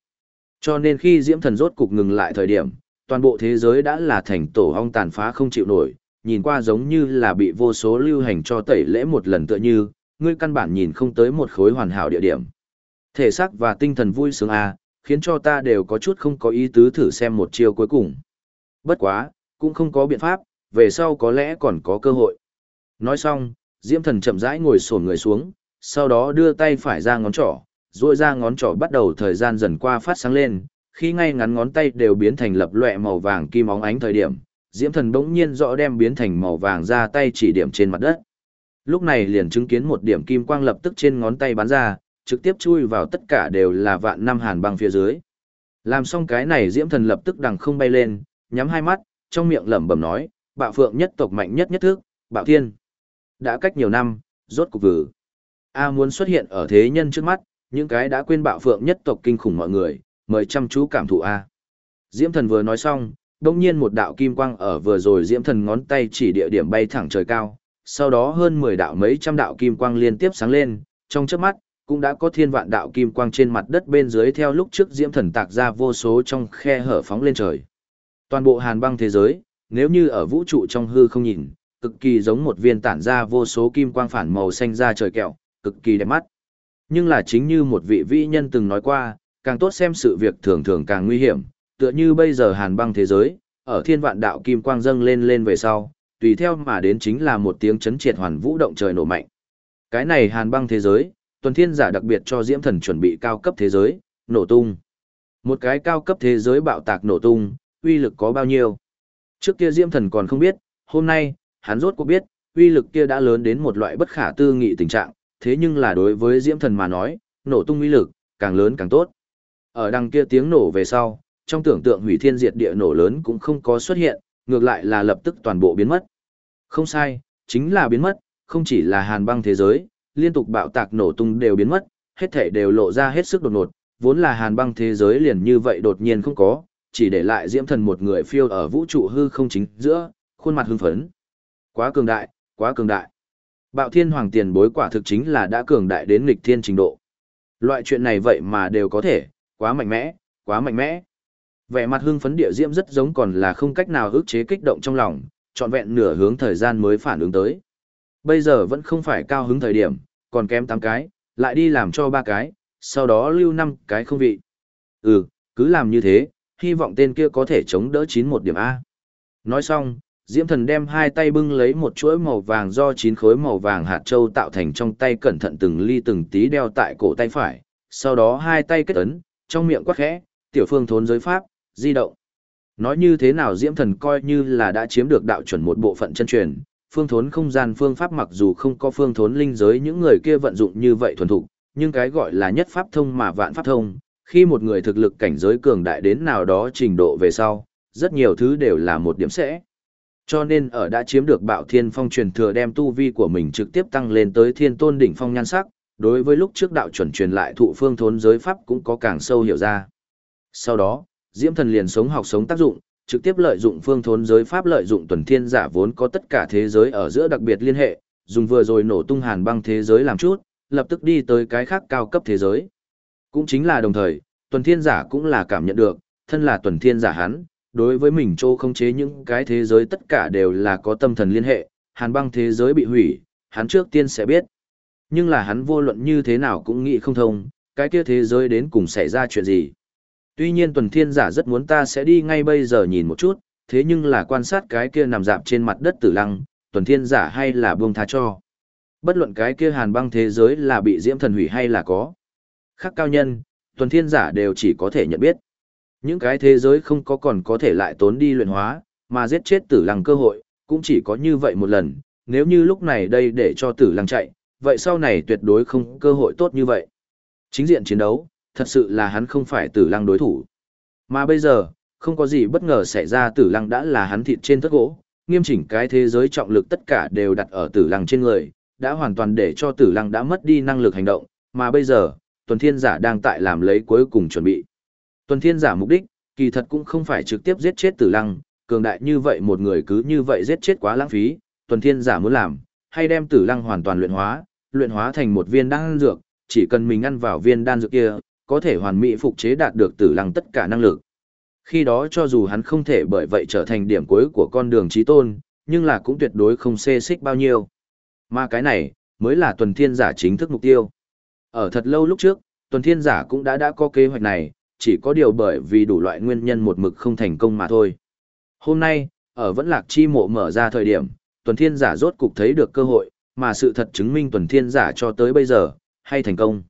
Cho nên khi Diễm Thần rốt cục ngừng lại thời điểm, toàn bộ thế giới đã là thành tổ ong tàn phá không chịu nổi, nhìn qua giống như là bị vô số lưu hành cho tẩy lễ một lần tựa như, ngươi căn bản nhìn không tới một khối hoàn hảo địa điểm. Thể xác và tinh thần vui sướng a, à, khiến cho ta đều có chút không có ý tứ thử xem một chiêu cuối cùng. Bất quá, cũng không có biện pháp, về sau có lẽ còn có cơ hội. Nói xong, Diễm Thần chậm rãi ngồi xổm người xuống, sau đó đưa tay phải ra ngón trỏ, duỗi ra ngón trỏ bắt đầu thời gian dần qua phát sáng lên, khi ngay ngắn ngón tay đều biến thành lập loè màu vàng kim óng ánh thời điểm, Diễm Thần bỗng nhiên rõ đem biến thành màu vàng ra tay chỉ điểm trên mặt đất. Lúc này liền chứng kiến một điểm kim quang lập tức trên ngón tay bắn ra, trực tiếp chui vào tất cả đều là vạn năm hàn băng phía dưới. Làm xong cái này Diễm Thần lập tức đằng không bay lên, nhắm hai mắt, trong miệng lẩm bẩm nói, bạo phượng nhất tộc mạnh nhất nhất thức, bạo thiên. Đã cách nhiều năm, rốt cục vử. A muốn xuất hiện ở thế nhân trước mắt, những cái đã quên bạo phượng nhất tộc kinh khủng mọi người, mời chăm chú cảm thụ A. Diễm thần vừa nói xong, đông nhiên một đạo kim quang ở vừa rồi diễm thần ngón tay chỉ địa điểm bay thẳng trời cao, sau đó hơn 10 đạo mấy trăm đạo kim quang liên tiếp sáng lên, trong chớp mắt, cũng đã có thiên vạn đạo kim quang trên mặt đất bên dưới theo lúc trước diễm thần tạc ra vô số trong khe hở phóng lên trời. Toàn bộ hàn băng thế giới, nếu như ở vũ trụ trong hư không nhìn, cực kỳ giống một viên tản ra vô số kim quang phản màu xanh ra trời kẹo, cực kỳ đẹp mắt. Nhưng là chính như một vị vĩ nhân từng nói qua, càng tốt xem sự việc thường thường càng nguy hiểm, tựa như bây giờ hàn băng thế giới, ở thiên vạn đạo kim quang dâng lên lên về sau, tùy theo mà đến chính là một tiếng chấn triệt hoàn vũ động trời nổ mạnh. Cái này hàn băng thế giới, tuần thiên giả đặc biệt cho diễm thần chuẩn bị cao cấp thế giới, nổ tung. Một cái cao cấp thế giới bạo tạc nổ tung, uy lực có bao nhiêu? Trước kia diễm thần còn không biết, hôm nay, hắn rốt cuộc biết, uy lực kia đã lớn đến một loại bất khả tư nghị tình trạng, thế nhưng là đối với diễm thần mà nói, nổ tung uy lực, càng lớn càng tốt. Ở đằng kia tiếng nổ về sau, trong tưởng tượng hủy thiên diệt địa nổ lớn cũng không có xuất hiện, ngược lại là lập tức toàn bộ biến mất. Không sai, chính là biến mất, không chỉ là hàn băng thế giới, liên tục bạo tạc nổ tung đều biến mất, hết thể đều lộ ra hết sức đột ngột, vốn là hàn băng thế giới liền như vậy đột nhiên không có, chỉ để lại diễm thần một người phiêu ở vũ trụ hư không chính giữa, khuôn mặt hưng phấn. Quá cường đại, quá cường đại. Bạo thiên hoàng tiền bối quả thực chính là đã cường đại đến nghịch thiên trình độ. Loại chuyện này vậy mà đều có thể, quá mạnh mẽ, quá mạnh mẽ. Vẻ mặt hưng phấn địa diễm rất giống còn là không cách nào ức chế kích động trong lòng, trọn vẹn nửa hướng thời gian mới phản ứng tới. Bây giờ vẫn không phải cao hứng thời điểm, còn kém 8 cái, lại đi làm cho ba cái, sau đó lưu 5 cái không vị. Ừ, cứ làm như thế, hy vọng tên kia có thể chống đỡ 91 điểm A. Nói xong, Diễm Thần đem hai tay bưng lấy một chuỗi màu vàng do chín khối màu vàng hạt châu tạo thành trong tay cẩn thận từng ly từng tí đeo tại cổ tay phải, sau đó hai tay kết ấn, trong miệng quát khẽ, tiểu phương thốn giới pháp, di động. Nói như thế nào Diễm Thần coi như là đã chiếm được đạo chuẩn một bộ phận chân truyền, phương thốn không gian phương pháp mặc dù không có phương thốn linh giới những người kia vận dụng như vậy thuần thục, nhưng cái gọi là nhất pháp thông mà vạn pháp thông, khi một người thực lực cảnh giới cường đại đến nào đó trình độ về sau, rất nhiều thứ đều là một điểm sẽ. Cho nên ở đã chiếm được bạo thiên phong truyền thừa đem tu vi của mình trực tiếp tăng lên tới thiên tôn đỉnh phong nhan sắc, đối với lúc trước đạo chuẩn truyền lại thụ phương thốn giới pháp cũng có càng sâu hiểu ra. Sau đó, Diễm Thần liền sống học sống tác dụng, trực tiếp lợi dụng phương thốn giới pháp lợi dụng tuần thiên giả vốn có tất cả thế giới ở giữa đặc biệt liên hệ, dùng vừa rồi nổ tung hàn băng thế giới làm chút, lập tức đi tới cái khác cao cấp thế giới. Cũng chính là đồng thời, tuần thiên giả cũng là cảm nhận được, thân là tuần thiên giả hắn, đối với mình châu không chế những cái thế giới tất cả đều là có tâm thần liên hệ, hàn băng thế giới bị hủy, hắn trước tiên sẽ biết. Nhưng là hắn vô luận như thế nào cũng nghĩ không thông, cái kia thế giới đến cùng xảy ra chuyện gì. Tuy nhiên tuần thiên giả rất muốn ta sẽ đi ngay bây giờ nhìn một chút, thế nhưng là quan sát cái kia nằm dạp trên mặt đất tử lăng, tuần thiên giả hay là buông tha cho. Bất luận cái kia hàn băng thế giới là bị diễm thần hủy hay là có. Khác cao nhân, tuần thiên giả đều chỉ có thể nhận biết. Những cái thế giới không có còn có thể lại tốn đi luyện hóa, mà giết chết tử lăng cơ hội, cũng chỉ có như vậy một lần, nếu như lúc này đây để cho tử lăng chạy, vậy sau này tuyệt đối không cơ hội tốt như vậy. Chính diện chiến đấu, thật sự là hắn không phải tử lăng đối thủ. Mà bây giờ, không có gì bất ngờ xảy ra tử lăng đã là hắn thịt trên thất gỗ, nghiêm chỉnh cái thế giới trọng lực tất cả đều đặt ở tử lăng trên người, đã hoàn toàn để cho tử lăng đã mất đi năng lực hành động, mà bây giờ, tuần thiên giả đang tại làm lấy cuối cùng chuẩn bị. Tuần thiên giả mục đích, kỳ thật cũng không phải trực tiếp giết chết tử lăng, cường đại như vậy một người cứ như vậy giết chết quá lãng phí, tuần thiên giả muốn làm, hay đem tử lăng hoàn toàn luyện hóa, luyện hóa thành một viên đan dược, chỉ cần mình ăn vào viên đan dược kia, có thể hoàn mỹ phục chế đạt được tử lăng tất cả năng lực. Khi đó cho dù hắn không thể bởi vậy trở thành điểm cuối của con đường trí tôn, nhưng là cũng tuyệt đối không xê xích bao nhiêu. Mà cái này, mới là tuần thiên giả chính thức mục tiêu. Ở thật lâu lúc trước, tuần thiên giả cũng đã đã có kế hoạch này, chỉ có điều bởi vì đủ loại nguyên nhân một mực không thành công mà thôi. Hôm nay, ở vẫn lạc chi mộ mở ra thời điểm, tuần thiên giả rốt cục thấy được cơ hội, mà sự thật chứng minh tuần thiên giả cho tới bây giờ, hay thành công.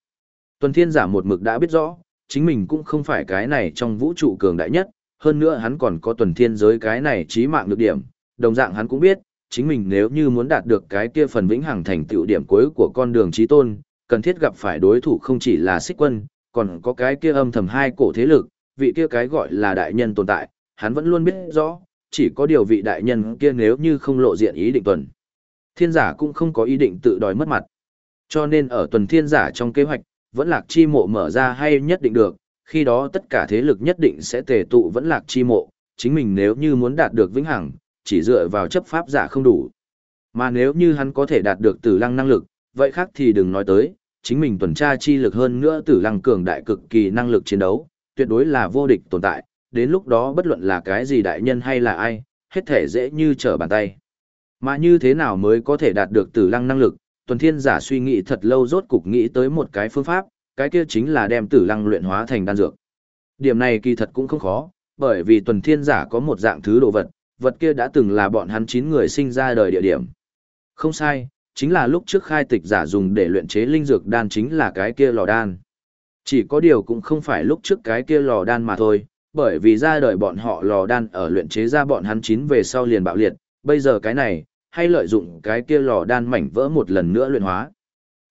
Tuần thiên giả một mực đã biết rõ, chính mình cũng không phải cái này trong vũ trụ cường đại nhất, hơn nữa hắn còn có tuần thiên giới cái này trí mạng được điểm, đồng dạng hắn cũng biết, chính mình nếu như muốn đạt được cái kia phần vĩnh hằng thành tựu điểm cuối của con đường trí tôn, cần thiết gặp phải đối thủ không chỉ là xích quân, còn có cái kia âm thầm hai cổ thế lực, vị kia cái gọi là đại nhân tồn tại, hắn vẫn luôn biết rõ, chỉ có điều vị đại nhân kia nếu như không lộ diện ý định tuần. Thiên giả cũng không có ý định tự đòi mất mặt. Cho nên ở tuần thiên giả trong kế hoạch, vẫn lạc chi mộ mở ra hay nhất định được, khi đó tất cả thế lực nhất định sẽ tề tụ vẫn lạc chi mộ, chính mình nếu như muốn đạt được vĩnh hằng, chỉ dựa vào chấp pháp giả không đủ. Mà nếu như hắn có thể đạt được tử lăng năng lực, vậy khác thì đừng nói tới, chính mình tuần tra chi lực hơn nữa tử lăng cường đại cực kỳ năng lực chiến đấu, tuyệt đối là vô địch tồn tại, đến lúc đó bất luận là cái gì đại nhân hay là ai, hết thể dễ như trở bàn tay. Mà như thế nào mới có thể đạt được tử lăng năng lực, tuần thiên giả suy nghĩ thật lâu rốt cục nghĩ tới một cái phương pháp, cái kia chính là đem tử lăng luyện hóa thành đan dược. Điểm này kỳ thật cũng không khó, bởi vì tuần thiên giả có một dạng thứ đồ vật, vật kia đã từng là bọn hắn chín người sinh ra đời địa điểm. Không sai, chính là lúc trước khai tịch giả dùng để luyện chế linh dược đan chính là cái kia lò đan. Chỉ có điều cũng không phải lúc trước cái kia lò đan mà thôi, bởi vì ra đời bọn họ lò đan ở luyện chế ra bọn hắn chín về sau liền bạo liệt, bây giờ cái này, hay lợi dụng cái kia lò đan mảnh vỡ một lần nữa luyện hóa.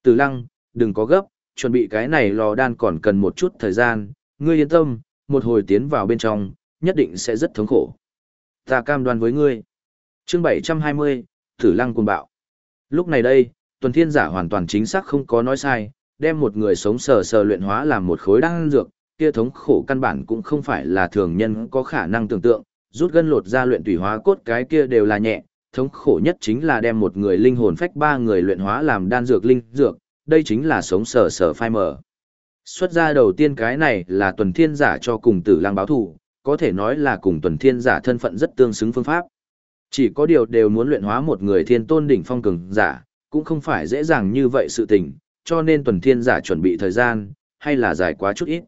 Từ lăng, đừng có gấp, chuẩn bị cái này lò đan còn cần một chút thời gian, ngươi yên tâm, một hồi tiến vào bên trong, nhất định sẽ rất thống khổ. Ta cam đoan với ngươi. Chương 720, Tử Lăng cuồng bạo. Lúc này đây, Tuần Thiên Giả hoàn toàn chính xác không có nói sai, đem một người sống sờ sờ luyện hóa làm một khối đan dược, kia thống khổ căn bản cũng không phải là thường nhân có khả năng tưởng tượng, rút gân lột ra luyện tùy hóa cốt cái kia đều là nhẹ, thống khổ nhất chính là đem một người linh hồn phách ba người luyện hóa làm đan dược linh dược, đây chính là sống sờ sờ phai mở. Xuất ra đầu tiên cái này là tuần thiên giả cho cùng tử lang báo thủ, có thể nói là cùng tuần thiên giả thân phận rất tương xứng phương pháp. Chỉ có điều đều muốn luyện hóa một người thiên tôn đỉnh phong cường giả, cũng không phải dễ dàng như vậy sự tình, cho nên tuần thiên giả chuẩn bị thời gian, hay là dài quá chút ít.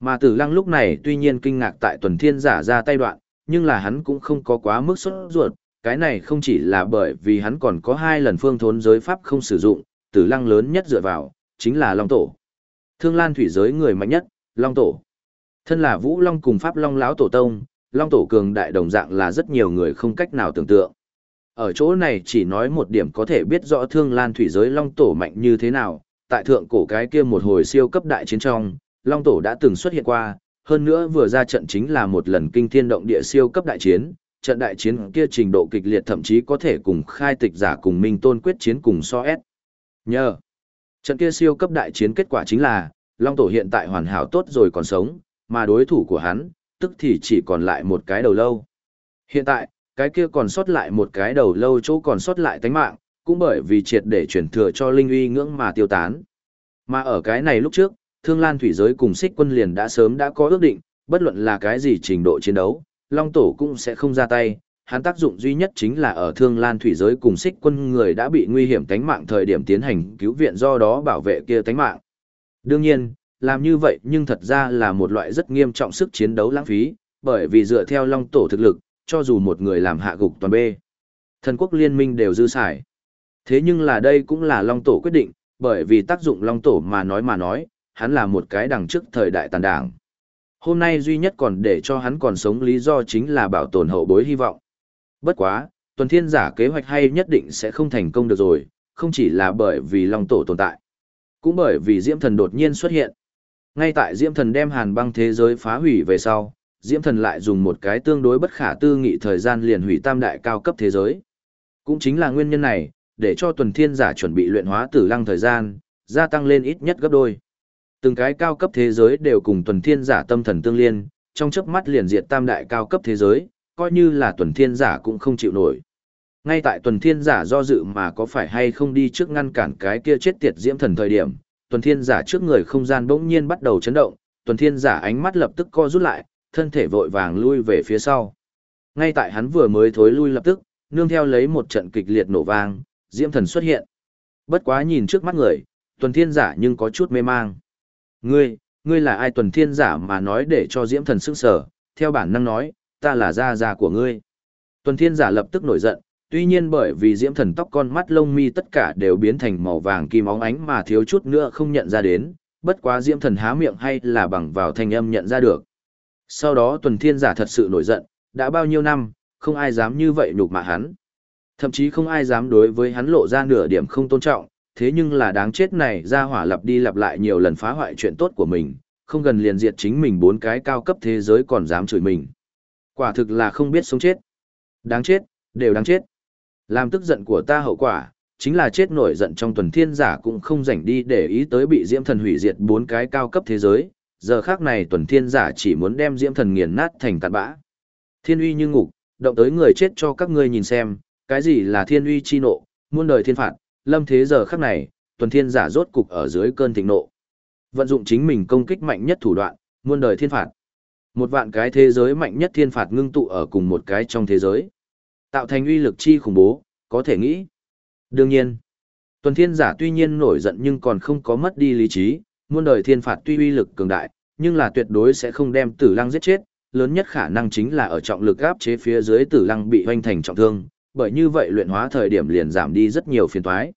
Mà tử lăng lúc này tuy nhiên kinh ngạc tại tuần thiên giả ra tay đoạn, nhưng là hắn cũng không có quá mức sốt ruột, cái này không chỉ là bởi vì hắn còn có hai lần phương thốn giới pháp không sử dụng, tử lăng lớn nhất dựa vào, chính là Long Tổ. Thương Lan thủy giới người mạnh nhất, Long Tổ. Thân là Vũ Long cùng Pháp Long lão tổ tông, Long Tổ cường đại đồng dạng là rất nhiều người không cách nào tưởng tượng. Ở chỗ này chỉ nói một điểm có thể biết rõ Thương Lan thủy giới Long Tổ mạnh như thế nào, tại thượng cổ cái kia một hồi siêu cấp đại chiến trong, Long Tổ đã từng xuất hiện qua, hơn nữa vừa ra trận chính là một lần kinh thiên động địa siêu cấp đại chiến, trận đại chiến kia trình độ kịch liệt thậm chí có thể cùng khai tịch giả cùng Minh Tôn quyết chiến cùng so S. Nhờ. Trận kia siêu cấp đại chiến kết quả chính là, Long Tổ hiện tại hoàn hảo tốt rồi còn sống, mà đối thủ của hắn, tức thì chỉ còn lại một cái đầu lâu. Hiện tại, cái kia còn sót lại một cái đầu lâu chỗ còn sót lại tánh mạng, cũng bởi vì triệt để chuyển thừa cho linh uy ngưỡng mà tiêu tán. Mà ở cái này lúc trước, Thương Lan Thủy Giới cùng Xích Quân liền đã sớm đã có ước định, bất luận là cái gì trình độ chiến đấu, Long Tổ cũng sẽ không ra tay, hắn tác dụng duy nhất chính là ở Thương Lan Thủy Giới cùng Xích Quân người đã bị nguy hiểm tánh mạng thời điểm tiến hành cứu viện do đó bảo vệ kia tánh mạng. Đương nhiên, làm như vậy nhưng thật ra là một loại rất nghiêm trọng sức chiến đấu lãng phí, bởi vì dựa theo Long Tổ thực lực, cho dù một người làm hạ gục toàn bê Thần quốc liên minh đều dư xài. Thế nhưng là đây cũng là Long Tổ quyết định, bởi vì tác dụng Long Tổ mà nói mà nói, hắn là một cái đằng trước thời đại tàn đảng. Hôm nay duy nhất còn để cho hắn còn sống lý do chính là bảo tồn hậu bối hy vọng. Bất quá, tuần thiên giả kế hoạch hay nhất định sẽ không thành công được rồi, không chỉ là bởi vì Long Tổ tồn tại, cũng bởi vì Diễm Thần đột nhiên xuất hiện. Ngay tại Diễm Thần đem hàn băng thế giới phá hủy về sau, Diễm Thần lại dùng một cái tương đối bất khả tư nghị thời gian liền hủy tam đại cao cấp thế giới. Cũng chính là nguyên nhân này, để cho tuần thiên giả chuẩn bị luyện hóa tử lăng thời gian, gia tăng lên ít nhất gấp đôi. Từng cái cao cấp thế giới đều cùng tuần thiên giả tâm thần tương liên, trong chớp mắt liền diệt tam đại cao cấp thế giới, coi như là tuần thiên giả cũng không chịu nổi. Ngay tại tuần thiên giả do dự mà có phải hay không đi trước ngăn cản cái kia chết tiệt diễm thần thời điểm, tuần thiên giả trước người không gian bỗng nhiên bắt đầu chấn động, tuần thiên giả ánh mắt lập tức co rút lại, thân thể vội vàng lui về phía sau. Ngay tại hắn vừa mới thối lui lập tức, nương theo lấy một trận kịch liệt nổ vang, diễm thần xuất hiện. Bất quá nhìn trước mắt người, tuần thiên giả nhưng có chút mê mang. Ngươi, ngươi là ai tuần thiên giả mà nói để cho diễm thần sức sở, theo bản năng nói, ta là gia gia của ngươi. Tuần thiên giả lập tức nổi giận, tuy nhiên bởi vì diễm thần tóc con mắt lông mi tất cả đều biến thành màu vàng kim óng ánh mà thiếu chút nữa không nhận ra đến, bất quá diễm thần há miệng hay là bằng vào thanh âm nhận ra được. Sau đó tuần thiên giả thật sự nổi giận, đã bao nhiêu năm, không ai dám như vậy nhục mạ hắn. Thậm chí không ai dám đối với hắn lộ ra nửa điểm không tôn trọng, thế nhưng là đáng chết này ra hỏa lặp đi lặp lại nhiều lần phá hoại chuyện tốt của mình, không gần liền diệt chính mình bốn cái cao cấp thế giới còn dám chửi mình. Quả thực là không biết sống chết. Đáng chết, đều đáng chết. Làm tức giận của ta hậu quả, chính là chết nổi giận trong tuần thiên giả cũng không rảnh đi để ý tới bị diễm thần hủy diệt bốn cái cao cấp thế giới. Giờ khác này tuần thiên giả chỉ muốn đem diễm thần nghiền nát thành cạn bã. Thiên uy như ngục, động tới người chết cho các ngươi nhìn xem, cái gì là thiên uy chi nộ, muôn đời thiên phạt, lâm thế giờ khắc này, tuần thiên giả rốt cục ở dưới cơn thịnh nộ. Vận dụng chính mình công kích mạnh nhất thủ đoạn, muôn đời thiên phạt. Một vạn cái thế giới mạnh nhất thiên phạt ngưng tụ ở cùng một cái trong thế giới. Tạo thành uy lực chi khủng bố, có thể nghĩ. Đương nhiên, tuần thiên giả tuy nhiên nổi giận nhưng còn không có mất đi lý trí, muôn đời thiên phạt tuy uy lực cường đại, nhưng là tuyệt đối sẽ không đem tử lăng giết chết, lớn nhất khả năng chính là ở trọng lực áp chế phía dưới tử lăng bị hoanh thành trọng thương, bởi như vậy luyện hóa thời điểm liền giảm đi rất nhiều phiền toái.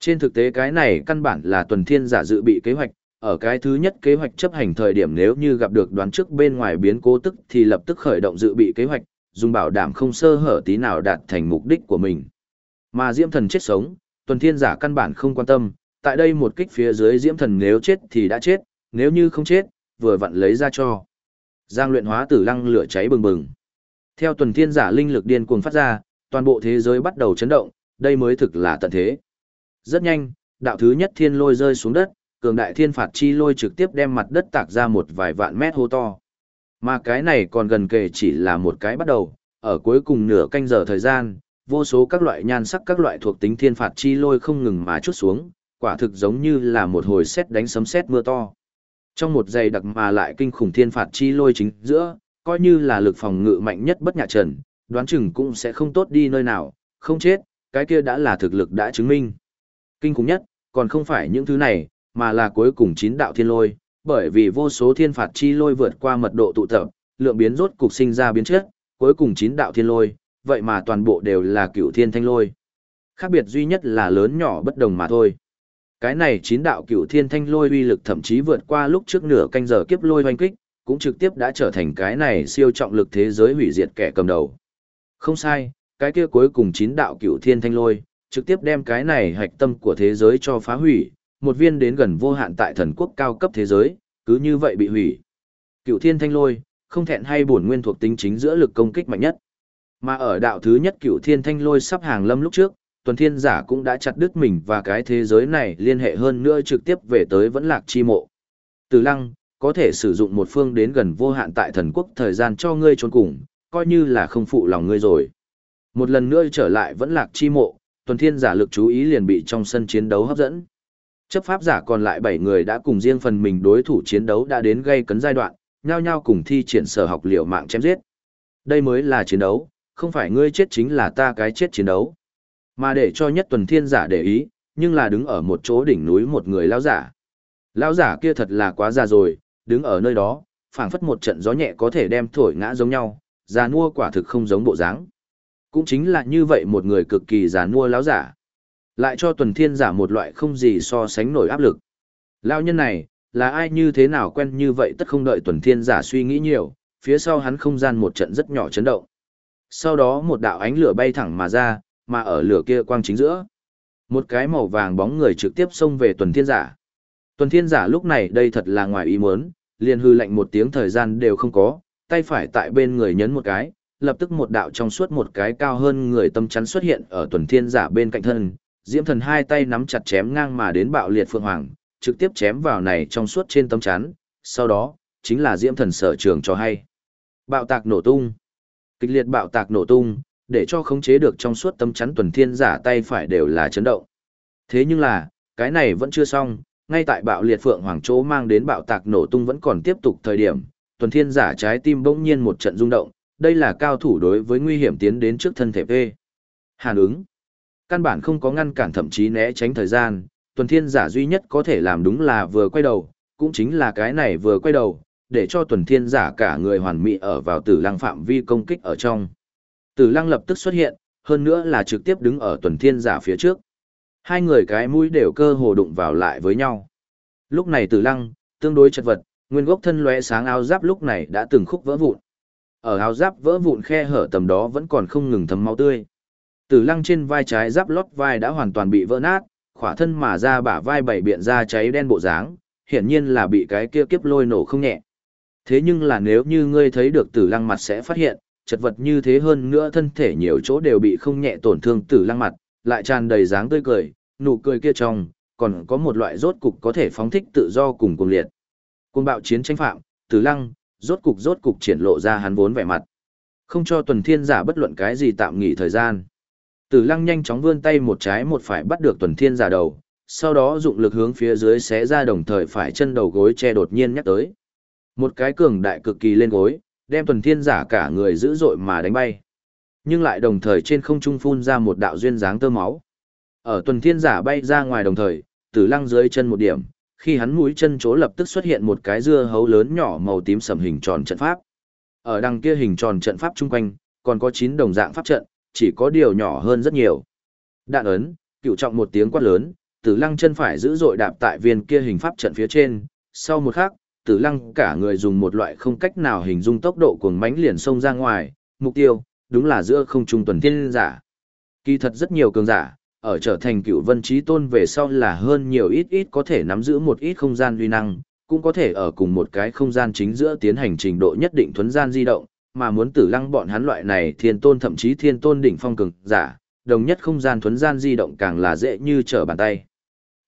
Trên thực tế cái này căn bản là tuần thiên giả dự bị kế hoạch, ở cái thứ nhất kế hoạch chấp hành thời điểm nếu như gặp được đoán trước bên ngoài biến cố tức thì lập tức khởi động dự bị kế hoạch, dùng bảo đảm không sơ hở tí nào đạt thành mục đích của mình. Mà Diễm Thần chết sống, tuần thiên giả căn bản không quan tâm, tại đây một kích phía dưới Diễm Thần nếu chết thì đã chết, nếu như không chết, vừa vặn lấy ra cho. Giang luyện hóa tử lăng lửa cháy bừng bừng. Theo tuần thiên giả linh lực điên cuồng phát ra, toàn bộ thế giới bắt đầu chấn động, đây mới thực là tận thế. Rất nhanh, đạo thứ nhất thiên lôi rơi xuống đất, cường đại thiên phạt chi lôi trực tiếp đem mặt đất tạc ra một vài vạn mét hô to. Mà cái này còn gần kề chỉ là một cái bắt đầu, ở cuối cùng nửa canh giờ thời gian, vô số các loại nhan sắc các loại thuộc tính thiên phạt chi lôi không ngừng mà chút xuống, quả thực giống như là một hồi xét đánh sấm sét mưa to. Trong một giây đặc mà lại kinh khủng thiên phạt chi lôi chính giữa, coi như là lực phòng ngự mạnh nhất bất nhạ trần, đoán chừng cũng sẽ không tốt đi nơi nào, không chết, cái kia đã là thực lực đã chứng minh. Kinh khủng nhất, còn không phải những thứ này, mà là cuối cùng chín đạo thiên lôi, bởi vì vô số thiên phạt chi lôi vượt qua mật độ tụ tập, lượng biến rốt cục sinh ra biến chất, cuối cùng chín đạo thiên lôi, vậy mà toàn bộ đều là cựu thiên thanh lôi. Khác biệt duy nhất là lớn nhỏ bất đồng mà thôi. Cái này chín đạo cựu thiên thanh lôi uy lực thậm chí vượt qua lúc trước nửa canh giờ kiếp lôi hoanh kích, cũng trực tiếp đã trở thành cái này siêu trọng lực thế giới hủy diệt kẻ cầm đầu. Không sai, cái kia cuối cùng chín đạo cựu thiên thanh lôi, trực tiếp đem cái này hạch tâm của thế giới cho phá hủy, một viên đến gần vô hạn tại thần quốc cao cấp thế giới, cứ như vậy bị hủy. Cựu thiên thanh lôi, không thẹn hay bổn nguyên thuộc tính chính giữa lực công kích mạnh nhất. Mà ở đạo thứ nhất cựu thiên thanh lôi sắp hàng lâm lúc trước, tuần thiên giả cũng đã chặt đứt mình và cái thế giới này liên hệ hơn nữa trực tiếp về tới vẫn lạc chi mộ. Từ lăng, có thể sử dụng một phương đến gần vô hạn tại thần quốc thời gian cho ngươi trốn cùng, coi như là không phụ lòng ngươi rồi. Một lần nữa trở lại vẫn lạc chi mộ, tuần thiên giả lực chú ý liền bị trong sân chiến đấu hấp dẫn. Chấp pháp giả còn lại 7 người đã cùng riêng phần mình đối thủ chiến đấu đã đến gây cấn giai đoạn, nhau nhau cùng thi triển sở học liệu mạng chém giết. Đây mới là chiến đấu, không phải ngươi chết chính là ta cái chết chiến đấu. Mà để cho nhất tuần thiên giả để ý, nhưng là đứng ở một chỗ đỉnh núi một người lao giả. Lao giả kia thật là quá già rồi, đứng ở nơi đó, phảng phất một trận gió nhẹ có thể đem thổi ngã giống nhau, già nua quả thực không giống bộ dáng. Cũng chính là như vậy một người cực kỳ già nua lão giả. Lại cho tuần thiên giả một loại không gì so sánh nổi áp lực. Lão nhân này, là ai như thế nào quen như vậy tất không đợi tuần thiên giả suy nghĩ nhiều, phía sau hắn không gian một trận rất nhỏ chấn động. Sau đó một đạo ánh lửa bay thẳng mà ra, mà ở lửa kia quang chính giữa. Một cái màu vàng bóng người trực tiếp xông về tuần thiên giả. Tuần thiên giả lúc này đây thật là ngoài ý muốn, liền hư lệnh một tiếng thời gian đều không có, tay phải tại bên người nhấn một cái, lập tức một đạo trong suốt một cái cao hơn người tâm chắn xuất hiện ở tuần thiên giả bên cạnh thân, diễm thần hai tay nắm chặt chém ngang mà đến bạo liệt phượng hoàng, trực tiếp chém vào này trong suốt trên tấm chắn, sau đó, chính là diễm thần sở trường cho hay. Bạo tạc nổ tung. Kịch liệt bạo tạc nổ tung, để cho khống chế được trong suốt tấm chắn tuần thiên giả tay phải đều là chấn động. Thế nhưng là, cái này vẫn chưa xong, ngay tại bạo liệt phượng hoàng chỗ mang đến bạo tạc nổ tung vẫn còn tiếp tục thời điểm, tuần thiên giả trái tim bỗng nhiên một trận rung động, đây là cao thủ đối với nguy hiểm tiến đến trước thân thể P. Hàn ứng. Căn bản không có ngăn cản thậm chí né tránh thời gian, tuần thiên giả duy nhất có thể làm đúng là vừa quay đầu, cũng chính là cái này vừa quay đầu, để cho tuần thiên giả cả người hoàn mỹ ở vào tử lăng phạm vi công kích ở trong. Tử lăng lập tức xuất hiện, hơn nữa là trực tiếp đứng ở tuần thiên giả phía trước. Hai người cái mũi đều cơ hồ đụng vào lại với nhau. Lúc này tử lăng, tương đối chật vật, nguyên gốc thân lóe sáng áo giáp lúc này đã từng khúc vỡ vụn. Ở áo giáp vỡ vụn khe hở tầm đó vẫn còn không ngừng thấm máu tươi. Tử lăng trên vai trái giáp lót vai đã hoàn toàn bị vỡ nát, khỏa thân mà ra bả vai bảy biện ra cháy đen bộ dáng, hiển nhiên là bị cái kia kiếp lôi nổ không nhẹ. Thế nhưng là nếu như ngươi thấy được tử lăng mặt sẽ phát hiện, chật vật như thế hơn nữa thân thể nhiều chỗ đều bị không nhẹ tổn thương tử lăng mặt, lại tràn đầy dáng tươi cười, nụ cười kia trong, còn có một loại rốt cục có thể phóng thích tự do cùng cùng liệt. Cuồng bạo chiến tranh phạm, tử lăng, rốt cục rốt cục triển lộ ra hắn vốn vẻ mặt. Không cho tuần thiên giả bất luận cái gì tạm nghỉ thời gian. Tử lăng nhanh chóng vươn tay một trái một phải bắt được tuần thiên giả đầu, sau đó dụng lực hướng phía dưới xé ra đồng thời phải chân đầu gối che đột nhiên nhắc tới. Một cái cường đại cực kỳ lên gối, đem tuần thiên giả cả người dữ dội mà đánh bay. Nhưng lại đồng thời trên không trung phun ra một đạo duyên dáng tơ máu. Ở tuần thiên giả bay ra ngoài đồng thời, tử lăng dưới chân một điểm, khi hắn mũi chân chỗ lập tức xuất hiện một cái dưa hấu lớn nhỏ màu tím sầm hình tròn trận pháp. Ở đằng kia hình tròn trận pháp chung quanh, còn có 9 đồng dạng pháp trận, chỉ có điều nhỏ hơn rất nhiều. Đạn ấn, cựu trọng một tiếng quát lớn, tử lăng chân phải giữ dội đạp tại viên kia hình pháp trận phía trên, sau một khắc, tử lăng cả người dùng một loại không cách nào hình dung tốc độ cuồng mánh liền xông ra ngoài, mục tiêu, đúng là giữa không trung tuần thiên giả. Kỳ thật rất nhiều cường giả, ở trở thành cựu vân trí tôn về sau là hơn nhiều ít ít có thể nắm giữ một ít không gian uy năng, cũng có thể ở cùng một cái không gian chính giữa tiến hành trình độ nhất định thuấn gian di động, mà muốn tử lăng bọn hắn loại này thiên tôn thậm chí thiên tôn đỉnh phong cường giả, đồng nhất không gian thuấn gian di động càng là dễ như trở bàn tay.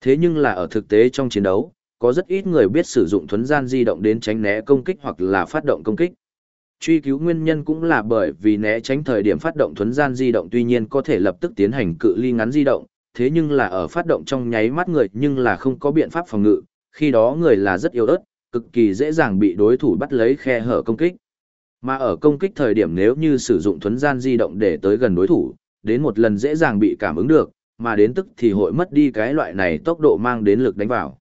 Thế nhưng là ở thực tế trong chiến đấu, có rất ít người biết sử dụng thuấn gian di động đến tránh né công kích hoặc là phát động công kích. Truy cứu nguyên nhân cũng là bởi vì né tránh thời điểm phát động thuấn gian di động tuy nhiên có thể lập tức tiến hành cự ly ngắn di động, thế nhưng là ở phát động trong nháy mắt người nhưng là không có biện pháp phòng ngự, khi đó người là rất yếu ớt, cực kỳ dễ dàng bị đối thủ bắt lấy khe hở công kích. Mà ở công kích thời điểm nếu như sử dụng thuấn gian di động để tới gần đối thủ, đến một lần dễ dàng bị cảm ứng được, mà đến tức thì hội mất đi cái loại này tốc độ mang đến lực đánh vào.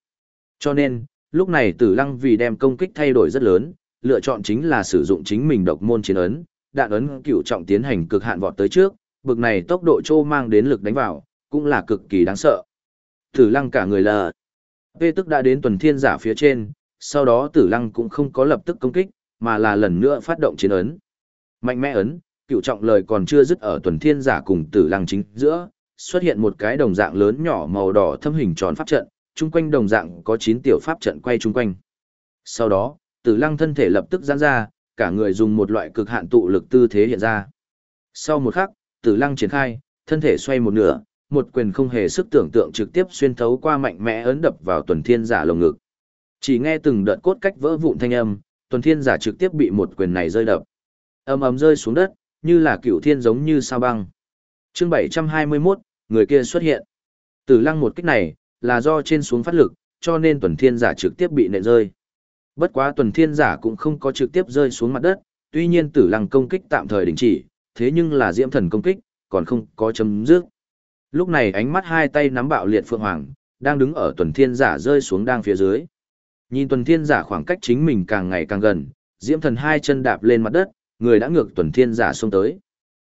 Cho nên, lúc này tử lăng vì đem công kích thay đổi rất lớn, lựa chọn chính là sử dụng chính mình độc môn chiến ấn, đạn ấn cựu trọng tiến hành cực hạn vọt tới trước, bực này tốc độ trô mang đến lực đánh vào, cũng là cực kỳ đáng sợ. Tử lăng cả người là, Vê tức đã đến tuần thiên giả phía trên, sau đó tử lăng cũng không có lập tức công kích, mà là lần nữa phát động chiến ấn. Mạnh mẽ ấn, cựu trọng lời còn chưa dứt ở tuần thiên giả cùng tử lăng chính giữa, xuất hiện một cái đồng dạng lớn nhỏ màu đỏ thâm hình tròn pháp trận, chung quanh đồng dạng có 9 tiểu pháp trận quay chung quanh. Sau đó, tử lăng thân thể lập tức giãn ra, cả người dùng một loại cực hạn tụ lực tư thế hiện ra. Sau một khắc, tử lăng triển khai, thân thể xoay một nửa, một quyền không hề sức tưởng tượng trực tiếp xuyên thấu qua mạnh mẽ ấn đập vào tuần thiên giả lồng ngực. Chỉ nghe từng đợt cốt cách vỡ vụn thanh âm, tuần thiên giả trực tiếp bị một quyền này rơi đập. Ầm ầm rơi xuống đất, như là cựu thiên giống như sao băng. Chương 721, người kia xuất hiện. Tử lăng một kích này, là do trên xuống phát lực, cho nên tuần thiên giả trực tiếp bị nện rơi. Bất quá tuần thiên giả cũng không có trực tiếp rơi xuống mặt đất, tuy nhiên tử lăng công kích tạm thời đình chỉ, thế nhưng là diễm thần công kích, còn không có chấm dứt. Lúc này ánh mắt hai tay nắm bạo liệt phượng hoàng, đang đứng ở tuần thiên giả rơi xuống đang phía dưới. Nhìn tuần thiên giả khoảng cách chính mình càng ngày càng gần, diễm thần hai chân đạp lên mặt đất, người đã ngược tuần thiên giả xông tới.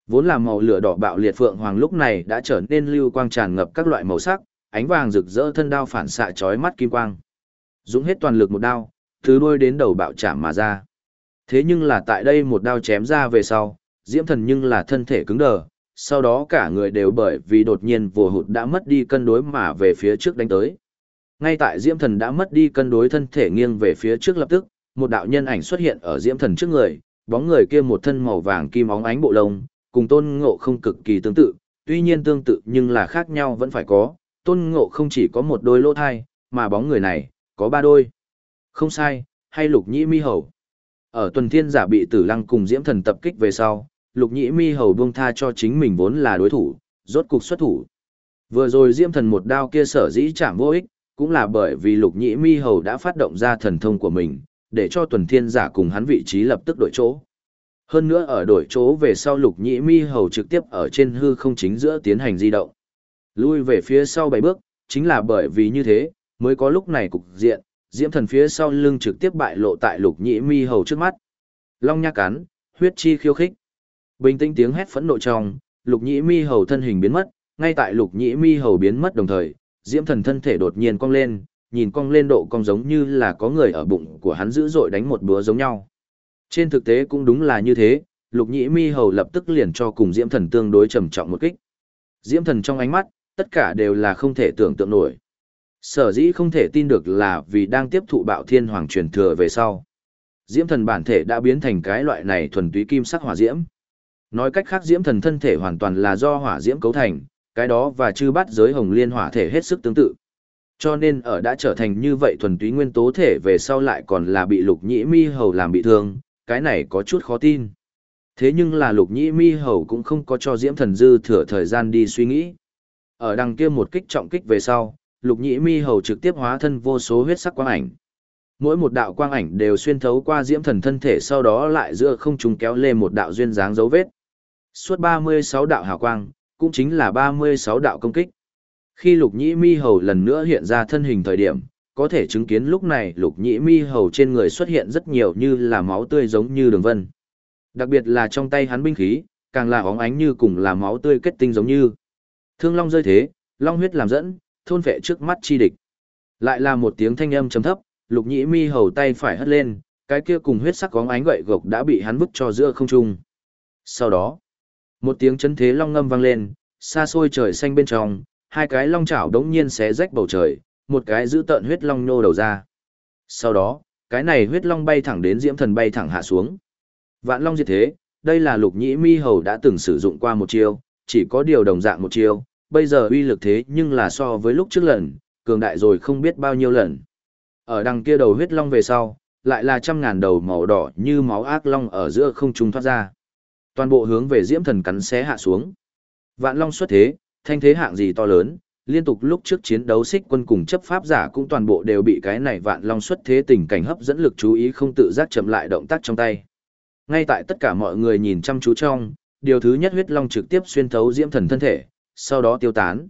Vốn là màu lửa đỏ bạo liệt phượng hoàng lúc này đã trở nên lưu quang tràn ngập các loại màu sắc, ánh vàng rực rỡ thân đao phản xạ chói mắt kim quang. Dũng hết toàn lực một đao, từ đuôi đến đầu bạo chạm mà ra. Thế nhưng là tại đây một đao chém ra về sau, Diễm thần nhưng là thân thể cứng đờ, sau đó cả người đều bởi vì đột nhiên vùa hụt đã mất đi cân đối mà về phía trước đánh tới. Ngay tại Diễm thần đã mất đi cân đối thân thể nghiêng về phía trước lập tức, một đạo nhân ảnh xuất hiện ở Diễm thần trước người, bóng người kia một thân màu vàng kim óng ánh bộ lông, cùng tôn ngộ không cực kỳ tương tự, tuy nhiên tương tự nhưng là khác nhau vẫn phải có, tôn ngộ không chỉ có một đôi lỗ thai, mà bóng người này, có ba đôi. Không sai, hay lục nhĩ mi hầu. Ở tuần thiên giả bị tử lăng cùng diễm thần tập kích về sau, lục nhĩ mi hầu buông tha cho chính mình vốn là đối thủ, rốt cục xuất thủ. Vừa rồi diễm thần một đao kia sở dĩ chạm vô ích, cũng là bởi vì lục nhĩ mi hầu đã phát động ra thần thông của mình, để cho tuần thiên giả cùng hắn vị trí lập tức đổi chỗ. Hơn nữa ở đổi chỗ về sau lục nhĩ mi hầu trực tiếp ở trên hư không chính giữa tiến hành di động. Lui về phía sau bảy bước, chính là bởi vì như thế, mới có lúc này cục diện, diễm thần phía sau lưng trực tiếp bại lộ tại lục nhĩ mi hầu trước mắt. Long nha cắn, huyết chi khiêu khích. Bình tĩnh tiếng hét phẫn nộ trong, lục nhĩ mi hầu thân hình biến mất, ngay tại lục nhĩ mi hầu biến mất đồng thời, diễm thần thân thể đột nhiên cong lên, nhìn cong lên độ cong giống như là có người ở bụng của hắn dữ dội đánh một búa giống nhau. Trên thực tế cũng đúng là như thế, lục nhĩ mi hầu lập tức liền cho cùng diễm thần tương đối trầm trọng một kích. Diễm thần trong ánh mắt, tất cả đều là không thể tưởng tượng nổi. Sở dĩ không thể tin được là vì đang tiếp thụ bạo thiên hoàng truyền thừa về sau. Diễm thần bản thể đã biến thành cái loại này thuần túy kim sắc hỏa diễm. Nói cách khác diễm thần thân thể hoàn toàn là do hỏa diễm cấu thành, cái đó và chư bát giới hồng liên hỏa thể hết sức tương tự. Cho nên ở đã trở thành như vậy thuần túy nguyên tố thể về sau lại còn là bị lục nhĩ mi hầu làm bị thương, cái này có chút khó tin. Thế nhưng là lục nhĩ mi hầu cũng không có cho diễm thần dư thừa thời gian đi suy nghĩ. Ở đằng kia một kích trọng kích về sau, lục nhĩ mi hầu trực tiếp hóa thân vô số huyết sắc quang ảnh. Mỗi một đạo quang ảnh đều xuyên thấu qua diễm thần thân thể sau đó lại giữa không trùng kéo lên một đạo duyên dáng dấu vết. Suốt 36 đạo hào quang, cũng chính là 36 đạo công kích. Khi lục nhĩ mi hầu lần nữa hiện ra thân hình thời điểm, có thể chứng kiến lúc này lục nhĩ mi hầu trên người xuất hiện rất nhiều như là máu tươi giống như đường vân. Đặc biệt là trong tay hắn binh khí, càng là óng ánh như cùng là máu tươi kết tinh giống như. Thương long rơi thế, long huyết làm dẫn, thôn vệ trước mắt chi địch. Lại là một tiếng thanh âm trầm thấp, lục nhĩ mi hầu tay phải hất lên, cái kia cùng huyết sắc óng ánh gậy gộc đã bị hắn vứt cho giữa không trung. Sau đó, một tiếng chấn thế long ngâm vang lên, xa xôi trời xanh bên trong, hai cái long chảo đống nhiên xé rách bầu trời, một cái giữ tợn huyết long nô đầu ra. Sau đó, cái này huyết long bay thẳng đến diễm thần bay thẳng hạ xuống. Vạn long diệt thế, đây là lục nhĩ mi hầu đã từng sử dụng qua một chiêu, chỉ có điều đồng dạng một chiêu, bây giờ uy lực thế nhưng là so với lúc trước lần, cường đại rồi không biết bao nhiêu lần. Ở đằng kia đầu huyết long về sau, lại là trăm ngàn đầu màu đỏ như máu ác long ở giữa không trung thoát ra. Toàn bộ hướng về diễm thần cắn xé hạ xuống. Vạn long xuất thế, thanh thế hạng gì to lớn, liên tục lúc trước chiến đấu xích quân cùng chấp pháp giả cũng toàn bộ đều bị cái này vạn long xuất thế tình cảnh hấp dẫn lực chú ý không tự giác chậm lại động tác trong tay. Ngay tại tất cả mọi người nhìn chăm chú trong, điều thứ nhất huyết long trực tiếp xuyên thấu diễm thần thân thể, sau đó tiêu tán.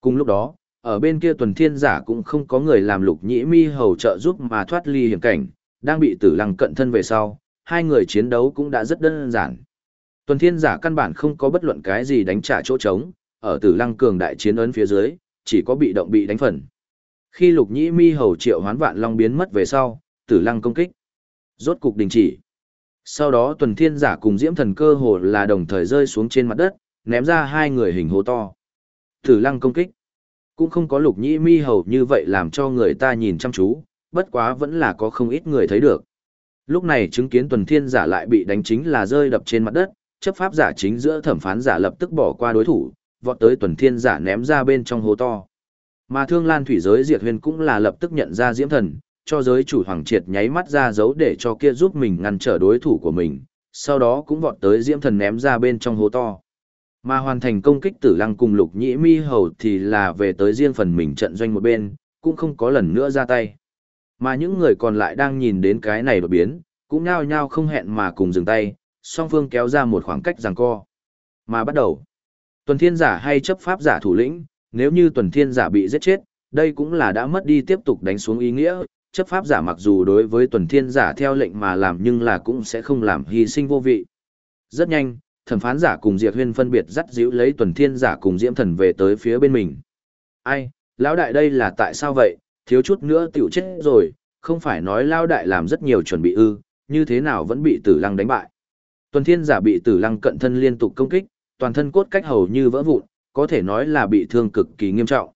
Cùng lúc đó, ở bên kia tuần thiên giả cũng không có người làm lục nhĩ mi hầu trợ giúp mà thoát ly hiểm cảnh, đang bị tử lăng cận thân về sau, hai người chiến đấu cũng đã rất đơn giản. Tuần thiên giả căn bản không có bất luận cái gì đánh trả chỗ trống, ở tử lăng cường đại chiến ấn phía dưới, chỉ có bị động bị đánh phần. Khi lục nhĩ mi hầu triệu hoán vạn long biến mất về sau, tử lăng công kích. Rốt cục đình chỉ. Sau đó tuần thiên giả cùng diễm thần cơ hồ là đồng thời rơi xuống trên mặt đất, ném ra hai người hình hố to. Tử lăng công kích. Cũng không có lục nhĩ mi hầu như vậy làm cho người ta nhìn chăm chú, bất quá vẫn là có không ít người thấy được. Lúc này chứng kiến tuần thiên giả lại bị đánh chính là rơi đập trên mặt đất, chấp pháp giả chính giữa thẩm phán giả lập tức bỏ qua đối thủ, vọt tới tuần thiên giả ném ra bên trong hố to. Mà thương lan thủy giới diệt huyền cũng là lập tức nhận ra diễm thần, cho giới chủ hoàng triệt nháy mắt ra dấu để cho kia giúp mình ngăn trở đối thủ của mình, sau đó cũng vọt tới diễm thần ném ra bên trong hố to. Mà hoàn thành công kích tử lăng cùng lục nhĩ mi hầu thì là về tới riêng phần mình trận doanh một bên, cũng không có lần nữa ra tay. Mà những người còn lại đang nhìn đến cái này đột biến, cũng nhao nhao không hẹn mà cùng dừng tay, song phương kéo ra một khoảng cách giằng co. Mà bắt đầu, tuần thiên giả hay chấp pháp giả thủ lĩnh, nếu như tuần thiên giả bị giết chết, đây cũng là đã mất đi tiếp tục đánh xuống ý nghĩa, chấp pháp giả mặc dù đối với tuần thiên giả theo lệnh mà làm nhưng là cũng sẽ không làm hy sinh vô vị. Rất nhanh, thẩm phán giả cùng Diệp Huyên phân biệt dắt dịu lấy tuần thiên giả cùng Diễm Thần về tới phía bên mình. Ai, lão đại đây là tại sao vậy, thiếu chút nữa tiểu chết rồi, không phải nói lão đại làm rất nhiều chuẩn bị ư, như thế nào vẫn bị tử lăng đánh bại. Tuần thiên giả bị tử lăng cận thân liên tục công kích, toàn thân cốt cách hầu như vỡ vụn, có thể nói là bị thương cực kỳ nghiêm trọng.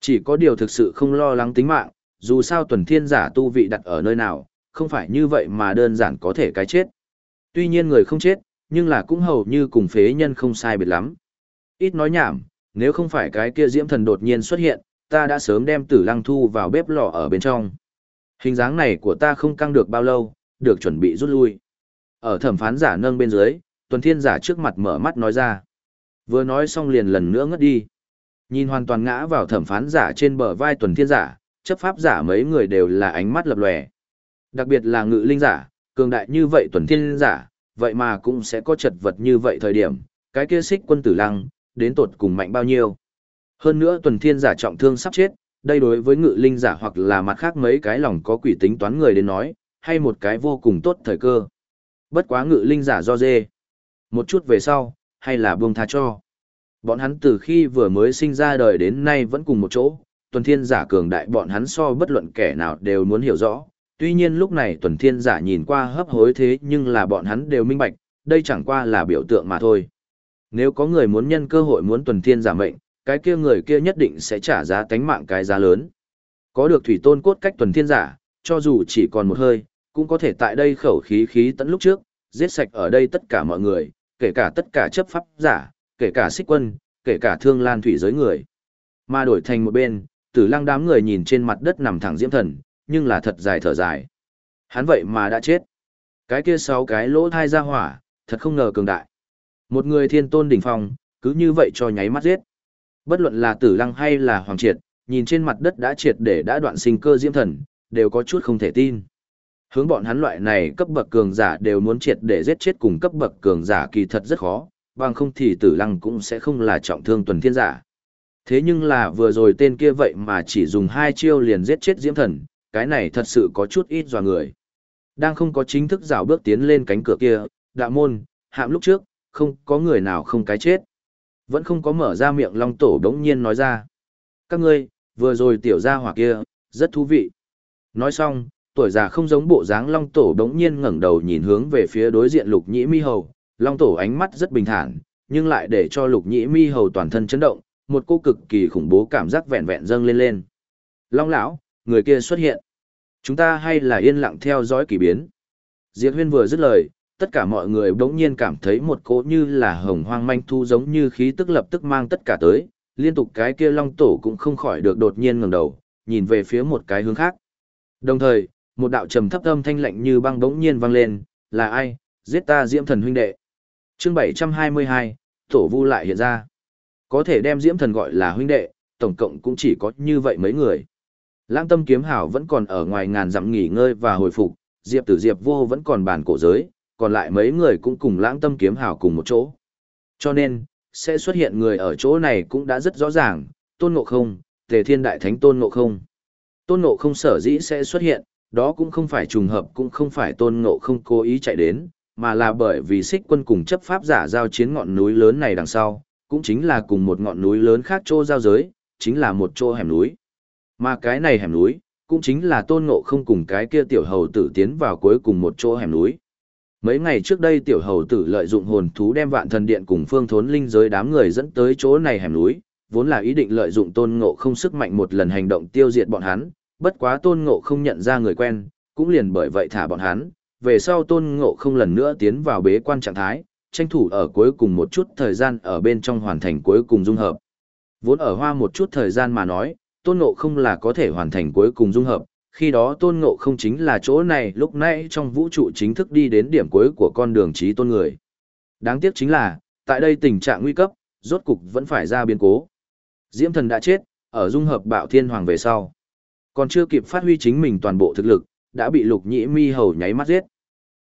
Chỉ có điều thực sự không lo lắng tính mạng, dù sao tuần thiên giả tu vị đặt ở nơi nào, không phải như vậy mà đơn giản có thể cái chết. Tuy nhiên người không chết, nhưng là cũng hầu như cùng phế nhân không sai biệt lắm. Ít nói nhảm, nếu không phải cái kia diễm thần đột nhiên xuất hiện, ta đã sớm đem tử lăng thu vào bếp lò ở bên trong. Hình dáng này của ta không căng được bao lâu, được chuẩn bị rút lui. Ở thẩm phán giả nâng bên dưới, tuần thiên giả trước mặt mở mắt nói ra. Vừa nói xong liền lần nữa ngất đi. Nhìn hoàn toàn ngã vào thẩm phán giả trên bờ vai tuần thiên giả, chấp pháp giả mấy người đều là ánh mắt lập lòe. Đặc biệt là ngự linh giả, cường đại như vậy tuần thiên giả, vậy mà cũng sẽ có chật vật như vậy thời điểm, cái kia xích quân tử lăng, đến tột cùng mạnh bao nhiêu. Hơn nữa tuần thiên giả trọng thương sắp chết, đây đối với ngự linh giả hoặc là mặt khác mấy cái lòng có quỷ tính toán người đến nói, hay một cái vô cùng tốt thời cơ. Bất quá ngự linh giả do dê. Một chút về sau, hay là buông tha cho. Bọn hắn từ khi vừa mới sinh ra đời đến nay vẫn cùng một chỗ, tuần thiên giả cường đại bọn hắn so bất luận kẻ nào đều muốn hiểu rõ. Tuy nhiên lúc này tuần thiên giả nhìn qua hấp hối thế nhưng là bọn hắn đều minh bạch, đây chẳng qua là biểu tượng mà thôi. Nếu có người muốn nhân cơ hội muốn tuần thiên giả mệnh, cái kia người kia nhất định sẽ trả giá tánh mạng cái giá lớn. Có được thủy tôn cốt cách tuần thiên giả, cho dù chỉ còn một hơi, cũng có thể tại đây khẩu khí khí tận lúc trước, giết sạch ở đây tất cả mọi người, kể cả tất cả chấp pháp giả, kể cả xích quân, kể cả thương lan thủy giới người. Mà đổi thành một bên, tử lăng đám người nhìn trên mặt đất nằm thẳng diễm thần, nhưng là thật dài thở dài. Hắn vậy mà đã chết. Cái kia sáu cái lỗ thai ra hỏa, thật không ngờ cường đại. Một người thiên tôn đỉnh phong, cứ như vậy cho nháy mắt giết. Bất luận là tử lăng hay là hoàng triệt, nhìn trên mặt đất đã triệt để đã đoạn sinh cơ diễm thần, đều có chút không thể tin. Hướng bọn hắn loại này cấp bậc cường giả đều muốn triệt để giết chết cùng cấp bậc cường giả kỳ thật rất khó, bằng không thì tử lăng cũng sẽ không là trọng thương tuần thiên giả. Thế nhưng là vừa rồi tên kia vậy mà chỉ dùng hai chiêu liền giết chết diễm thần, cái này thật sự có chút ít dò người. Đang không có chính thức rào bước tiến lên cánh cửa kia, đạo môn, hạm lúc trước, không có người nào không cái chết. Vẫn không có mở ra miệng long tổ đống nhiên nói ra. Các ngươi, vừa rồi tiểu gia hỏa kia, rất thú vị. Nói xong, tuổi già không giống bộ dáng long tổ đống nhiên ngẩng đầu nhìn hướng về phía đối diện lục nhĩ mi hầu. Long tổ ánh mắt rất bình thản, nhưng lại để cho lục nhĩ mi hầu toàn thân chấn động, một cô cực kỳ khủng bố cảm giác vẹn vẹn dâng lên lên. Long lão, người kia xuất hiện. Chúng ta hay là yên lặng theo dõi kỳ biến. Diệp Huyên vừa dứt lời, tất cả mọi người bỗng nhiên cảm thấy một cỗ như là hồng hoang manh thu giống như khí tức lập tức mang tất cả tới, liên tục cái kia long tổ cũng không khỏi được đột nhiên ngẩng đầu, nhìn về phía một cái hướng khác. Đồng thời, một đạo trầm thấp âm thanh lạnh như băng bỗng nhiên vang lên, là ai, giết ta diễm thần huynh đệ. chương 722, tổ vu lại hiện ra. Có thể đem diễm thần gọi là huynh đệ, tổng cộng cũng chỉ có như vậy mấy người. Lãng tâm kiếm hảo vẫn còn ở ngoài ngàn dặm nghỉ ngơi và hồi phục, diệp tử diệp vô vẫn còn bàn cổ giới, còn lại mấy người cũng cùng lãng tâm kiếm hảo cùng một chỗ. Cho nên, sẽ xuất hiện người ở chỗ này cũng đã rất rõ ràng, tôn ngộ không, tề thiên đại thánh tôn ngộ không. Tôn ngộ không sở dĩ sẽ xuất hiện, đó cũng không phải trùng hợp cũng không phải tôn ngộ không cố ý chạy đến, mà là bởi vì xích quân cùng chấp pháp giả giao chiến ngọn núi lớn này đằng sau, cũng chính là cùng một ngọn núi lớn khác chỗ giao giới, chính là một chỗ hẻm núi. Mà cái này hẻm núi, cũng chính là tôn ngộ không cùng cái kia tiểu hầu tử tiến vào cuối cùng một chỗ hẻm núi. Mấy ngày trước đây tiểu hầu tử lợi dụng hồn thú đem vạn thần điện cùng phương thốn linh giới đám người dẫn tới chỗ này hẻm núi, vốn là ý định lợi dụng tôn ngộ không sức mạnh một lần hành động tiêu diệt bọn hắn, bất quá tôn ngộ không nhận ra người quen, cũng liền bởi vậy thả bọn hắn, về sau tôn ngộ không lần nữa tiến vào bế quan trạng thái, tranh thủ ở cuối cùng một chút thời gian ở bên trong hoàn thành cuối cùng dung hợp. Vốn ở hoa một chút thời gian mà nói, tôn ngộ không là có thể hoàn thành cuối cùng dung hợp, khi đó tôn ngộ không chính là chỗ này lúc nãy trong vũ trụ chính thức đi đến điểm cuối của con đường trí tôn người. Đáng tiếc chính là, tại đây tình trạng nguy cấp, rốt cục vẫn phải ra biến cố. Diễm thần đã chết, ở dung hợp bạo thiên hoàng về sau. Còn chưa kịp phát huy chính mình toàn bộ thực lực, đã bị lục nhĩ mi hầu nháy mắt giết.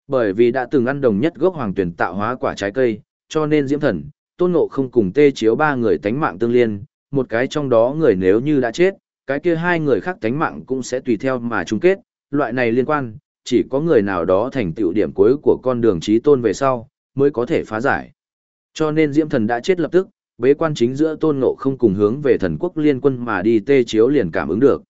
Bởi vì đã từng ăn đồng nhất gốc hoàng tuyển tạo hóa quả trái cây, cho nên diễm thần, tôn ngộ không cùng tê chiếu ba người tánh mạng tương liên, một cái trong đó người nếu như đã chết, cái kia hai người khác tánh mạng cũng sẽ tùy theo mà chung kết, loại này liên quan, chỉ có người nào đó thành tựu điểm cuối của con đường trí tôn về sau, mới có thể phá giải. Cho nên Diễm Thần đã chết lập tức, bế quan chính giữa tôn ngộ không cùng hướng về thần quốc liên quân mà đi tê chiếu liền cảm ứng được.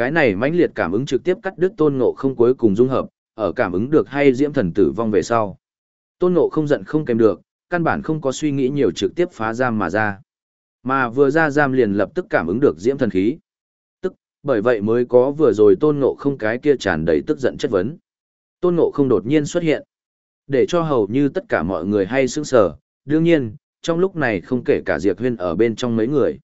Cái này mãnh liệt cảm ứng trực tiếp cắt đứt tôn ngộ không cuối cùng dung hợp, ở cảm ứng được hay Diễm Thần tử vong về sau. Tôn Ngộ không giận không kèm được, căn bản không có suy nghĩ nhiều trực tiếp phá giam mà ra. Mà vừa ra giam liền lập tức cảm ứng được diễm thần khí. Tức, bởi vậy mới có vừa rồi Tôn Ngộ không cái kia tràn đầy tức giận chất vấn. Tôn Ngộ không đột nhiên xuất hiện. Để cho hầu như tất cả mọi người hay sững sờ, đương nhiên, trong lúc này không kể cả Diệp Huyên ở bên trong mấy người.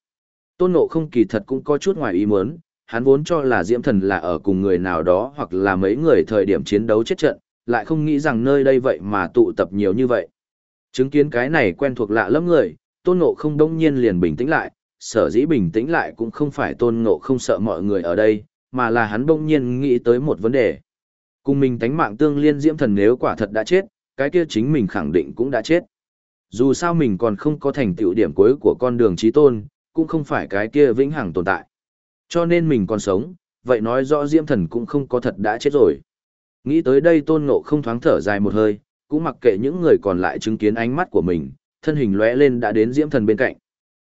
Tôn Ngộ không kỳ thật cũng có chút ngoài ý muốn, hắn vốn cho là Diễm Thần là ở cùng người nào đó hoặc là mấy người thời điểm chiến đấu chết trận, lại không nghĩ rằng nơi đây vậy mà tụ tập nhiều như vậy. Chứng kiến cái này quen thuộc lạ lắm người, Tôn Ngộ không đông nhiên liền bình tĩnh lại, sở dĩ bình tĩnh lại cũng không phải Tôn Ngộ không sợ mọi người ở đây, mà là hắn đông nhiên nghĩ tới một vấn đề. Cùng mình tánh mạng tương liên Diễm Thần nếu quả thật đã chết, cái kia chính mình khẳng định cũng đã chết. Dù sao mình còn không có thành tựu điểm cuối của con đường trí tôn, cũng không phải cái kia vĩnh hằng tồn tại. Cho nên mình còn sống, vậy nói rõ Diễm Thần cũng không có thật đã chết rồi. Nghĩ tới đây Tôn Ngộ không thoáng thở dài một hơi, cũng mặc kệ những người còn lại chứng kiến ánh mắt của mình, thân hình lóe lên đã đến Diễm Thần bên cạnh.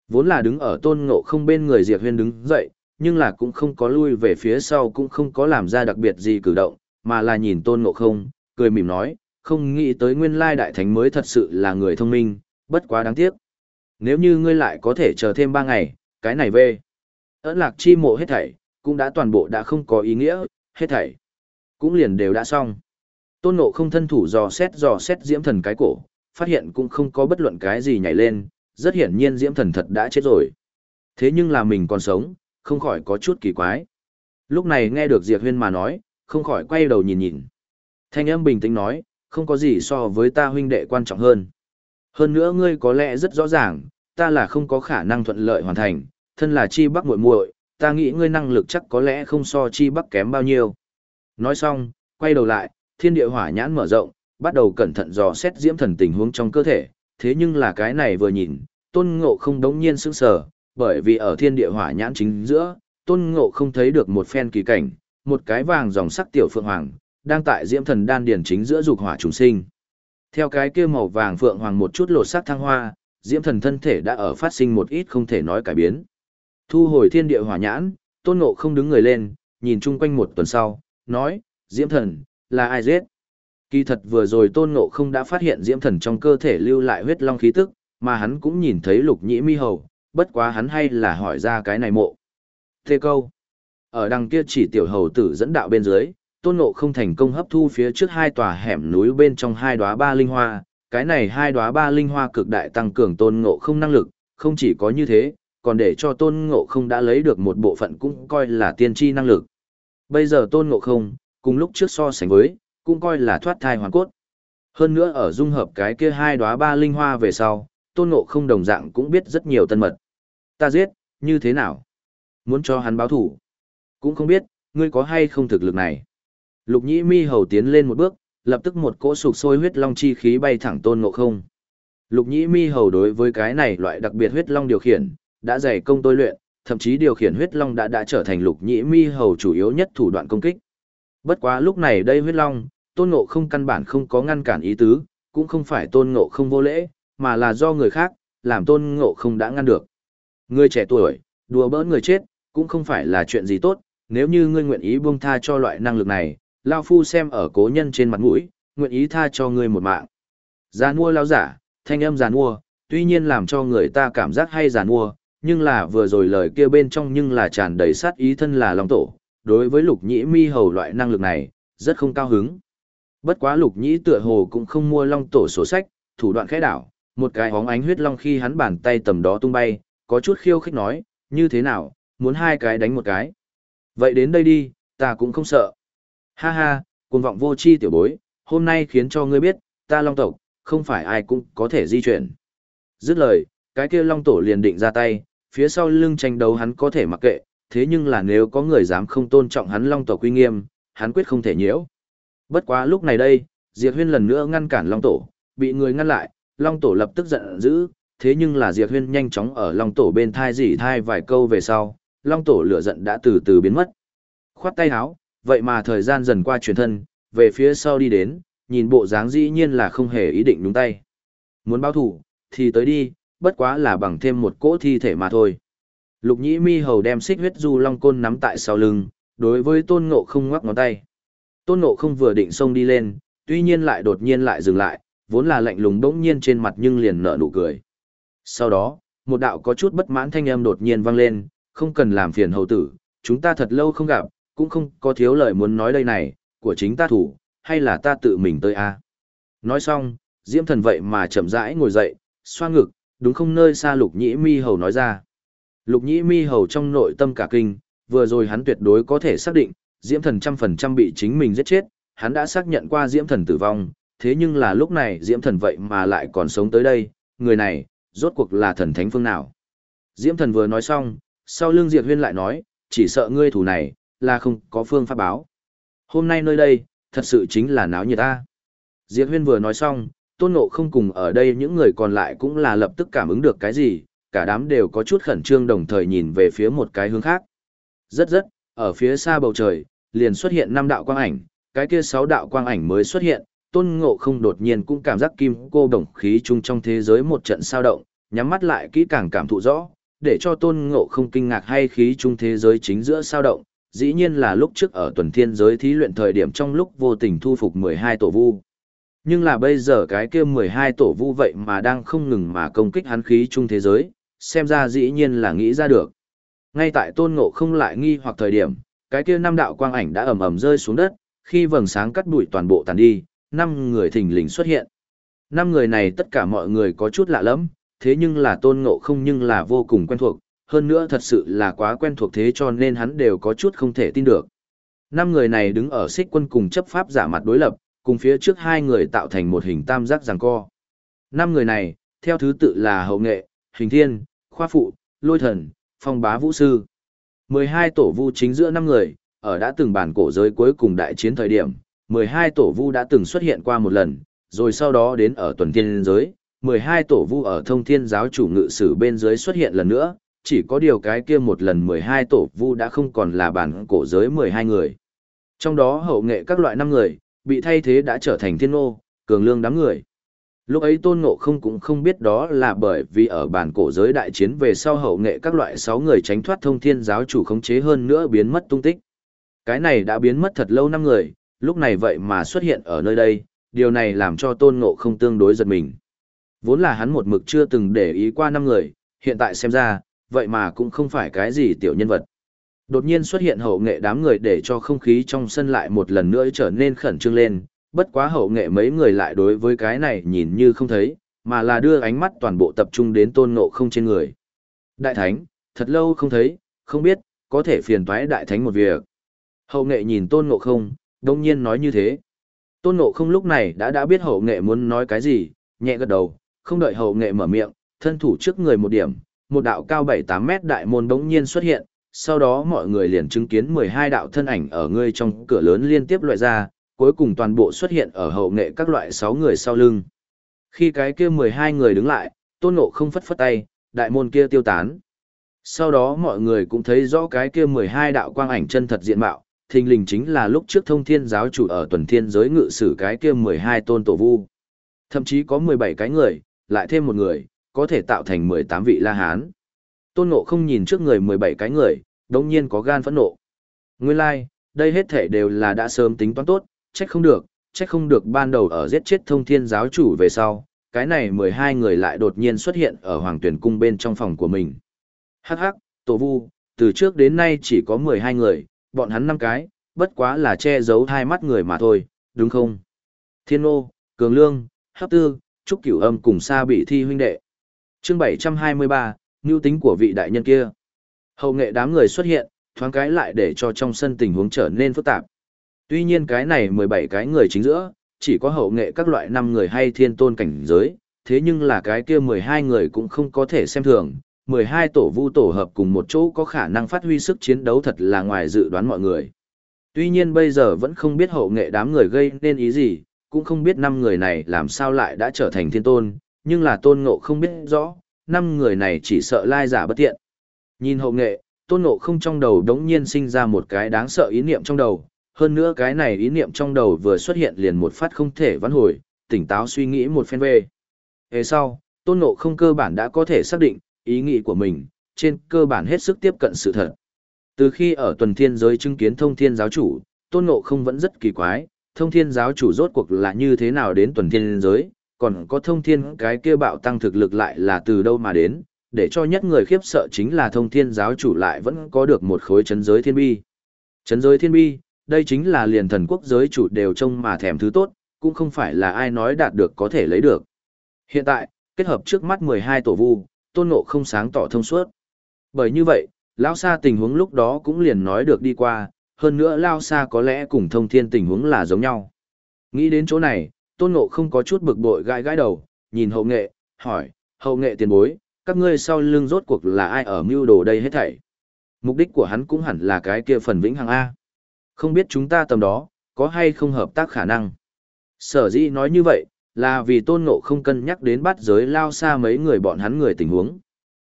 Vốn là đứng ở Tôn Ngộ không bên người Diệp Huyên đứng dậy, nhưng là cũng không có lui về phía sau cũng không có làm ra đặc biệt gì cử động, mà là nhìn Tôn Ngộ không, cười mỉm nói, không nghĩ tới nguyên lai đại thánh mới thật sự là người thông minh, bất quá đáng tiếc. Nếu như ngươi lại có thể chờ thêm ba ngày, cái này về. Ấn lạc chi mộ hết thảy, cũng đã toàn bộ đã không có ý nghĩa, hết thảy. Cũng liền đều đã xong. Tôn nộ không thân thủ dò xét dò xét diễm thần cái cổ, phát hiện cũng không có bất luận cái gì nhảy lên, rất hiển nhiên diễm thần thật đã chết rồi. Thế nhưng là mình còn sống, không khỏi có chút kỳ quái. Lúc này nghe được Diệp Huyên mà nói, không khỏi quay đầu nhìn nhìn. Thanh âm bình tĩnh nói, không có gì so với ta huynh đệ quan trọng hơn. Hơn nữa ngươi có lẽ rất rõ ràng, ta là không có khả năng thuận lợi hoàn thành, thân là chi bắc muội muội, ta nghĩ ngươi năng lực chắc có lẽ không so chi bắc kém bao nhiêu. Nói xong, quay đầu lại, thiên địa hỏa nhãn mở rộng, bắt đầu cẩn thận dò xét diễm thần tình huống trong cơ thể, thế nhưng là cái này vừa nhìn, tôn ngộ không đống nhiên sững sờ, bởi vì ở thiên địa hỏa nhãn chính giữa, tôn ngộ không thấy được một phen kỳ cảnh, một cái vàng dòng sắc tiểu phượng hoàng, đang tại diễm thần đan điển chính giữa dục hỏa trùng sinh. Theo cái kia màu vàng phượng hoàng một chút lột sắc thăng hoa, diễm thần thân thể đã ở phát sinh một ít không thể nói cải biến. Thu hồi thiên địa hỏa nhãn, tôn ngộ không đứng người lên, nhìn chung quanh một tuần sau, nói, diễm thần, là ai giết? Kỳ thật vừa rồi tôn ngộ không đã phát hiện diễm thần trong cơ thể lưu lại huyết long khí tức, mà hắn cũng nhìn thấy lục nhĩ mi hầu, bất quá hắn hay là hỏi ra cái này mộ. Thế câu, ở đằng kia chỉ tiểu hầu tử dẫn đạo bên dưới, tôn ngộ không thành công hấp thu phía trước hai tòa hẻm núi bên trong hai đóa ba linh hoa, cái này hai đóa ba linh hoa cực đại tăng cường tôn ngộ không năng lực, không chỉ có như thế, còn để cho tôn ngộ không đã lấy được một bộ phận cũng coi là tiên tri năng lực. Bây giờ tôn ngộ không, cùng lúc trước so sánh với, cũng coi là thoát thai hoàn cốt. Hơn nữa ở dung hợp cái kia hai đóa ba linh hoa về sau, tôn ngộ không đồng dạng cũng biết rất nhiều tân mật. Ta giết, như thế nào? Muốn cho hắn báo thủ? Cũng không biết, ngươi có hay không thực lực này. Lục nhĩ mi hầu tiến lên một bước, lập tức một cỗ sục sôi huyết long chi khí bay thẳng tôn ngộ không. Lục nhĩ mi hầu đối với cái này loại đặc biệt huyết long điều khiển, đã dày công tôi luyện, thậm chí điều khiển huyết long đã đã trở thành lục nhĩ mi hầu chủ yếu nhất thủ đoạn công kích. Bất quá lúc này đây huyết long, tôn ngộ không căn bản không có ngăn cản ý tứ, cũng không phải tôn ngộ không vô lễ, mà là do người khác, làm tôn ngộ không đã ngăn được. Người trẻ tuổi, đùa bỡn người chết, cũng không phải là chuyện gì tốt, nếu như ngươi nguyện ý buông tha cho loại năng lực này, Lao Phu xem ở cố nhân trên mặt mũi, nguyện ý tha cho ngươi một mạng. Giàn mua lao giả, thanh âm giàn mua, tuy nhiên làm cho người ta cảm giác hay giàn mua, nhưng là vừa rồi lời kia bên trong nhưng là tràn đầy sát ý thân là Long Tổ, đối với lục nhĩ mi hầu loại năng lực này, rất không cao hứng. Bất quá lục nhĩ tựa hồ cũng không mua Long Tổ sổ sách, thủ đoạn khẽ đảo, một cái hóng ánh huyết long khi hắn bàn tay tầm đó tung bay, có chút khiêu khích nói, như thế nào, muốn hai cái đánh một cái. Vậy đến đây đi, ta cũng không sợ. Ha ha, cuồng vọng vô chi tiểu bối, hôm nay khiến cho ngươi biết, ta long tộc, không phải ai cũng có thể di chuyển. Dứt lời, cái kia long tổ liền định ra tay, phía sau lưng tranh đấu hắn có thể mặc kệ, thế nhưng là nếu có người dám không tôn trọng hắn long tổ quy nghiêm, hắn quyết không thể nhiễu. Bất quá lúc này đây, Diệp Huyên lần nữa ngăn cản long tổ, bị người ngăn lại, long tổ lập tức giận dữ, thế nhưng là Diệp Huyên nhanh chóng ở long tổ bên thai dỉ thai vài câu về sau, long tổ lửa giận đã từ từ biến mất. Khoát tay áo, vậy mà thời gian dần qua truyền thân, về phía sau đi đến, nhìn bộ dáng dĩ nhiên là không hề ý định đúng tay. Muốn báo thủ, thì tới đi, bất quá là bằng thêm một cỗ thi thể mà thôi. Lục nhĩ mi hầu đem xích huyết du long côn nắm tại sau lưng, đối với tôn ngộ không ngoắc ngón tay. Tôn ngộ không vừa định xông đi lên, tuy nhiên lại đột nhiên lại dừng lại, vốn là lạnh lùng bỗng nhiên trên mặt nhưng liền nở nụ cười. Sau đó, một đạo có chút bất mãn thanh âm đột nhiên vang lên, không cần làm phiền hầu tử, chúng ta thật lâu không gặp, cũng không có thiếu lời muốn nói đây này, của chính ta thủ, hay là ta tự mình tới a Nói xong, diễm thần vậy mà chậm rãi ngồi dậy, xoa ngực, đúng không nơi xa lục nhĩ mi hầu nói ra. Lục nhĩ mi hầu trong nội tâm cả kinh, vừa rồi hắn tuyệt đối có thể xác định, diễm thần trăm phần trăm bị chính mình giết chết, hắn đã xác nhận qua diễm thần tử vong, thế nhưng là lúc này diễm thần vậy mà lại còn sống tới đây, người này, rốt cuộc là thần thánh phương nào. Diễm thần vừa nói xong, sau lưng diệt Huyên lại nói, chỉ sợ ngươi thủ này, là không có phương pháp báo. Hôm nay nơi đây, thật sự chính là náo nhiệt ta. diệt Huyên vừa nói xong, tôn ngộ không cùng ở đây những người còn lại cũng là lập tức cảm ứng được cái gì, cả đám đều có chút khẩn trương đồng thời nhìn về phía một cái hướng khác. Rất rất, ở phía xa bầu trời, liền xuất hiện năm đạo quang ảnh, cái kia sáu đạo quang ảnh mới xuất hiện, tôn ngộ không đột nhiên cũng cảm giác kim cô đồng khí chung trong thế giới một trận sao động, nhắm mắt lại kỹ càng cảm thụ rõ, để cho tôn ngộ không kinh ngạc hay khí chung thế giới chính giữa sao động, dĩ nhiên là lúc trước ở tuần thiên giới thí luyện thời điểm trong lúc vô tình thu phục 12 tổ vu. Nhưng là bây giờ cái kia 12 tổ vu vậy mà đang không ngừng mà công kích hắn khí chung thế giới, xem ra dĩ nhiên là nghĩ ra được. Ngay tại tôn ngộ không lại nghi hoặc thời điểm, cái kia năm đạo quang ảnh đã ầm ầm rơi xuống đất, khi vầng sáng cắt bụi toàn bộ tàn đi, năm người thình lình xuất hiện. Năm người này tất cả mọi người có chút lạ lắm, thế nhưng là tôn ngộ không nhưng là vô cùng quen thuộc, hơn nữa thật sự là quá quen thuộc thế cho nên hắn đều có chút không thể tin được. Năm người này đứng ở xích quân cùng chấp pháp giả mặt đối lập, cùng phía trước hai người tạo thành một hình tam giác giằng co. Năm người này, theo thứ tự là hậu nghệ, hình thiên, khoa phụ, lôi thần, phong bá vũ sư. 12 tổ vu chính giữa năm người, ở đã từng bản cổ giới cuối cùng đại chiến thời điểm, 12 tổ vu đã từng xuất hiện qua một lần, rồi sau đó đến ở tuần thiên giới, 12 tổ vu ở thông thiên giáo chủ ngự sử bên dưới xuất hiện lần nữa, chỉ có điều cái kia một lần 12 tổ vu đã không còn là bản cổ giới 12 người. Trong đó hậu nghệ các loại năm người, bị thay thế đã trở thành thiên ô, cường lương đám người. Lúc ấy tôn ngộ không cũng không biết đó là bởi vì ở bản cổ giới đại chiến về sau hậu nghệ các loại 6 người tránh thoát thông thiên giáo chủ khống chế hơn nữa biến mất tung tích. Cái này đã biến mất thật lâu năm người, lúc này vậy mà xuất hiện ở nơi đây, điều này làm cho tôn ngộ không tương đối giật mình. Vốn là hắn một mực chưa từng để ý qua năm người, hiện tại xem ra, vậy mà cũng không phải cái gì tiểu nhân vật. Đột nhiên xuất hiện hậu nghệ đám người để cho không khí trong sân lại một lần nữa trở nên khẩn trương lên, bất quá hậu nghệ mấy người lại đối với cái này nhìn như không thấy, mà là đưa ánh mắt toàn bộ tập trung đến tôn ngộ không trên người. Đại thánh, thật lâu không thấy, không biết, có thể phiền toái đại thánh một việc. Hậu nghệ nhìn tôn ngộ không, đông nhiên nói như thế. Tôn ngộ không lúc này đã đã biết hậu nghệ muốn nói cái gì, nhẹ gật đầu, không đợi hậu nghệ mở miệng, thân thủ trước người một điểm, một đạo cao 7-8 mét đại môn đống nhiên xuất hiện, sau đó mọi người liền chứng kiến 12 đạo thân ảnh ở ngươi trong cửa lớn liên tiếp loại ra, cuối cùng toàn bộ xuất hiện ở hậu nghệ các loại 6 người sau lưng. Khi cái kia 12 người đứng lại, tôn ngộ không phất phất tay, đại môn kia tiêu tán. Sau đó mọi người cũng thấy rõ cái kia 12 đạo quang ảnh chân thật diện mạo, thình lình chính là lúc trước thông thiên giáo chủ ở tuần thiên giới ngự sử cái kia 12 tôn tổ vu. Thậm chí có 17 cái người, lại thêm một người, có thể tạo thành 18 vị La Hán. Tôn Ngộ không nhìn trước người 17 cái người, đồng nhiên có gan phẫn nộ. Nguyên lai, like, đây hết thể đều là đã sớm tính toán tốt, trách không được, trách không được ban đầu ở giết chết thông thiên giáo chủ về sau, cái này 12 người lại đột nhiên xuất hiện ở hoàng tuyển cung bên trong phòng của mình. Hắc hắc, tổ vu, từ trước đến nay chỉ có 12 người, bọn hắn năm cái, bất quá là che giấu hai mắt người mà thôi, đúng không? Thiên ô, Cường Lương, Hấp Tư, Trúc Cửu Âm cùng Sa bị thi huynh đệ. Chương 723, mưu tính của vị đại nhân kia. Hậu nghệ đám người xuất hiện, thoáng cái lại để cho trong sân tình huống trở nên phức tạp. Tuy nhiên cái này 17 cái người chính giữa, chỉ có hậu nghệ các loại năm người hay thiên tôn cảnh giới, thế nhưng là cái kia 12 người cũng không có thể xem thường. 12 tổ vu tổ hợp cùng một chỗ có khả năng phát huy sức chiến đấu thật là ngoài dự đoán mọi người. Tuy nhiên bây giờ vẫn không biết hậu nghệ đám người gây nên ý gì, cũng không biết năm người này làm sao lại đã trở thành thiên tôn, nhưng là tôn ngộ không biết rõ, năm người này chỉ sợ lai giả bất tiện. Nhìn hậu nghệ, tôn ngộ không trong đầu đống nhiên sinh ra một cái đáng sợ ý niệm trong đầu, hơn nữa cái này ý niệm trong đầu vừa xuất hiện liền một phát không thể vãn hồi, tỉnh táo suy nghĩ một phen về. Hề sau, tôn ngộ không cơ bản đã có thể xác định, ý nghĩ của mình, trên cơ bản hết sức tiếp cận sự thật. Từ khi ở tuần thiên giới chứng kiến thông thiên giáo chủ, tôn ngộ không vẫn rất kỳ quái, thông thiên giáo chủ rốt cuộc là như thế nào đến tuần thiên giới, còn có thông thiên cái kia bạo tăng thực lực lại là từ đâu mà đến, để cho nhất người khiếp sợ chính là thông thiên giáo chủ lại vẫn có được một khối chấn giới thiên bi. Chấn giới thiên bi, đây chính là liền thần quốc giới chủ đều trông mà thèm thứ tốt, cũng không phải là ai nói đạt được có thể lấy được. Hiện tại, kết hợp trước mắt 12 tổ vu, tôn ngộ không sáng tỏ thông suốt. Bởi như vậy, Lao Sa tình huống lúc đó cũng liền nói được đi qua, hơn nữa Lao Sa có lẽ cùng thông thiên tình huống là giống nhau. Nghĩ đến chỗ này, tôn ngộ không có chút bực bội gãi gãi đầu, nhìn hậu nghệ, hỏi, hậu nghệ tiền bối, các ngươi sau lưng rốt cuộc là ai ở mưu đồ đây hết thảy. Mục đích của hắn cũng hẳn là cái kia phần vĩnh hằng A. Không biết chúng ta tầm đó, có hay không hợp tác khả năng. Sở dĩ nói như vậy, là vì tôn ngộ không cân nhắc đến bắt giới lao xa mấy người bọn hắn người tình huống.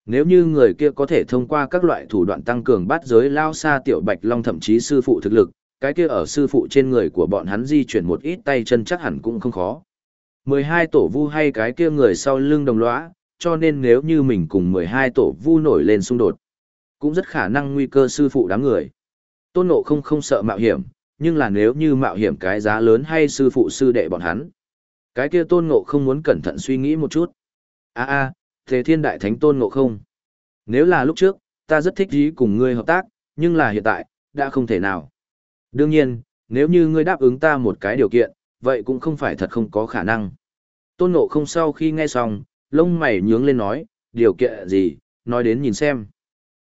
Nếu như người kia có thể thông qua các loại thủ đoạn tăng cường bắt giới lao xa tiểu bạch long thậm chí sư phụ thực lực, cái kia ở sư phụ trên người của bọn hắn di chuyển một ít tay chân chắc hẳn cũng không khó. 12 tổ vu hay cái kia người sau lưng đồng lõa, cho nên nếu như mình cùng 12 tổ vu nổi lên xung đột, cũng rất khả năng nguy cơ sư phụ đám người. Tôn Ngộ không không sợ mạo hiểm, nhưng là nếu như mạo hiểm cái giá lớn hay sư phụ sư đệ bọn hắn. Cái kia Tôn Ngộ không muốn cẩn thận suy nghĩ một chút. a a Thế thiên đại thánh Tôn Ngộ không. Nếu là lúc trước, ta rất thích ý cùng ngươi hợp tác, nhưng là hiện tại, đã không thể nào. Đương nhiên, nếu như ngươi đáp ứng ta một cái điều kiện, vậy cũng không phải thật không có khả năng. Tôn Ngộ không sau khi nghe xong, lông mày nhướng lên nói, điều kiện gì, nói đến nhìn xem.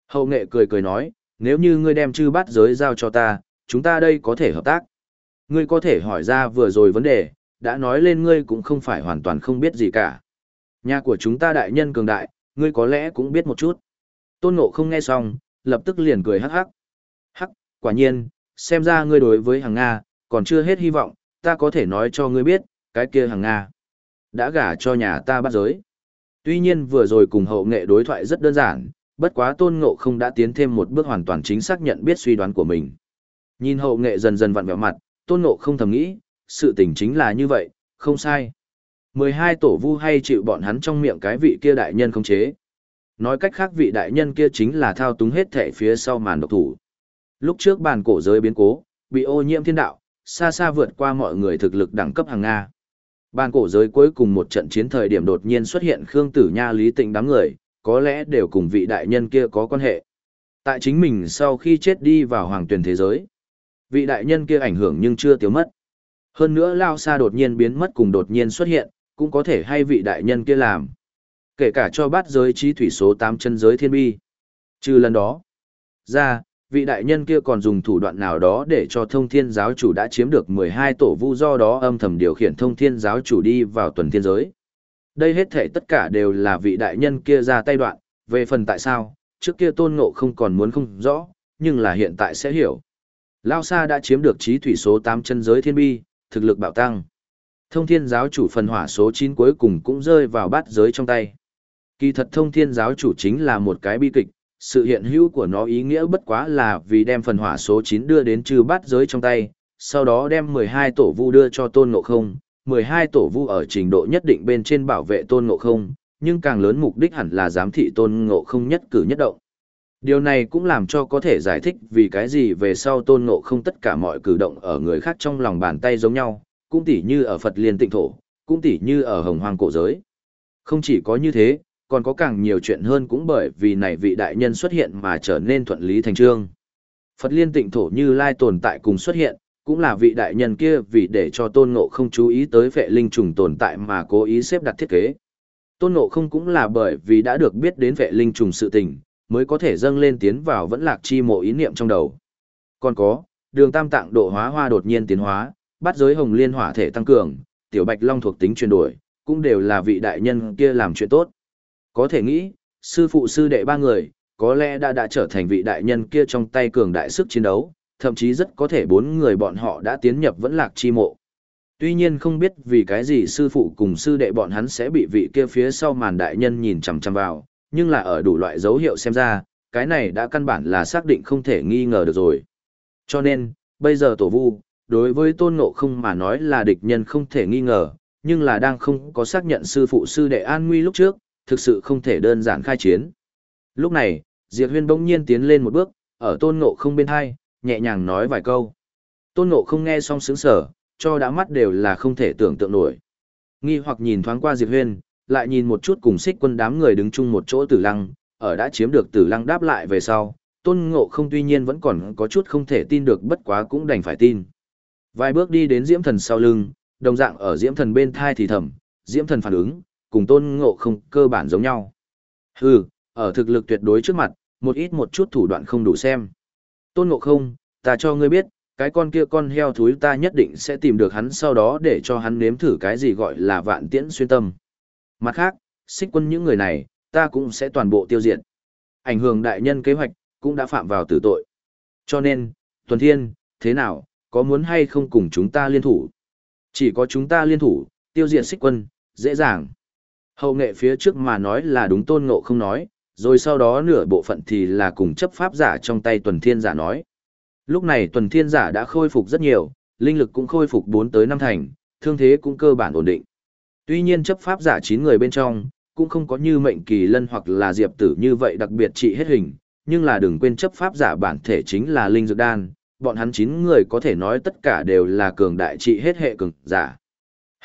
Hậu nghệ cười cười nói, nếu như ngươi đem chư bát giới giao cho ta, chúng ta đây có thể hợp tác. Ngươi có thể hỏi ra vừa rồi vấn đề, đã nói lên ngươi cũng không phải hoàn toàn không biết gì cả. Nhà của chúng ta đại nhân cường đại, ngươi có lẽ cũng biết một chút. Tôn Ngộ không nghe xong, lập tức liền cười hắc hắc. Hắc, quả nhiên, xem ra ngươi đối với hàng Nga, còn chưa hết hy vọng, ta có thể nói cho ngươi biết, cái kia hàng Nga. Đã gả cho nhà ta bắt giới. Tuy nhiên vừa rồi cùng hậu nghệ đối thoại rất đơn giản, bất quá tôn ngộ không đã tiến thêm một bước hoàn toàn chính xác nhận biết suy đoán của mình. Nhìn hậu nghệ dần dần vặn vẹo mặt, tôn ngộ không thầm nghĩ, sự tình chính là như vậy, không sai. 12 tổ vu hay chịu bọn hắn trong miệng cái vị kia đại nhân không chế. Nói cách khác vị đại nhân kia chính là thao túng hết thể phía sau màn độc thủ. Lúc trước bàn cổ giới biến cố, bị ô nhiễm thiên đạo, xa xa vượt qua mọi người thực lực đẳng cấp hàng Nga. Bàn cổ giới cuối cùng một trận chiến thời điểm đột nhiên xuất hiện Khương Tử Nha Lý Tịnh đám người, có lẽ đều cùng vị đại nhân kia có quan hệ. Tại chính mình sau khi chết đi vào hoàng tuyển thế giới, vị đại nhân kia ảnh hưởng nhưng chưa tiêu mất. Hơn nữa Lao Sa đột nhiên biến mất cùng đột nhiên xuất hiện, cũng có thể hay vị đại nhân kia làm. Kể cả cho bát giới trí thủy số 8 chân giới thiên bi. Trừ lần đó, ra, vị đại nhân kia còn dùng thủ đoạn nào đó để cho thông thiên giáo chủ đã chiếm được 12 tổ vu do đó âm thầm điều khiển thông thiên giáo chủ đi vào tuần thiên giới. Đây hết thể tất cả đều là vị đại nhân kia ra tay đoạn, về phần tại sao, trước kia tôn ngộ không còn muốn không rõ, nhưng là hiện tại sẽ hiểu. Lao Sa đã chiếm được trí thủy số 8 chân giới thiên bi, thực lực bạo tăng. Thông thiên giáo chủ phần hỏa số 9 cuối cùng cũng rơi vào bát giới trong tay. Kỳ thật thông thiên giáo chủ chính là một cái bi kịch, sự hiện hữu của nó ý nghĩa bất quá là vì đem phần hỏa số 9 đưa đến trừ bát giới trong tay, sau đó đem 12 tổ vu đưa cho tôn ngộ không, 12 tổ vu ở trình độ nhất định bên trên bảo vệ tôn ngộ không, nhưng càng lớn mục đích hẳn là giám thị tôn ngộ không nhất cử nhất động. Điều này cũng làm cho có thể giải thích vì cái gì về sau tôn ngộ không tất cả mọi cử động ở người khác trong lòng bàn tay giống nhau, cũng tỉ như ở Phật liên tịnh thổ, cũng tỉ như ở hồng hoang cổ giới. Không chỉ có như thế, còn có càng nhiều chuyện hơn cũng bởi vì này vị đại nhân xuất hiện mà trở nên thuận lý thành trương. Phật liên tịnh thổ như lai tồn tại cùng xuất hiện, cũng là vị đại nhân kia vì để cho tôn ngộ không chú ý tới vệ linh trùng tồn tại mà cố ý xếp đặt thiết kế. Tôn ngộ không cũng là bởi vì đã được biết đến vệ linh trùng sự tình, mới có thể dâng lên tiến vào vẫn lạc chi mộ ý niệm trong đầu. Còn có, đường tam tạng độ hóa hoa đột nhiên tiến hóa, bắt giới hồng liên hỏa thể tăng cường, tiểu bạch long thuộc tính chuyển đổi, cũng đều là vị đại nhân kia làm chuyện tốt. Có thể nghĩ, sư phụ sư đệ ba người, có lẽ đã đã trở thành vị đại nhân kia trong tay cường đại sức chiến đấu, thậm chí rất có thể bốn người bọn họ đã tiến nhập vẫn lạc chi mộ. Tuy nhiên không biết vì cái gì sư phụ cùng sư đệ bọn hắn sẽ bị vị kia phía sau màn đại nhân nhìn chằm chằm vào, nhưng là ở đủ loại dấu hiệu xem ra, cái này đã căn bản là xác định không thể nghi ngờ được rồi. Cho nên, bây giờ tổ vu, đối với tôn ngộ không mà nói là địch nhân không thể nghi ngờ, nhưng là đang không có xác nhận sư phụ sư đệ an nguy lúc trước, thực sự không thể đơn giản khai chiến. Lúc này, Diệp Huyên bỗng nhiên tiến lên một bước, ở tôn ngộ không bên hai, nhẹ nhàng nói vài câu. Tôn ngộ không nghe xong sướng sở, cho đã mắt đều là không thể tưởng tượng nổi. Nghi hoặc nhìn thoáng qua Diệp Huyên, lại nhìn một chút cùng xích quân đám người đứng chung một chỗ tử lăng, ở đã chiếm được tử lăng đáp lại về sau, tôn ngộ không tuy nhiên vẫn còn có chút không thể tin được bất quá cũng đành phải tin. Vài bước đi đến diễm thần sau lưng, đồng dạng ở diễm thần bên thai thì thầm, diễm thần phản ứng, cùng tôn ngộ không cơ bản giống nhau. Hừ, ở thực lực tuyệt đối trước mặt, một ít một chút thủ đoạn không đủ xem. Tôn ngộ không, ta cho ngươi biết, cái con kia con heo thúi ta nhất định sẽ tìm được hắn sau đó để cho hắn nếm thử cái gì gọi là vạn tiễn xuyên tâm. Mặt khác, xích quân những người này, ta cũng sẽ toàn bộ tiêu diệt. Ảnh hưởng đại nhân kế hoạch, cũng đã phạm vào tử tội. Cho nên, Tuần Thiên, thế nào, có muốn hay không cùng chúng ta liên thủ? Chỉ có chúng ta liên thủ, tiêu diệt xích quân, dễ dàng. Hậu nghệ phía trước mà nói là đúng tôn ngộ không nói, rồi sau đó nửa bộ phận thì là cùng chấp pháp giả trong tay tuần thiên giả nói. Lúc này tuần thiên giả đã khôi phục rất nhiều, linh lực cũng khôi phục 4 tới 5 thành, thương thế cũng cơ bản ổn định. Tuy nhiên chấp pháp giả 9 người bên trong, cũng không có như mệnh kỳ lân hoặc là diệp tử như vậy đặc biệt trị hết hình, nhưng là đừng quên chấp pháp giả bản thể chính là linh dược đan, bọn hắn 9 người có thể nói tất cả đều là cường đại trị hết hệ cường giả.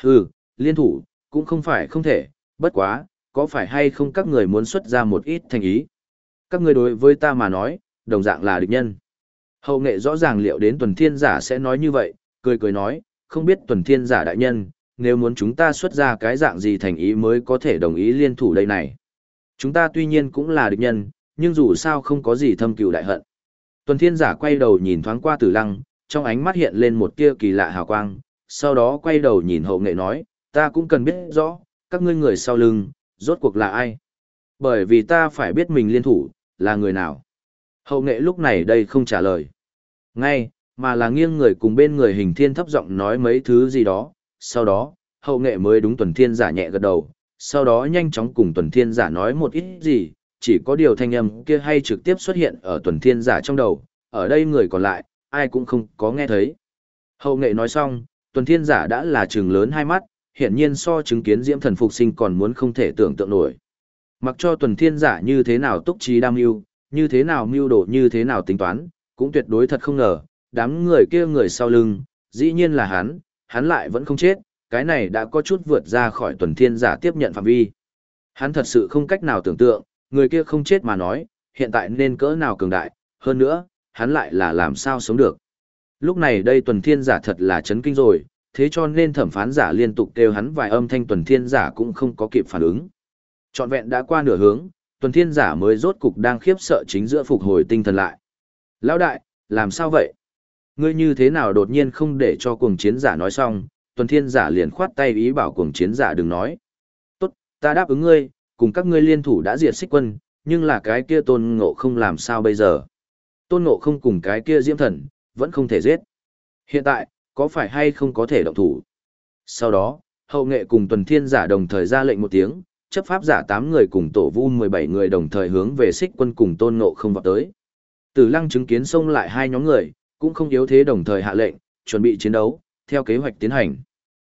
Hừ, liên thủ, cũng không phải không thể, bất quá, có phải hay không các người muốn xuất ra một ít thành ý? Các người đối với ta mà nói, đồng dạng là địch nhân. Hậu nghệ rõ ràng liệu đến tuần thiên giả sẽ nói như vậy, cười cười nói, không biết tuần thiên giả đại nhân, nếu muốn chúng ta xuất ra cái dạng gì thành ý mới có thể đồng ý liên thủ đây này. Chúng ta tuy nhiên cũng là địch nhân, nhưng dù sao không có gì thâm cừu đại hận. Tuần thiên giả quay đầu nhìn thoáng qua tử lăng, trong ánh mắt hiện lên một tia kỳ lạ hào quang, sau đó quay đầu nhìn hậu nghệ nói, ta cũng cần biết rõ, các ngươi người sau lưng, rốt cuộc là ai? Bởi vì ta phải biết mình liên thủ, là người nào? Hậu nghệ lúc này đây không trả lời. Ngay, mà là nghiêng người cùng bên người hình thiên thấp giọng nói mấy thứ gì đó, sau đó, hậu nghệ mới đúng tuần thiên giả nhẹ gật đầu, sau đó nhanh chóng cùng tuần thiên giả nói một ít gì, chỉ có điều thanh âm kia hay trực tiếp xuất hiện ở tuần thiên giả trong đầu, ở đây người còn lại, ai cũng không có nghe thấy. Hậu nghệ nói xong, tuần thiên giả đã là trường lớn hai mắt, hiển nhiên so chứng kiến diễm thần phục sinh còn muốn không thể tưởng tượng nổi. Mặc cho tuần thiên giả như thế nào túc trí đam mưu, như thế nào mưu đồ như thế nào tính toán, cũng tuyệt đối thật không ngờ, đám người kia người sau lưng, dĩ nhiên là hắn, hắn lại vẫn không chết, cái này đã có chút vượt ra khỏi tuần thiên giả tiếp nhận phạm vi. Hắn thật sự không cách nào tưởng tượng, người kia không chết mà nói, hiện tại nên cỡ nào cường đại, hơn nữa, hắn lại là làm sao sống được. Lúc này đây tuần thiên giả thật là chấn kinh rồi, thế cho nên thẩm phán giả liên tục kêu hắn vài âm thanh tuần thiên giả cũng không có kịp phản ứng. Trọn vẹn đã qua nửa hướng, tuần thiên giả mới rốt cục đang khiếp sợ chính giữa phục hồi tinh thần lại. Lão đại, làm sao vậy? Ngươi như thế nào đột nhiên không để cho cuồng chiến giả nói xong, tuần thiên giả liền khoát tay ý bảo cuồng chiến giả đừng nói. Tốt, ta đáp ứng ngươi, cùng các ngươi liên thủ đã diệt xích quân, nhưng là cái kia tôn ngộ không làm sao bây giờ? Tôn ngộ không cùng cái kia diễm thần, vẫn không thể giết. Hiện tại, có phải hay không có thể động thủ? Sau đó, hậu nghệ cùng tuần thiên giả đồng thời ra lệnh một tiếng, chấp pháp giả 8 người cùng tổ vu 17 người đồng thời hướng về xích quân cùng tôn ngộ không vào tới. Tử lăng chứng kiến xông lại hai nhóm người, cũng không yếu thế đồng thời hạ lệnh, chuẩn bị chiến đấu, theo kế hoạch tiến hành.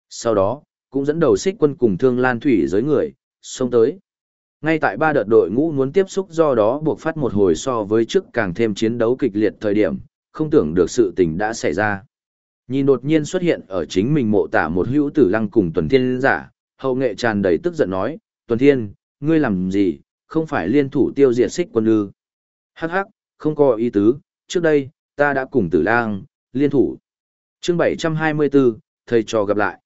Sau đó, cũng dẫn đầu xích quân cùng thương lan thủy giới người, xông tới. Ngay tại ba đợt đội ngũ muốn tiếp xúc do đó buộc phát một hồi so với trước càng thêm chiến đấu kịch liệt thời điểm, không tưởng được sự tình đã xảy ra. Nhìn đột nhiên xuất hiện ở chính mình mộ tả một hữu tử lăng cùng tuần thiên giả, hậu nghệ tràn đầy tức giận nói, tuần thiên, ngươi làm gì, không phải liên thủ tiêu diệt xích quân ư. Hắc hắc, không có ý tứ, trước đây, ta đã cùng tử lang, liên thủ. chương 724, thầy trò gặp lại.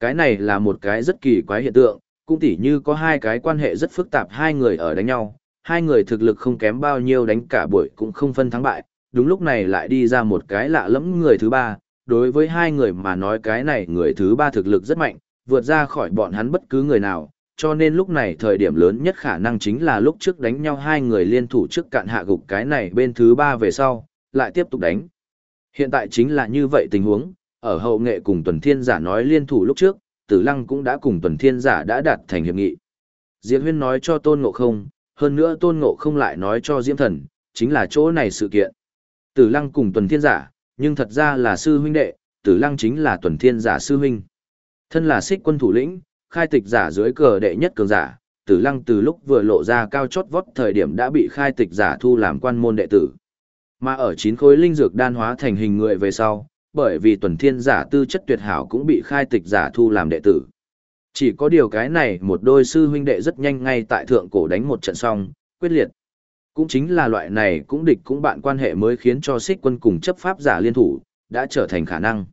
Cái này là một cái rất kỳ quái hiện tượng, cũng tỉ như có hai cái quan hệ rất phức tạp hai người ở đánh nhau, hai người thực lực không kém bao nhiêu đánh cả buổi cũng không phân thắng bại, đúng lúc này lại đi ra một cái lạ lẫm người thứ ba, đối với hai người mà nói cái này người thứ ba thực lực rất mạnh, vượt ra khỏi bọn hắn bất cứ người nào, cho nên lúc này thời điểm lớn nhất khả năng chính là lúc trước đánh nhau hai người liên thủ trước cạn hạ gục cái này bên thứ ba về sau, lại tiếp tục đánh. Hiện tại chính là như vậy tình huống, ở hậu nghệ cùng tuần thiên giả nói liên thủ lúc trước, tử lăng cũng đã cùng tuần thiên giả đã đạt thành hiệp nghị. Diệp huyên nói cho tôn ngộ không, hơn nữa tôn ngộ không lại nói cho diễm thần, chính là chỗ này sự kiện. Tử lăng cùng tuần thiên giả, nhưng thật ra là sư huynh đệ, tử lăng chính là tuần thiên giả sư huynh. Thân là xích quân thủ lĩnh, khai tịch giả dưới cờ đệ nhất cường giả, tử lăng từ lúc vừa lộ ra cao chót vót thời điểm đã bị khai tịch giả thu làm quan môn đệ tử. Mà ở chín khối linh dược đan hóa thành hình người về sau, bởi vì tuần thiên giả tư chất tuyệt hảo cũng bị khai tịch giả thu làm đệ tử. Chỉ có điều cái này một đôi sư huynh đệ rất nhanh ngay tại thượng cổ đánh một trận xong, quyết liệt. Cũng chính là loại này cũng địch cũng bạn quan hệ mới khiến cho xích quân cùng chấp pháp giả liên thủ, đã trở thành khả năng.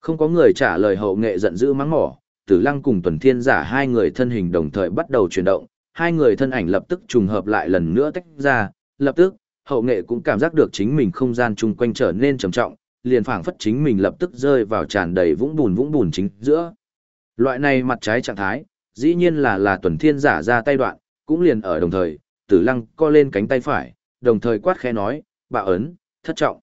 Không có người trả lời hậu nghệ giận dữ mắng mỏ, tử lăng cùng tuần thiên giả hai người thân hình đồng thời bắt đầu chuyển động, hai người thân ảnh lập tức trùng hợp lại lần nữa tách ra, lập tức, hậu nghệ cũng cảm giác được chính mình không gian chung quanh trở nên trầm trọng, liền phảng phất chính mình lập tức rơi vào tràn đầy vũng bùn vũng bùn chính giữa. Loại này mặt trái trạng thái, dĩ nhiên là là tuần thiên giả ra tay đoạn, cũng liền ở đồng thời, tử lăng co lên cánh tay phải, đồng thời quát khẽ nói, bạo ấn, thất trọng.